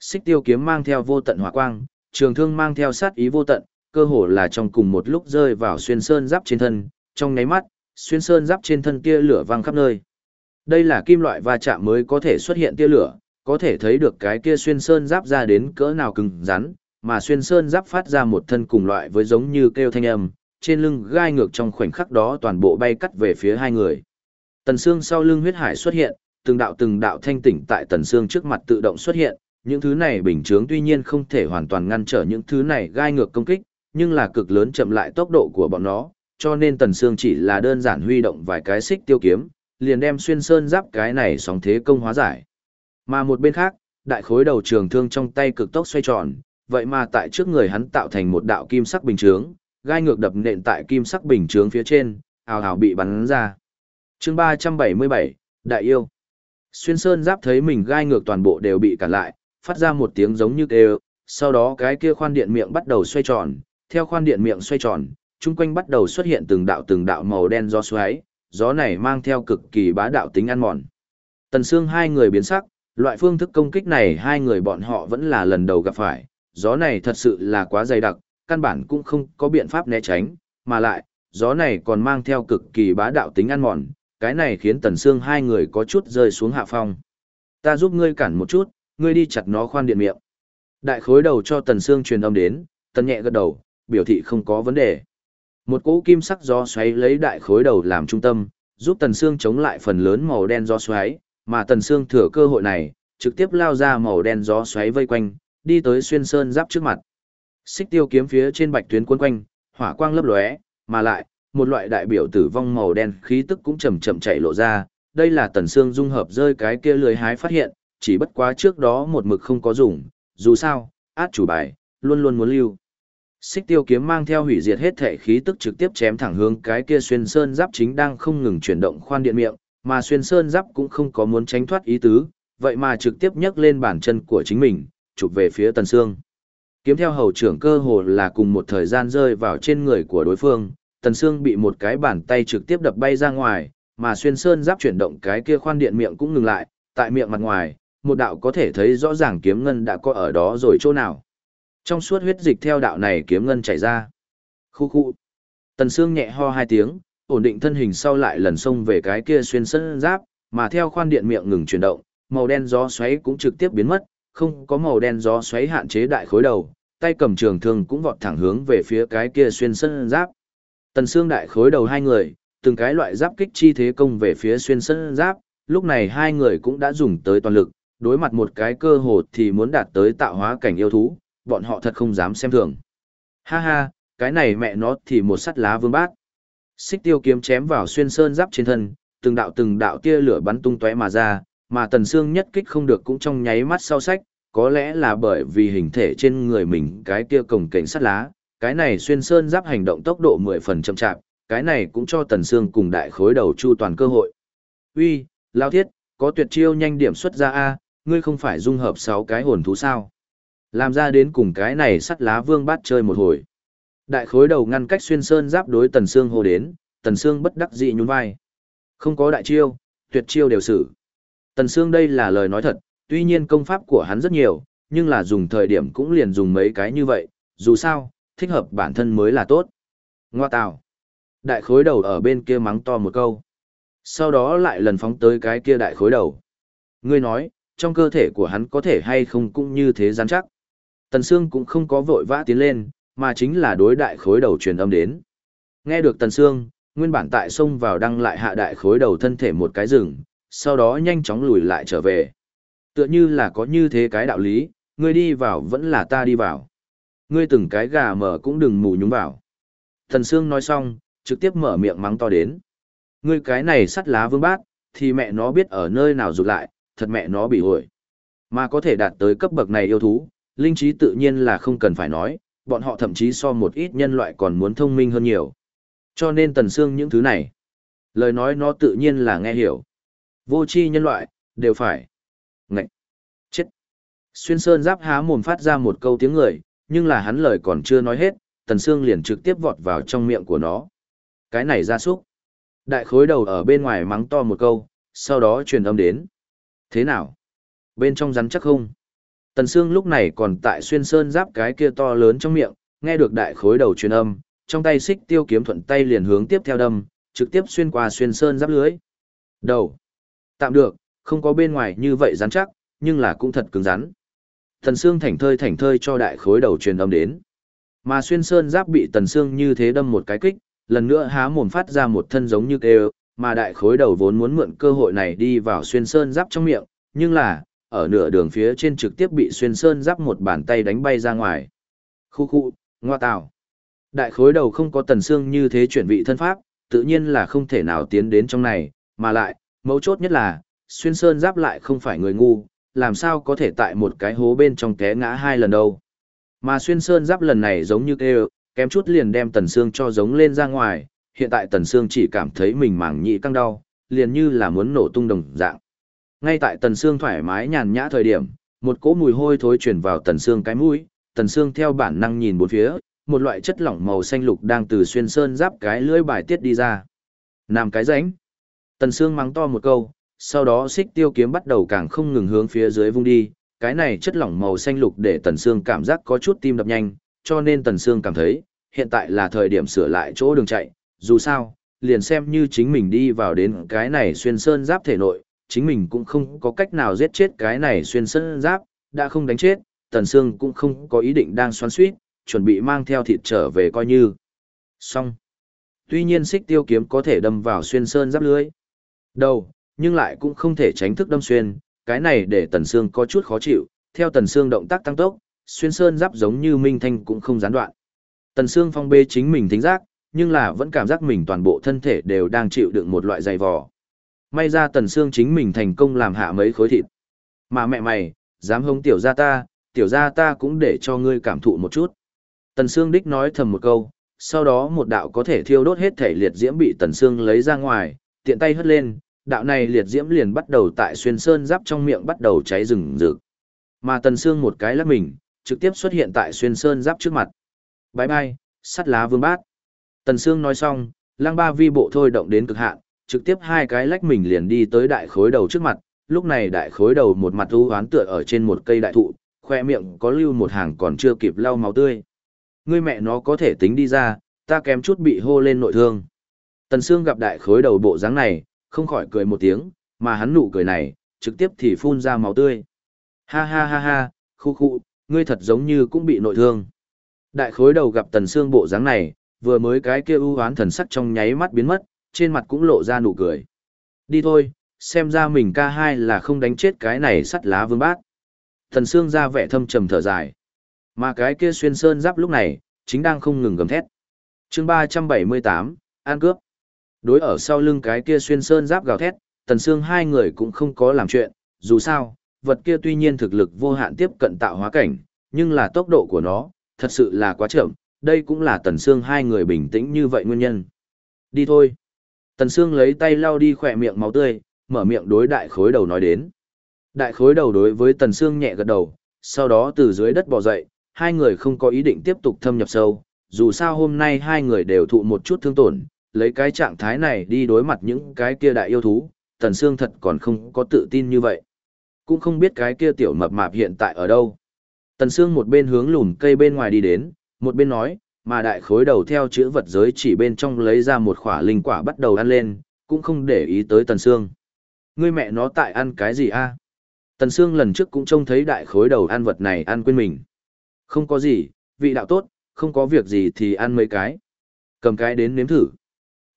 Xích tiêu kiếm mang theo vô tận hỏa quang, trường thương mang theo sát ý vô tận, cơ hồ là trong cùng một lúc rơi vào xuyên sơn giáp trên thân, trong nháy mắt, xuyên sơn giáp trên thân tia lửa vang khắp nơi. Đây là kim loại va chạm mới có thể xuất hiện tia lửa, có thể thấy được cái kia xuyên sơn giáp ra đến cỡ nào cứng rắn, mà xuyên sơn giáp phát ra một thân cùng loại với giống như kêu thanh âm, trên lưng gai ngược trong khoảnh khắc đó toàn bộ bay cắt về phía hai người. Tần xương sau lưng huyết hải xuất hiện, từng đạo từng đạo thanh tỉnh tại tần xương trước mặt tự động xuất hiện, những thứ này bình chướng tuy nhiên không thể hoàn toàn ngăn trở những thứ này gai ngược công kích, nhưng là cực lớn chậm lại tốc độ của bọn nó, cho nên tần xương chỉ là đơn giản huy động vài cái xích tiêu kiếm, liền đem xuyên sơn giáp cái này sóng thế công hóa giải. Mà một bên khác, đại khối đầu trường thương trong tay cực tốc xoay tròn, vậy mà tại trước người hắn tạo thành một đạo kim sắc bình chướng, gai ngược đập nện tại kim sắc bình chướng phía trên, ào ào bị bắn ra. Chương 377, Đại yêu. Xuyên Sơn Giáp thấy mình gai ngược toàn bộ đều bị cản lại, phát ra một tiếng giống như kêu, sau đó cái kia khoan điện miệng bắt đầu xoay tròn, theo khoan điện miệng xoay tròn, chung quanh bắt đầu xuất hiện từng đạo từng đạo màu đen gió xoáy, gió này mang theo cực kỳ bá đạo tính ăn mòn. Tần Sương hai người biến sắc, loại phương thức công kích này hai người bọn họ vẫn là lần đầu gặp phải, gió này thật sự là quá dày đặc, căn bản cũng không có biện pháp né tránh, mà lại, gió này còn mang theo cực kỳ bá đạo tính ăn mòn, cái này khiến Tần Sương hai người có chút rơi xuống hạ phong. Ta giúp ngươi cản một chút, ngươi đi chặt nó khoan điện miệng. Đại khối đầu cho Tần Sương truyền âm đến, Tần nhẹ gật đầu, biểu thị không có vấn đề. Một cỗ kim sắc gió xoáy lấy đại khối đầu làm trung tâm, giúp Tần Sương chống lại phần lớn màu đen gió xoáy, mà Tần Sương thừa cơ hội này, trực tiếp lao ra màu đen gió xoáy vây quanh, đi tới xuyên sơn giáp trước mặt. Xích tiêu kiếm phía trên bạch tuyến quấn quanh, hỏa quang lấp lóe, mà lại, một loại đại biểu tử vong màu đen khí tức cũng chậm chậm chạy lộ ra, đây là tần xương dung hợp rơi cái kia lưới hái phát hiện, chỉ bất quá trước đó một mực không có dùng, dù sao, át chủ bài, luôn luôn muốn lưu. Xích tiêu kiếm mang theo hủy diệt hết thể khí tức trực tiếp chém thẳng hướng cái kia xuyên sơn giáp chính đang không ngừng chuyển động khoan điện miệng, mà xuyên sơn giáp cũng không có muốn tránh thoát ý tứ, vậy mà trực tiếp nhấc lên bàn chân của chính mình, chụp về phía tần xương. Kiếm theo hầu trưởng cơ hồ là cùng một thời gian rơi vào trên người của đối phương, tần xương bị một cái bàn tay trực tiếp đập bay ra ngoài, mà xuyên sơn giáp chuyển động cái kia khoan điện miệng cũng ngừng lại, tại miệng mặt ngoài, một đạo có thể thấy rõ ràng kiếm ngân đã có ở đó rồi chỗ nào. Trong suốt huyết dịch theo đạo này kiếm ngân chảy ra. Khu khu. Tần Sương nhẹ ho hai tiếng, ổn định thân hình sau lại lần xông về cái kia xuyên sơn giáp, mà theo khoan điện miệng ngừng chuyển động, màu đen gió xoáy cũng trực tiếp biến mất, không có màu đen gió xoáy hạn chế đại khối đầu, tay cầm trường thương cũng vọt thẳng hướng về phía cái kia xuyên sân giáp. Tần xương đại khối đầu hai người, từng cái loại giáp kích chi thế công về phía xuyên sân giáp, lúc này hai người cũng đã dùng tới toàn lực, đối mặt một cái cơ hồ thì muốn đạt tới tạo hóa cảnh yêu thú, bọn họ thật không dám xem thường. Ha ha, cái này mẹ nó thì một sắt lá vương bát. Xích tiêu kiếm chém vào xuyên sơn giáp trên thân, từng đạo từng đạo tia lửa bắn tung tóe mà ra, mà tần xương nhất kích không được cũng trong nháy mắt sau sách, có lẽ là bởi vì hình thể trên người mình cái kia cổng cảnh sắt lá, cái này xuyên sơn giáp hành động tốc độ 10 phần chậm chạp, cái này cũng cho tần xương cùng đại khối đầu chu toàn cơ hội. Uy, lao thiết, có tuyệt chiêu nhanh điểm xuất ra a, ngươi không phải dung hợp 6 cái hồn thú sao? Làm ra đến cùng cái này sắt lá vương bát chơi một hồi. Đại khối đầu ngăn cách xuyên sơn giáp đối tần xương hô đến, tần xương bất đắc dĩ nhún vai. Không có đại chiêu, tuyệt chiêu đều xử. Tần Sương đây là lời nói thật, tuy nhiên công pháp của hắn rất nhiều, nhưng là dùng thời điểm cũng liền dùng mấy cái như vậy, dù sao, thích hợp bản thân mới là tốt. Ngoa tào. Đại khối đầu ở bên kia mắng to một câu. Sau đó lại lần phóng tới cái kia đại khối đầu. Ngươi nói, trong cơ thể của hắn có thể hay không cũng như thế rắn chắc. Tần Sương cũng không có vội vã tiến lên, mà chính là đối đại khối đầu truyền âm đến. Nghe được Tần Sương, nguyên bản tại sông vào đăng lại hạ đại khối đầu thân thể một cái rừng, sau đó nhanh chóng lùi lại trở về. Tựa như là có như thế cái đạo lý, ngươi đi vào vẫn là ta đi vào. Ngươi từng cái gà mở cũng đừng mù nhúng vào. thần Sương nói xong, trực tiếp mở miệng mắng to đến. Ngươi cái này sắt lá vương bát, thì mẹ nó biết ở nơi nào rụt lại, thật mẹ nó bị hội. Mà có thể đạt tới cấp bậc này yêu thú, linh trí tự nhiên là không cần phải nói, bọn họ thậm chí so một ít nhân loại còn muốn thông minh hơn nhiều. Cho nên tần xương những thứ này, lời nói nó tự nhiên là nghe hiểu. Vô chi nhân loại, đều phải. Ngậy! Chết! Xuyên sơn giáp há mồm phát ra một câu tiếng người, nhưng là hắn lời còn chưa nói hết, tần xương liền trực tiếp vọt vào trong miệng của nó. Cái này ra súc. Đại khối đầu ở bên ngoài mắng to một câu, sau đó truyền âm đến. Thế nào? Bên trong rắn chắc không? Tần Sương lúc này còn tại xuyên sơn giáp cái kia to lớn trong miệng, nghe được đại khối đầu truyền âm, trong tay xích tiêu kiếm thuận tay liền hướng tiếp theo đâm, trực tiếp xuyên qua xuyên sơn giáp lưới. Đầu. Tạm được, không có bên ngoài như vậy rắn chắc, nhưng là cũng thật cứng rắn. Tần Sương thảnh thơi thảnh thơi cho đại khối đầu truyền âm đến. Mà xuyên sơn giáp bị Tần Sương như thế đâm một cái kích, lần nữa há mồm phát ra một thân giống như kêu, mà đại khối đầu vốn muốn mượn cơ hội này đi vào xuyên sơn giáp trong miệng, nhưng là, ở nửa đường phía trên trực tiếp bị xuyên sơn giáp một bàn tay đánh bay ra ngoài. Khu khu, ngoa tào. Đại khối đầu không có tần xương như thế chuyển vị thân pháp, tự nhiên là không thể nào tiến đến trong này, mà lại, mấu chốt nhất là, xuyên sơn giáp lại không phải người ngu, làm sao có thể tại một cái hố bên trong té ngã hai lần đâu. Mà xuyên sơn giáp lần này giống như kêu, kém chút liền đem tần xương cho giống lên ra ngoài, hiện tại tần xương chỉ cảm thấy mình màng nhĩ căng đau, liền như là muốn nổ tung đồng dạng. Ngay tại Tần xương thoải mái nhàn nhã thời điểm, một cỗ mùi hôi thối truyền vào Tần xương cái mũi, Tần xương theo bản năng nhìn bốn phía, một loại chất lỏng màu xanh lục đang từ xuyên sơn giáp cái lưỡi bài tiết đi ra. Nam cái rãnh. Tần Sương mắng to một câu, sau đó xích tiêu kiếm bắt đầu càng không ngừng hướng phía dưới vung đi, cái này chất lỏng màu xanh lục để Tần Sương cảm giác có chút tim đập nhanh, cho nên Tần Sương cảm thấy, hiện tại là thời điểm sửa lại chỗ đường chạy, dù sao, liền xem như chính mình đi vào đến cái này xuyên sơn giáp thể nội, chính mình cũng không có cách nào giết chết cái này xuyên sơn giáp, đã không đánh chết, Tần Sương cũng không có ý định đang xoắn suýt, chuẩn bị mang theo thịt trở về coi như. Xong. Tuy nhiên xích tiêu kiếm có thể đâm vào xuyên sơn giáp lưới. Đầu, nhưng lại cũng không thể tránh thức đâm xuyên, cái này để Tần Sương có chút khó chịu, theo Tần Sương động tác tăng tốc, xuyên sơn giáp giống như minh thanh cũng không gián đoạn. Tần Sương Phong bê chính mình thính giác, nhưng là vẫn cảm giác mình toàn bộ thân thể đều đang chịu đựng một loại dày vò. May ra Tần Sương chính mình thành công làm hạ mấy khối thịt. Mà mẹ mày, dám hống tiểu gia ta, tiểu gia ta cũng để cho ngươi cảm thụ một chút. Tần Sương đích nói thầm một câu, sau đó một đạo có thể thiêu đốt hết thể liệt diễm bị Tần Sương lấy ra ngoài, tiện tay hất lên, đạo này liệt diễm liền bắt đầu tại xuyên sơn giáp trong miệng bắt đầu cháy rừng rực. Mà Tần Sương một cái lắc mình, trực tiếp xuất hiện tại xuyên sơn giáp trước mặt. bái bai sắt lá vương bát. Tần Sương nói xong, lang ba vi bộ thôi động đến cực hạn, trực tiếp hai cái lách mình liền đi tới đại khối đầu trước mặt. Lúc này đại khối đầu một mặt u hoán tựa ở trên một cây đại thụ, khoe miệng có lưu một hàng còn chưa kịp lau máu tươi. Ngươi mẹ nó có thể tính đi ra, ta kém chút bị hô lên nội thương. Tần Sương gặp đại khối đầu bộ dáng này, không khỏi cười một tiếng, mà hắn nụ cười này, trực tiếp thì phun ra máu tươi. Ha ha ha ha, khu khu, ngươi thật giống như cũng bị nội thương. Đại khối đầu gặp Tần xương bộ dáng này, vừa mới cái kia ưu hoán thần sắc trong nháy mắt biến mất, trên mặt cũng lộ ra nụ cười. Đi thôi, xem ra mình ca hai là không đánh chết cái này sắt lá vương bát. Tần xương ra vẻ thâm trầm thở dài. Mà cái kia xuyên sơn giáp lúc này, chính đang không ngừng gầm thét. chương 378, An cướp. Đối ở sau lưng cái kia xuyên sơn giáp gào thét, Tần xương hai người cũng không có làm chuyện, dù sao, vật kia tuy nhiên thực lực vô hạn tiếp cận tạo hóa cảnh, nhưng là tốc độ của nó, thật sự là quá chậm, đây cũng là Tần xương hai người bình tĩnh như vậy nguyên nhân. Đi thôi. Tần xương lấy tay lau đi khỏe miệng máu tươi, mở miệng đối đại khối đầu nói đến. Đại khối đầu đối với Tần xương nhẹ gật đầu, sau đó từ dưới đất bò dậy, hai người không có ý định tiếp tục thâm nhập sâu, dù sao hôm nay hai người đều thụ một chút thương tổn, lấy cái trạng thái này đi đối mặt những cái kia đại yêu thú, Tần Sương thật còn không có tự tin như vậy. Cũng không biết cái kia tiểu mập mạp hiện tại ở đâu. Tần Sương một bên hướng lùm cây bên ngoài đi đến, một bên nói, mà đại khối đầu theo chữ vật giới chỉ bên trong lấy ra một khỏa linh quả bắt đầu ăn lên, cũng không để ý tới Tần Sương. Ngươi mẹ nó tại ăn cái gì a? Tần Sương lần trước cũng trông thấy đại khối đầu ăn vật này ăn quên mình. Không có gì, vị đạo tốt, không có việc gì thì ăn mấy cái. Cầm cái đến nếm thử.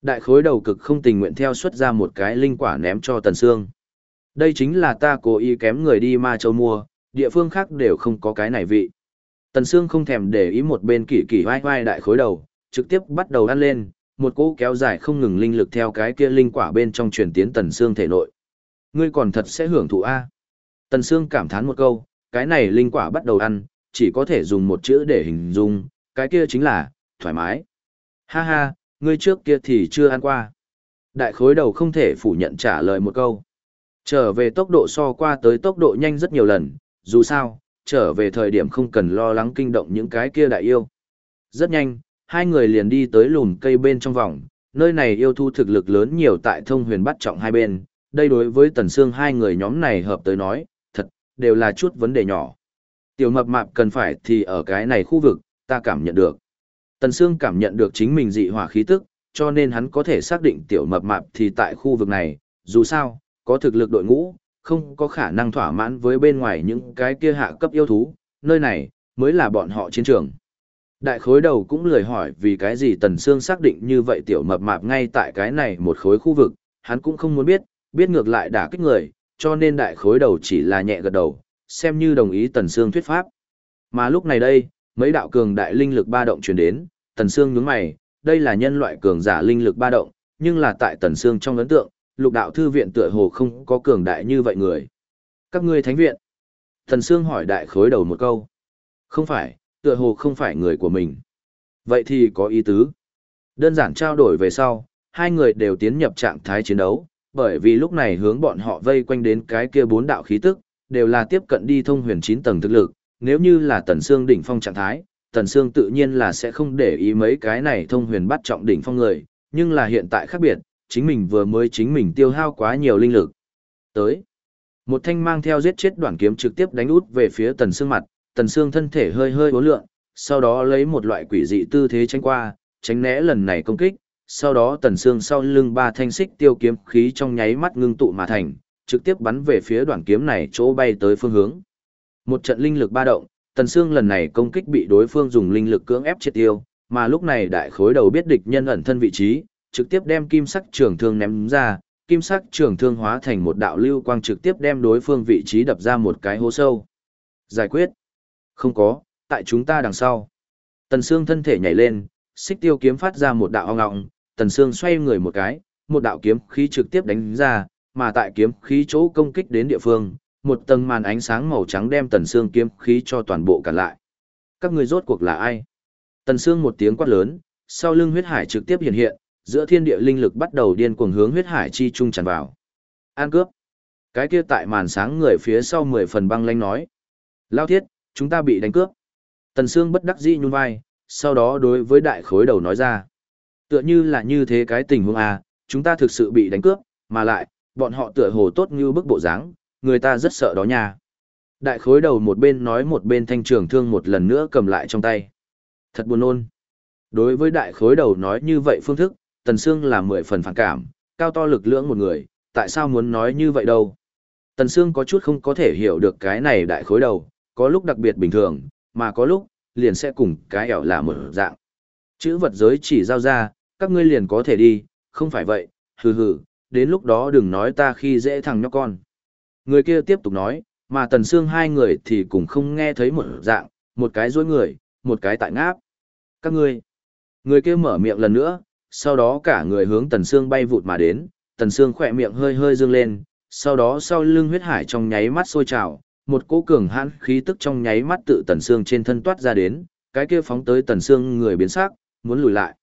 Đại khối đầu cực không tình nguyện theo xuất ra một cái linh quả ném cho Tần Sương. Đây chính là ta cố ý kém người đi ma châu mua, địa phương khác đều không có cái này vị. Tần Sương không thèm để ý một bên kỳ kỳ vai vai đại khối đầu, trực tiếp bắt đầu ăn lên, một cỗ kéo dài không ngừng linh lực theo cái kia linh quả bên trong truyền tiến Tần Sương thể nội. Ngươi còn thật sẽ hưởng thụ a. Tần Sương cảm thán một câu, cái này linh quả bắt đầu ăn, chỉ có thể dùng một chữ để hình dung, cái kia chính là, thoải mái. Ha ha, ngươi trước kia thì chưa ăn qua. Đại khối đầu không thể phủ nhận trả lời một câu. Trở về tốc độ so qua tới tốc độ nhanh rất nhiều lần, dù sao, trở về thời điểm không cần lo lắng kinh động những cái kia đại yêu. Rất nhanh, hai người liền đi tới lùm cây bên trong vòng, nơi này yêu thu thực lực lớn nhiều tại thông huyền bắt trọng hai bên, đây đối với tần xương hai người nhóm này hợp tới nói, thật, đều là chút vấn đề nhỏ. Tiểu mập mạp cần phải thì ở cái này khu vực, ta cảm nhận được. Tần Sương cảm nhận được chính mình dị hỏa khí tức, cho nên hắn có thể xác định tiểu mập mạp thì tại khu vực này, dù sao, có thực lực đội ngũ, không có khả năng thỏa mãn với bên ngoài những cái kia hạ cấp yêu thú, nơi này, mới là bọn họ chiến trường. Đại khối đầu cũng lười hỏi vì cái gì Tần Sương xác định như vậy tiểu mập mạp ngay tại cái này một khối khu vực, hắn cũng không muốn biết, biết ngược lại đả kích người, cho nên đại khối đầu chỉ là nhẹ gật đầu, xem như đồng ý Tần Sương thuyết pháp. Mà lúc này đây, mấy đạo cường đại linh lực ba động truyền đến, Tần Sương nhướng mày, đây là nhân loại cường giả linh lực ba động, nhưng là tại Tần Sương trong ấn tượng, lục đạo thư viện tựa hồ không có cường đại như vậy người. Các ngươi thánh viện. Tần Sương hỏi đại khối đầu một câu. Không phải, tựa hồ không phải người của mình. Vậy thì có ý tứ. Đơn giản trao đổi về sau, hai người đều tiến nhập trạng thái chiến đấu, bởi vì lúc này hướng bọn họ vây quanh đến cái kia bốn đạo khí tức, đều là tiếp cận đi thông huyền chín tầng thực lực, nếu như là Tần Sương đỉnh phong trạng thái, Tần Sương tự nhiên là sẽ không để ý mấy cái này thông huyền bắt trọng đỉnh phong người, nhưng là hiện tại khác biệt, chính mình vừa mới chính mình tiêu hao quá nhiều linh lực. Tới, một thanh mang theo giết chết đoạn kiếm trực tiếp đánh út về phía Tần Sương mặt, Tần Sương thân thể hơi hơi uốn lượn, sau đó lấy một loại quỷ dị tư thế tránh qua, tránh né lần này công kích, sau đó Tần Sương sau lưng ba thanh xích tiêu kiếm khí trong nháy mắt ngưng tụ mà thành, trực tiếp bắn về phía đoạn kiếm này chỗ bay tới phương hướng. Một trận linh lực ba động, Tần Sương lần này công kích bị đối phương dùng linh lực cưỡng ép triệt tiêu, mà lúc này đại khối đầu biết địch nhân ẩn thân vị trí, trực tiếp đem kim sắc trường thương ném ra, kim sắc trường thương hóa thành một đạo lưu quang trực tiếp đem đối phương vị trí đập ra một cái hố sâu. Giải quyết. Không có, tại chúng ta đằng sau. Tần Sương thân thể nhảy lên, xích tiêu kiếm phát ra một đạo ong ngọng, Tần Sương xoay người một cái, một đạo kiếm khí trực tiếp đánh ra, mà tại kiếm khí chỗ công kích đến địa phương, một tầng màn ánh sáng màu trắng đem Tần xương kiếm khí cho toàn bộ cản lại. Các người rốt cuộc là ai? Tần xương một tiếng quát lớn, sau lưng huyết hải trực tiếp hiện hiện, giữa thiên địa linh lực bắt đầu điên cuồng hướng huyết hải chi trung tràn vào. An cướp. Cái kia tại màn sáng người phía sau mười phần băng lãnh nói. Lao thiết, chúng ta bị đánh cướp. Tần xương bất đắc dĩ nhún vai, sau đó đối với đại khối đầu nói ra. Tựa như là như thế cái tình huống à, chúng ta thực sự bị đánh cướp, mà lại, bọn họ tựa hồ tốt như bức bộ dáng, người ta rất sợ đó nha. Đại khối đầu một bên nói một bên thanh trường thương một lần nữa cầm lại trong tay. Thật buồn ôn. Đối với đại khối đầu nói như vậy phương thức, Tần Sương là mười phần phản cảm, cao to lực lưỡng một người, tại sao muốn nói như vậy đâu. Tần Sương có chút không có thể hiểu được cái này đại khối đầu, có lúc đặc biệt bình thường, mà có lúc, liền sẽ cùng cái ẻo là một dạng. Chữ vật giới chỉ giao ra, các ngươi liền có thể đi, không phải vậy, hừ hừ, đến lúc đó đừng nói ta khi dễ thằng nhóc con. Người kia tiếp tục nói, mà Tần Sương hai người thì cũng không nghe thấy một dạng, một cái dối người, một cái tại ngáp. Các ngươi, người kia mở miệng lần nữa, sau đó cả người hướng Tần Sương bay vụt mà đến, Tần Sương khỏe miệng hơi hơi dương lên, sau đó sau lưng huyết hải trong nháy mắt sôi trào, một cỗ cường hãn khí tức trong nháy mắt tự Tần Sương trên thân toát ra đến, cái kia phóng tới Tần Sương người biến sắc, muốn lùi lại.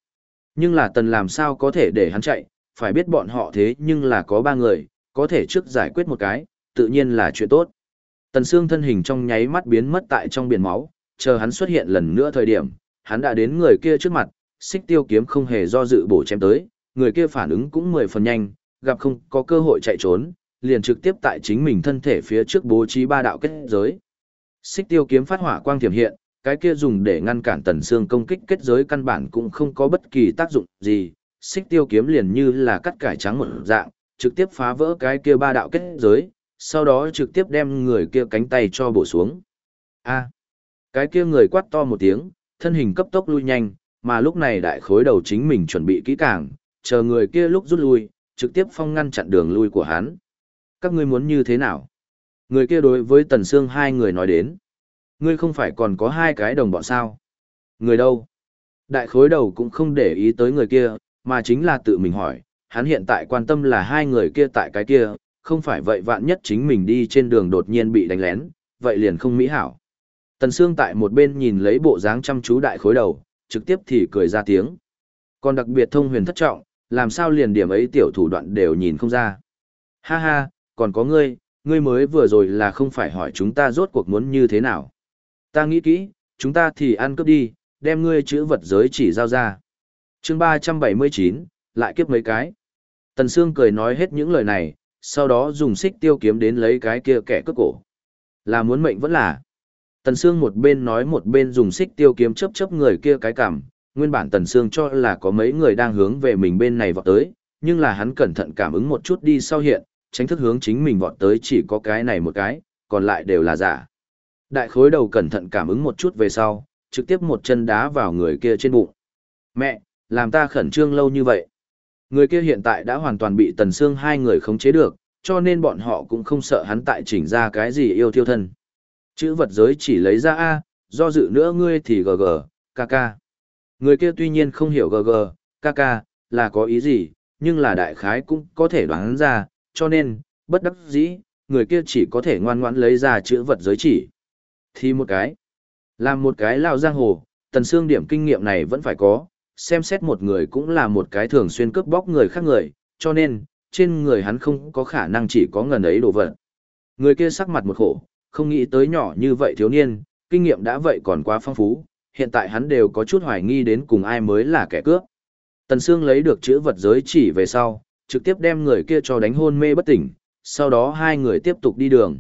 Nhưng là Tần làm sao có thể để hắn chạy, phải biết bọn họ thế nhưng là có ba người, có thể trước giải quyết một cái, tự nhiên là chuyện tốt. Tần Sương thân hình trong nháy mắt biến mất tại trong biển máu, chờ hắn xuất hiện lần nữa thời điểm, hắn đã đến người kia trước mặt, xích tiêu kiếm không hề do dự bổ chém tới, người kia phản ứng cũng mười phần nhanh, gặp không có cơ hội chạy trốn, liền trực tiếp tại chính mình thân thể phía trước bố trí ba đạo kết giới. Xích tiêu kiếm phát hỏa quang thiểm hiện, cái kia dùng để ngăn cản tần xương công kích kết giới căn bản cũng không có bất kỳ tác dụng gì, xích tiêu kiếm liền như là cắt cải trắng một dạng, trực tiếp phá vỡ cái kia ba đạo kết giới, sau đó trực tiếp đem người kia cánh tay cho bổ xuống. A. cái kia người quát to một tiếng, thân hình cấp tốc lui nhanh, mà lúc này đại khối đầu chính mình chuẩn bị kỹ càng, chờ người kia lúc rút lui, trực tiếp phong ngăn chặn đường lui của hắn. Các ngươi muốn như thế nào? Người kia đối với Tần Sương hai người nói đến. Ngươi không phải còn có hai cái đồng bọn sao? Người đâu? Đại khối đầu cũng không để ý tới người kia, mà chính là tự mình hỏi, hắn hiện tại quan tâm là hai người kia tại cái kia, không phải vậy vạn nhất chính mình đi trên đường đột nhiên bị đánh lén, vậy liền không mỹ hảo. Tần Sương tại một bên nhìn lấy bộ dáng chăm chú đại khối đầu, trực tiếp thì cười ra tiếng. Còn đặc biệt thông huyền thất trọng, làm sao liền điểm ấy tiểu thủ đoạn đều nhìn không ra. Ha ha, còn có ngươi, ngươi mới vừa rồi là không phải hỏi chúng ta rốt cuộc muốn như thế nào. Ta nghĩ kỹ, chúng ta thì ăn cướp đi, đem ngươi chữ vật giới chỉ giao ra. chương 379, lại kiếp mấy cái. Tần Sương cười nói hết những lời này, sau đó dùng xích tiêu kiếm đến lấy cái kia kẻ cướp cổ. Là muốn mệnh vẫn là. Tần Sương một bên nói một bên dùng xích tiêu kiếm chớp chớp người kia cái cảm, nguyên bản Tần Sương cho là có mấy người đang hướng về mình bên này vọt tới, nhưng là hắn cẩn thận cảm ứng một chút đi sau hiện, tránh thức hướng chính mình vọt tới chỉ có cái này một cái, còn lại đều là giả. Đại khối đầu cẩn thận cảm ứng một chút về sau, trực tiếp một chân đá vào người kia trên bụng. Mẹ, làm ta khẩn trương lâu như vậy. Người kia hiện tại đã hoàn toàn bị Tần Sương hai người khống chế được, cho nên bọn họ cũng không sợ hắn tại chỉnh ra cái gì yêu thiêu thân. Chữ vật giới chỉ lấy ra A, do dự nữa ngươi thì gg, kk. Người kia tuy nhiên không hiểu gg, kk, là có ý gì, nhưng là đại khái cũng có thể đoán ra, cho nên, bất đắc dĩ, người kia chỉ có thể ngoan ngoãn lấy ra chữ vật giới chỉ. Thì một cái, làm một cái lao giang hồ, tần xương điểm kinh nghiệm này vẫn phải có, xem xét một người cũng là một cái thường xuyên cướp bóc người khác người, cho nên, trên người hắn không có khả năng chỉ có ngần ấy đồ vật. Người kia sắc mặt một khổ, không nghĩ tới nhỏ như vậy thiếu niên, kinh nghiệm đã vậy còn quá phong phú, hiện tại hắn đều có chút hoài nghi đến cùng ai mới là kẻ cướp. Tần Sương lấy được chữ vật giới chỉ về sau, trực tiếp đem người kia cho đánh hôn mê bất tỉnh, sau đó hai người tiếp tục đi đường.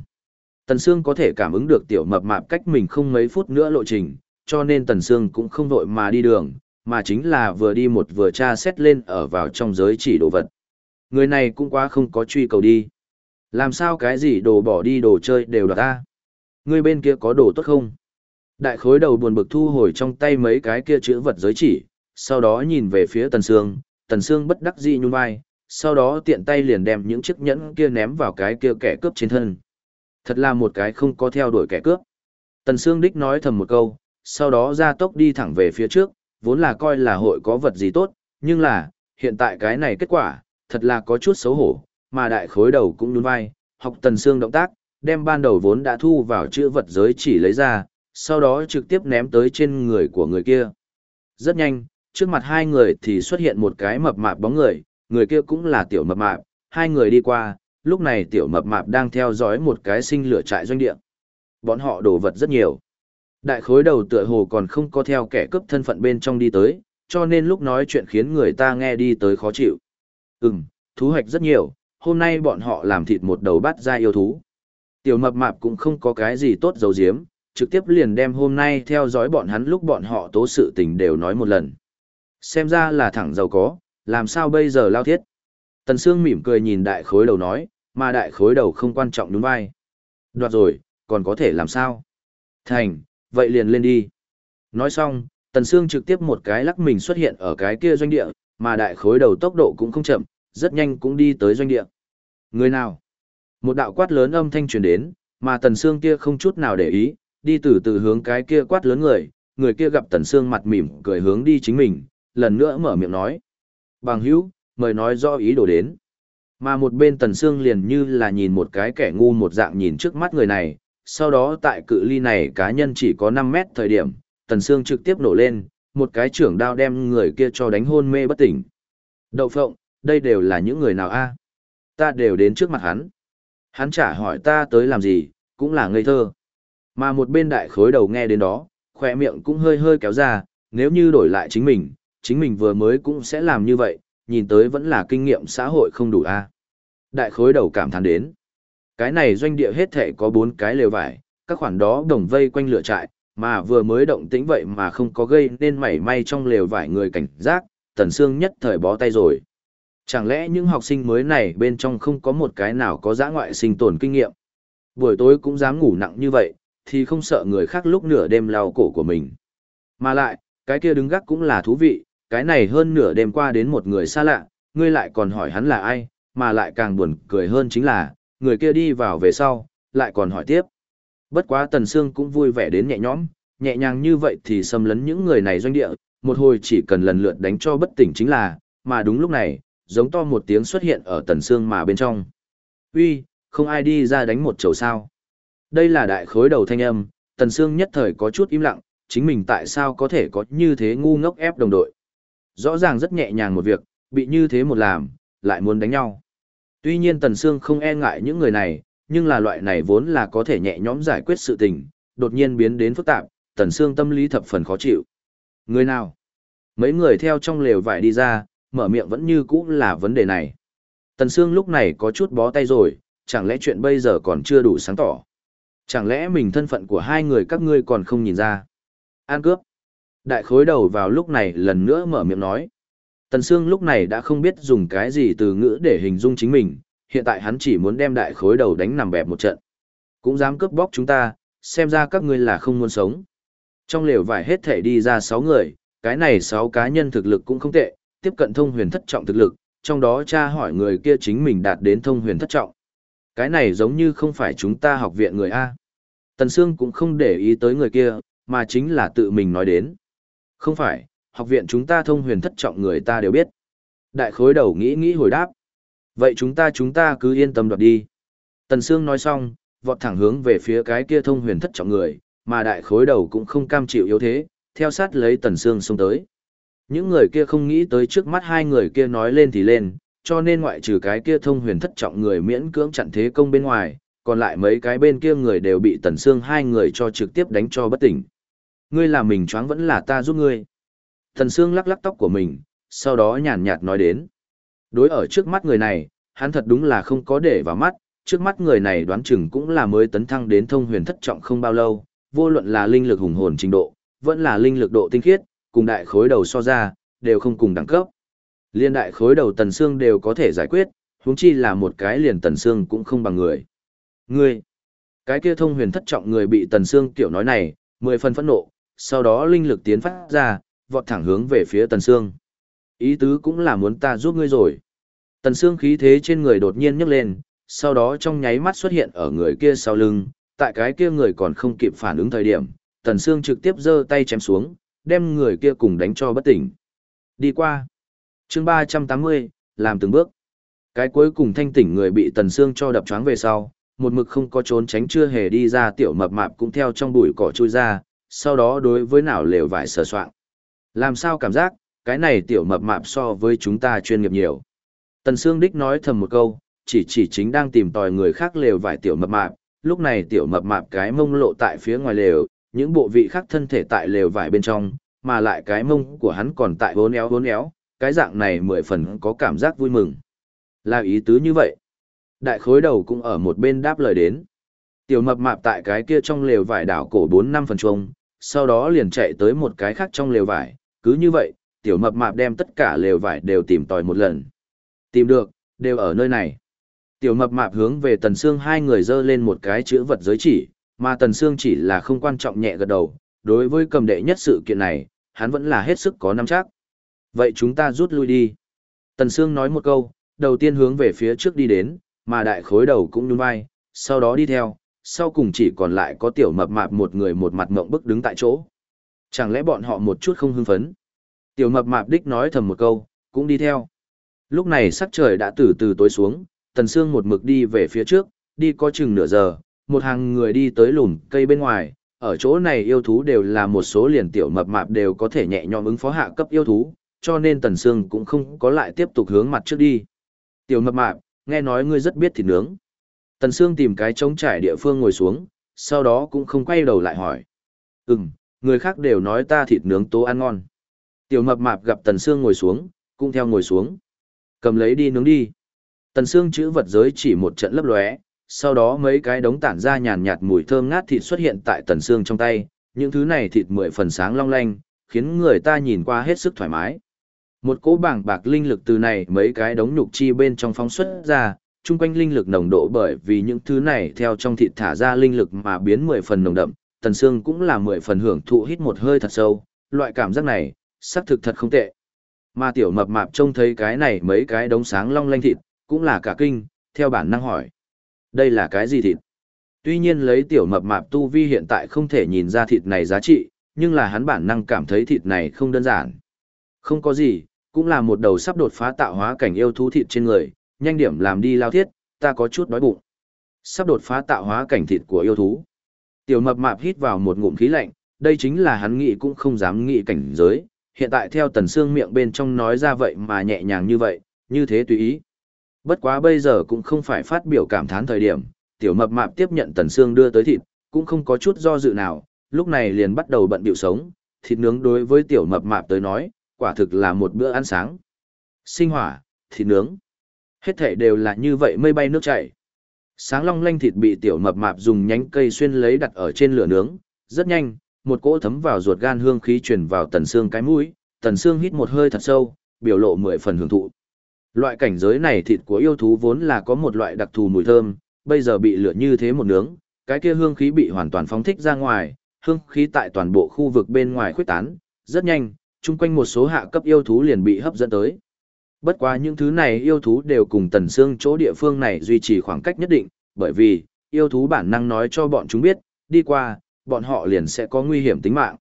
Tần Sương có thể cảm ứng được tiểu mập mạp cách mình không mấy phút nữa lộ trình, cho nên Tần Sương cũng không vội mà đi đường, mà chính là vừa đi một vừa tra xét lên ở vào trong giới chỉ đồ vật. Người này cũng quá không có truy cầu đi. Làm sao cái gì đồ bỏ đi đồ chơi đều đoạt ta? Người bên kia có đồ tốt không? Đại khối đầu buồn bực thu hồi trong tay mấy cái kia chữ vật giới chỉ, sau đó nhìn về phía Tần Sương, Tần Sương bất đắc dĩ nhún vai, sau đó tiện tay liền đem những chiếc nhẫn kia ném vào cái kia kẻ cướp trên thân. Thật là một cái không có theo đuổi kẻ cướp. Tần Sương Đích nói thầm một câu, sau đó ra tốc đi thẳng về phía trước, vốn là coi là hội có vật gì tốt, nhưng là, hiện tại cái này kết quả, thật là có chút xấu hổ, mà đại khối đầu cũng nhún vai, học Tần xương động tác, đem ban đầu vốn đã thu vào chữ vật giới chỉ lấy ra, sau đó trực tiếp ném tới trên người của người kia. Rất nhanh, trước mặt hai người thì xuất hiện một cái mập mạp bóng người, người kia cũng là tiểu mập mạp, hai người đi qua, lúc này tiểu mập mạp đang theo dõi một cái sinh lửa trại doanh địa. Bọn họ đổ vật rất nhiều. Đại khối đầu tựa hồ còn không có theo kẻ cướp thân phận bên trong đi tới, cho nên lúc nói chuyện khiến người ta nghe đi tới khó chịu. Ừm, thú hoạch rất nhiều, hôm nay bọn họ làm thịt một đầu bát ra yêu thú. Tiểu mập mạp cũng không có cái gì tốt dầu diếm, trực tiếp liền đem hôm nay theo dõi bọn hắn lúc bọn họ tố sự tình đều nói một lần. Xem ra là thẳng giàu có, làm sao bây giờ lao thiết. Tần Sương mỉm cười nhìn đại khối đầu nói, mà đại khối đầu không quan trọng đúng vai. Đoạt rồi, còn có thể làm sao? Thành, vậy liền lên đi. Nói xong, Tần Sương trực tiếp một cái lắc mình xuất hiện ở cái kia doanh địa, mà đại khối đầu tốc độ cũng không chậm, rất nhanh cũng đi tới doanh địa. Người nào? Một đạo quát lớn âm thanh truyền đến, mà Tần Sương kia không chút nào để ý, đi từ từ hướng cái kia quát lớn người, người kia gặp Tần Sương mặt mỉm cười hướng đi chính mình, lần nữa mở miệng nói. Bằng hữu, mời nói rõ ý đồ đến. Mà một bên Tần Sương liền như là nhìn một cái kẻ ngu một dạng nhìn trước mắt người này, sau đó tại cự ly này cá nhân chỉ có 5 mét thời điểm, Tần Sương trực tiếp nổ lên, một cái trưởng đao đem người kia cho đánh hôn mê bất tỉnh. Đậu phộng, đây đều là những người nào a? Ta đều đến trước mặt hắn. Hắn trả hỏi ta tới làm gì, cũng là ngây thơ. Mà một bên đại khối đầu nghe đến đó, khỏe miệng cũng hơi hơi kéo ra, nếu như đổi lại chính mình, chính mình vừa mới cũng sẽ làm như vậy, nhìn tới vẫn là kinh nghiệm xã hội không đủ a. Đại khối đầu cảm thán đến. Cái này doanh địa hết thể có bốn cái lều vải, các khoản đó đồng vây quanh lửa trại, mà vừa mới động tĩnh vậy mà không có gây nên mảy may trong lều vải người cảnh giác, tần xương nhất thời bó tay rồi. Chẳng lẽ những học sinh mới này bên trong không có một cái nào có giã ngoại sinh tồn kinh nghiệm? Buổi tối cũng dám ngủ nặng như vậy, thì không sợ người khác lúc nửa đêm lao cổ của mình. Mà lại, cái kia đứng gác cũng là thú vị, cái này hơn nửa đêm qua đến một người xa lạ, ngươi lại còn hỏi hắn là ai, mà lại càng buồn cười hơn chính là, người kia đi vào về sau, lại còn hỏi tiếp. Bất quá Tần Sương cũng vui vẻ đến nhẹ nhõm, nhẹ nhàng như vậy thì xâm lấn những người này doanh địa, một hồi chỉ cần lần lượt đánh cho bất tỉnh chính là, mà đúng lúc này, giống to một tiếng xuất hiện ở Tần Sương mà bên trong. Uy, không ai đi ra đánh một chầu sao. Đây là đại khối đầu thanh âm, Tần Sương nhất thời có chút im lặng, chính mình tại sao có thể có như thế ngu ngốc ép đồng đội. Rõ ràng rất nhẹ nhàng một việc, bị như thế một làm, lại muốn đánh nhau. Tuy nhiên Tần Sương không e ngại những người này, nhưng là loại này vốn là có thể nhẹ nhõm giải quyết sự tình, đột nhiên biến đến phức tạp, Tần Sương tâm lý thập phần khó chịu. Người nào? Mấy người theo trong lều vải đi ra, mở miệng vẫn như cũ là vấn đề này. Tần Sương lúc này có chút bó tay rồi, chẳng lẽ chuyện bây giờ còn chưa đủ sáng tỏ. Chẳng lẽ mình thân phận của hai người các ngươi còn không nhìn ra? An cướp. Đại khối đầu vào lúc này lần nữa mở miệng nói. Tần Sương lúc này đã không biết dùng cái gì từ ngữ để hình dung chính mình, hiện tại hắn chỉ muốn đem đại khối đầu đánh nằm bẹp một trận. Cũng dám cướp bóc chúng ta, xem ra các ngươi là không muốn sống. Trong lều vải hết thể đi ra 6 người, cái này 6 cá nhân thực lực cũng không tệ, tiếp cận thông huyền thất trọng thực lực, trong đó cha hỏi người kia chính mình đạt đến thông huyền thất trọng. Cái này giống như không phải chúng ta học viện người A. Tần Sương cũng không để ý tới người kia, mà chính là tự mình nói đến. Không phải, học viện chúng ta thông huyền thất trọng người ta đều biết. Đại khối đầu nghĩ nghĩ hồi đáp. Vậy chúng ta chúng ta cứ yên tâm đoạt đi. Tần Sương nói xong, vọt thẳng hướng về phía cái kia thông huyền thất trọng người, mà đại khối đầu cũng không cam chịu yếu thế, theo sát lấy Tần Sương xông tới. Những người kia không nghĩ tới trước mắt hai người kia nói lên thì lên, cho nên ngoại trừ cái kia thông huyền thất trọng người miễn cưỡng chặn thế công bên ngoài, còn lại mấy cái bên kia người đều bị Tần Sương hai người cho trực tiếp đánh cho bất tỉnh. Ngươi làm mình choáng vẫn là ta giúp ngươi. Tần Sương lắc lắc tóc của mình, sau đó nhàn nhạt nói đến. Đối ở trước mắt người này, hắn thật đúng là không có để vào mắt, trước mắt người này đoán chừng cũng là mới tấn thăng đến thông huyền thất trọng không bao lâu, vô luận là linh lực hùng hồn trình độ, vẫn là linh lực độ tinh khiết, cùng đại khối đầu so ra, đều không cùng đẳng cấp. Liên đại khối đầu tần xương đều có thể giải quyết, huống chi là một cái liền tần xương cũng không bằng người. Ngươi, cái kia thông huyền thất trọng người bị tần xương kiểu nói này, mười phần phẫn nộ, sau đó linh lực tiến phát ra, vọt thẳng hướng về phía tần xương. Ý tứ cũng là muốn ta giúp ngươi rồi. Tần xương khí thế trên người đột nhiên nhấc lên, sau đó trong nháy mắt xuất hiện ở người kia sau lưng, tại cái kia người còn không kịp phản ứng thời điểm, Tần Sương trực tiếp giơ tay chém xuống, đem người kia cùng đánh cho bất tỉnh. Đi qua. chương 380, làm từng bước. Cái cuối cùng thanh tỉnh người bị Tần Sương cho đập choáng về sau, một mực không có trốn tránh chưa hề đi ra tiểu mập mạp cũng theo trong bụi cỏ chui ra, sau đó đối với nào lều vải sờ soạn. Làm sao cảm giác, cái này tiểu mập mạp so với chúng ta chuyên nghiệp nhiều. Tần Sương Đích nói thầm một câu, chỉ chỉ chính đang tìm tòi người khác lều vải tiểu mập mạp, lúc này tiểu mập mạp cái mông lộ tại phía ngoài lều, những bộ vị khác thân thể tại lều vải bên trong, mà lại cái mông của hắn còn tại vốn éo vốn éo, cái dạng này mười phần có cảm giác vui mừng. Là ý tứ như vậy. Đại khối đầu cũng ở một bên đáp lời đến. Tiểu mập mạp tại cái kia trong lều vải đảo cổ 4 năm phần chuông, sau đó liền chạy tới một cái khác trong lều vải, cứ như vậy, tiểu mập mạp đem tất cả lều vải đều tìm tòi một lần. Tìm được, đều ở nơi này. Tiểu mập mạp hướng về Tần Sương hai người dơ lên một cái chữ vật giới chỉ, mà Tần Sương chỉ là không quan trọng nhẹ gật đầu, đối với cầm đệ nhất sự kiện này, hắn vẫn là hết sức có nắm chắc. Vậy chúng ta rút lui đi. Tần Sương nói một câu, đầu tiên hướng về phía trước đi đến, mà đại khối đầu cũng nhún vai, sau đó đi theo, sau cùng chỉ còn lại có tiểu mập mạp một người một mặt ngậm bức đứng tại chỗ. Chẳng lẽ bọn họ một chút không hưng phấn? Tiểu mập mạp đích nói thầm một câu, cũng đi theo. Lúc này sắc trời đã từ từ tối xuống, Tần Sương một mực đi về phía trước, đi có chừng nửa giờ, một hàng người đi tới lùm cây bên ngoài, ở chỗ này yêu thú đều là một số liền tiểu mập mạp đều có thể nhẹ nhõm ứng phó hạ cấp yêu thú, cho nên Tần Sương cũng không có lại tiếp tục hướng mặt trước đi. Tiểu mập mạp, nghe nói ngươi rất biết thịt nướng. Tần Sương tìm cái trống trải địa phương ngồi xuống, sau đó cũng không quay đầu lại hỏi. Ừm, người khác đều nói ta thịt nướng tố ăn ngon. Tiểu mập mạp gặp Tần Sương ngồi xuống, cũng theo ngồi xuống. Cầm lấy đi nướng đi. Tần Sương chữ vật giới chỉ một trận lấp lóe, sau đó mấy cái đống tản ra nhàn nhạt mùi thơm ngát thịt xuất hiện tại Tần Sương trong tay, những thứ này thịt mười phần sáng long lanh, khiến người ta nhìn qua hết sức thoải mái. Một cỗ bảng bạc linh lực từ này mấy cái đống nhục chi bên trong phóng xuất ra, chung quanh linh lực nồng độ bởi vì những thứ này theo trong thịt thả ra linh lực mà biến mười phần nồng đậm, Tần Sương cũng là mười phần hưởng thụ hít một hơi thật sâu, loại cảm giác này, xác thực thật không tệ. Mà tiểu mập mạp trông thấy cái này mấy cái đống sáng long lanh thịt, cũng là cả kinh, theo bản năng hỏi. Đây là cái gì thịt? Tuy nhiên lấy tiểu mập mạp tu vi hiện tại không thể nhìn ra thịt này giá trị, nhưng là hắn bản năng cảm thấy thịt này không đơn giản. Không có gì, cũng là một đầu sắp đột phá tạo hóa cảnh yêu thú thịt trên người, nhanh điểm làm đi lao thiết, ta có chút đói bụng. Sắp đột phá tạo hóa cảnh thịt của yêu thú. Tiểu mập mạp hít vào một ngụm khí lạnh, đây chính là hắn nghĩ cũng không dám nghĩ cảnh giới, hiện tại theo tần xương miệng bên trong nói ra vậy mà nhẹ nhàng như vậy, như thế tùy ý. Bất quá bây giờ cũng không phải phát biểu cảm thán thời điểm, tiểu mập mạp tiếp nhận tần xương đưa tới thịt, cũng không có chút do dự nào, lúc này liền bắt đầu bận biểu sống, thịt nướng đối với tiểu mập mạp tới nói, quả thực là một bữa ăn sáng. Sinh hỏa, thịt nướng. Hết thể đều là như vậy mây bay nước chảy. Sáng long lanh thịt bị tiểu mập mạp dùng nhánh cây xuyên lấy đặt ở trên lửa nướng, rất nhanh, một cỗ thấm vào ruột gan hương khí truyền vào tần xương cái mũi, tần xương hít một hơi thật sâu, biểu lộ mười phần hưởng thụ. Loại cảnh giới này thịt của yêu thú vốn là có một loại đặc thù mùi thơm, bây giờ bị lửa như thế một nướng, cái kia hương khí bị hoàn toàn phóng thích ra ngoài, hương khí tại toàn bộ khu vực bên ngoài khuếch tán, rất nhanh, chung quanh một số hạ cấp yêu thú liền bị hấp dẫn tới. Bất quá những thứ này yêu thú đều cùng tần xương chỗ địa phương này duy trì khoảng cách nhất định, bởi vì, yêu thú bản năng nói cho bọn chúng biết, đi qua, bọn họ liền sẽ có nguy hiểm tính mạng.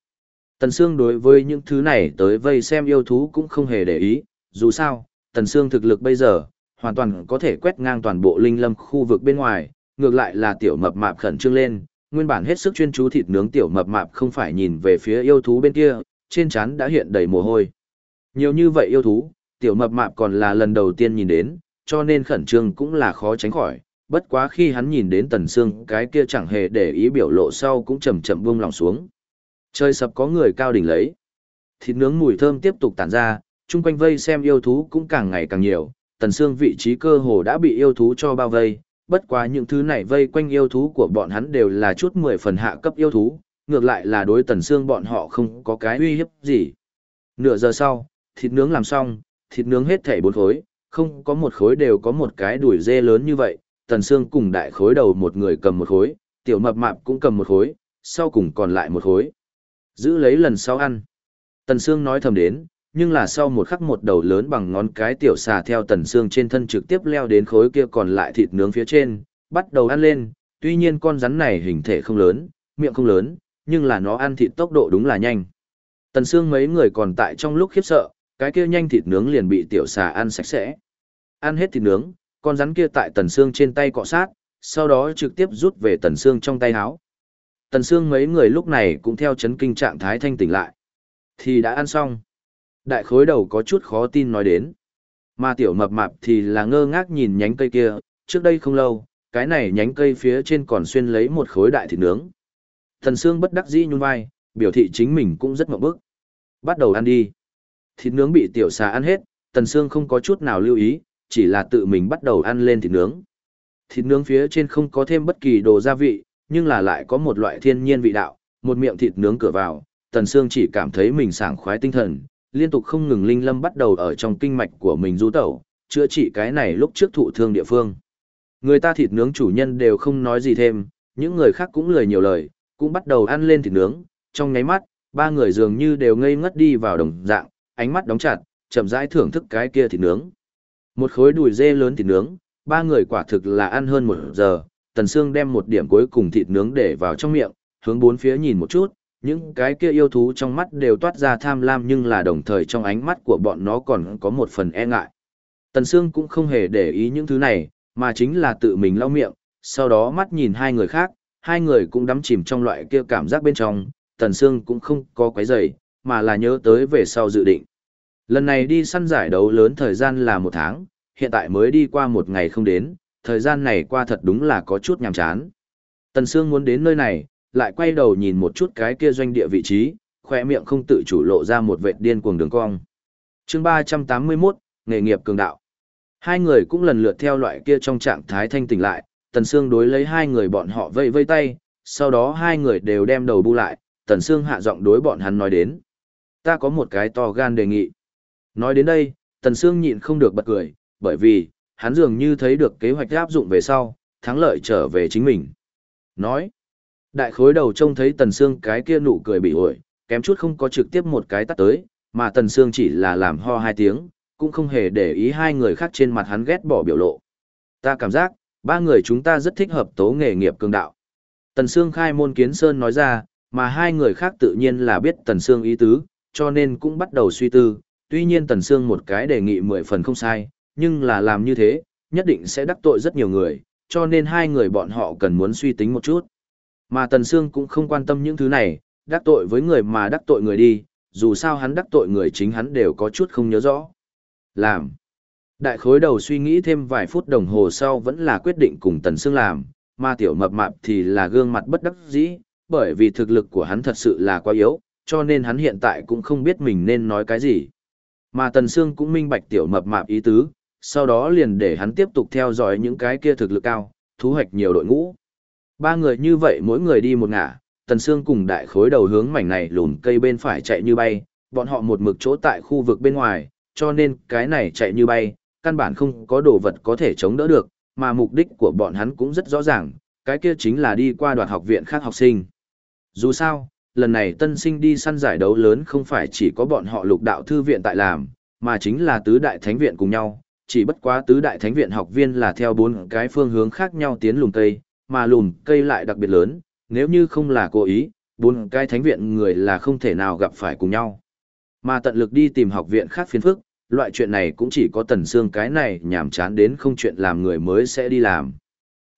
Tần xương đối với những thứ này tới vây xem yêu thú cũng không hề để ý, dù sao, tần xương thực lực bây giờ, hoàn toàn có thể quét ngang toàn bộ linh lâm khu vực bên ngoài, ngược lại là tiểu mập mạp khẩn trương lên, nguyên bản hết sức chuyên chú thịt nướng tiểu mập mạp không phải nhìn về phía yêu thú bên kia, trên trán đã hiện đầy mồ hôi. Nhiều như vậy yêu thú, tiểu mập mạp còn là lần đầu tiên nhìn đến, cho nên khẩn trương cũng là khó tránh khỏi, bất quá khi hắn nhìn đến tần xương cái kia chẳng hề để ý biểu lộ sau cũng chậm chậm buông lòng xuống. Trời sập có người cao đỉnh lấy. Thịt nướng mùi thơm tiếp tục tản ra, chung quanh vây xem yêu thú cũng càng ngày càng nhiều, tần xương vị trí cơ hồ đã bị yêu thú cho bao vây, bất quá những thứ này vây quanh yêu thú của bọn hắn đều là chút mười phần hạ cấp yêu thú, ngược lại là đối tần xương bọn họ không có cái uy hiếp gì. Nửa giờ sau, thịt nướng làm xong, thịt nướng hết thảy bốn khối, không có một khối đều có một cái đùi dê lớn như vậy, tần xương cùng đại khối đầu một người cầm một khối, tiểu mập mạp cũng cầm một khối, sau cùng còn lại một khối. Giữ lấy lần sau ăn. Tần xương nói thầm đến, nhưng là sau một khắc một đầu lớn bằng ngón cái tiểu xà theo tần xương trên thân trực tiếp leo đến khối kia còn lại thịt nướng phía trên, bắt đầu ăn lên, tuy nhiên con rắn này hình thể không lớn, miệng không lớn, nhưng là nó ăn thịt tốc độ đúng là nhanh. Tần Sương mấy người còn tại trong lúc khiếp sợ, cái kia nhanh thịt nướng liền bị tiểu xà ăn sạch sẽ. Ăn hết thịt nướng, con rắn kia tại Tần xương trên tay cọ sát, sau đó trực tiếp rút về Tần xương trong tay háo. Tần xương mấy người lúc này cũng theo chấn kinh trạng thái thanh tỉnh lại. Thì đã ăn xong. Đại khối đầu có chút khó tin nói đến. Mà tiểu mập mạp thì là ngơ ngác nhìn nhánh cây kia, trước đây không lâu, cái này nhánh cây phía trên còn xuyên lấy một khối đại thịt nướng. Tần xương bất đắc dĩ nhún vai, biểu thị chính mình cũng rất mộng bức. Bắt đầu ăn đi. Thịt nướng bị tiểu xà ăn hết, Tần Sương không có chút nào lưu ý, chỉ là tự mình bắt đầu ăn lên thịt nướng. Thịt nướng phía trên không có thêm bất kỳ đồ gia vị, nhưng là lại có một loại thiên nhiên vị đạo, một miệng thịt nướng cửa vào, Tần Sương chỉ cảm thấy mình sảng khoái tinh thần, liên tục không ngừng linh lâm bắt đầu ở trong kinh mạch của mình du tẩu, chữa trị cái này lúc trước thụ thương địa phương. Người ta thịt nướng chủ nhân đều không nói gì thêm, những người khác cũng lười nhiều lời, cũng bắt đầu ăn lên thịt nướng, trong nháy mắt, ba người dường như đều ngây ngất đi vào đồng dạng, ánh mắt đóng chặt, chậm rãi thưởng thức cái kia thịt nướng. Một khối đùi dê lớn thịt nướng, ba người quả thực là ăn hơn một giờ, Tần Sương đem một điểm cuối cùng thịt nướng để vào trong miệng, hướng bốn phía nhìn một chút, những cái kia yêu thú trong mắt đều toát ra tham lam nhưng là đồng thời trong ánh mắt của bọn nó còn có một phần e ngại. Tần Sương cũng không hề để ý những thứ này, mà chính là tự mình lau miệng, sau đó mắt nhìn hai người khác, hai người cũng đắm chìm trong loại kia cảm giác bên trong, Tần Sương cũng không có quấy rầy, mà là nhớ tới về sau dự định. Lần này đi săn giải đấu lớn thời gian là một tháng, hiện tại mới đi qua một ngày không đến, thời gian này qua thật đúng là có chút nhàm chán. Tần Sương muốn đến nơi này, lại quay đầu nhìn một chút cái kia doanh địa vị trí, khoe miệng không tự chủ lộ ra một vệt điên cuồng đường cong. chương 381, nghề nghiệp cường đạo. Hai người cũng lần lượt theo loại kia trong trạng thái thanh tỉnh lại, Tần Sương đối lấy hai người bọn họ vây vây tay, sau đó hai người đều đem đầu bu lại, Tần Sương hạ giọng đối bọn hắn nói đến. Ta có một cái to gan đề nghị. Nói đến đây, Tần Sương nhịn không được bật cười, bởi vì, hắn dường như thấy được kế hoạch áp dụng về sau, thắng lợi trở về chính mình. Nói, đại khối đầu trông thấy Tần Sương cái kia nụ cười bị ổi, kém chút không có trực tiếp một cái tắt tới, mà Tần Sương chỉ là làm ho hai tiếng, cũng không hề để ý hai người khác trên mặt hắn ghét bỏ biểu lộ. Ta cảm giác, ba người chúng ta rất thích hợp tố nghề nghiệp cường đạo. Tần Sương khai môn kiến sơn nói ra, mà hai người khác tự nhiên là biết Tần Sương ý tứ, cho nên cũng bắt đầu suy tư, tuy nhiên Tần Sương một cái đề nghị mười phần không sai, nhưng là làm như thế, nhất định sẽ đắc tội rất nhiều người, cho nên hai người bọn họ cần muốn suy tính một chút. Mà Tần Sương cũng không quan tâm những thứ này, đắc tội với người mà đắc tội người đi, dù sao hắn đắc tội người chính hắn đều có chút không nhớ rõ. Làm. Đại khối đầu suy nghĩ thêm vài phút đồng hồ sau vẫn là quyết định cùng Tần Sương làm, mà tiểu mập mạp thì là gương mặt bất đắc dĩ, bởi vì thực lực của hắn thật sự là quá yếu, cho nên hắn hiện tại cũng không biết mình nên nói cái gì. Mà Tần Sương cũng minh bạch tiểu mập mạp ý tứ, sau đó liền để hắn tiếp tục theo dõi những cái kia thực lực cao, thu hoạch nhiều đội ngũ. Ba người như vậy mỗi người đi một ngả, Tần Sương cùng đại khối đầu hướng mảnh này lùn cây bên phải chạy như bay, bọn họ một mực chỗ tại khu vực bên ngoài, cho nên cái này chạy như bay, căn bản không có đồ vật có thể chống đỡ được, mà mục đích của bọn hắn cũng rất rõ ràng, cái kia chính là đi qua đoạt học viện khác học sinh. Dù sao, lần này tân sinh đi săn giải đấu lớn không phải chỉ có bọn họ lục đạo thư viện tại làm, mà chính là tứ đại thánh viện cùng nhau, chỉ bất quá tứ đại thánh viện học viên là theo bốn cái phương hướng khác nhau tiến lùm cây, mà lùm cây lại đặc biệt lớn, nếu như không là cố ý, bốn cái thánh viện người là không thể nào gặp phải cùng nhau. Mà tận lực đi tìm học viện khác phiền phức, loại chuyện này cũng chỉ có tần xương cái này nhảm chán đến không chuyện làm người mới sẽ đi làm.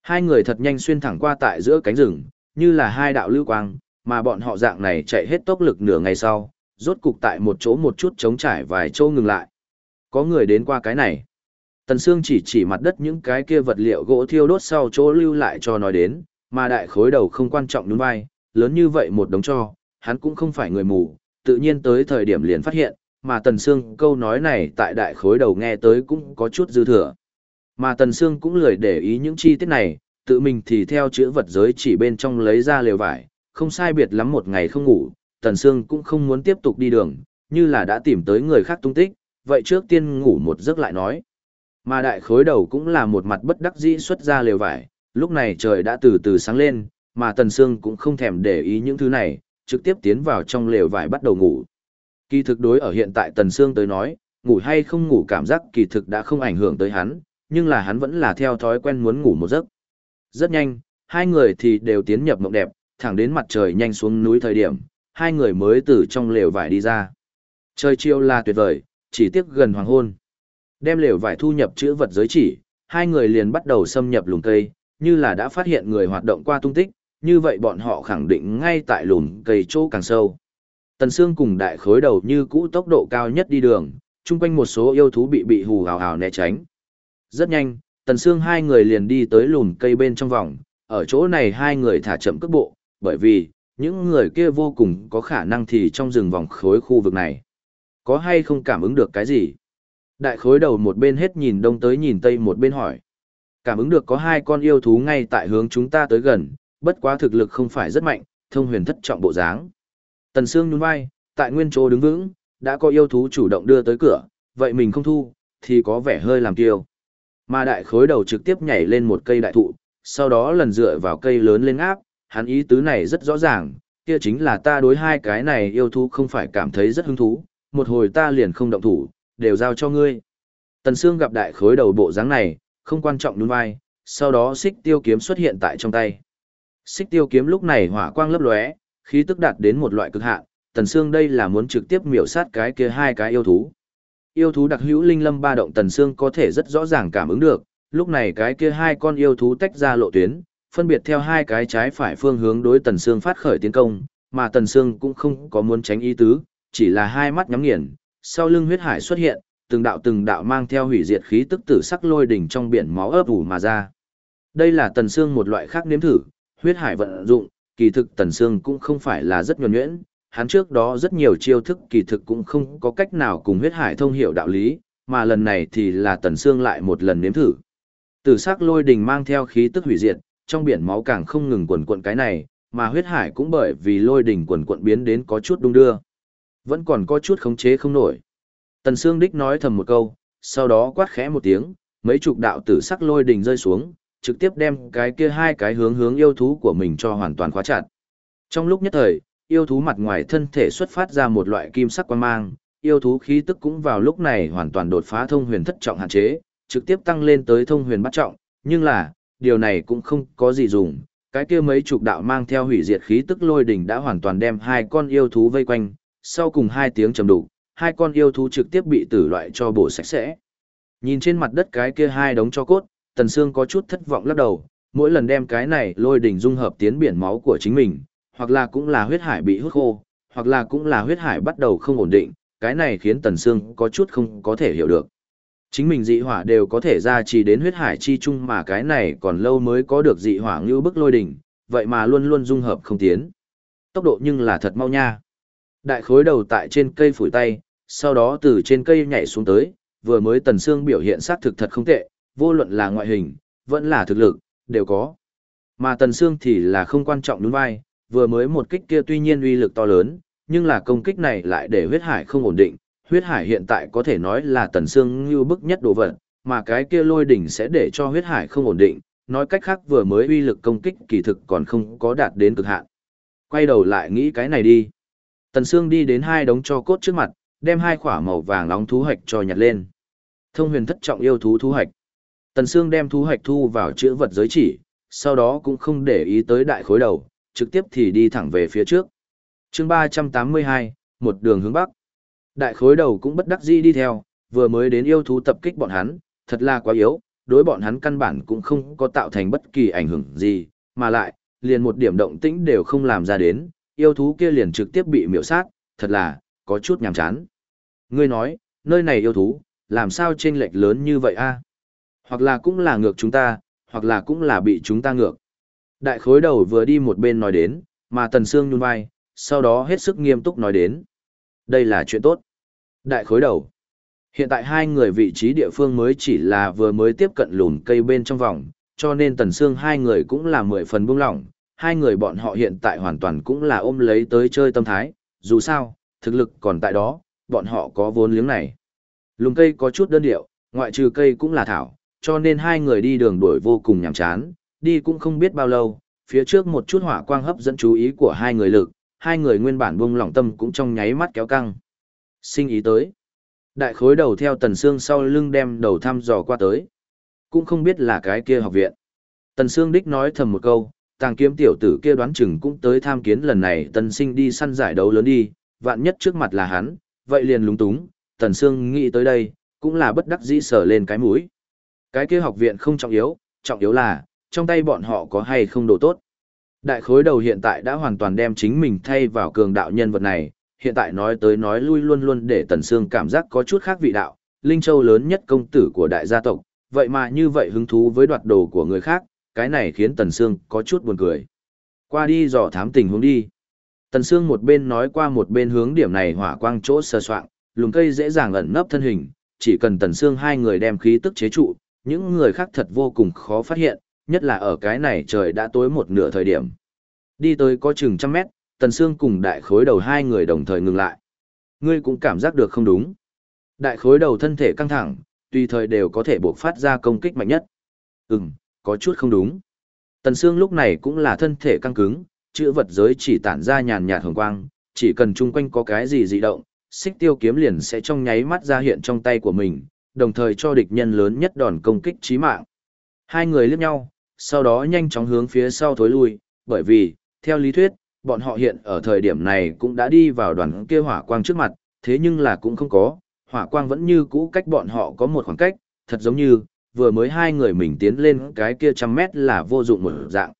Hai người thật nhanh xuyên thẳng qua tại giữa cánh rừng, như là hai đạo lưu quang, mà bọn họ dạng này chạy hết tốc lực nửa ngày sau, rốt cục tại một chỗ một chút chống trải vài chỗ ngừng lại. Có người đến qua cái này. Tần Sương chỉ chỉ mặt đất những cái kia vật liệu gỗ thiêu đốt sau chỗ lưu lại cho nói đến, mà đại khối đầu không quan trọng đúng vai, lớn như vậy một đống cho, hắn cũng không phải người mù, tự nhiên tới thời điểm liền phát hiện, mà Tần Sương câu nói này tại đại khối đầu nghe tới cũng có chút dư thừa. Mà Tần Sương cũng lười để ý những chi tiết này, tự mình thì theo chữ vật giới chỉ bên trong lấy ra lều vải, không sai biệt lắm một ngày không ngủ, Tần Sương cũng không muốn tiếp tục đi đường, như là đã tìm tới người khác tung tích, vậy trước tiên ngủ một giấc lại nói. Mà đại khối đầu cũng là một mặt bất đắc dĩ xuất ra lều vải, lúc này trời đã từ từ sáng lên, mà Tần Sương cũng không thèm để ý những thứ này, trực tiếp tiến vào trong lều vải bắt đầu ngủ. Kỳ thực đối ở hiện tại Tần Sương tới nói, ngủ hay không ngủ cảm giác kỳ thực đã không ảnh hưởng tới hắn, nhưng là hắn vẫn là theo thói quen muốn ngủ một giấc. Rất nhanh, hai người thì đều tiến nhập mộng đẹp, thẳng đến mặt trời nhanh xuống núi thời điểm, hai người mới từ trong lều vải đi ra. Trời chiều là tuyệt vời, chỉ tiếc gần hoàng hôn. Đem lều vải thu nhập chữ vật giới chỉ, hai người liền bắt đầu xâm nhập lùm cây, như là đã phát hiện người hoạt động qua tung tích, như vậy bọn họ khẳng định ngay tại lùm cây chỗ càng sâu. Tần Sương cùng đại khối đầu như cũ tốc độ cao nhất đi đường, chung quanh một số yêu thú bị bị hù hào hào né tránh. Rất nhanh, Tần Sương hai người liền đi tới lùm cây bên trong vòng, ở chỗ này hai người thả chậm cước bộ, bởi vì, những người kia vô cùng có khả năng thì trong rừng vòng khối khu vực này. Có hay không cảm ứng được cái gì? Đại khối đầu một bên hết nhìn đông tới nhìn tây một bên hỏi. Cảm ứng được có hai con yêu thú ngay tại hướng chúng ta tới gần, bất quá thực lực không phải rất mạnh, thông huyền thất trọng bộ dáng. Tần Sương nhún vai, tại nguyên chỗ đứng vững, đã có yêu thú chủ động đưa tới cửa, vậy mình không thu, thì có vẻ hơi làm kiêu. Mà đại khối đầu trực tiếp nhảy lên một cây đại thụ, sau đó lần dựa vào cây lớn lên áp, hắn ý tứ này rất rõ ràng, kia chính là ta đối hai cái này yêu thú không phải cảm thấy rất hứng thú, một hồi ta liền không động thủ, đều giao cho ngươi. Tần Sương gặp đại khối đầu bộ dáng này, không quan trọng nhún vai, sau đó xích tiêu kiếm xuất hiện tại trong tay. Xích tiêu kiếm lúc này hỏa quang lấp lóe, khí tức đạt đến một loại cực hạn, Tần Sương đây là muốn trực tiếp miểu sát cái kia hai cái yêu thú. Yêu thú đặc hữu linh lâm ba động Tần Sương có thể rất rõ ràng cảm ứng được, lúc này cái kia hai con yêu thú tách ra lộ tuyến, phân biệt theo hai cái trái phải phương hướng đối Tần Sương phát khởi tiến công, mà Tần Sương cũng không có muốn tránh ý tứ, chỉ là hai mắt nhắm nghiền, sau lưng huyết hải xuất hiện, từng đạo từng đạo mang theo hủy diệt khí tức tử sắc lôi đỉnh trong biển máu ấp ủ mà ra. Đây là Tần Sương một loại khác nếm thử, huyết hải vận dụng, kỳ thực Tần Sương cũng không phải là rất nhuần nhuyễn, hắn trước đó rất nhiều chiêu thức kỳ thực cũng không có cách nào cùng huyết hải thông hiểu đạo lý, mà lần này thì là Tần Sương lại một lần nếm thử. Tử sắc lôi đỉnh mang theo khí tức hủy diệt, trong biển máu càng không ngừng quần quận cái này, mà huyết hải cũng bởi vì lôi đỉnh quần quận biến đến có chút đung đưa. Vẫn còn có chút khống chế không nổi. Tần Sương Đích nói thầm một câu, sau đó quát khẽ một tiếng, mấy chục đạo tử sắc lôi đỉnh rơi xuống, trực tiếp đem cái kia hai cái hướng hướng yêu thú của mình cho hoàn toàn khóa chặt. Trong lúc nhất thời, yêu thú mặt ngoài thân thể xuất phát ra một loại kim sắc quang mang, yêu thú khí tức cũng vào lúc này hoàn toàn đột phá thông huyền thất trọng hạn chế, trực tiếp tăng lên tới thông huyền bát trọng, nhưng là, điều này cũng không có gì dùng, cái kia mấy chục đạo mang theo hủy diệt khí tức lôi đỉnh đã hoàn toàn đem hai con yêu thú vây quanh, sau cùng hai tiếng trầm đục, hai con yêu thú trực tiếp bị tử loại cho bổ sạch sẽ. Nhìn trên mặt đất cái kia hai đống cho cốt, Tần Sương có chút thất vọng lắc đầu, mỗi lần đem cái này lôi đỉnh dung hợp tiến biển máu của chính mình, hoặc là cũng là huyết hải bị hút khô, hoặc là cũng là huyết hải bắt đầu không ổn định, cái này khiến Tần Sương có chút không có thể hiểu được. Chính mình dị hỏa đều có thể ra chỉ đến huyết hải chi chung mà cái này còn lâu mới có được dị hỏa ngưu bức lôi đỉnh, vậy mà luôn luôn dung hợp không tiến. Tốc độ nhưng là thật mau nha. Đại khối đầu tại trên cây phủi tay, sau đó từ trên cây nhảy xuống tới, vừa mới Tần xương biểu hiện sát thực thật không tệ, vô luận là ngoại hình, vẫn là thực lực, đều có. Mà Tần xương thì là không quan trọng đúng vai, vừa mới một kích kia tuy nhiên uy lực to lớn, nhưng là công kích này lại để huyết hải không ổn định, huyết hải hiện tại có thể nói là Tần Sương như bức nhất đồ vật, mà cái kia lôi đỉnh sẽ để cho huyết hải không ổn định, nói cách khác vừa mới uy lực công kích kỳ thực còn không có đạt đến cực hạn. Quay đầu lại nghĩ cái này đi. Tần Sương đi đến hai đống cho cốt trước mặt, đem hai quả màu vàng nóng thú hạch cho nhặt lên. Thông huyền thất trọng yêu thú thú hạch. Tần Sương đem thú hạch thu vào chữ vật giới chỉ, sau đó cũng không để ý tới đại khối đầu, trực tiếp thì đi thẳng về phía trước. chương 382, một đường hướng bắc. Đại khối đầu cũng bất đắc dĩ đi theo, vừa mới đến yêu thú tập kích bọn hắn, thật là quá yếu, đối bọn hắn căn bản cũng không có tạo thành bất kỳ ảnh hưởng gì, mà lại, liền một điểm động tĩnh đều không làm ra đến, yêu thú kia liền trực tiếp bị miểu sát, thật là, có chút nhàm chán. Ngươi nói, nơi này yêu thú, làm sao chênh lệch lớn như vậy a? Hoặc là cũng là ngược chúng ta, hoặc là cũng là bị chúng ta ngược. Đại khối đầu vừa đi một bên nói đến, mà Tần Sương nhún vai, sau đó hết sức nghiêm túc nói đến. Đây là chuyện tốt. Đại khối đầu. Hiện tại hai người vị trí địa phương mới chỉ là vừa mới tiếp cận lùn cây bên trong vòng, cho nên Tần xương hai người cũng là mười phần buông lỏng, hai người bọn họ hiện tại hoàn toàn cũng là ôm lấy tới chơi tâm thái, dù sao, thực lực còn tại đó, bọn họ có vốn liếng này. Lùm cây có chút đơn điệu, ngoại trừ cây cũng là thảo, cho nên hai người đi đường đuổi vô cùng nhàm chán, đi cũng không biết bao lâu, phía trước một chút hỏa quang hấp dẫn chú ý của hai người lực, hai người nguyên bản buông lỏng tâm cũng trong nháy mắt kéo căng. Sinh ý tới. Đại khối đầu theo tần xương sau lưng đem đầu thăm dò qua tới. Cũng không biết là cái kia học viện. Tần xương đích nói thầm một câu, tàng kiếm tiểu tử kia đoán chừng cũng tới tham kiến lần này tần sinh đi săn giải đấu lớn đi, vạn nhất trước mặt là hắn, vậy liền lúng túng, tần sương nghĩ tới đây, cũng là bất đắc dĩ sở lên cái mũi. Cái kia học viện không trọng yếu, trọng yếu là, trong tay bọn họ có hay không đồ tốt. Đại khối đầu hiện tại đã hoàn toàn đem chính mình thay vào cường đạo nhân vật này, hiện tại nói tới nói lui luôn luôn để Tần Sương cảm giác có chút khác vị đạo, Linh Châu lớn nhất công tử của đại gia tộc, vậy mà như vậy hứng thú với đoạt đồ của người khác, cái này khiến Tần Sương có chút buồn cười. Qua đi dò thám tình huống đi. Tần Sương một bên nói qua một bên hướng điểm này hỏa quang chỗ sờ soạn, lùm cây dễ dàng ẩn nấp thân hình, chỉ cần Tần Sương hai người đem khí tức chế trụ, những người khác thật vô cùng khó phát hiện, nhất là ở cái này trời đã tối một nửa thời điểm. Đi tới có chừng trăm mét, Tần Sương cùng đại khối đầu hai người đồng thời ngừng lại. Ngươi cũng cảm giác được không đúng. Đại khối đầu thân thể căng thẳng, tùy thời đều có thể buộc phát ra công kích mạnh nhất. Ừm, có chút không đúng. Tần Sương lúc này cũng là thân thể căng cứng, chữ vật giới chỉ tản ra nhàn nhạt hồng quang, chỉ cần chung quanh có cái gì dị động, xích tiêu kiếm liền sẽ trong nháy mắt ra hiện trong tay của mình, đồng thời cho địch nhân lớn nhất đòn công kích chí mạng. Hai người liếc nhau, sau đó nhanh chóng hướng phía sau thối lui, bởi vì, theo lý thuyết, bọn họ hiện ở thời điểm này cũng đã đi vào đoàn kia hỏa quang trước mặt, thế nhưng là cũng không có, hỏa quang vẫn như cũ cách bọn họ có một khoảng cách, thật giống như, vừa mới hai người mình tiến lên cái kia trăm mét là vô dụng một dạng.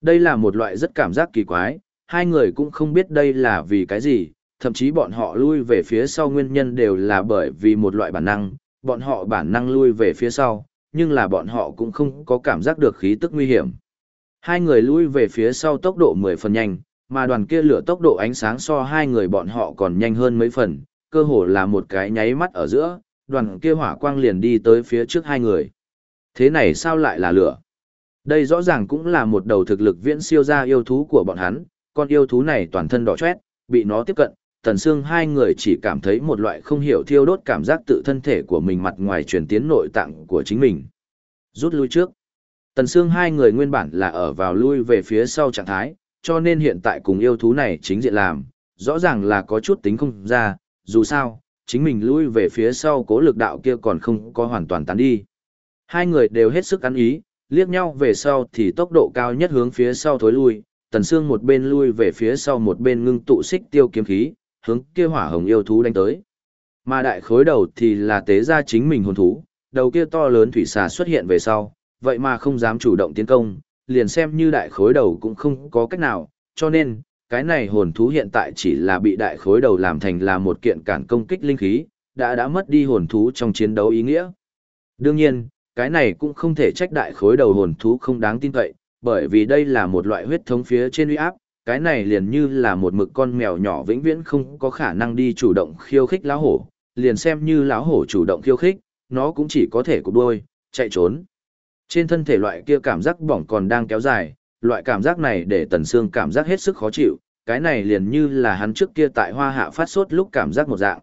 Đây là một loại rất cảm giác kỳ quái, hai người cũng không biết đây là vì cái gì, thậm chí bọn họ lui về phía sau nguyên nhân đều là bởi vì một loại bản năng, bọn họ bản năng lui về phía sau, nhưng là bọn họ cũng không có cảm giác được khí tức nguy hiểm. Hai người lui về phía sau tốc độ 10 phần nhanh, mà đoàn kia lửa tốc độ ánh sáng so hai người bọn họ còn nhanh hơn mấy phần, cơ hồ là một cái nháy mắt ở giữa, đoàn kia hỏa quang liền đi tới phía trước hai người. Thế này sao lại là lửa? Đây rõ ràng cũng là một đầu thực lực viễn siêu ra yêu thú của bọn hắn, con yêu thú này toàn thân đỏ chét, bị nó tiếp cận, tần xương hai người chỉ cảm thấy một loại không hiểu thiêu đốt cảm giác tự thân thể của mình mặt ngoài truyền tiến nội tạng của chính mình. Rút lui trước. Tần xương hai người nguyên bản là ở vào lui về phía sau trạng thái, cho nên hiện tại cùng yêu thú này chính diện làm, rõ ràng là có chút tính không ra, dù sao, chính mình lui về phía sau cố lực đạo kia còn không có hoàn toàn tán đi. Hai người đều hết sức ăn ý, liếc nhau về sau thì tốc độ cao nhất hướng phía sau thối lui, tần xương một bên lui về phía sau một bên ngưng tụ xích tiêu kiếm khí, hướng kia hỏa hồng yêu thú đánh tới. Mà đại khối đầu thì là tế ra chính mình hồn thú, đầu kia to lớn thủy xà xuất hiện về sau, vậy mà không dám chủ động tiến công, liền xem như đại khối đầu cũng không có cách nào, cho nên, cái này hồn thú hiện tại chỉ là bị đại khối đầu làm thành là một kiện cản công kích linh khí, đã đã mất đi hồn thú trong chiến đấu ý nghĩa. Đương nhiên, cái này cũng không thể trách đại khối đầu hồn thú không đáng tin cậy, bởi vì đây là một loại huyết thống phía trên uy áp, cái này liền như là một mực con mèo nhỏ vĩnh viễn không có khả năng đi chủ động khiêu khích lão hổ, liền xem như lão hổ chủ động khiêu khích, nó cũng chỉ có thể cụp đuôi, chạy trốn. Trên thân thể loại kia cảm giác bỏng còn đang kéo dài, loại cảm giác này để Tần Sương cảm giác hết sức khó chịu, cái này liền như là hắn trước kia tại hoa hạ phát sốt lúc cảm giác một dạng.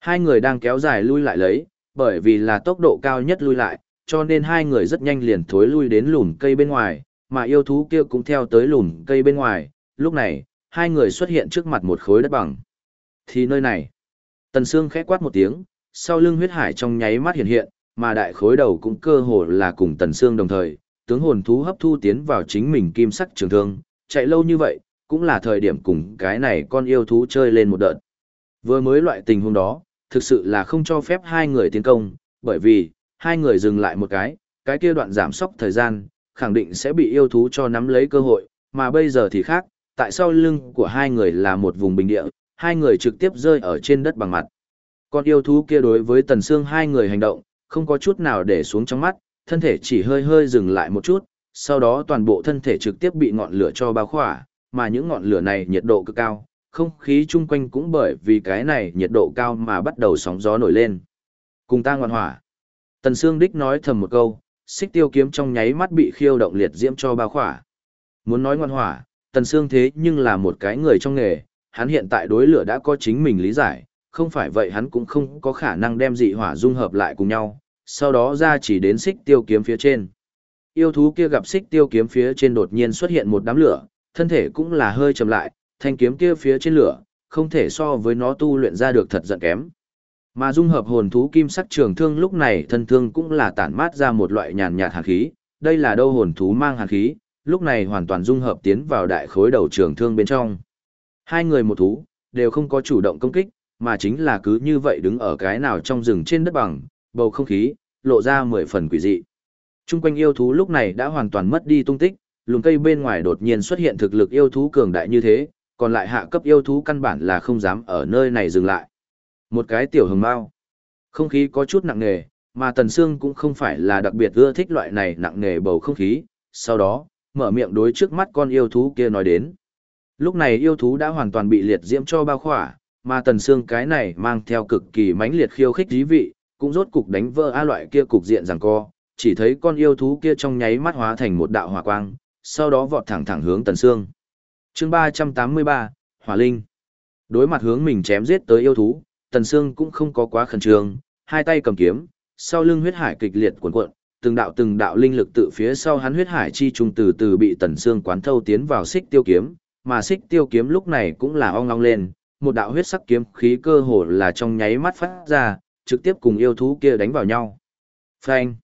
Hai người đang kéo dài lui lại lấy, bởi vì là tốc độ cao nhất lui lại, cho nên hai người rất nhanh liền thối lui đến lùn cây bên ngoài, mà yêu thú kia cũng theo tới lùn cây bên ngoài, lúc này, hai người xuất hiện trước mặt một khối đất bằng. Thì nơi này, Tần Sương khẽ quát một tiếng, sau lưng huyết hải trong nháy mắt hiện hiện, mà đại khối đầu cũng cơ hồ là cùng Tần xương đồng thời, tướng hồn thú hấp thu tiến vào chính mình kim sắc trường thương, chạy lâu như vậy, cũng là thời điểm cùng cái này con yêu thú chơi lên một đợt. Vừa mới loại tình huống đó, thực sự là không cho phép hai người tiến công, bởi vì, hai người dừng lại một cái, cái kia đoạn giảm sốc thời gian, khẳng định sẽ bị yêu thú cho nắm lấy cơ hội, mà bây giờ thì khác, tại sau lưng của hai người là một vùng bình địa, hai người trực tiếp rơi ở trên đất bằng mặt. Con yêu thú kia đối với tần xương hai người hành động, không có chút nào để xuống trong mắt, thân thể chỉ hơi hơi dừng lại một chút, sau đó toàn bộ thân thể trực tiếp bị ngọn lửa cho bao khỏa, mà những ngọn lửa này nhiệt độ cực cao, không khí chung quanh cũng bởi vì cái này nhiệt độ cao mà bắt đầu sóng gió nổi lên. Cùng ta ngoan hỏa. Tần Sương Đích nói thầm một câu, xích tiêu kiếm trong nháy mắt bị khiêu động liệt diễm cho bao khỏa. Muốn nói ngoan hỏa, Tần Sương thế nhưng là một cái người trong nghề, hắn hiện tại đối lửa đã có chính mình lý giải, không phải vậy hắn cũng không có khả năng đem dị hỏa dung hợp lại cùng nhau, sau đó ra chỉ đến xích tiêu kiếm phía trên. Yêu thú kia gặp xích tiêu kiếm phía trên đột nhiên xuất hiện một đám lửa, thân thể cũng là hơi chậm lại, thanh kiếm kia phía trên lửa, không thể so với nó tu luyện ra được thật giận kém. Mà dung hợp hồn thú kim sắc trường thương lúc này thân thương cũng là tản mát ra một loại nhàn nhạt hàn khí, đây là đâu hồn thú mang hàn khí, lúc này hoàn toàn dung hợp tiến vào đại khối đầu trường thương bên trong. Hai người một thú, đều không có chủ động công kích, mà chính là cứ như vậy đứng ở cái nào trong rừng trên đất bằng, bầu không khí, lộ ra mười phần quỷ dị. Trung quanh yêu thú lúc này đã hoàn toàn mất đi tung tích, lùm cây bên ngoài đột nhiên xuất hiện thực lực yêu thú cường đại như thế, còn lại hạ cấp yêu thú căn bản là không dám ở nơi này dừng lại. Một cái tiểu hừng mau. Không khí có chút nặng nề, mà Tần Sương cũng không phải là đặc biệt ưa thích loại này nặng nề bầu không khí, sau đó, mở miệng đối trước mắt con yêu thú kia nói đến. Lúc này yêu thú đã hoàn toàn bị liệt diễm cho bao khỏa, mà Tần Sương cái này mang theo cực kỳ mãnh liệt khiêu khích dí vị, cũng rốt cục đánh vỡ a loại kia cục diện rằng co, chỉ thấy con yêu thú kia trong nháy mắt hóa thành một đạo hỏa quang, sau đó vọt thẳng thẳng hướng Tần Sương. Chương 383, Hỏa Linh. Đối mặt hướng mình chém giết tới yêu thú, Tần Sương cũng không có quá khẩn trương, hai tay cầm kiếm, sau lưng huyết hải kịch liệt cuộn cuộn, từng đạo từng đạo linh lực tự phía sau hắn huyết hải chi trung từ từ bị Tần Sương quán thâu tiến vào xích tiêu kiếm, mà xích tiêu kiếm lúc này cũng là ong ong lên, một đạo huyết sắc kiếm khí cơ hồ là trong nháy mắt phát ra, trực tiếp cùng yêu thú kia đánh vào nhau. Phanh!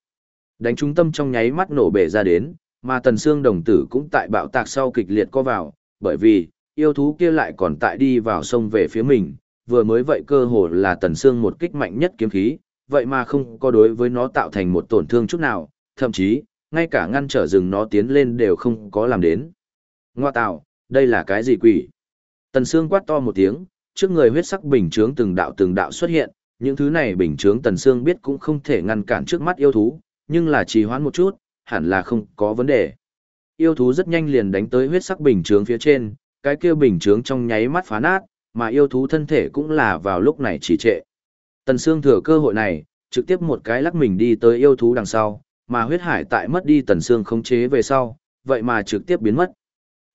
Đánh trung tâm trong nháy mắt nổ bể ra đến, mà tần xương đồng tử cũng tại bạo tạc sau kịch liệt co vào, bởi vì, yêu thú kia lại còn tại đi vào sông về phía mình, vừa mới vậy cơ hồ là tần xương một kích mạnh nhất kiếm khí, vậy mà không có đối với nó tạo thành một tổn thương chút nào, thậm chí, ngay cả ngăn trở rừng nó tiến lên đều không có làm đến. Ngoa tạo, đây là cái gì quỷ? Tần Sương quát to một tiếng, trước người huyết sắc bình chướng từng đạo từng đạo xuất hiện, những thứ này bình chướng tần Sương biết cũng không thể ngăn cản trước mắt yêu thú, nhưng là trì hoãn một chút, hẳn là không có vấn đề. Yêu thú rất nhanh liền đánh tới huyết sắc bình chướng phía trên, cái kia bình chướng trong nháy mắt phá nát, mà yêu thú thân thể cũng là vào lúc này chỉ trệ. Tần Sương thừa cơ hội này, trực tiếp một cái lắc mình đi tới yêu thú đằng sau, mà huyết hải tại mất đi Tần Sương khống chế về sau, vậy mà trực tiếp biến mất.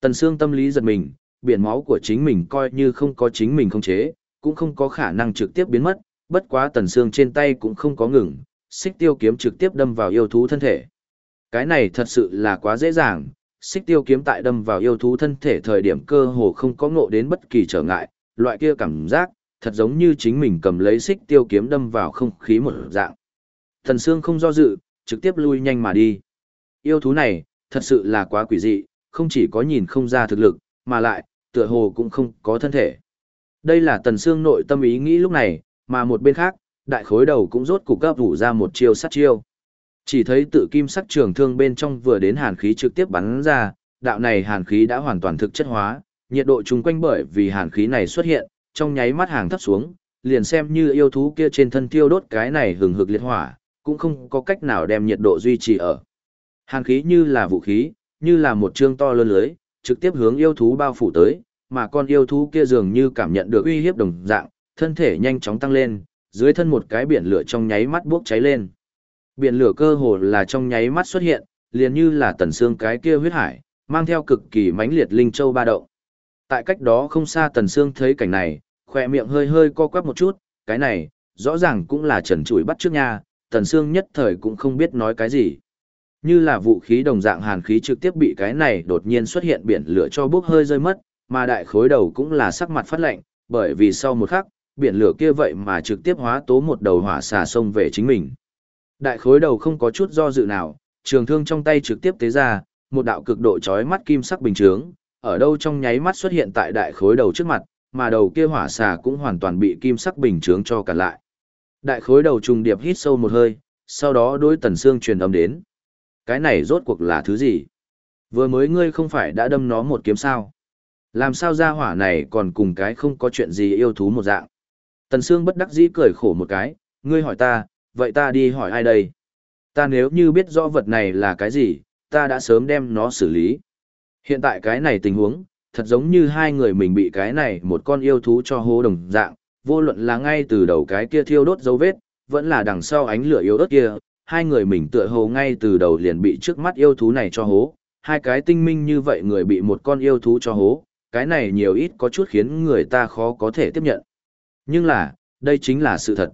Tần Sương tâm lý giật mình, biển máu của chính mình coi như không có chính mình khống chế, cũng không có khả năng trực tiếp biến mất, bất quá Tần Sương trên tay cũng không có ngừng, xích tiêu kiếm trực tiếp đâm vào yêu thú thân thể. Cái này thật sự là quá dễ dàng, xích tiêu kiếm tại đâm vào yêu thú thân thể thời điểm cơ hồ không có ngộ đến bất kỳ trở ngại, loại kia cảm giác, thật giống như chính mình cầm lấy xích tiêu kiếm đâm vào không khí một dạng. Thần Sương không do dự, trực tiếp lui nhanh mà đi. Yêu thú này, thật sự là quá quỷ dị, không chỉ có nhìn không ra thực lực, mà lại, tựa hồ cũng không có thân thể. Đây là Tần Sương nội tâm ý nghĩ lúc này, mà một bên khác, đại khối đầu cũng rốt cục gấp vũ ra một chiêu sát chiêu. Chỉ thấy tự kim sắc trường thương bên trong vừa đến hàn khí trực tiếp bắn ra, đạo này hàn khí đã hoàn toàn thực chất hóa, nhiệt độ chung quanh bởi vì hàn khí này xuất hiện, trong nháy mắt hàng thấp xuống, liền xem như yêu thú kia trên thân tiêu đốt cái này hừng hực liệt hỏa, cũng không có cách nào đem nhiệt độ duy trì ở. Hàn khí như là vũ khí, như là một trương to lớn lưới, trực tiếp hướng yêu thú bao phủ tới, mà con yêu thú kia dường như cảm nhận được uy hiếp đồng dạng, thân thể nhanh chóng tăng lên, dưới thân một cái biển lửa trong nháy mắt bốc cháy lên. Biển lửa cơ hồ là trong nháy mắt xuất hiện, liền như là tần xương cái kia huyết hải, mang theo cực kỳ mãnh liệt linh châu ba động. Tại cách đó không xa tần xương thấy cảnh này, khỏe miệng hơi hơi co quắp một chút, cái này, rõ ràng cũng là trần trụi bắt trước nha, tần xương nhất thời cũng không biết nói cái gì. Như là vũ khí đồng dạng hàn khí trực tiếp bị cái này đột nhiên xuất hiện biển lửa cho bốc hơi rơi mất, mà đại khối đầu cũng là sắc mặt phát lạnh, bởi vì sau một khắc, biển lửa kia vậy mà trực tiếp hóa tố một đầu hỏa xà sông về chính mình. Đại khối đầu không có chút do dự nào, trường thương trong tay trực tiếp tế ra, một đạo cực độ chói mắt kim sắc bình chướng, ở đâu trong nháy mắt xuất hiện tại đại khối đầu trước mặt, mà đầu kia hỏa xà cũng hoàn toàn bị kim sắc bình chướng cho cả lại. Đại khối đầu trùng điệp hít sâu một hơi, sau đó đối tần xương truyền âm đến. Cái này rốt cuộc là thứ gì? Vừa mới ngươi không phải đã đâm nó một kiếm sao? Làm sao ra hỏa này còn cùng cái không có chuyện gì yêu thú một dạng? Tần Sương bất đắc dĩ cười khổ một cái, ngươi hỏi ta, vậy ta đi hỏi ai đây? Ta nếu như biết rõ vật này là cái gì, ta đã sớm đem nó xử lý. Hiện tại cái này tình huống, thật giống như hai người mình bị cái này một con yêu thú cho hố đồng dạng, vô luận là ngay từ đầu cái kia thiêu đốt dấu vết, vẫn là đằng sau ánh lửa yếu ớt kia, hai người mình tựa hồ ngay từ đầu liền bị trước mắt yêu thú này cho hố, hai cái tinh minh như vậy người bị một con yêu thú cho hố, cái này nhiều ít có chút khiến người ta khó có thể tiếp nhận. Nhưng là, đây chính là sự thật.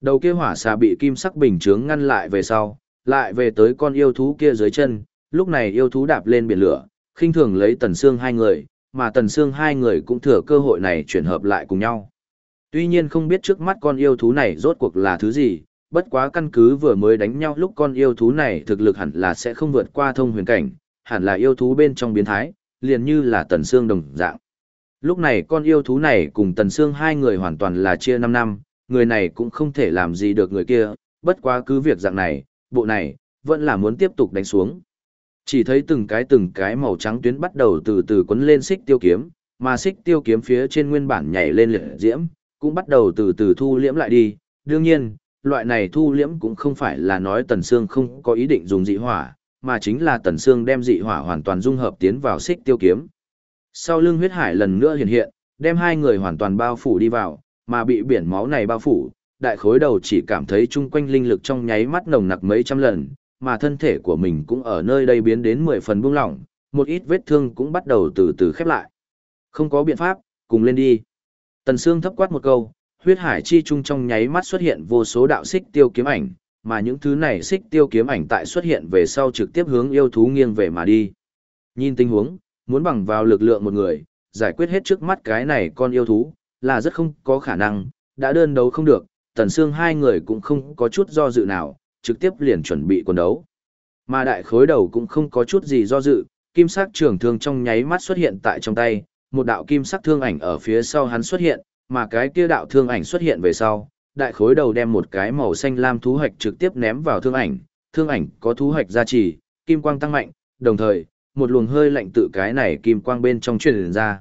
Đầu kia hỏa xà bị kim sắc bình chướng ngăn lại về sau, lại về tới con yêu thú kia dưới chân, lúc này yêu thú đạp lên biển lửa, khinh thường lấy tần xương hai người, mà tần xương hai người cũng thừa cơ hội này chuyển hợp lại cùng nhau. Tuy nhiên không biết trước mắt con yêu thú này rốt cuộc là thứ gì, bất quá căn cứ vừa mới đánh nhau lúc con yêu thú này thực lực hẳn là sẽ không vượt qua thông huyền cảnh, hẳn là yêu thú bên trong biến thái, liền như là Tần xương đồng dạng. Lúc này con yêu thú này cùng Tần xương hai người hoàn toàn là chia 5 năm, người này cũng không thể làm gì được người kia, bất quá cứ việc dạng này, bộ này, vẫn là muốn tiếp tục đánh xuống. Chỉ thấy từng cái từng cái màu trắng tuyến bắt đầu từ từ quấn lên xích tiêu kiếm, mà xích tiêu kiếm phía trên nguyên bản nhảy lên liệt diễm, cũng bắt đầu từ từ thu liễm lại đi. Đương nhiên, loại này thu liễm cũng không phải là nói Tần Sương không có ý định dùng dị hỏa, mà chính là Tần Sương đem dị hỏa hoàn toàn dung hợp tiến vào xích tiêu kiếm. Sau lưng huyết hải lần nữa hiện hiện, đem hai người hoàn toàn bao phủ đi vào, mà bị biển máu này bao phủ, đại khối đầu chỉ cảm thấy chung quanh linh lực trong nháy mắt nồng nặc mấy trăm lần, mà thân thể của mình cũng ở nơi đây biến đến mười phần buông lỏng, một ít vết thương cũng bắt đầu từ từ khép lại. Không có biện pháp, cùng lên đi. Tần Sương thấp quát một câu, huyết hải chi trung trong nháy mắt xuất hiện vô số đạo xích tiêu kiếm ảnh, mà những thứ này xích tiêu kiếm ảnh tại xuất hiện về sau trực tiếp hướng yêu thú nghiêng về mà đi. Nhìn tình huống, muốn bằng vào lực lượng một người, giải quyết hết trước mắt cái này con yêu thú, là rất không có khả năng, đã đơn đấu không được, tần xương hai người cũng không có chút do dự nào, trực tiếp liền chuẩn bị quần đấu. Mà đại khối đầu cũng không có chút gì do dự, kim sắc trường thương trong nháy mắt xuất hiện tại trong tay, một đạo kim sắc thương ảnh ở phía sau hắn xuất hiện, mà cái kia đạo thương ảnh xuất hiện về sau, đại khối đầu đem một cái màu xanh lam thú hạch trực tiếp ném vào thương ảnh, thương ảnh có thú hạch gia trì, kim quang tăng mạnh, đồng thời, một luồng hơi lạnh tự cái này kim quang bên trong truyền ra.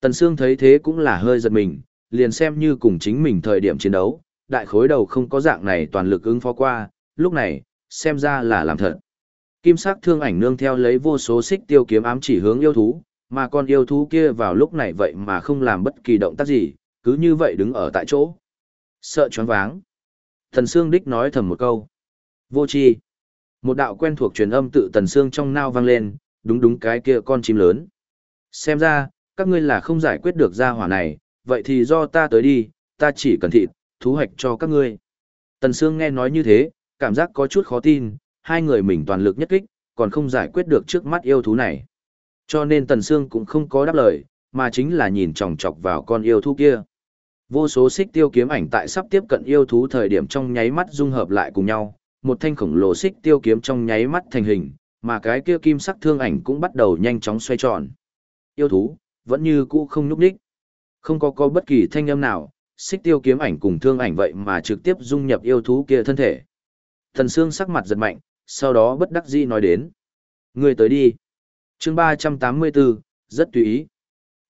Tần Sương thấy thế cũng là hơi giật mình, liền xem như cùng chính mình thời điểm chiến đấu, đại khối đầu không có dạng này toàn lực ứng phó qua, lúc này, xem ra là làm thật. Kim sắc thương ảnh nương theo lấy vô số xích tiêu kiếm ám chỉ hướng yêu thú, mà con yêu thú kia vào lúc này vậy mà không làm bất kỳ động tác gì, cứ như vậy đứng ở tại chỗ. Sợ choáng váng. Thần Sương Đích nói thầm một câu. Vô chi. Một đạo quen thuộc truyền âm tự Tần Sương trong nao vang lên, đúng đúng cái kia con chim lớn. Xem ra, các ngươi là không giải quyết được gia hỏa này, vậy thì do ta tới đi, ta chỉ cần thịt, thú hoạch cho các ngươi. Tần Sương nghe nói như thế, cảm giác có chút khó tin, hai người mình toàn lực nhất kích, còn không giải quyết được trước mắt yêu thú này. Cho nên Tần Sương cũng không có đáp lời, mà chính là nhìn chòng chọc vào con yêu thú kia. Vô số xích tiêu kiếm ảnh tại sắp tiếp cận yêu thú thời điểm trong nháy mắt dung hợp lại cùng nhau, một thanh khổng lồ xích tiêu kiếm trong nháy mắt thành hình, mà cái kia kim sắc thương ảnh cũng bắt đầu nhanh chóng xoay tròn. Yêu thú, vẫn như cũ không nhúc nhích. Không có có bất kỳ thanh âm nào, xích tiêu kiếm ảnh cùng thương ảnh vậy mà trực tiếp dung nhập yêu thú kia thân thể. Thần Sương sắc mặt giật mạnh, sau đó bất đắc dĩ nói đến. Người tới đi. chương 384, rất tùy ý.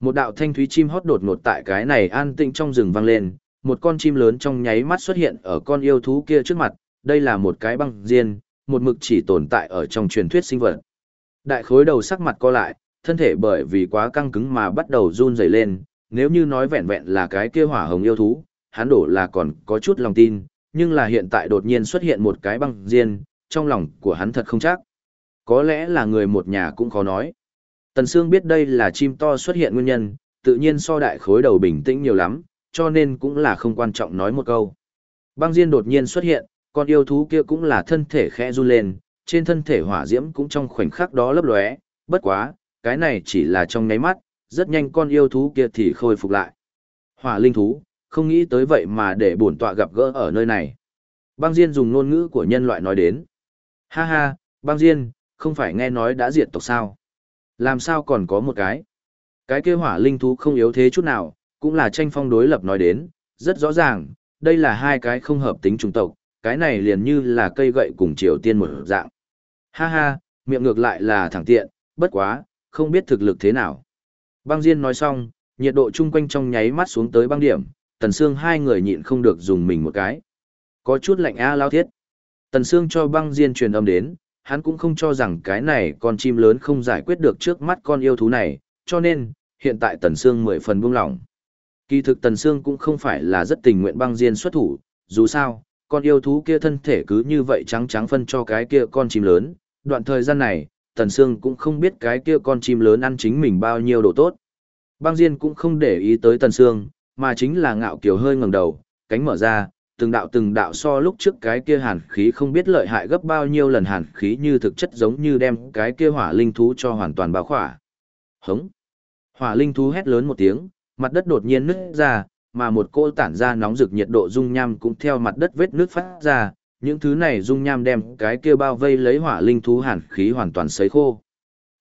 Một đạo thanh thúy chim hót đột ngột tại cái này an tĩnh trong rừng vang lên, một con chim lớn trong nháy mắt xuất hiện ở con yêu thú kia trước mặt, đây là một cái băng diên, một mực chỉ tồn tại ở trong truyền thuyết sinh vật. Đại khối đầu sắc mặt co lại, thân thể bởi vì quá căng cứng mà bắt đầu run rẩy lên, nếu như nói vẹn vẹn là cái kia hỏa hồng yêu thú, hắn đổ là còn có chút lòng tin, nhưng là hiện tại đột nhiên xuất hiện một cái băng diên, trong lòng của hắn thật không chắc. Có lẽ là người một nhà cũng khó nói. Tần Sương biết đây là chim to xuất hiện nguyên nhân, tự nhiên so đại khối đầu bình tĩnh nhiều lắm, cho nên cũng là không quan trọng nói một câu. Băng diên đột nhiên xuất hiện, con yêu thú kia cũng là thân thể khẽ run lên, trên thân thể hỏa diễm cũng trong khoảnh khắc đó lấp lóe, bất quá, cái này chỉ là trong nháy mắt, rất nhanh con yêu thú kia thì khôi phục lại. Hỏa linh thú, không nghĩ tới vậy mà để bổn tọa gặp gỡ ở nơi này. Băng Diên dùng ngôn ngữ của nhân loại nói đến. Ha ha, băng Diên, không phải nghe nói đã diệt tộc sao? Làm sao còn có một cái? Cái kia hỏa linh thú không yếu thế chút nào, cũng là tranh phong đối lập nói đến, rất rõ ràng, đây là hai cái không hợp tính chủng tộc, cái này liền như là cây gậy cùng Triều Tiên một dạng. Ha ha, miệng ngược lại là thẳng tiện, bất quá, không biết thực lực thế nào. Băng Diên nói xong, nhiệt độ chung quanh trong nháy mắt xuống tới băng điểm, Tần Sương hai người nhịn không được dùng mình một cái. Có chút lạnh a lao thiết. Tần Sương cho băng Diên truyền âm đến, hắn cũng không cho rằng cái này con chim lớn không giải quyết được trước mắt con yêu thú này, cho nên, hiện tại Tần Sương mười phần buông lỏng. Kỳ thực Tần Sương cũng không phải là rất tình nguyện băng Diên xuất thủ, dù sao, con yêu thú kia thân thể cứ như vậy trắng trắng phân cho cái kia con chim lớn, đoạn thời gian này, Tần Sương cũng không biết cái kia con chim lớn ăn chính mình bao nhiêu đồ tốt. Băng Diên cũng không để ý tới Tần Sương, mà chính là ngạo kiều hơi ngẩng đầu, cánh mở ra, từng đạo từng đạo so lúc trước cái kia hàn khí không biết lợi hại gấp bao nhiêu lần hàn khí như thực chất giống như đem cái kia hỏa linh thú cho hoàn toàn bao khỏa. Hống! Hỏa linh thú hét lớn một tiếng, mặt đất đột nhiên nứt ra, mà một cô tản ra nóng rực nhiệt độ dung nham cũng theo mặt đất vết nước phát ra, những thứ này dung nham đem cái kia bao vây lấy hỏa linh thú hàn khí hoàn toàn sấy khô.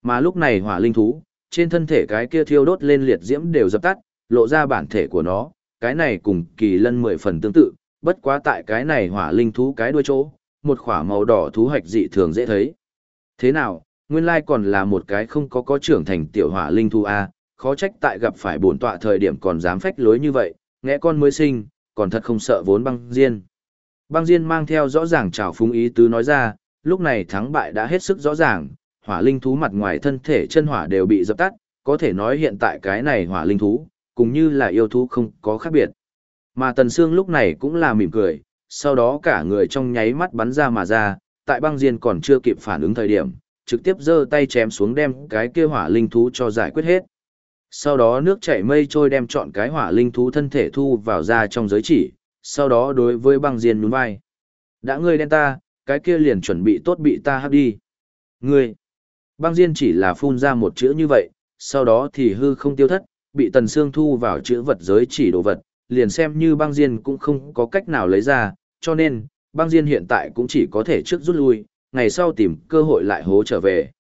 Mà lúc này hỏa linh thú, trên thân thể cái kia thiêu đốt lên liệt diễm đều dập tắt, lộ ra bản thể của nó, cái này cùng kỳ lân mười phần tương tự, bất quá tại cái này hỏa linh thú cái đuôi chỗ, một khỏa màu đỏ thú hạch dị thường dễ thấy. Thế nào, nguyên lai còn là một cái không có có trưởng thành tiểu hỏa linh thú A, khó trách tại gặp phải bổn tọa thời điểm còn dám phách lối như vậy, nghe con mới sinh, còn thật không sợ vốn băng diên. Băng diên mang theo rõ ràng trào phúng ý tứ nói ra, lúc này thắng bại đã hết sức rõ ràng, hỏa linh thú mặt ngoài thân thể chân hỏa đều bị dập tắt, có thể nói hiện tại cái này hỏa linh thú, cũng như là yêu thú không có khác biệt. Mà Tần Sương lúc này cũng là mỉm cười, sau đó cả người trong nháy mắt bắn ra mà ra, tại băng diên còn chưa kịp phản ứng thời điểm, trực tiếp giơ tay chém xuống đem cái kia hỏa linh thú cho giải quyết hết. Sau đó nước chảy mây trôi đem chọn cái hỏa linh thú thân thể thu vào ra trong giới chỉ, sau đó đối với băng diên nhún vai. Đã ngươi đen ta, cái kia liền chuẩn bị tốt bị ta hấp đi. Ngươi! Băng diên chỉ là phun ra một chữ như vậy, sau đó thì hư không tiêu thất, bị tần xương thu vào chữ vật giới chỉ đồ vật, liền xem như băng diên cũng không có cách nào lấy ra, cho nên, băng diên hiện tại cũng chỉ có thể trước rút lui, ngày sau tìm cơ hội lại hố trở về.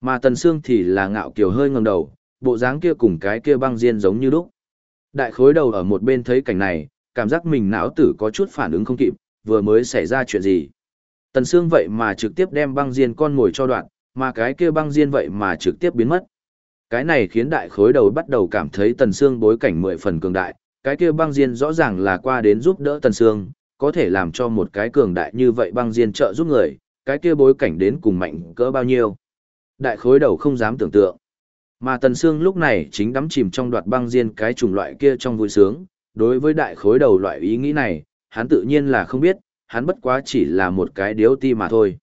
Mà tần xương thì là ngạo kiều hơi ngẩng đầu, bộ dáng kia cùng cái kia băng diên giống như lúc. Đại khối đầu ở một bên thấy cảnh này, cảm giác mình não tử có chút phản ứng không kịp, vừa mới xảy ra chuyện gì. Tần xương vậy mà trực tiếp đem băng diên con ngồi cho đoạn, mà cái kia băng diên vậy mà trực tiếp biến mất. Cái này khiến đại khối đầu bắt đầu cảm thấy tần xương bối cảnh mười phần cường đại, cái kia băng diên rõ ràng là qua đến giúp đỡ tần sương, có thể làm cho một cái cường đại như vậy băng diên trợ giúp người, cái kia bối cảnh đến cùng mạnh cỡ bao nhiêu. Đại khối đầu không dám tưởng tượng. Mà tần sương lúc này chính đắm chìm trong đoạt băng diên cái chủng loại kia trong vui sướng, đối với đại khối đầu loại ý nghĩ này, hắn tự nhiên là không biết, hắn bất quá chỉ là một cái điếu ti mà thôi.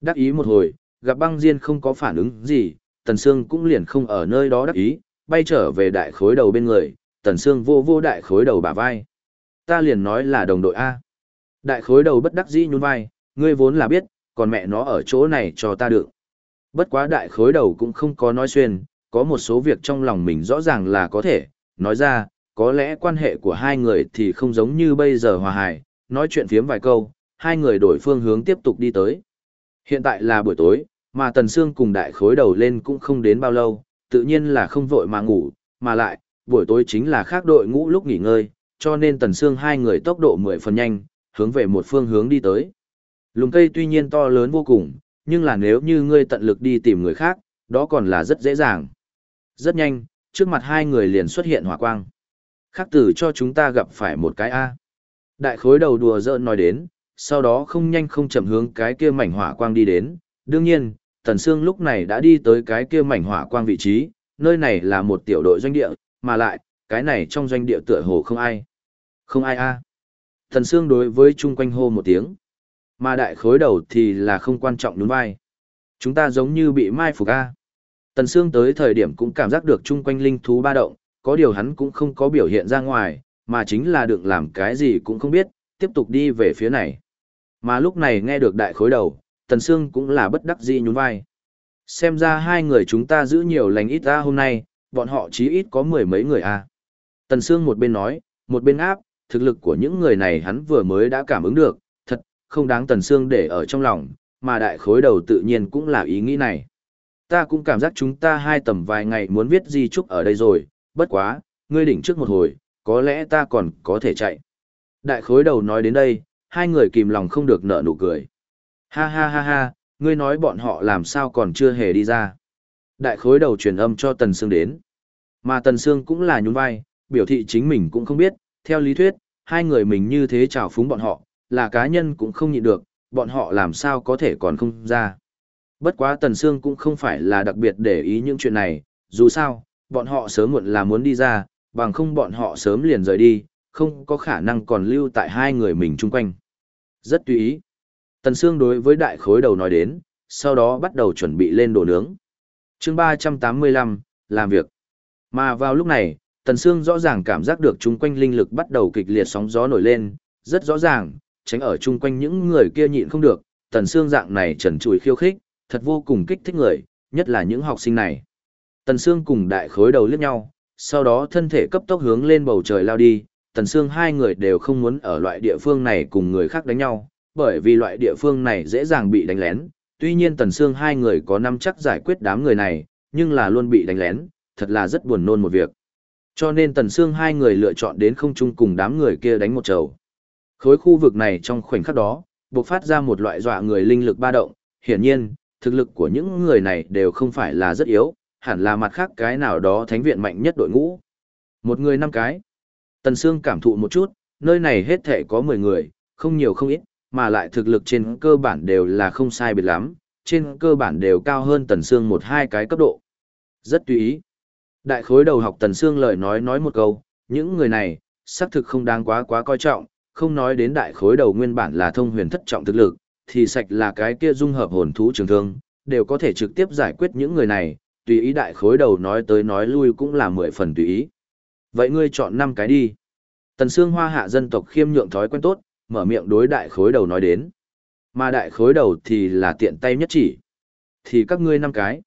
Đắc ý một hồi, gặp băng diên không có phản ứng gì, Tần Sương cũng liền không ở nơi đó đắc ý, bay trở về đại khối đầu bên người, Tần Sương vô vô đại khối đầu bả vai. Ta liền nói là đồng đội A. Đại khối đầu bất đắc dĩ nhún vai, ngươi vốn là biết, còn mẹ nó ở chỗ này cho ta được. Bất quá đại khối đầu cũng không có nói xuyên, có một số việc trong lòng mình rõ ràng là có thể, nói ra, có lẽ quan hệ của hai người thì không giống như bây giờ hòa hài, nói chuyện phiếm vài câu, hai người đổi phương hướng tiếp tục đi tới. Hiện tại là buổi tối, mà Tần Sương cùng đại khối đầu lên cũng không đến bao lâu, tự nhiên là không vội mà ngủ, mà lại, buổi tối chính là khác đội ngũ lúc nghỉ ngơi, cho nên Tần Sương hai người tốc độ mười phần nhanh, hướng về một phương hướng đi tới. Lùng cây tuy nhiên to lớn vô cùng, nhưng là nếu như ngươi tận lực đi tìm người khác, đó còn là rất dễ dàng. Rất nhanh, trước mặt hai người liền xuất hiện hỏa quang. Khác tử cho chúng ta gặp phải một cái A. Đại khối đầu đùa giỡn nói đến, sau đó không nhanh không chậm hướng cái kia mảnh hỏa quang đi đến. Đương nhiên, Tần Sương lúc này đã đi tới cái kia mảnh hỏa quang vị trí, nơi này là một tiểu đội doanh địa, mà lại, cái này trong doanh địa tựa hồ không ai. Không ai a. thần Sương đối với chung quanh hô một tiếng. Mà đại khối đầu thì là không quan trọng đúng vai. Chúng ta giống như bị mai phục a. Tần Sương tới thời điểm cũng cảm giác được chung quanh linh thú ba động, có điều hắn cũng không có biểu hiện ra ngoài, mà chính là được làm cái gì cũng không biết, tiếp tục đi về phía này. Mà lúc này nghe được đại khối đầu, Tần Sương cũng là bất đắc dĩ nhún vai. Xem ra hai người chúng ta giữ nhiều lành ít ra hôm nay, bọn họ chí ít có mười mấy người a. À. Tần Sương một bên nói, một bên áp, thực lực của những người này hắn vừa mới đã cảm ứng được, thật, không đáng Tần Sương để ở trong lòng, mà đại khối đầu tự nhiên cũng là ý nghĩ này. Ta cũng cảm giác chúng ta hai tầm vài ngày muốn viết di trúc ở đây rồi, bất quá, ngươi đỉnh trước một hồi, có lẽ ta còn có thể chạy. Đại khối đầu nói đến đây, hai người kìm lòng không được nở nụ cười. Ha ha ha ha, ngươi nói bọn họ làm sao còn chưa hề đi ra. Đại khối đầu truyền âm cho Tần Sương đến. Mà Tần Sương cũng là nhún vai, biểu thị chính mình cũng không biết, theo lý thuyết, hai người mình như thế trào phúng bọn họ, là cá nhân cũng không nhịn được, bọn họ làm sao có thể còn không ra. Bất quá Tần Sương cũng không phải là đặc biệt để ý những chuyện này, dù sao, bọn họ sớm muộn là muốn đi ra, bằng không bọn họ sớm liền rời đi, không có khả năng còn lưu tại hai người mình chung quanh. Rất tùy ý. Tần Sương đối với đại khối đầu nói đến, sau đó bắt đầu chuẩn bị lên đồ nướng chương 385, làm việc. Mà vào lúc này, Tần Sương rõ ràng cảm giác được chung quanh linh lực bắt đầu kịch liệt sóng gió nổi lên, rất rõ ràng, tránh ở chung quanh những người kia nhịn không được, Tần Sương dạng này trần trùi khiêu khích, thật vô cùng kích thích người, nhất là những học sinh này. Tần Sương cùng đại khối đầu liếc nhau, sau đó thân thể cấp tốc hướng lên bầu trời lao đi, Tần Sương hai người đều không muốn ở loại địa phương này cùng người khác đánh nhau, bởi vì loại địa phương này dễ dàng bị đánh lén, tuy nhiên Tần Sương hai người có năm chắc giải quyết đám người này, nhưng là luôn bị đánh lén, thật là rất buồn nôn một việc. Cho nên Tần Sương hai người lựa chọn đến không chung cùng đám người kia đánh một trầu. Khối khu vực này trong khoảnh khắc đó, bộc phát ra một loại dọa người linh lực ba động, hiển nhiên, thực lực của những người này đều không phải là rất yếu, hẳn là mặt khác cái nào đó thánh viện mạnh nhất đội ngũ. Một người năm cái. Tần Sương cảm thụ một chút, nơi này hết thể có 10 người, không nhiều không ít, mà lại thực lực trên cơ bản đều là không sai biệt lắm, trên cơ bản đều cao hơn Tần Sương một hai cái cấp độ. Rất tùy ý. Đại khối đầu học Tần Sương lời nói nói một câu, những người này, xác thực không đáng quá quá coi trọng, không nói đến đại khối đầu nguyên bản là thông huyền thất trọng thực lực, thì sạch là cái kia dung hợp hồn thú trường thương, đều có thể trực tiếp giải quyết những người này, tùy ý đại khối đầu nói tới nói lui cũng là mười phần tùy ý. Vậy ngươi chọn năm cái đi. Tần Sương Hoa hạ dân tộc khiêm nhượng thói quen tốt, mở miệng đối đại khối đầu nói đến. Mà đại khối đầu thì là tiện tay nhất chỉ. Thì các ngươi năm cái.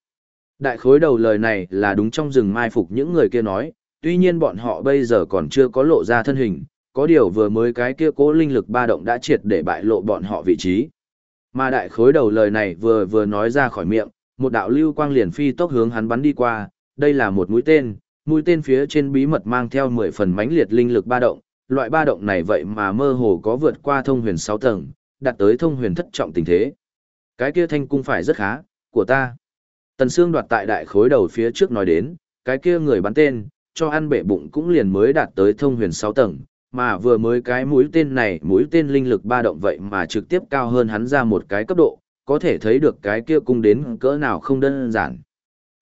Đại khối đầu lời này là đúng trong rừng mai phục những người kia nói, tuy nhiên bọn họ bây giờ còn chưa có lộ ra thân hình, có điều vừa mới cái kia cố linh lực ba động đã triệt để bại lộ bọn họ vị trí. Mà đại khối đầu lời này vừa vừa nói ra khỏi miệng, một đạo lưu quang liền phi tốc hướng hắn bắn đi qua, đây là một mũi tên, mũi tên phía trên bí mật mang theo 10 phần mãnh liệt linh lực ba động, loại ba động này vậy mà mơ hồ có vượt qua thông huyền 6 tầng, đạt tới thông huyền thất trọng tình thế. Cái kia thanh cung phải rất khá, của ta. Tần Sương đoạt tại đại khối đầu phía trước nói đến, cái kia người bắn tên, cho ăn bể bụng cũng liền mới đạt tới thông huyền 6 tầng, mà vừa mới cái mũi tên này, mũi tên linh lực ba động vậy mà trực tiếp cao hơn hắn ra một cái cấp độ, có thể thấy được cái kia cung đến cỡ nào không đơn giản.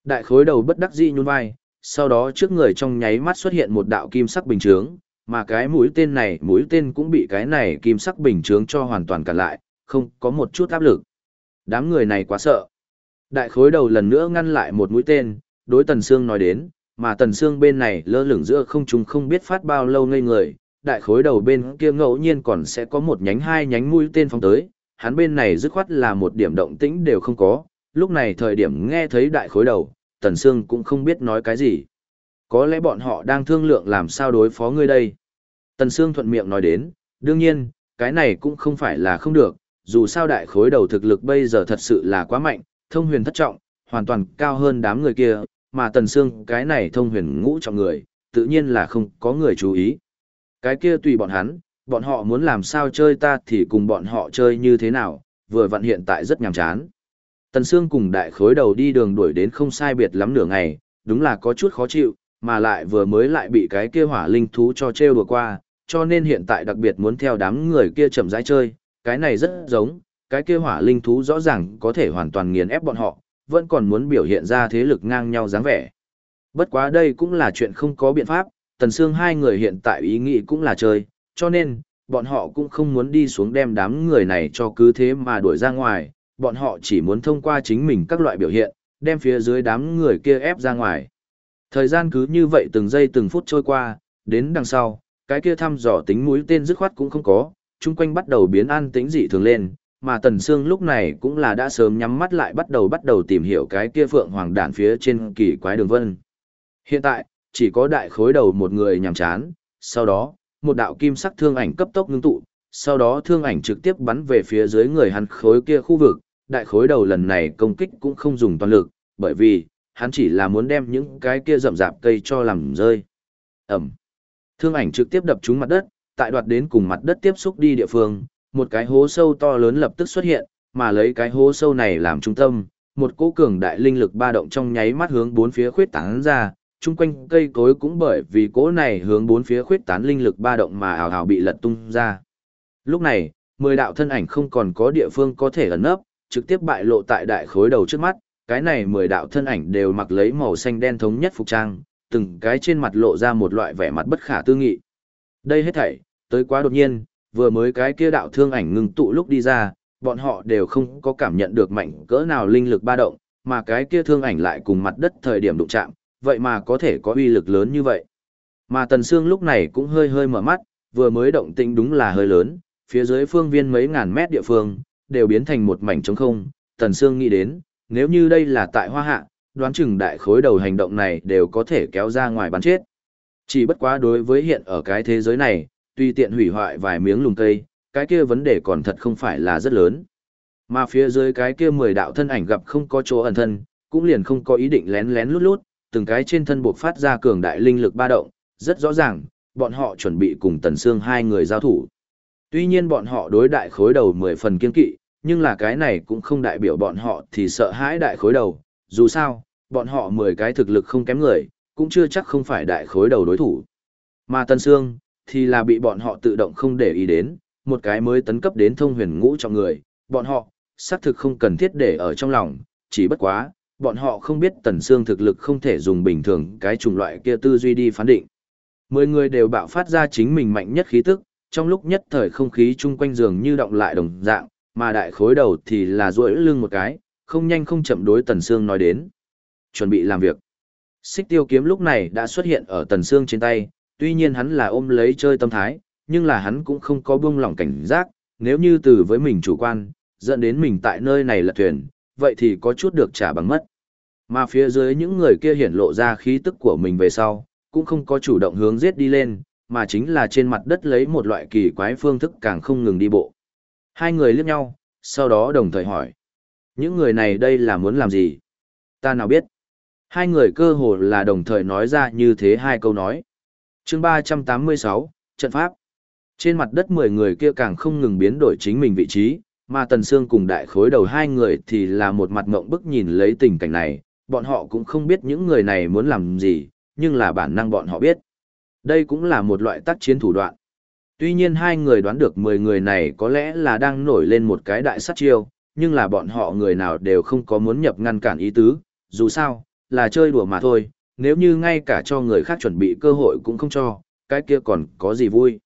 Đại khối đầu bất đắc dĩ nhún vai, sau đó trước người trong nháy mắt xuất hiện một đạo kim sắc bình chướng, mà cái mũi tên này, mũi tên cũng bị cái này kim sắc bình chướng cho hoàn toàn cản lại, không có một chút áp lực. Đám người này quá sợ. Đại khối đầu lần nữa ngăn lại một mũi tên, đối Tần Sương nói đến, mà Tần Sương bên này lơ lửng giữa không trung không biết phát bao lâu ngây người, đại khối đầu bên kia ngẫu nhiên còn sẽ có một nhánh hai nhánh mũi tên phóng tới, hắn bên này dứt khoát là một điểm động tĩnh đều không có, lúc này thời điểm nghe thấy đại khối đầu, Tần Sương cũng không biết nói cái gì. Có lẽ bọn họ đang thương lượng làm sao đối phó ngươi đây. Tần Sương thuận miệng nói đến, đương nhiên, cái này cũng không phải là không được, dù sao đại khối đầu thực lực bây giờ thật sự là quá mạnh, thông huyền thất trọng, hoàn toàn cao hơn đám người kia, mà Tần Sương cái này thông huyền ngũ trọng người, tự nhiên là không có người chú ý. Cái kia tùy bọn hắn, bọn họ muốn làm sao chơi ta thì cùng bọn họ chơi như thế nào, vừa vặn hiện tại rất nhàm chán. Tần Sương cùng đại khối đầu đi đường đuổi đến không sai biệt lắm nửa ngày, đúng là có chút khó chịu, mà lại vừa mới lại bị cái kia hỏa linh thú cho trêu đùa qua, cho nên hiện tại đặc biệt muốn theo đám người kia chậm rãi chơi, cái này rất giống, cái kia hỏa linh thú rõ ràng có thể hoàn toàn nghiền ép bọn họ, vẫn còn muốn biểu hiện ra thế lực ngang nhau dáng vẻ. Bất quá đây cũng là chuyện không có biện pháp, Tần Sương hai người hiện tại ý nghĩ cũng là chơi, cho nên, bọn họ cũng không muốn đi xuống đem đám người này cho cứ thế mà đuổi ra ngoài, bọn họ chỉ muốn thông qua chính mình các loại biểu hiện, đem phía dưới đám người kia ép ra ngoài. Thời gian cứ như vậy từng giây từng phút trôi qua, đến đằng sau, cái kia thăm dò tính mũi tên dứt khoát cũng không có, chung quanh bắt đầu biến an tính dị thường lên, mà Tần Sương lúc này cũng là đã sớm nhắm mắt lại bắt đầu bắt đầu tìm hiểu cái kia phượng hoàng đạn phía trên kỳ quái đường vân. Hiện tại, chỉ có đại khối đầu một người nhằm chán, sau đó, một đạo kim sắc thương ảnh cấp tốc ngưng tụ, sau đó thương ảnh trực tiếp bắn về phía dưới người hắn khối kia khu vực, đại khối đầu lần này công kích cũng không dùng toàn lực, bởi vì, hắn chỉ là muốn đem những cái kia rậm rạp cây cho làm rơi. Ẩm. Thương ảnh trực tiếp đập trúng mặt đất, tại đoạt đến cùng mặt đất tiếp xúc đi địa phương, một cái hố sâu to lớn lập tức xuất hiện, mà lấy cái hố sâu này làm trung tâm, một cỗ cường đại linh lực ba động trong nháy mắt hướng bốn phía khuyết tán ra, chung quanh cây cối cũng bởi vì cỗ này hướng bốn phía khuyết tán linh lực ba động mà ảo ảo bị lật tung ra. Lúc này, mười đạo thân ảnh không còn có địa phương có thể ẩn nấp, trực tiếp bại lộ tại đại khối đầu trước mắt, cái này mười đạo thân ảnh đều mặc lấy màu xanh đen thống nhất phục trang, từng cái trên mặt lộ ra một loại vẻ mặt bất khả tư nghị. Đây hết thảy, tới quá đột nhiên, vừa mới cái kia đạo thương ảnh ngừng tụ lúc đi ra, bọn họ đều không có cảm nhận được mạnh cỡ nào linh lực ba động, mà cái kia thương ảnh lại cùng mặt đất thời điểm đụng chạm, vậy mà có thể có uy lực lớn như vậy. Mà Tần Sương lúc này cũng hơi hơi mở mắt, vừa mới động tĩnh đúng là hơi lớn, phía dưới phương viên mấy ngàn mét địa phương, đều biến thành một mảnh trống không. Tần Sương nghĩ đến, nếu như đây là tại Hoa Hạ, đoán chừng đại khối đầu hành động này đều có thể kéo ra ngoài bắn chết. Chỉ bất quá đối với hiện ở cái thế giới này, tuy tiện hủy hoại vài miếng lùng cây, cái kia vấn đề còn thật không phải là rất lớn. Mà phía dưới cái kia mười đạo thân ảnh gặp không có chỗ ẩn thân, cũng liền không có ý định lén lén lút lút, từng cái trên thân buộc phát ra cường đại linh lực ba động, rất rõ ràng, bọn họ chuẩn bị cùng Tần Sương hai người giao thủ. Tuy nhiên bọn họ đối đại khối đầu mười phần kiên kỵ, nhưng là cái này cũng không đại biểu bọn họ thì sợ hãi đại khối đầu, dù sao, bọn họ mười cái thực lực không kém người, cũng chưa chắc không phải đại khối đầu đối thủ. Mà tân Sương, thì là bị bọn họ tự động không để ý đến, một cái mới tấn cấp đến thông huyền ngũ trong người, bọn họ, xác thực không cần thiết để ở trong lòng, chỉ bất quá, bọn họ không biết Tần Sương thực lực không thể dùng bình thường cái chủng loại kia tư duy đi phán định. Mười người đều bạo phát ra chính mình mạnh nhất khí tức, trong lúc nhất thời không khí chung quanh giường như động lại đồng dạng, mà đại khối đầu thì là duỗi lưng một cái, không nhanh không chậm đối Tần Sương nói đến. Chuẩn bị làm việc. Xích tiêu kiếm lúc này đã xuất hiện ở Tần Sương trên tay, tuy nhiên hắn là ôm lấy chơi tâm thái, nhưng là hắn cũng không có buông lỏng cảnh giác, nếu như từ với mình chủ quan, dẫn đến mình tại nơi này là thuyền, vậy thì có chút được trả bằng mất. Mà phía dưới những người kia hiển lộ ra khí tức của mình về sau, cũng không có chủ động hướng giết đi lên, mà chính là trên mặt đất lấy một loại kỳ quái phương thức càng không ngừng đi bộ. Hai người liếc nhau, sau đó đồng thời hỏi. Những người này đây là muốn làm gì? Ta nào biết? Hai người cơ hồ là đồng thời nói ra như thế hai câu nói. chương 386, Trận Pháp. Trên mặt đất 10 người kia càng không ngừng biến đổi chính mình vị trí, mà Tần Sương cùng đại khối đầu hai người thì là một mặt mộng bức nhìn lấy tình cảnh này, bọn họ cũng không biết những người này muốn làm gì, nhưng là bản năng bọn họ biết. Đây cũng là một loại tác chiến thủ đoạn. Tuy nhiên hai người đoán được 10 người này có lẽ là đang nổi lên một cái đại sát chiêu, nhưng là bọn họ người nào đều không có muốn nhập ngăn cản ý tứ, dù sao, là chơi đùa mà thôi, nếu như ngay cả cho người khác chuẩn bị cơ hội cũng không cho, cái kia còn có gì vui.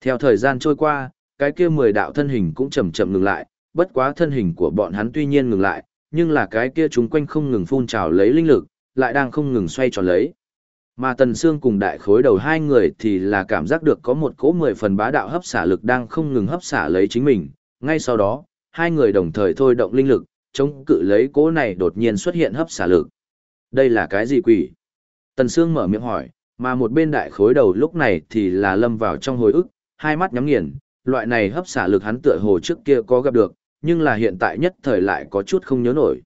Theo thời gian trôi qua, cái kia 10 đạo thân hình cũng chậm chậm ngừng lại, bất quá thân hình của bọn hắn tuy nhiên ngừng lại, nhưng là cái kia chúng quanh không ngừng phun trào lấy linh lực, lại đang không ngừng xoay tròn lấy. Mà Tần Sương cùng đại khối đầu hai người thì là cảm giác được có một cỗ mười phần bá đạo hấp xả lực đang không ngừng hấp xả lấy chính mình. Ngay sau đó, hai người đồng thời thôi động linh lực, chống cự lấy cỗ này đột nhiên xuất hiện hấp xả lực. Đây là cái gì quỷ? Tần Sương mở miệng hỏi, mà một bên đại khối đầu lúc này thì là lâm vào trong hồi ức, hai mắt nhắm nghiền, loại này hấp xả lực hắn tựa hồ trước kia có gặp được, nhưng là hiện tại nhất thời lại có chút không nhớ nổi.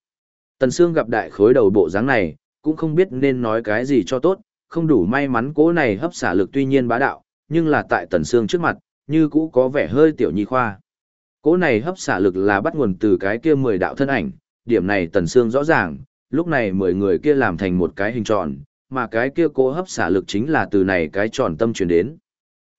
Tần Sương gặp đại khối đầu bộ dáng này, cũng không biết nên nói cái gì cho tốt, không đủ may mắn cố này hấp xả lực tuy nhiên bá đạo, nhưng là tại Tần xương trước mặt, như cũ có vẻ hơi tiểu nhi khoa. Cố này hấp xả lực là bắt nguồn từ cái kia 10 đạo thân ảnh, điểm này Tần xương rõ ràng, lúc này 10 người kia làm thành một cái hình tròn, mà cái kia cố hấp xả lực chính là từ này cái tròn tâm truyền đến.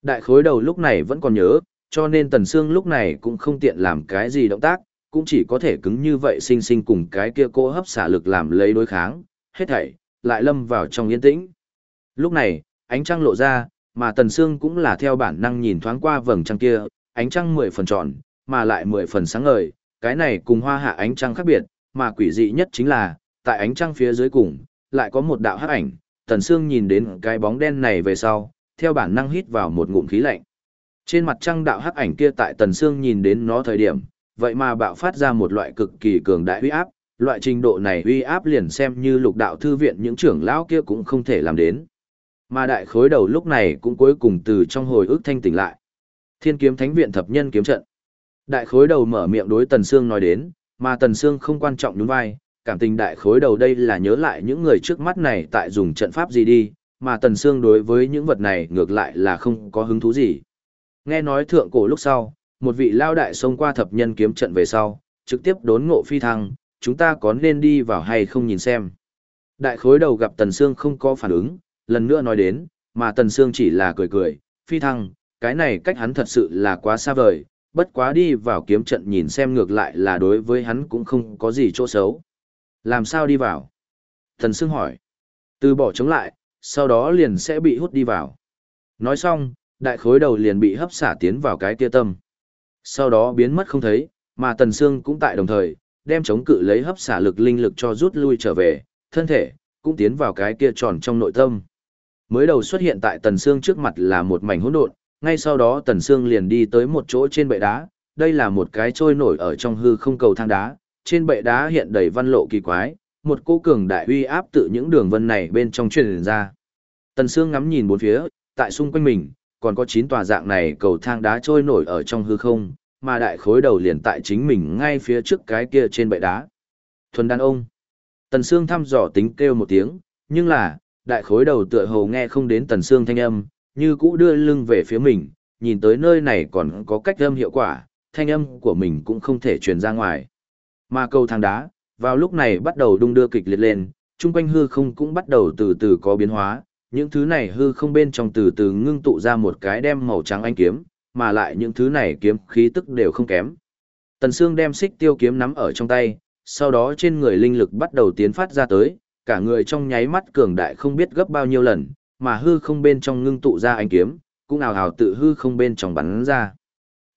Đại khối đầu lúc này vẫn còn nhớ, cho nên Tần xương lúc này cũng không tiện làm cái gì động tác, cũng chỉ có thể cứng như vậy sinh sinh cùng cái kia cỗ hấp xả lực làm lấy đối kháng, hết thảy, lại lâm vào trong yên tĩnh. Lúc này, ánh trăng lộ ra, mà Tần Sương cũng là theo bản năng nhìn thoáng qua vầng trăng kia, ánh trăng mười phần tròn, mà lại mười phần sáng ngời, cái này cùng hoa hạ ánh trăng khác biệt, mà quỷ dị nhất chính là, tại ánh trăng phía dưới cùng, lại có một đạo hắc ảnh, Tần Sương nhìn đến cái bóng đen này về sau, theo bản năng hít vào một ngụm khí lạnh. Trên mặt trăng đạo hắc ảnh kia tại Tần Sương nhìn đến nó thời điểm, vậy mà bạo phát ra một loại cực kỳ cường đại uy áp, loại trình độ này uy áp liền xem như lục đạo thư viện những trưởng lão kia cũng không thể làm đến. Mà đại khối đầu lúc này cũng cuối cùng từ trong hồi ức thanh tỉnh lại. Thiên kiếm thánh viện thập nhân kiếm trận. Đại khối đầu mở miệng đối Tần Sương nói đến, mà Tần Sương không quan trọng nhún vai, cảm tình đại khối đầu đây là nhớ lại những người trước mắt này tại dùng trận pháp gì đi, mà Tần Sương đối với những vật này ngược lại là không có hứng thú gì. Nghe nói thượng cổ lúc sau, một vị lao đại xông qua thập nhân kiếm trận về sau, trực tiếp đốn ngộ phi thăng, chúng ta có nên đi vào hay không nhìn xem. Đại khối đầu gặp Tần Sương không có phản ứng, lần nữa nói đến, mà Tần Sương chỉ là cười cười, phi thăng, cái này cách hắn thật sự là quá xa vời, bất quá đi vào kiếm trận nhìn xem ngược lại là đối với hắn cũng không có gì chỗ xấu. Làm sao đi vào? Tần Sương hỏi. Từ bỏ chống lại, sau đó liền sẽ bị hút đi vào. Nói xong, đại khối đầu liền bị hấp xả tiến vào cái kia tâm. Sau đó biến mất không thấy, mà Tần Sương cũng tại đồng thời, đem chống cự lấy hấp xả lực linh lực cho rút lui trở về, thân thể, cũng tiến vào cái kia tròn trong nội tâm. Mới đầu xuất hiện tại Tần Sương trước mặt là một mảnh hỗn độn, ngay sau đó Tần Sương liền đi tới một chỗ trên bệ đá, đây là một cái trôi nổi ở trong hư không cầu thang đá, trên bệ đá hiện đầy văn lộ kỳ quái, một cô cường đại uy áp tự những đường vân này bên trong truyền ra. Tần Sương ngắm nhìn bốn phía, tại xung quanh mình, còn có chín tòa dạng này cầu thang đá trôi nổi ở trong hư không, mà đại khối đầu liền tại chính mình ngay phía trước cái kia trên bệ đá. Thuần đàn ông. Tần Sương thăm dò tính kêu một tiếng, nhưng là, đại khối đầu tựa hồ nghe không đến Tần xương thanh âm, như cũ đưa lưng về phía mình, nhìn tới nơi này còn có cách âm hiệu quả, thanh âm của mình cũng không thể truyền ra ngoài. Mà cầu thang đá, vào lúc này bắt đầu đung đưa kịch liệt lên, trung quanh hư không cũng bắt đầu từ từ có biến hóa, những thứ này hư không bên trong từ từ ngưng tụ ra một cái đem màu trắng anh kiếm, mà lại những thứ này kiếm khí tức đều không kém. Tần Sương đem xích tiêu kiếm nắm ở trong tay, sau đó trên người linh lực bắt đầu tiến phát ra tới, cả người trong nháy mắt cường đại không biết gấp bao nhiêu lần, mà hư không bên trong ngưng tụ ra ánh kiếm, cũng ào ào tự hư không bên trong bắn ra.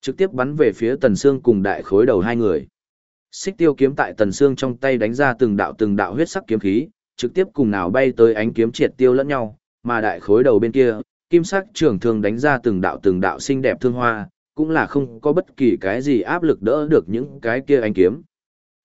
Trực tiếp bắn về phía Tần Sương cùng đại khối đầu hai người. Xích tiêu kiếm tại Tần Sương trong tay đánh ra từng đạo từng đạo huyết sắc kiếm khí, trực tiếp cùng nào bay tới ánh kiếm triệt tiêu lẫn nhau, mà đại khối đầu bên kia, kim sắc trường thường đánh ra từng đạo từng đạo xinh đẹp thương hoa, cũng là không có bất kỳ cái gì áp lực đỡ được những cái kia ánh kiếm.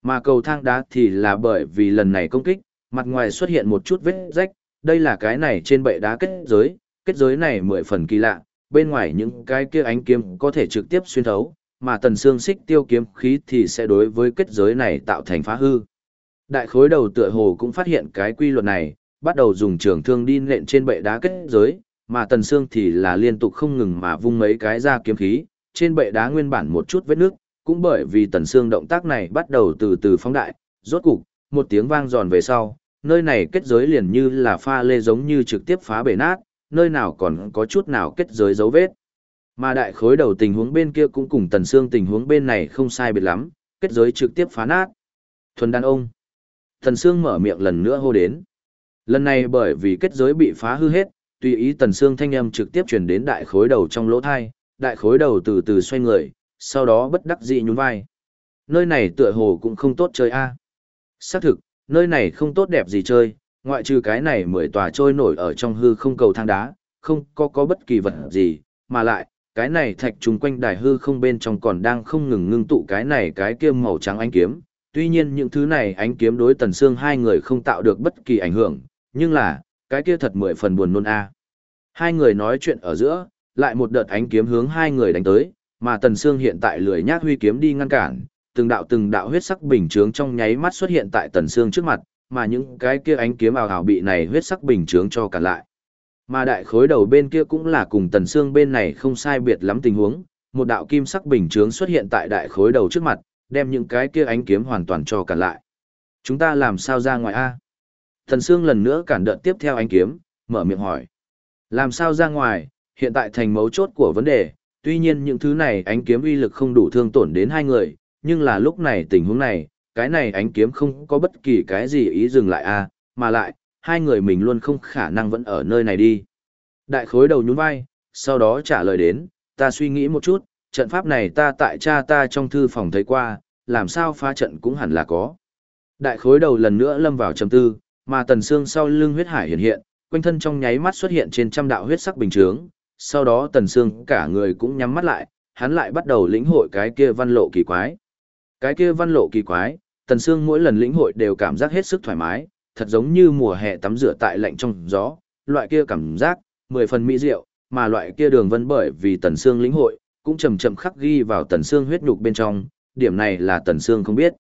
Mà cầu thang đá thì là bởi vì lần này công kích, mặt ngoài xuất hiện một chút vết rách, đây là cái này trên bệ đá kết giới, kết giới này mười phần kỳ lạ, bên ngoài những cái kia ánh kiếm có thể trực tiếp xuyên thấu, mà tần xương xích tiêu kiếm khí thì sẽ đối với kết giới này tạo thành phá hư. Đại khối đầu tựa hồ cũng phát hiện cái quy luật này, bắt đầu dùng trường thương đi nện trên bệ đá kết giới, mà tần xương thì là liên tục không ngừng mà vung mấy cái ra kiếm khí, trên bệ đá nguyên bản một chút vết nước, cũng bởi vì tần xương động tác này bắt đầu từ từ phóng đại, rốt cục, một tiếng vang giòn về sau, nơi này kết giới liền như là pha lê giống như trực tiếp phá bể nát, nơi nào còn có chút nào kết giới dấu vết. Mà đại khối đầu tình huống bên kia cũng cùng tần xương tình huống bên này không sai biệt lắm, kết giới trực tiếp phá nát. Thuần đàn ông. Tần xương mở miệng lần nữa hô đến. Lần này bởi vì kết giới bị phá hư hết, tùy ý tần xương thanh âm trực tiếp truyền đến đại khối đầu trong lỗ thai, đại khối đầu từ từ xoay người, sau đó bất đắc dĩ nhún vai. Nơi này tựa hồ cũng không tốt chơi a. Xác thực, nơi này không tốt đẹp gì chơi, ngoại trừ cái này mười tòa trôi nổi ở trong hư không cầu thang đá, không có có bất kỳ vật gì, mà lại, cái này thạch trùng quanh đài hư không bên trong còn đang không ngừng ngưng tụ cái này cái kia màu trắng ánh kiếm. Tuy nhiên những thứ này ánh kiếm đối tần xương hai người không tạo được bất kỳ ảnh hưởng, nhưng là, cái kia thật mười phần buồn nôn a. Hai người nói chuyện ở giữa, lại một đợt ánh kiếm hướng hai người đánh tới, mà Tần xương hiện tại lười nhác huy kiếm đi ngăn cản, từng đạo từng đạo huyết sắc bình chướng trong nháy mắt xuất hiện tại Tần xương trước mặt, mà những cái kia ánh kiếm ảo ảo bị này huyết sắc bình chướng cho cản lại. Mà đại khối đầu bên kia cũng là cùng Tần xương bên này không sai biệt lắm tình huống, một đạo kim sắc bình chướng xuất hiện tại đại khối đầu trước mặt, đem những cái kia ánh kiếm hoàn toàn cho cản lại. Chúng ta làm sao ra ngoài a? Tần xương lần nữa cản đợt tiếp theo ánh kiếm, mở miệng hỏi. Làm sao ra ngoài, hiện tại thành mấu chốt của vấn đề, tuy nhiên những thứ này ánh kiếm uy lực không đủ thương tổn đến hai người, nhưng là lúc này tình huống này, cái này ánh kiếm không có bất kỳ cái gì ý dừng lại a à, mà lại, hai người mình luôn không khả năng vẫn ở nơi này đi. Đại khối đầu nhún vai, sau đó trả lời đến, ta suy nghĩ một chút, trận pháp này ta tại cha ta trong thư phòng thấy qua, làm sao phá trận cũng hẳn là có. Đại khối đầu lần nữa lâm vào trầm tư, mà tần xương sau lưng huyết hải hiện hiện, quanh thân trong nháy mắt xuất hiện trên trăm đạo huyết sắc bình trướng, sau đó tần xương cả người cũng nhắm mắt lại, hắn lại bắt đầu lĩnh hội cái kia văn lộ kỳ quái. Cái kia văn lộ kỳ quái, tần xương mỗi lần lĩnh hội đều cảm giác hết sức thoải mái, thật giống như mùa hè tắm rửa tại lạnh trong gió, loại kia cảm giác, mười phần mỹ diệu, mà loại kia đường vân bởi vì tần xương lĩnh hội, cũng chậm chậm khắc ghi vào tần xương huyết nhục bên trong, điểm này là tần xương không biết.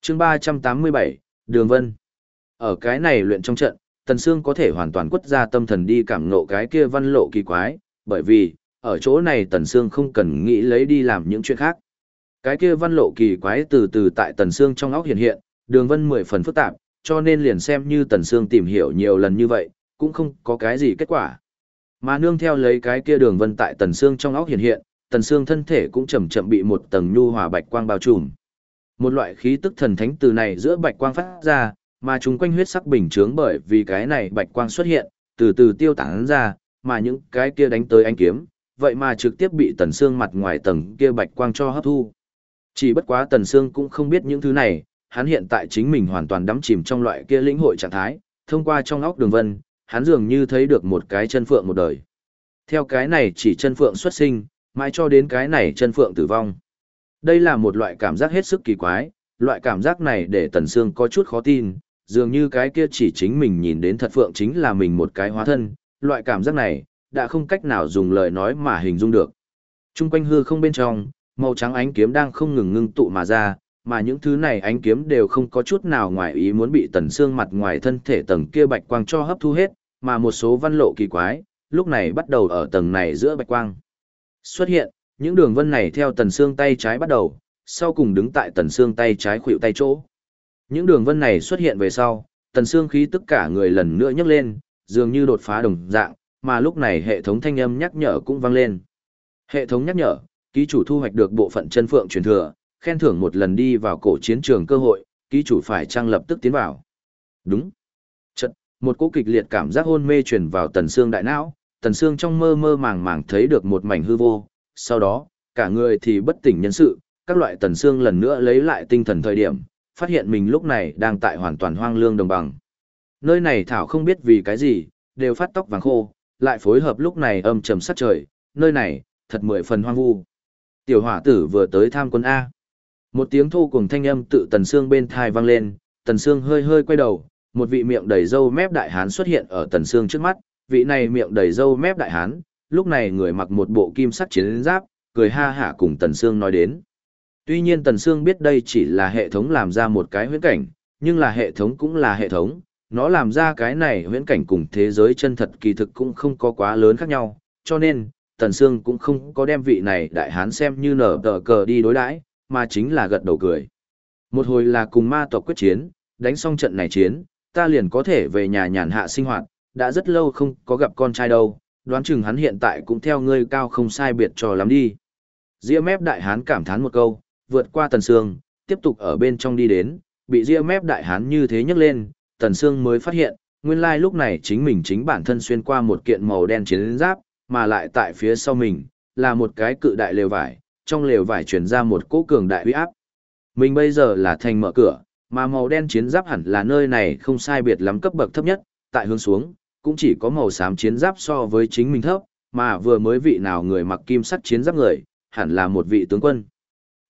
Chương 387, Đường Vân. Ở cái này luyện trong trận, Tần Sương có thể hoàn toàn quất ra tâm thần đi cảm ngộ cái kia văn lộ kỳ quái, bởi vì, ở chỗ này Tần Sương không cần nghĩ lấy đi làm những chuyện khác. Cái kia văn lộ kỳ quái từ từ tại Tần Sương trong óc hiện hiện, đường vân mười phần phức tạp, cho nên liền xem như Tần Sương tìm hiểu nhiều lần như vậy, cũng không có cái gì kết quả. Mà nương theo lấy cái kia đường vân tại Tần Sương trong óc hiện hiện, Tần Sương thân thể cũng chậm chậm bị một tầng nhu hòa bạch quang bao trùm. Một loại khí tức thần thánh từ này giữa bạch quang phát ra, mà chúng quanh huyết sắc bình chướng bởi vì cái này bạch quang xuất hiện, từ từ tiêu tán ra, mà những cái kia đánh tới anh kiếm, vậy mà trực tiếp bị tần xương mặt ngoài tầng kia bạch quang cho hấp thu. Chỉ bất quá tần xương cũng không biết những thứ này, hắn hiện tại chính mình hoàn toàn đắm chìm trong loại kia lĩnh hội trạng thái, thông qua trong óc đường vân, hắn dường như thấy được một cái chân phượng một đời. Theo cái này chỉ chân phượng xuất sinh, mãi cho đến cái này chân phượng tử vong. Đây là một loại cảm giác hết sức kỳ quái, loại cảm giác này để Tần Sương có chút khó tin, dường như cái kia chỉ chính mình nhìn đến thật phượng chính là mình một cái hóa thân, loại cảm giác này, đã không cách nào dùng lời nói mà hình dung được. Trung quanh hư không bên trong, màu trắng ánh kiếm đang không ngừng ngưng tụ mà ra, mà những thứ này ánh kiếm đều không có chút nào ngoài ý muốn bị tần xương mặt ngoài thân thể tầng kia bạch quang cho hấp thu hết, mà một số văn lộ kỳ quái, lúc này bắt đầu ở tầng này giữa bạch quang. Xuất hiện, những đường vân này theo tần xương tay trái bắt đầu, sau cùng đứng tại tần xương tay trái khuỷu tay chỗ. Những đường vân này xuất hiện về sau, tần xương khí tất cả người lần nữa nhấc lên, dường như đột phá đồng dạng, mà lúc này hệ thống thanh âm nhắc nhở cũng vang lên. Hệ thống nhắc nhở, ký chủ thu hoạch được bộ phận chân phượng truyền thừa, khen thưởng một lần đi vào cổ chiến trường cơ hội, ký chủ phải trang lập tức tiến vào. Đúng. Chật, một cỗ kịch liệt cảm giác hôn mê truyền vào tần xương đại não, tần xương trong mơ mơ màng màng thấy được một mảnh hư vô, sau đó, cả người thì bất tỉnh nhân sự, các loại tần xương lần nữa lấy lại tinh thần thời điểm, phát hiện mình lúc này đang tại hoàn toàn hoang lương đồng bằng. Nơi này thảo không biết vì cái gì, đều phát tóc vàng khô, lại phối hợp lúc này âm trầm sát trời, nơi này, thật mười phần hoang vu. Tiểu hỏa tử vừa tới tham quân A. Một tiếng thô cùng thanh âm tự tần xương bên thai vang lên, tần xương hơi hơi quay đầu, một vị miệng đầy râu mép đại hán xuất hiện ở tần xương trước mắt, vị này miệng đầy râu mép đại hán, lúc này người mặc một bộ kim sắc chiến giáp, cười ha hả cùng tần xương nói đến. Tuy nhiên tần xương biết đây chỉ là hệ thống làm ra một cái huyễn cảnh, nhưng là hệ thống cũng là hệ thống, nó làm ra cái này huyễn cảnh cùng thế giới chân thật kỳ thực cũng không có quá lớn khác nhau, cho nên, Tần Sương cũng không có đem vị này đại hán xem như nở tờ cờ đi đối đãi, mà chính là gật đầu cười. Một hồi là cùng ma tộc quyết chiến, đánh xong trận này chiến, ta liền có thể về nhà nhàn hạ sinh hoạt, đã rất lâu không có gặp con trai đâu, đoán chừng hắn hiện tại cũng theo ngươi cao không sai biệt cho lắm đi. Ria mép đại hán cảm thán một câu, vượt qua Tần Sương, tiếp tục ở bên trong đi đến, bị ria mép đại hán như thế nhấc lên, Tần Sương mới phát hiện, nguyên lai lúc này chính mình chính bản thân xuyên qua một kiện màu đen chiến giáp, mà lại tại phía sau mình, là một cái cự đại lều vải, trong lều vải truyền ra một cỗ cường đại uy áp. Mình bây giờ là thành mở cửa, mà màu đen chiến giáp hẳn là nơi này không sai biệt lắm cấp bậc thấp nhất, tại hướng xuống, cũng chỉ có màu xám chiến giáp so với chính mình thấp, mà vừa mới vị nào người mặc kim sắt chiến giáp người, hẳn là một vị tướng quân.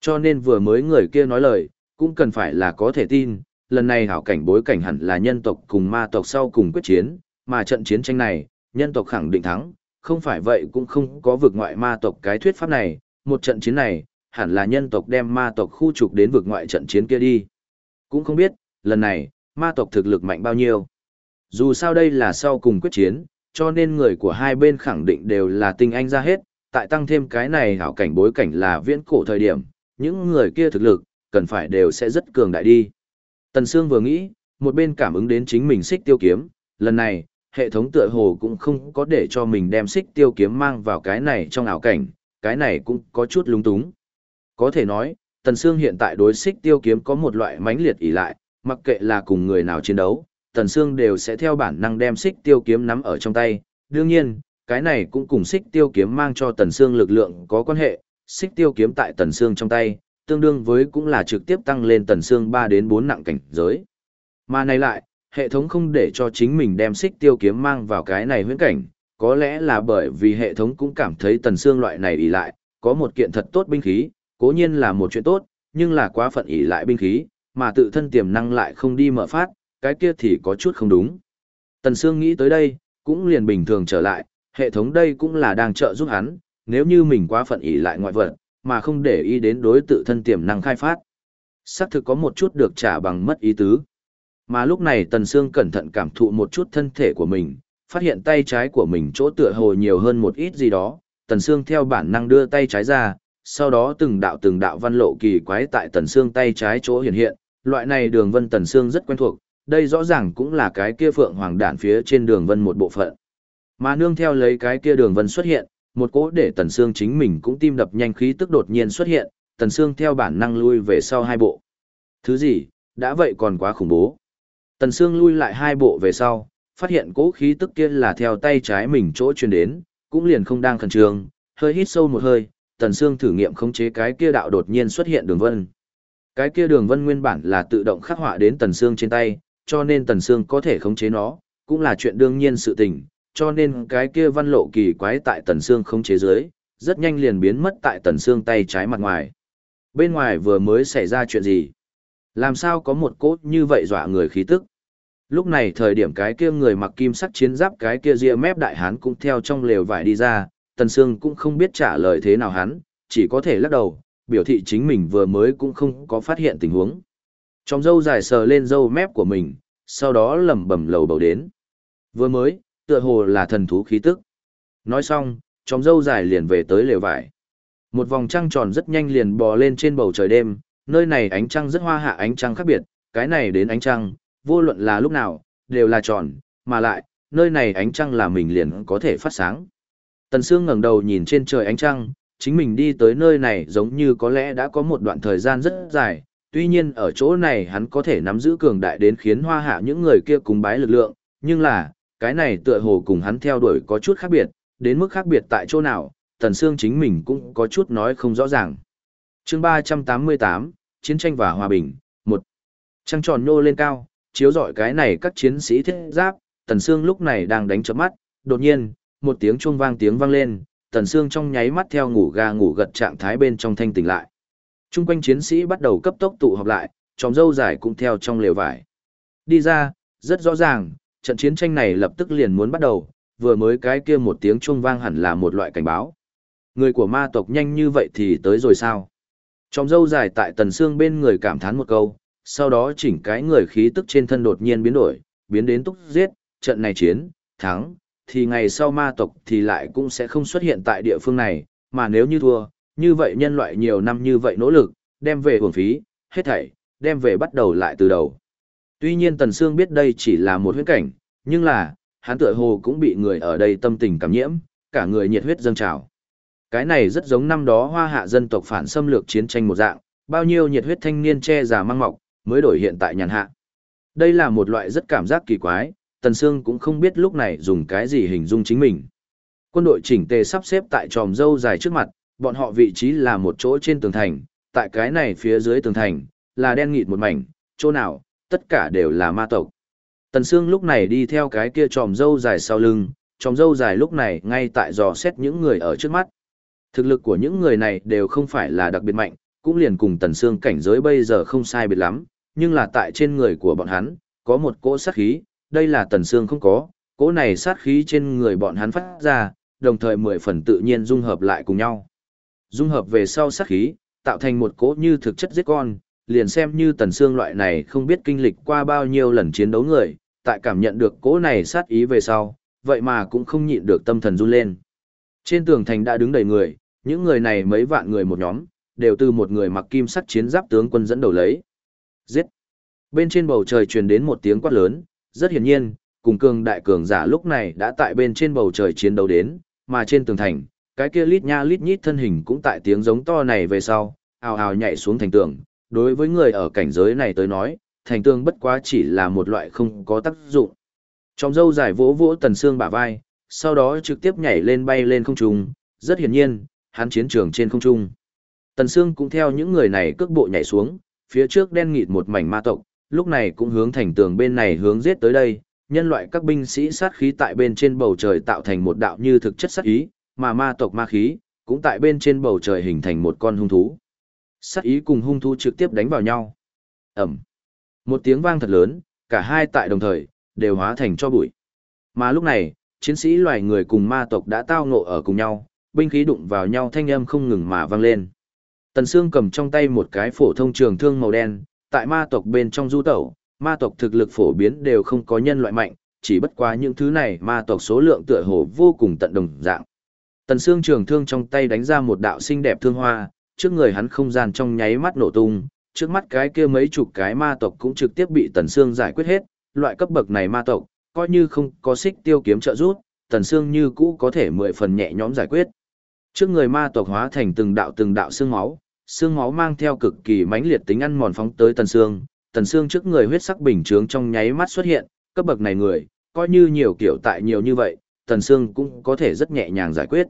Cho nên vừa mới người kia nói lời, cũng cần phải là có thể tin, lần này hảo cảnh bối cảnh hẳn là nhân tộc cùng ma tộc sau cùng quyết chiến, mà trận chiến tranh này, nhân tộc khẳng định thắng, không phải vậy cũng không có vực ngoại ma tộc cái thuyết pháp này, một trận chiến này, hẳn là nhân tộc đem ma tộc khu trục đến vực ngoại trận chiến kia đi. Cũng không biết, lần này, ma tộc thực lực mạnh bao nhiêu. Dù sao đây là sau cùng quyết chiến, cho nên người của hai bên khẳng định đều là tinh anh ra hết, tại tăng thêm cái này hảo cảnh bối cảnh là viễn cổ thời điểm, những người kia thực lực, cần phải đều sẽ rất cường đại đi. Tần Sương vừa nghĩ, một bên cảm ứng đến chính mình xích tiêu kiếm, lần này, hệ thống tựa hồ cũng không có để cho mình đem xích tiêu kiếm mang vào cái này trong ảo cảnh, cái này cũng có chút lúng túng. Có thể nói, Tần Sương hiện tại đối xích tiêu kiếm có một loại mãnh liệt ỉ lại, mặc kệ là cùng người nào chiến đấu, Tần Sương đều sẽ theo bản năng đem xích tiêu kiếm nắm ở trong tay. Đương nhiên, cái này cũng cùng xích tiêu kiếm mang cho Tần Sương lực lượng có quan hệ, xích tiêu kiếm tại Tần Sương trong tay, tương đương với cũng là trực tiếp tăng lên Tần Sương 3 đến 4 nặng cảnh giới. Mà này lại, hệ thống không để cho chính mình đem xích tiêu kiếm mang vào cái này huyễn cảnh, có lẽ là bởi vì hệ thống cũng cảm thấy tần xương loại này ỉ lại, có một kiện thật tốt binh khí, cố nhiên là một chuyện tốt, nhưng là quá phận ỉ lại binh khí, mà tự thân tiềm năng lại không đi mở phát, cái kia thì có chút không đúng. Tần xương nghĩ tới đây, cũng liền bình thường trở lại, hệ thống đây cũng là đang trợ giúp hắn, nếu như mình quá phận ỉ lại ngoại vật, mà không để ý đến đối tự thân tiềm năng khai phát. Sắc thực có một chút được trả bằng mất ý tứ. Mà lúc này Tần Sương cẩn thận cảm thụ một chút thân thể của mình, phát hiện tay trái của mình chỗ tựa hồ nhiều hơn một ít gì đó, Tần Sương theo bản năng đưa tay trái ra, sau đó từng đạo từng đạo văn lộ kỳ quái tại Tần Sương tay trái chỗ hiện hiện, loại này đường vân Tần Sương rất quen thuộc, đây rõ ràng cũng là cái kia phượng hoàng đản phía trên đường vân một bộ phận. Mà nương theo lấy cái kia đường vân xuất hiện, một cỗ để Tần Sương chính mình cũng tim đập nhanh khí tức đột nhiên xuất hiện, Tần Sương theo bản năng lui về sau hai bộ. Thứ gì, đã vậy còn quá khủng bố. Tần Sương lui lại hai bộ về sau, phát hiện cỗ khí tức kia là theo tay trái mình chỗ truyền đến, cũng liền không đang khẩn trương, hơi hít sâu một hơi, Tần Sương thử nghiệm khống chế cái kia đạo đột nhiên xuất hiện đường vân. Cái kia đường vân nguyên bản là tự động khắc họa đến Tần Sương trên tay, cho nên Tần Sương có thể khống chế nó, cũng là chuyện đương nhiên sự tình, cho nên cái kia văn lộ kỳ quái tại Tần Sương khống chế dưới, rất nhanh liền biến mất tại Tần Sương tay trái mặt ngoài. Bên ngoài vừa mới xảy ra chuyện gì? Làm sao có một cốt như vậy dọa người khí tức? Lúc này thời điểm cái kia người mặc kim sắc chiến giáp cái kia ria mép đại hán cũng theo trong lều vải đi ra, Tần Sương cũng không biết trả lời thế nào hắn, chỉ có thể lắc đầu, biểu thị chính mình vừa mới cũng không có phát hiện tình huống. Trong dâu dài sờ lên dâu mép của mình, sau đó lẩm bẩm lầu bầu đến. Vừa mới, tựa hồ là thần thú khí tức. Nói xong, trong dâu dài liền về tới lều vải. Một vòng trăng tròn rất nhanh liền bò lên trên bầu trời đêm, nơi này ánh trăng rất hoa hạ ánh trăng khác biệt, cái này đến ánh trăng, vô luận là lúc nào, đều là tròn, mà lại, nơi này ánh trăng là mình liền có thể phát sáng. Tần Sương ngẩng đầu nhìn trên trời ánh trăng, chính mình đi tới nơi này giống như có lẽ đã có một đoạn thời gian rất dài, tuy nhiên ở chỗ này hắn có thể nắm giữ cường đại đến khiến hoa hạ những người kia cùng bái lực lượng, nhưng là, cái này tựa hồ cùng hắn theo đuổi có chút khác biệt, đến mức khác biệt tại chỗ nào, Tần Sương chính mình cũng có chút nói không rõ ràng. chương 388, Chiến tranh và Hòa bình, 1. Trăng tròn nô lên cao, chiếu rọi cái này các chiến sĩ thiết giáp, Tần Sương lúc này đang đánh chớp mắt, đột nhiên, một tiếng chuông vang tiếng vang lên, Tần Sương trong nháy mắt theo ngủ ga ngủ gật trạng thái bên trong thanh tỉnh lại. Trung quanh chiến sĩ bắt đầu cấp tốc tụ họp lại, tròm dâu dài cũng theo trong lều vải. Đi ra, rất rõ ràng, trận chiến tranh này lập tức liền muốn bắt đầu, vừa mới cái kia một tiếng chuông vang hẳn là một loại cảnh báo. Người của ma tộc nhanh như vậy thì tới rồi sao? Tròm dâu dài tại tần xương bên người cảm thán một câu, sau đó chỉnh cái người khí tức trên thân đột nhiên biến đổi, biến đến túc giết, trận này chiến, thắng, thì ngày sau ma tộc thì lại cũng sẽ không xuất hiện tại địa phương này, mà nếu như thua, như vậy nhân loại nhiều năm như vậy nỗ lực, đem về hưởng phí, hết thảy, đem về bắt đầu lại từ đầu. Tuy nhiên Tần Sương biết đây chỉ là một huyễn cảnh, nhưng là, hắn tựa hồ cũng bị người ở đây tâm tình cảm nhiễm, cả người nhiệt huyết dâng trào. Cái này rất giống năm đó hoa hạ dân tộc phản xâm lược chiến tranh một dạng, bao nhiêu nhiệt huyết thanh niên che già mang mọc, mới đổi hiện tại nhàn hạ. Đây là một loại rất cảm giác kỳ quái, Tần Sương cũng không biết lúc này dùng cái gì hình dung chính mình. Quân đội chỉnh tề sắp xếp tại tròm dâu dài trước mặt, bọn họ vị trí là một chỗ trên tường thành, tại cái này phía dưới tường thành, là đen nghịt một mảnh, chỗ nào, tất cả đều là ma tộc. Tần Sương lúc này đi theo cái kia tròm dâu dài sau lưng, tròm dâu dài lúc này ngay tại dò xét những người ở trước mắt. Thực lực của những người này đều không phải là đặc biệt mạnh, cũng liền cùng Tần Sương cảnh giới bây giờ không sai biệt lắm, nhưng là tại trên người của bọn hắn, có một cỗ sát khí, đây là Tần xương không có, cỗ này sát khí trên người bọn hắn phát ra, đồng thời mười phần tự nhiên dung hợp lại cùng nhau. Dung hợp về sau sát khí, tạo thành một cỗ như thực chất giết con, liền xem như Tần xương loại này không biết kinh lịch qua bao nhiêu lần chiến đấu người, tại cảm nhận được cỗ này sát ý về sau, vậy mà cũng không nhịn được tâm thần run lên. Trên tường thành đã đứng đầy người, những người này mấy vạn người một nhóm, đều từ một người mặc kim sắt chiến giáp tướng quân dẫn đầu lấy. Giết! Bên trên bầu trời truyền đến một tiếng quát lớn, rất hiển nhiên, cùng cường đại cường giả lúc này đã tại bên trên bầu trời chiến đấu đến, mà trên tường thành, cái kia lít nha lít nhít thân hình cũng tại tiếng giống to này về sau, ào ào nhảy xuống thành tường. Đối với người ở cảnh giới này tới nói, thành tường bất quá chỉ là một loại không có tác dụng. Trong dâu dài vỗ vỗ tần xương bả vai, sau đó trực tiếp nhảy lên bay lên không trung, rất hiển nhiên, hắn chiến trường trên không trung. Tần xương cũng theo những người này cước bộ nhảy xuống, phía trước đen nghịt một mảnh ma tộc, lúc này cũng hướng thành tường bên này hướng giết tới đây, nhân loại các binh sĩ sát khí tại bên trên bầu trời tạo thành một đạo như thực chất sát ý, mà ma tộc ma khí, cũng tại bên trên bầu trời hình thành một con hung thú. Sát ý cùng hung thú trực tiếp đánh vào nhau. Ẩm. Một tiếng vang thật lớn, cả hai tại đồng thời, đều hóa thành cho bụi. Mà lúc này, chiến sĩ loài người cùng ma tộc đã tao ngộ ở cùng nhau, binh khí đụng vào nhau thanh âm không ngừng mà vang lên. Tần Sương cầm trong tay một cái phổ thông trường thương màu đen, tại ma tộc bên trong du tẩu, ma tộc thực lực phổ biến đều không có nhân loại mạnh, chỉ bất quá những thứ này ma tộc số lượng tựa hồ vô cùng tận đồng dạng. Tần Sương trường thương trong tay đánh ra một đạo xinh đẹp thương hoa, trước người hắn không gian trong nháy mắt nổ tung, trước mắt cái kia mấy chục cái ma tộc cũng trực tiếp bị Tần Sương giải quyết hết, loại cấp bậc này ma tộc, coi như không có xích tiêu kiếm trợ giúp, Tần Sương như cũ có thể mười phần nhẹ nhõm giải quyết. Trước người ma tộc hóa thành từng đạo từng đạo xương máu, xương máu mang theo cực kỳ mãnh liệt tính ăn mòn phóng tới Tần xương. Tần xương trước người huyết sắc bình trướng trong nháy mắt xuất hiện, cấp bậc này người, coi như nhiều kiểu tại nhiều như vậy, Tần xương cũng có thể rất nhẹ nhàng giải quyết.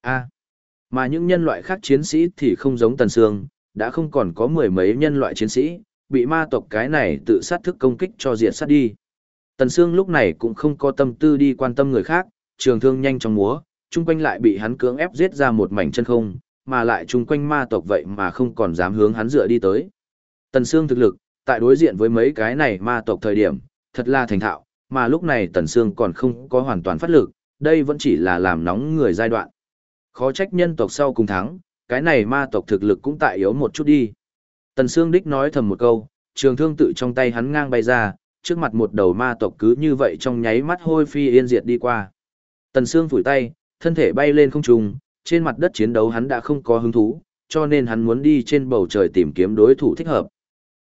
A. mà những nhân loại khác chiến sĩ thì không giống Tần xương, đã không còn có mười mấy nhân loại chiến sĩ, bị ma tộc cái này tự sát thức công kích cho diệt sát đi. Tần Sương lúc này cũng không có tâm tư đi quan tâm người khác, trường thương nhanh trong múa, chung quanh lại bị hắn cưỡng ép giết ra một mảnh chân không, mà lại chung quanh ma tộc vậy mà không còn dám hướng hắn dựa đi tới. Tần Sương thực lực, tại đối diện với mấy cái này ma tộc thời điểm, thật là thành thạo, mà lúc này Tần Sương còn không có hoàn toàn phát lực, đây vẫn chỉ là làm nóng người giai đoạn. Khó trách nhân tộc sau cùng thắng, cái này ma tộc thực lực cũng tại yếu một chút đi. Tần Sương Đích nói thầm một câu, trường thương tự trong tay hắn ngang bay ra, trước mặt một đầu ma tộc cứ như vậy trong nháy mắt hôi phi yên diệt đi qua. Tần Sương phủi tay, thân thể bay lên không trung, trên mặt đất chiến đấu hắn đã không có hứng thú, cho nên hắn muốn đi trên bầu trời tìm kiếm đối thủ thích hợp.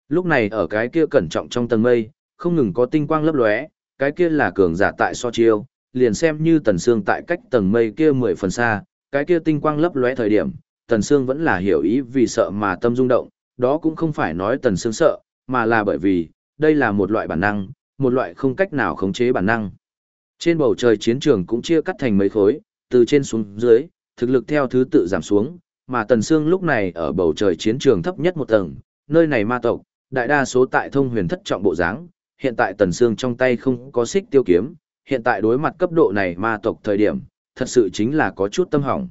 Lúc này ở cái kia cẩn trọng trong tầng mây, không ngừng có tinh quang lấp lóe, cái kia là cường giả tại so chiêu, liền xem như Tần Sương tại cách tầng mây kia mười phần xa, cái kia tinh quang lấp lóe thời điểm, Tần Sương vẫn là hiểu ý vì sợ mà tâm rung động, đó cũng không phải nói Tần Sương sợ, mà là bởi vì, đây là một loại bản năng, một loại không cách nào khống chế bản năng. Trên bầu trời chiến trường cũng chia cắt thành mấy khối, từ trên xuống dưới, thực lực theo thứ tự giảm xuống, mà Tần Sương lúc này ở bầu trời chiến trường thấp nhất một tầng, nơi này ma tộc, đại đa số tại thông huyền thất trọng bộ dáng, hiện tại Tần Sương trong tay không có xích tiêu kiếm, hiện tại đối mặt cấp độ này ma tộc thời điểm, thật sự chính là có chút tâm hỏng.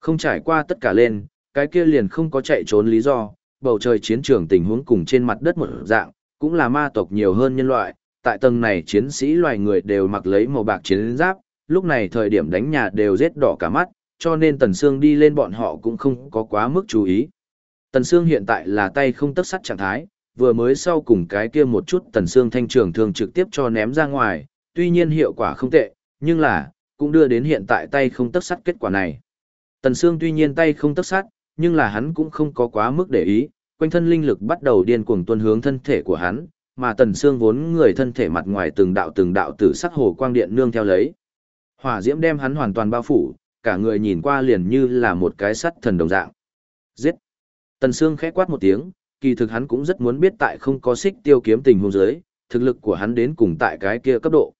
Không trải qua tất cả lên, cái kia liền không có chạy trốn lý do, bầu trời chiến trường tình huống cùng trên mặt đất một dạng, cũng là ma tộc nhiều hơn nhân loại, tại tầng này chiến sĩ loài người đều mặc lấy màu bạc chiến giáp, lúc này thời điểm đánh nhà đều rết đỏ cả mắt, cho nên Tần Sương đi lên bọn họ cũng không có quá mức chú ý. Tần Sương hiện tại là tay không tất sắt trạng thái, vừa mới sau cùng cái kia một chút Tần Sương thanh trường thường trực tiếp cho ném ra ngoài, tuy nhiên hiệu quả không tệ, nhưng là, cũng đưa đến hiện tại tay không tất sắt kết quả này. Tần Sương tuy nhiên tay không tất sắt, nhưng là hắn cũng không có quá mức để ý, quanh thân linh lực bắt đầu điên cuồng tuôn hướng thân thể của hắn, mà Tần Sương vốn người thân thể mặt ngoài từng đạo từng đạo tử sắc hồ quang điện nương theo lấy. Hỏa diễm đem hắn hoàn toàn bao phủ, cả người nhìn qua liền như là một cái sắt thần đồng dạng. Giết! Tần Sương khẽ quát một tiếng, kỳ thực hắn cũng rất muốn biết tại không có xích tiêu kiếm tình huống dưới, thực lực của hắn đến cùng tại cái kia cấp độ.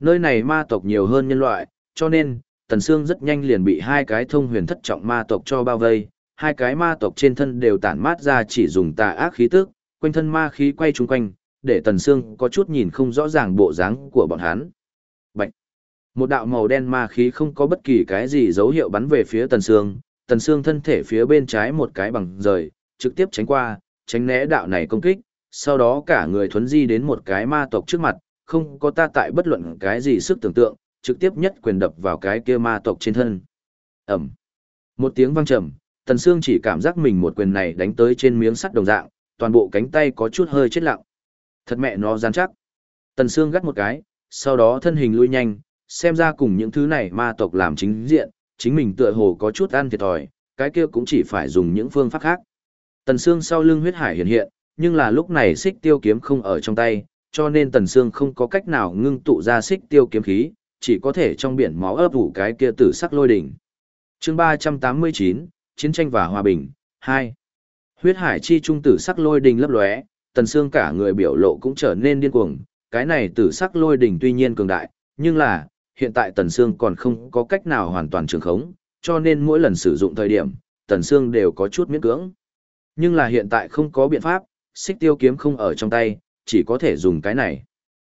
Nơi này ma tộc nhiều hơn nhân loại, cho nên, Tần Sương rất nhanh liền bị hai cái thông huyền thất trọng ma tộc cho bao vây, hai cái ma tộc trên thân đều tản mát ra chỉ dùng tà ác khí tức, quanh thân ma khí quay chung quanh, để Tần Sương có chút nhìn không rõ ràng bộ dáng của bọn hắn. Một đạo màu đen ma khí không có bất kỳ cái gì dấu hiệu bắn về phía Tần Sương, Tần Sương thân thể phía bên trái một cái bằng rời, trực tiếp tránh qua, tránh né đạo này công kích, sau đó cả người thuấn di đến một cái ma tộc trước mặt, không có ta tại bất luận cái gì sức tưởng tượng, trực tiếp nhất quyền đập vào cái kia ma tộc trên thân. Ẩm. Một tiếng vang trầm, Tần Sương chỉ cảm giác mình một quyền này đánh tới trên miếng sắt đồng dạng, toàn bộ cánh tay có chút hơi chết lặng. Thật mẹ nó dán chắc. Tần Sương gắt một cái, sau đó thân hình lui nhanh, xem ra cùng những thứ này ma tộc làm chính diện, chính mình tựa hồ có chút ăn thiệt thòi, cái kia cũng chỉ phải dùng những phương pháp khác. Tần Sương sau lưng huyết hải hiện hiện, nhưng là lúc này xích tiêu kiếm không ở trong tay, cho nên Tần Sương không có cách nào ngưng tụ ra xích tiêu kiếm khí, chỉ có thể trong biển máu ấp ủ cái kia tử sắc lôi đỉnh. Chương 389, Chiến tranh và hòa bình, 2. Huyết hải chi trung tử sắc lôi đỉnh lấp lóe, Tần Sương cả người biểu lộ cũng trở nên điên cuồng, cái này tử sắc lôi đỉnh tuy nhiên cường đại, nhưng là, hiện tại Tần Sương còn không có cách nào hoàn toàn trường khống, cho nên mỗi lần sử dụng thời điểm, Tần Sương đều có chút miễn cưỡng. Nhưng là hiện tại không có biện pháp, xích tiêu kiếm không ở trong tay, chỉ có thể dùng cái này.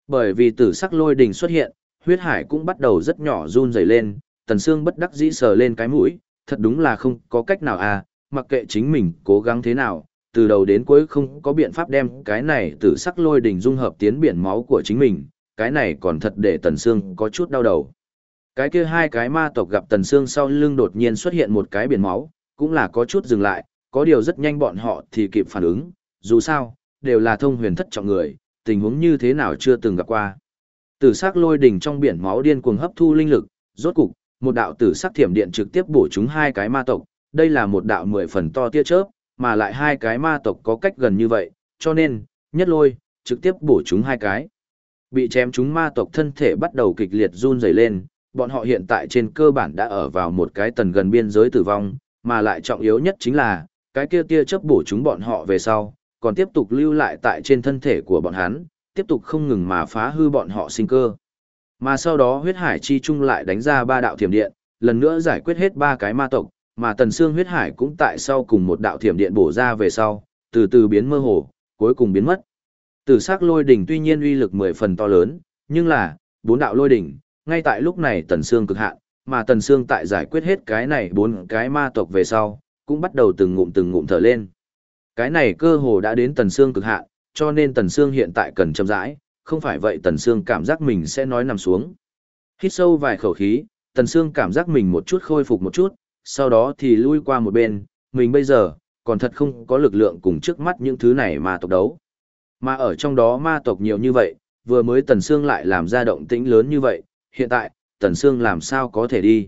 Bởi vì tử sắc lôi đình xuất hiện, huyết hải cũng bắt đầu rất nhỏ run rẩy lên, Tần Sương bất đắc dĩ sờ lên cái mũi, thật đúng là không có cách nào à, mặc kệ chính mình cố gắng thế nào, từ đầu đến cuối không có biện pháp đem cái này tử sắc lôi đỉnh dung hợp tiến biển máu của chính mình, cái này còn thật để Tần Sương có chút đau đầu. Cái kia hai cái ma tộc gặp Tần Sương sau lưng đột nhiên xuất hiện một cái biển máu, cũng là có chút dừng lại, có điều rất nhanh bọn họ thì kịp phản ứng, dù sao, đều là thông huyền thất trọng người, tình huống như thế nào chưa từng gặp qua. Tử sắc lôi đỉnh trong biển máu điên cuồng hấp thu linh lực, rốt cục, một đạo tử sắc thiểm điện trực tiếp bổ chúng hai cái ma tộc, đây là một đạo mười phần to tia chớp, mà lại hai cái ma tộc có cách gần như vậy, cho nên, nhất lôi, trực tiếp bổ chúng hai cái. Bị chém chúng ma tộc thân thể bắt đầu kịch liệt run rẩy lên, bọn họ hiện tại trên cơ bản đã ở vào một cái tần gần biên giới tử vong, mà lại trọng yếu nhất chính là, cái kia tia chớp bổ chúng bọn họ về sau, còn tiếp tục lưu lại tại trên thân thể của bọn hắn, tiếp tục không ngừng mà phá hư bọn họ sinh cơ. Mà sau đó huyết hải chi trung lại đánh ra ba đạo thiểm điện, lần nữa giải quyết hết ba cái ma tộc, mà tần xương huyết hải cũng tại sau cùng một đạo thiểm điện bổ ra về sau, từ từ biến mơ hồ, cuối cùng biến mất. Tử sắc lôi đỉnh tuy nhiên uy lực mười phần to lớn, nhưng là, bốn đạo lôi đỉnh, ngay tại lúc này tần xương cực hạn, mà tần xương tại giải quyết hết cái này bốn cái ma tộc về sau, cũng bắt đầu từng ngụm từng ngụm thở lên. Cái này cơ hồ đã đến tần xương cực hạn, cho nên tần xương hiện tại cần chậm rãi, không phải vậy tần xương cảm giác mình sẽ nói nằm xuống. Hít sâu vài khẩu khí, tần xương cảm giác mình một chút khôi phục một chút, sau đó thì lui qua một bên, mình bây giờ, còn thật không có lực lượng cùng trước mắt những thứ này mà tộc đấu. Mà ở trong đó ma tộc nhiều như vậy, vừa mới Tần Sương lại làm ra động tĩnh lớn như vậy, hiện tại, Tần Sương làm sao có thể đi.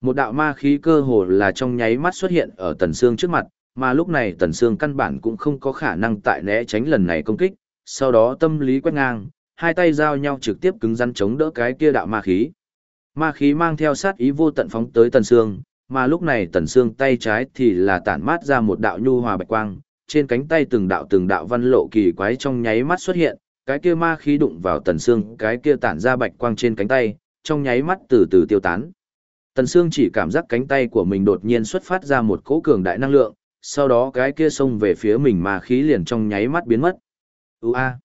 Một đạo ma khí cơ hồ là trong nháy mắt xuất hiện ở Tần Sương trước mặt, mà lúc này Tần Sương căn bản cũng không có khả năng tại né tránh lần này công kích, sau đó tâm lý quét ngang, hai tay giao nhau trực tiếp cứng rắn chống đỡ cái kia đạo ma khí. Ma khí mang theo sát ý vô tận phóng tới Tần Sương, mà lúc này Tần Sương tay trái thì là tản mát ra một đạo nhu hòa bạch quang, trên cánh tay từng đạo từng đạo văn lộ kỳ quái trong nháy mắt xuất hiện, cái kia ma khí đụng vào Tần xương, cái kia tản ra bạch quang trên cánh tay, trong nháy mắt từ từ tiêu tán. Tần Sương chỉ cảm giác cánh tay của mình đột nhiên xuất phát ra một cỗ cường đại năng lượng, sau đó cái kia xông về phía mình mà khí liền trong nháy mắt biến mất. Ú a.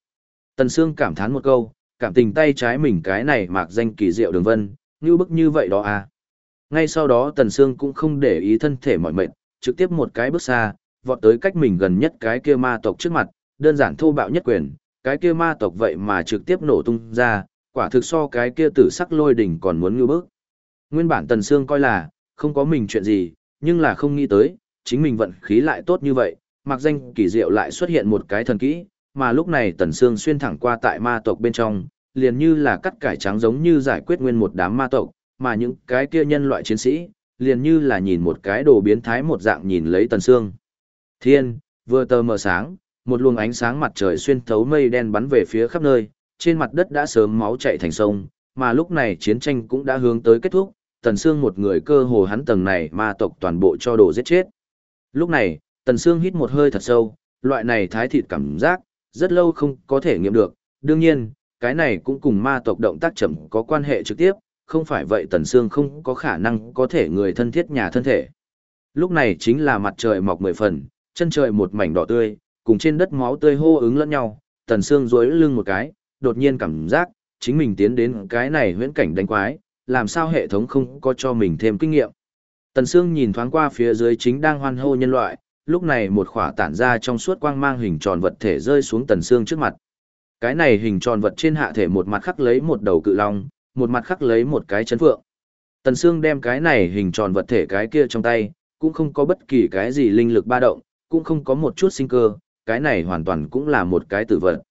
Tần Sương cảm thán một câu, cảm tình tay trái mình cái này mạc danh kỳ diệu đường vân, như bức như vậy đó à. Ngay sau đó Tần Sương cũng không để ý thân thể mỏi mệt, trực tiếp một cái bước xa, vọt tới cách mình gần nhất cái kia ma tộc trước mặt, đơn giản thô bạo nhất quyền, cái kia ma tộc vậy mà trực tiếp nổ tung ra, quả thực so cái kia tử sắc lôi đỉnh còn muốn ngư bước. Nguyên bản Tần Sương coi là, không có mình chuyện gì, nhưng là không nghĩ tới, chính mình vận khí lại tốt như vậy, mặc danh kỳ diệu lại xuất hiện một cái thần kỹ, mà lúc này Tần Sương xuyên thẳng qua tại ma tộc bên trong, liền như là cắt cải trắng giống như giải quyết nguyên một đám ma tộc, mà những cái kia nhân loại chiến sĩ, liền như là nhìn một cái đồ biến thái một dạng nhìn lấy Tần Sương. Thiên, vừa tờ mờ sáng, một luồng ánh sáng mặt trời xuyên thấu mây đen bắn về phía khắp nơi, trên mặt đất đã sớm máu chảy thành sông, mà lúc này chiến tranh cũng đã hướng tới kết thúc, Tần Sương một người cơ hồ hắn tầng này ma tộc toàn bộ cho đổ giết chết. Lúc này, Tần Sương hít một hơi thật sâu, loại này thái thịt cảm giác, rất lâu không có thể nghiệm được. Đương nhiên, cái này cũng cùng ma tộc động tác chậm có quan hệ trực tiếp, không phải vậy Tần Sương không có khả năng có thể người thân thiết nhà thân thể. Lúc này chính là mặt trời mọc mười phần, chân trời một mảnh đỏ tươi, cùng trên đất máu tươi hô ứng lẫn nhau, Tần Sương duỗi lưng một cái, đột nhiên cảm giác, chính mình tiến đến cái này huyễn cảnh đánh quái, làm sao hệ thống không có cho mình thêm kinh nghiệm. Tần Sương nhìn thoáng qua phía dưới chính đang hoan hô nhân loại, lúc này một khỏa tản ra trong suốt quang mang hình tròn vật thể rơi xuống Tần Sương trước mặt. Cái này hình tròn vật trên hạ thể một mặt khắc lấy một đầu cự long, một mặt khắc lấy một cái chấn phượng. Tần Sương đem cái này hình tròn vật thể cái kia trong tay, cũng không có bất kỳ cái gì linh lực ba động, cũng không có một chút sinh cơ, cái này hoàn toàn cũng là một cái tử vật.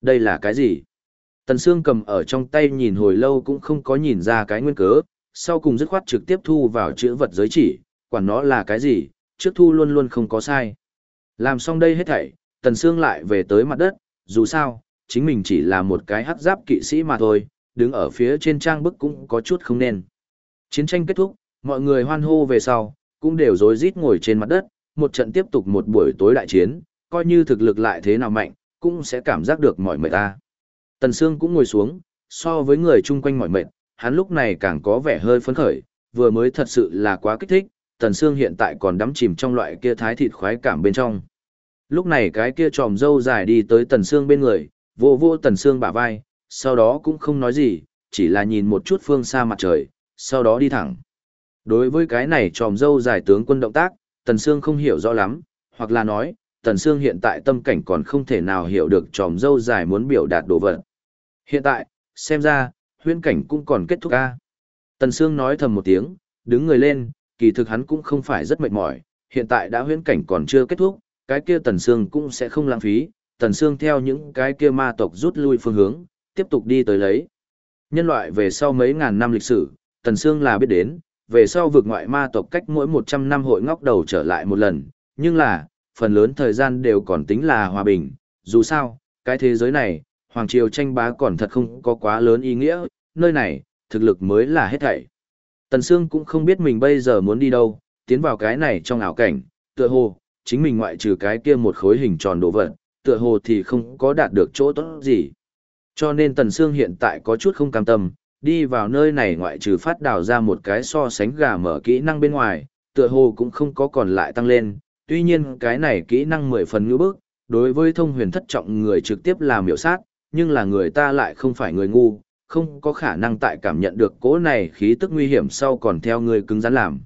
Đây là cái gì? Tần Sương cầm ở trong tay nhìn hồi lâu cũng không có nhìn ra cái nguyên cớ, sau cùng dứt khoát trực tiếp thu vào chữ vật giới chỉ, quản nó là cái gì, trước thu luôn luôn không có sai. Làm xong đây hết thảy, Tần Sương lại về tới mặt đất, dù sao, chính mình chỉ là một cái hắc giáp kỵ sĩ mà thôi, đứng ở phía trên trang bức cũng có chút không nên. Chiến tranh kết thúc, mọi người hoan hô về sau, cũng đều rối rít ngồi trên mặt đất, một trận tiếp tục một buổi tối đại chiến, coi như thực lực lại thế nào mạnh, cũng sẽ cảm giác được mỏi mệt ta. Tần Sương cũng ngồi xuống, so với người chung quanh mỏi mệt, hắn lúc này càng có vẻ hơi phấn khởi, vừa mới thật sự là quá kích thích, Tần Sương hiện tại còn đắm chìm trong loại kia thái thịt khoái cảm bên trong. Lúc này cái kia tròm dâu dài đi tới Tần Sương bên người, vô vô Tần Sương bả vai, sau đó cũng không nói gì, chỉ là nhìn một chút phương xa mặt trời, sau đó đi thẳng. Đối với cái này tròm dâu dài tướng quân động tác, Tần Sương không hiểu rõ lắm, hoặc là nói, Tần Sương hiện tại tâm cảnh còn không thể nào hiểu được tròm dâu dài muốn biểu đạt đồ vật. Hiện tại, xem ra, huyễn cảnh cũng còn kết thúc a. Tần Sương nói thầm một tiếng, đứng người lên, kỳ thực hắn cũng không phải rất mệt mỏi, hiện tại đã huyễn cảnh còn chưa kết thúc, cái kia Tần Sương cũng sẽ không lãng phí, Tần Sương theo những cái kia ma tộc rút lui phương hướng, tiếp tục đi tới lấy. Nhân loại về sau mấy ngàn năm lịch sử, Tần Sương là biết đến, về sau vượt ngoại ma tộc cách mỗi 100 năm hội ngóc đầu trở lại một lần, nhưng là, phần lớn thời gian đều còn tính là hòa bình, dù sao, cái thế giới này, Hoàng Triều tranh bá còn thật không có quá lớn ý nghĩa, nơi này, thực lực mới là hết thảy. Tần Sương cũng không biết mình bây giờ muốn đi đâu, tiến vào cái này trong ảo cảnh, tựa hồ, chính mình ngoại trừ cái kia một khối hình tròn đồ vật, tựa hồ thì không có đạt được chỗ tốt gì. Cho nên Tần Sương hiện tại có chút không cam tâm, đi vào nơi này ngoại trừ phát đào ra một cái so sánh gà mở kỹ năng bên ngoài, tựa hồ cũng không có còn lại tăng lên, tuy nhiên cái này kỹ năng mười phần ngữ bức, đối với thông huyền thất trọng người trực tiếp làm miểu sát, nhưng là người ta lại không phải người ngu, không có khả năng tại cảm nhận được cỗ này khí tức nguy hiểm sau còn theo người cứng rắn làm.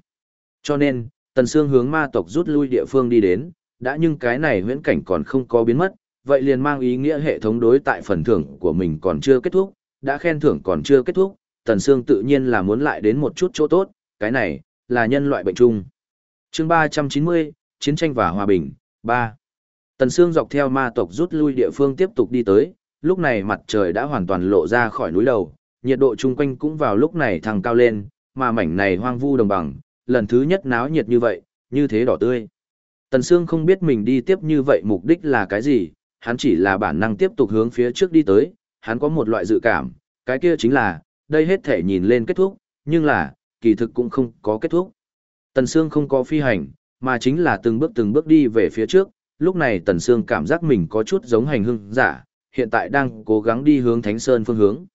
Cho nên, Tần Sương hướng ma tộc rút lui địa phương đi đến, đã nhưng cái này huyễn cảnh còn không có biến mất, vậy liền mang ý nghĩa hệ thống đối tại phần thưởng của mình còn chưa kết thúc, đã khen thưởng còn chưa kết thúc, Tần Sương tự nhiên là muốn lại đến một chút chỗ tốt, cái này, là nhân loại bệnh chung. chương 390, Chiến tranh và Hòa bình, 3. Tần Sương dọc theo ma tộc rút lui địa phương tiếp tục đi tới, lúc này mặt trời đã hoàn toàn lộ ra khỏi núi đầu, nhiệt độ chung quanh cũng vào lúc này thăng cao lên, mà mảnh này hoang vu đồng bằng, lần thứ nhất náo nhiệt như vậy, như thế đỏ tươi. Tần Sương không biết mình đi tiếp như vậy mục đích là cái gì, hắn chỉ là bản năng tiếp tục hướng phía trước đi tới, hắn có một loại dự cảm, cái kia chính là, đây hết thể nhìn lên kết thúc, nhưng là, kỳ thực cũng không có kết thúc. Tần Sương không có phi hành, mà chính là từng bước từng bước đi về phía trước, lúc này Tần Sương cảm giác mình có chút giống hành hương giả, hiện tại đang cố gắng đi hướng Thánh Sơn phương hướng.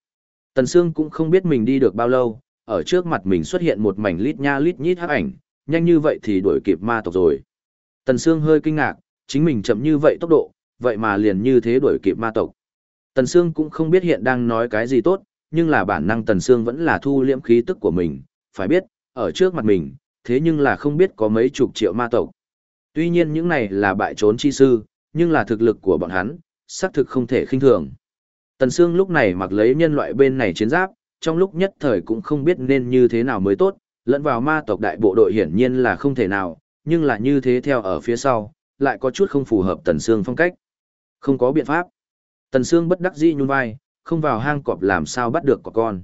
Tần Sương cũng không biết mình đi được bao lâu, ở trước mặt mình xuất hiện một mảnh lít nha lít nhít hắc ảnh, nhanh như vậy thì đuổi kịp ma tộc rồi. Tần Sương hơi kinh ngạc, chính mình chậm như vậy tốc độ, vậy mà liền như thế đuổi kịp ma tộc. Tần Sương cũng không biết hiện đang nói cái gì tốt, nhưng là bản năng Tần Sương vẫn là thu liễm khí tức của mình, phải biết, ở trước mặt mình, thế nhưng là không biết có mấy chục triệu ma tộc. Tuy nhiên những này là bại trốn chi sư, nhưng là thực lực của bọn hắn, xác thực không thể khinh thường. Tần Sương lúc này mặc lấy nhân loại bên này chiến giáp, trong lúc nhất thời cũng không biết nên như thế nào mới tốt, lẫn vào ma tộc đại bộ đội hiển nhiên là không thể nào, nhưng là như thế theo ở phía sau, lại có chút không phù hợp Tần Sương phong cách. Không có biện pháp. Tần Sương bất đắc dĩ nhún vai, không vào hang cọp làm sao bắt được có con.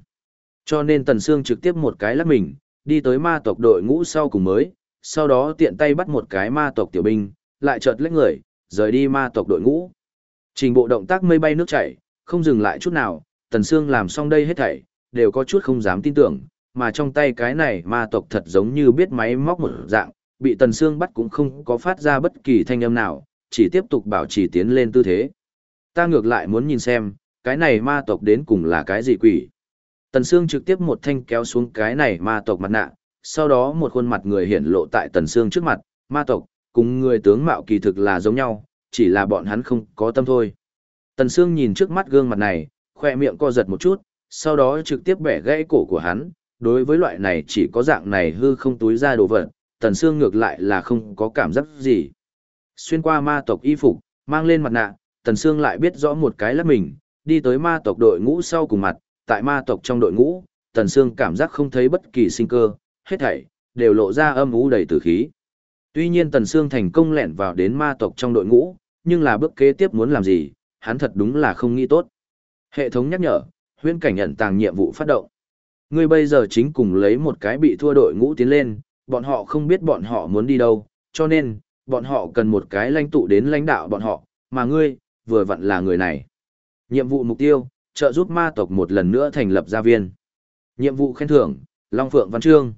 Cho nên Tần Sương trực tiếp một cái lắc mình, đi tới ma tộc đội ngũ sau cùng mới, sau đó tiện tay bắt một cái ma tộc tiểu binh, lại chợt lách người, rời đi ma tộc đội ngũ. Trình bộ động tác mây bay nước chảy, không dừng lại chút nào, Tần Sương làm xong đây hết thảy, đều có chút không dám tin tưởng, mà trong tay cái này ma tộc thật giống như biết máy móc một dạng, bị Tần Sương bắt cũng không có phát ra bất kỳ thanh âm nào, chỉ tiếp tục bảo trì tiến lên tư thế. Ta ngược lại muốn nhìn xem, cái này ma tộc đến cùng là cái gì quỷ. Tần Sương trực tiếp một thanh kéo xuống cái này ma tộc mặt nạ, sau đó một khuôn mặt người hiện lộ tại Tần Sương trước mặt, ma tộc, cùng người tướng mạo kỳ thực là giống nhau, chỉ là bọn hắn không có tâm thôi. Tần Sương nhìn trước mắt gương mặt này, khoe miệng co giật một chút, sau đó trực tiếp bẻ gãy cổ của hắn, đối với loại này chỉ có dạng này hư không túi ra đồ vật, Tần Sương ngược lại là không có cảm giác gì. Xuyên qua ma tộc y phục, mang lên mặt nạ, Tần Sương lại biết rõ một cái là mình, đi tới ma tộc đội ngũ sau cùng mặt, tại ma tộc trong đội ngũ, Tần Sương cảm giác không thấy bất kỳ sinh cơ, hết thảy, đều lộ ra âm u đầy tử khí. Tuy nhiên Tần Sương thành công lẻn vào đến ma tộc trong đội ngũ, nhưng là bước kế tiếp muốn làm gì, hắn thật đúng là không nghĩ tốt. Hệ thống nhắc nhở, huyễn cảnh nhận tàng nhiệm vụ phát động. Ngươi bây giờ chính cùng lấy một cái bị thua đội ngũ tiến lên, bọn họ không biết bọn họ muốn đi đâu, cho nên, bọn họ cần một cái lãnh tụ đến lãnh đạo bọn họ, mà ngươi, vừa vặn là người này. Nhiệm vụ mục tiêu, trợ giúp ma tộc một lần nữa thành lập gia viên. Nhiệm vụ khen thưởng, Long Phượng Văn Trương.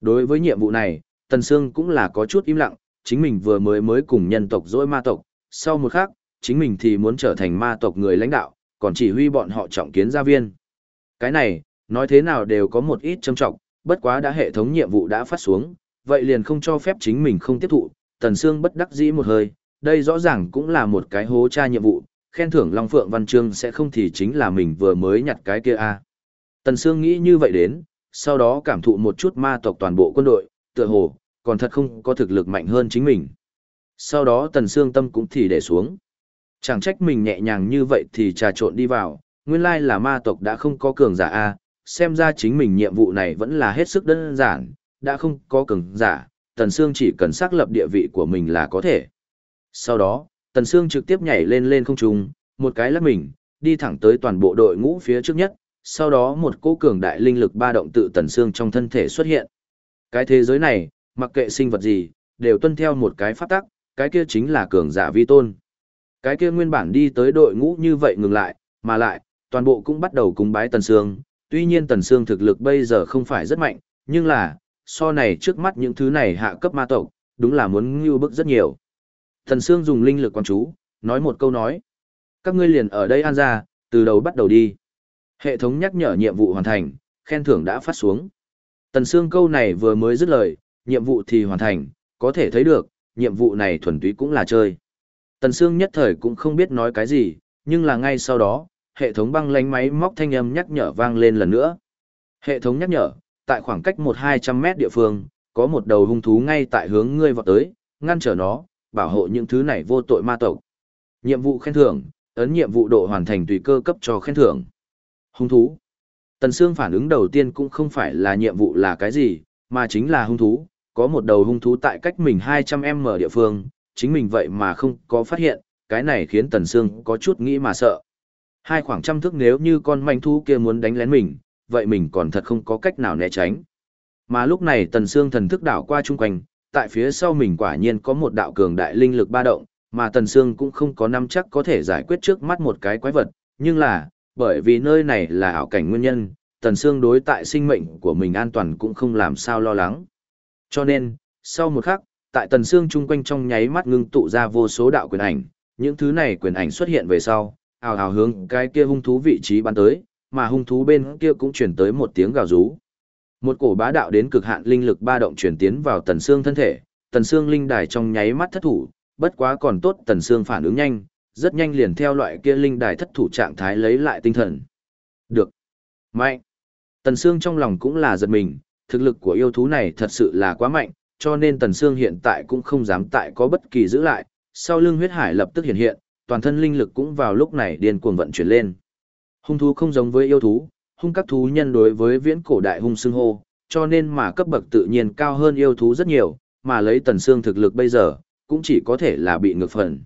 Đối với nhiệm vụ này, Tần Sương cũng là có chút im lặng, chính mình vừa mới mới cùng nhân tộc dối ma tộc, sau một khắc, chính mình thì muốn trở thành ma tộc người lãnh đạo, còn chỉ huy bọn họ trọng kiến gia viên. Cái này, nói thế nào đều có một ít châm trọng, bất quá đã hệ thống nhiệm vụ đã phát xuống, vậy liền không cho phép chính mình không tiếp thụ, Tần Sương bất đắc dĩ một hơi, đây rõ ràng cũng là một cái hố tra nhiệm vụ, khen thưởng Long Phượng Văn Trương sẽ không thì chính là mình vừa mới nhặt cái kia a. À. Tần Sương nghĩ như vậy đến, sau đó cảm thụ một chút ma tộc toàn bộ quân đội, tựa hồ, còn thật không có thực lực mạnh hơn chính mình. Sau đó Tần Sương tâm cũng thì để xuống. Chẳng trách mình nhẹ nhàng như vậy thì trà trộn đi vào, nguyên lai là ma tộc đã không có cường giả A, xem ra chính mình nhiệm vụ này vẫn là hết sức đơn giản, đã không có cường giả, Tần Sương chỉ cần xác lập địa vị của mình là có thể. Sau đó, Tần Sương trực tiếp nhảy lên lên không trung, một cái lắc mình, đi thẳng tới toàn bộ đội ngũ phía trước nhất, sau đó một cỗ cường đại linh lực ba động tự Tần Sương trong thân thể xuất hiện. Cái thế giới này, mặc kệ sinh vật gì, đều tuân theo một cái pháp tắc, cái kia chính là cường giả vi tôn. Cái kia nguyên bản đi tới đội ngũ như vậy ngừng lại, mà lại, toàn bộ cũng bắt đầu cúng bái Tần Sương. Tuy nhiên Tần Sương thực lực bây giờ không phải rất mạnh, nhưng là, so này trước mắt những thứ này hạ cấp ma tộc, đúng là muốn ngưu bức rất nhiều. Thần Sương dùng linh lực quan chú, nói một câu nói. Các ngươi liền ở đây an ra, từ đầu bắt đầu đi. Hệ thống nhắc nhở nhiệm vụ hoàn thành, khen thưởng đã phát xuống. Tần Sương câu này vừa mới dứt lời, nhiệm vụ thì hoàn thành, có thể thấy được, nhiệm vụ này thuần túy cũng là chơi. Tần Sương nhất thời cũng không biết nói cái gì, nhưng là ngay sau đó, hệ thống băng lánh máy móc thanh âm nhắc nhở vang lên lần nữa. Hệ thống nhắc nhở, tại khoảng cách 1-200 mét địa phương, có một đầu hung thú ngay tại hướng ngươi vọt tới, ngăn trở nó, bảo hộ những thứ này vô tội ma tộc. Nhiệm vụ khen thưởng, ấn nhiệm vụ độ hoàn thành tùy cơ cấp cho khen thưởng. Hung thú. Tần Sương phản ứng đầu tiên cũng không phải là nhiệm vụ là cái gì, mà chính là hung thú, có một đầu hung thú tại cách mình 200m địa phương, chính mình vậy mà không có phát hiện, cái này khiến Tần Sương có chút nghĩ mà sợ. Hai khoảng trăm thước nếu như con manh thú kia muốn đánh lén mình, vậy mình còn thật không có cách nào né tránh. Mà lúc này Tần Sương thần thức đảo qua chung quanh, tại phía sau mình quả nhiên có một đạo cường đại linh lực ba động, mà Tần Sương cũng không có nắm chắc có thể giải quyết trước mắt một cái quái vật, nhưng là, bởi vì nơi này là ảo cảnh nguyên nhân, Tần Sương đối tại sinh mệnh của mình an toàn cũng không làm sao lo lắng. Cho nên, sau một khắc, tại Tần Sương chung quanh trong nháy mắt ngưng tụ ra vô số đạo quyền ảnh, những thứ này quyền ảnh xuất hiện về sau, ào ào hướng cái kia hung thú vị trí bắn tới, mà hung thú bên kia cũng truyền tới một tiếng gào rú. Một cổ bá đạo đến cực hạn linh lực ba động chuyển tiến vào Tần xương thân thể, Tần xương linh đài trong nháy mắt thất thủ, bất quá còn tốt Tần xương phản ứng nhanh, rất nhanh liền theo loại kia linh đài thất thủ trạng thái lấy lại tinh thần. Được. Mạnh. Tần xương trong lòng cũng là giật mình, thực lực của yêu thú này thật sự là quá mạnh, cho nên Tần xương hiện tại cũng không dám tại có bất kỳ giữ lại, sau lưng huyết hải lập tức hiện hiện, toàn thân linh lực cũng vào lúc này điên cuồng vận chuyển lên. Hung thú không giống với yêu thú, hung các thú nhân đối với viễn cổ đại hung xưng hô, cho nên mà cấp bậc tự nhiên cao hơn yêu thú rất nhiều, mà lấy Tần xương thực lực bây giờ, cũng chỉ có thể là bị ngược phần.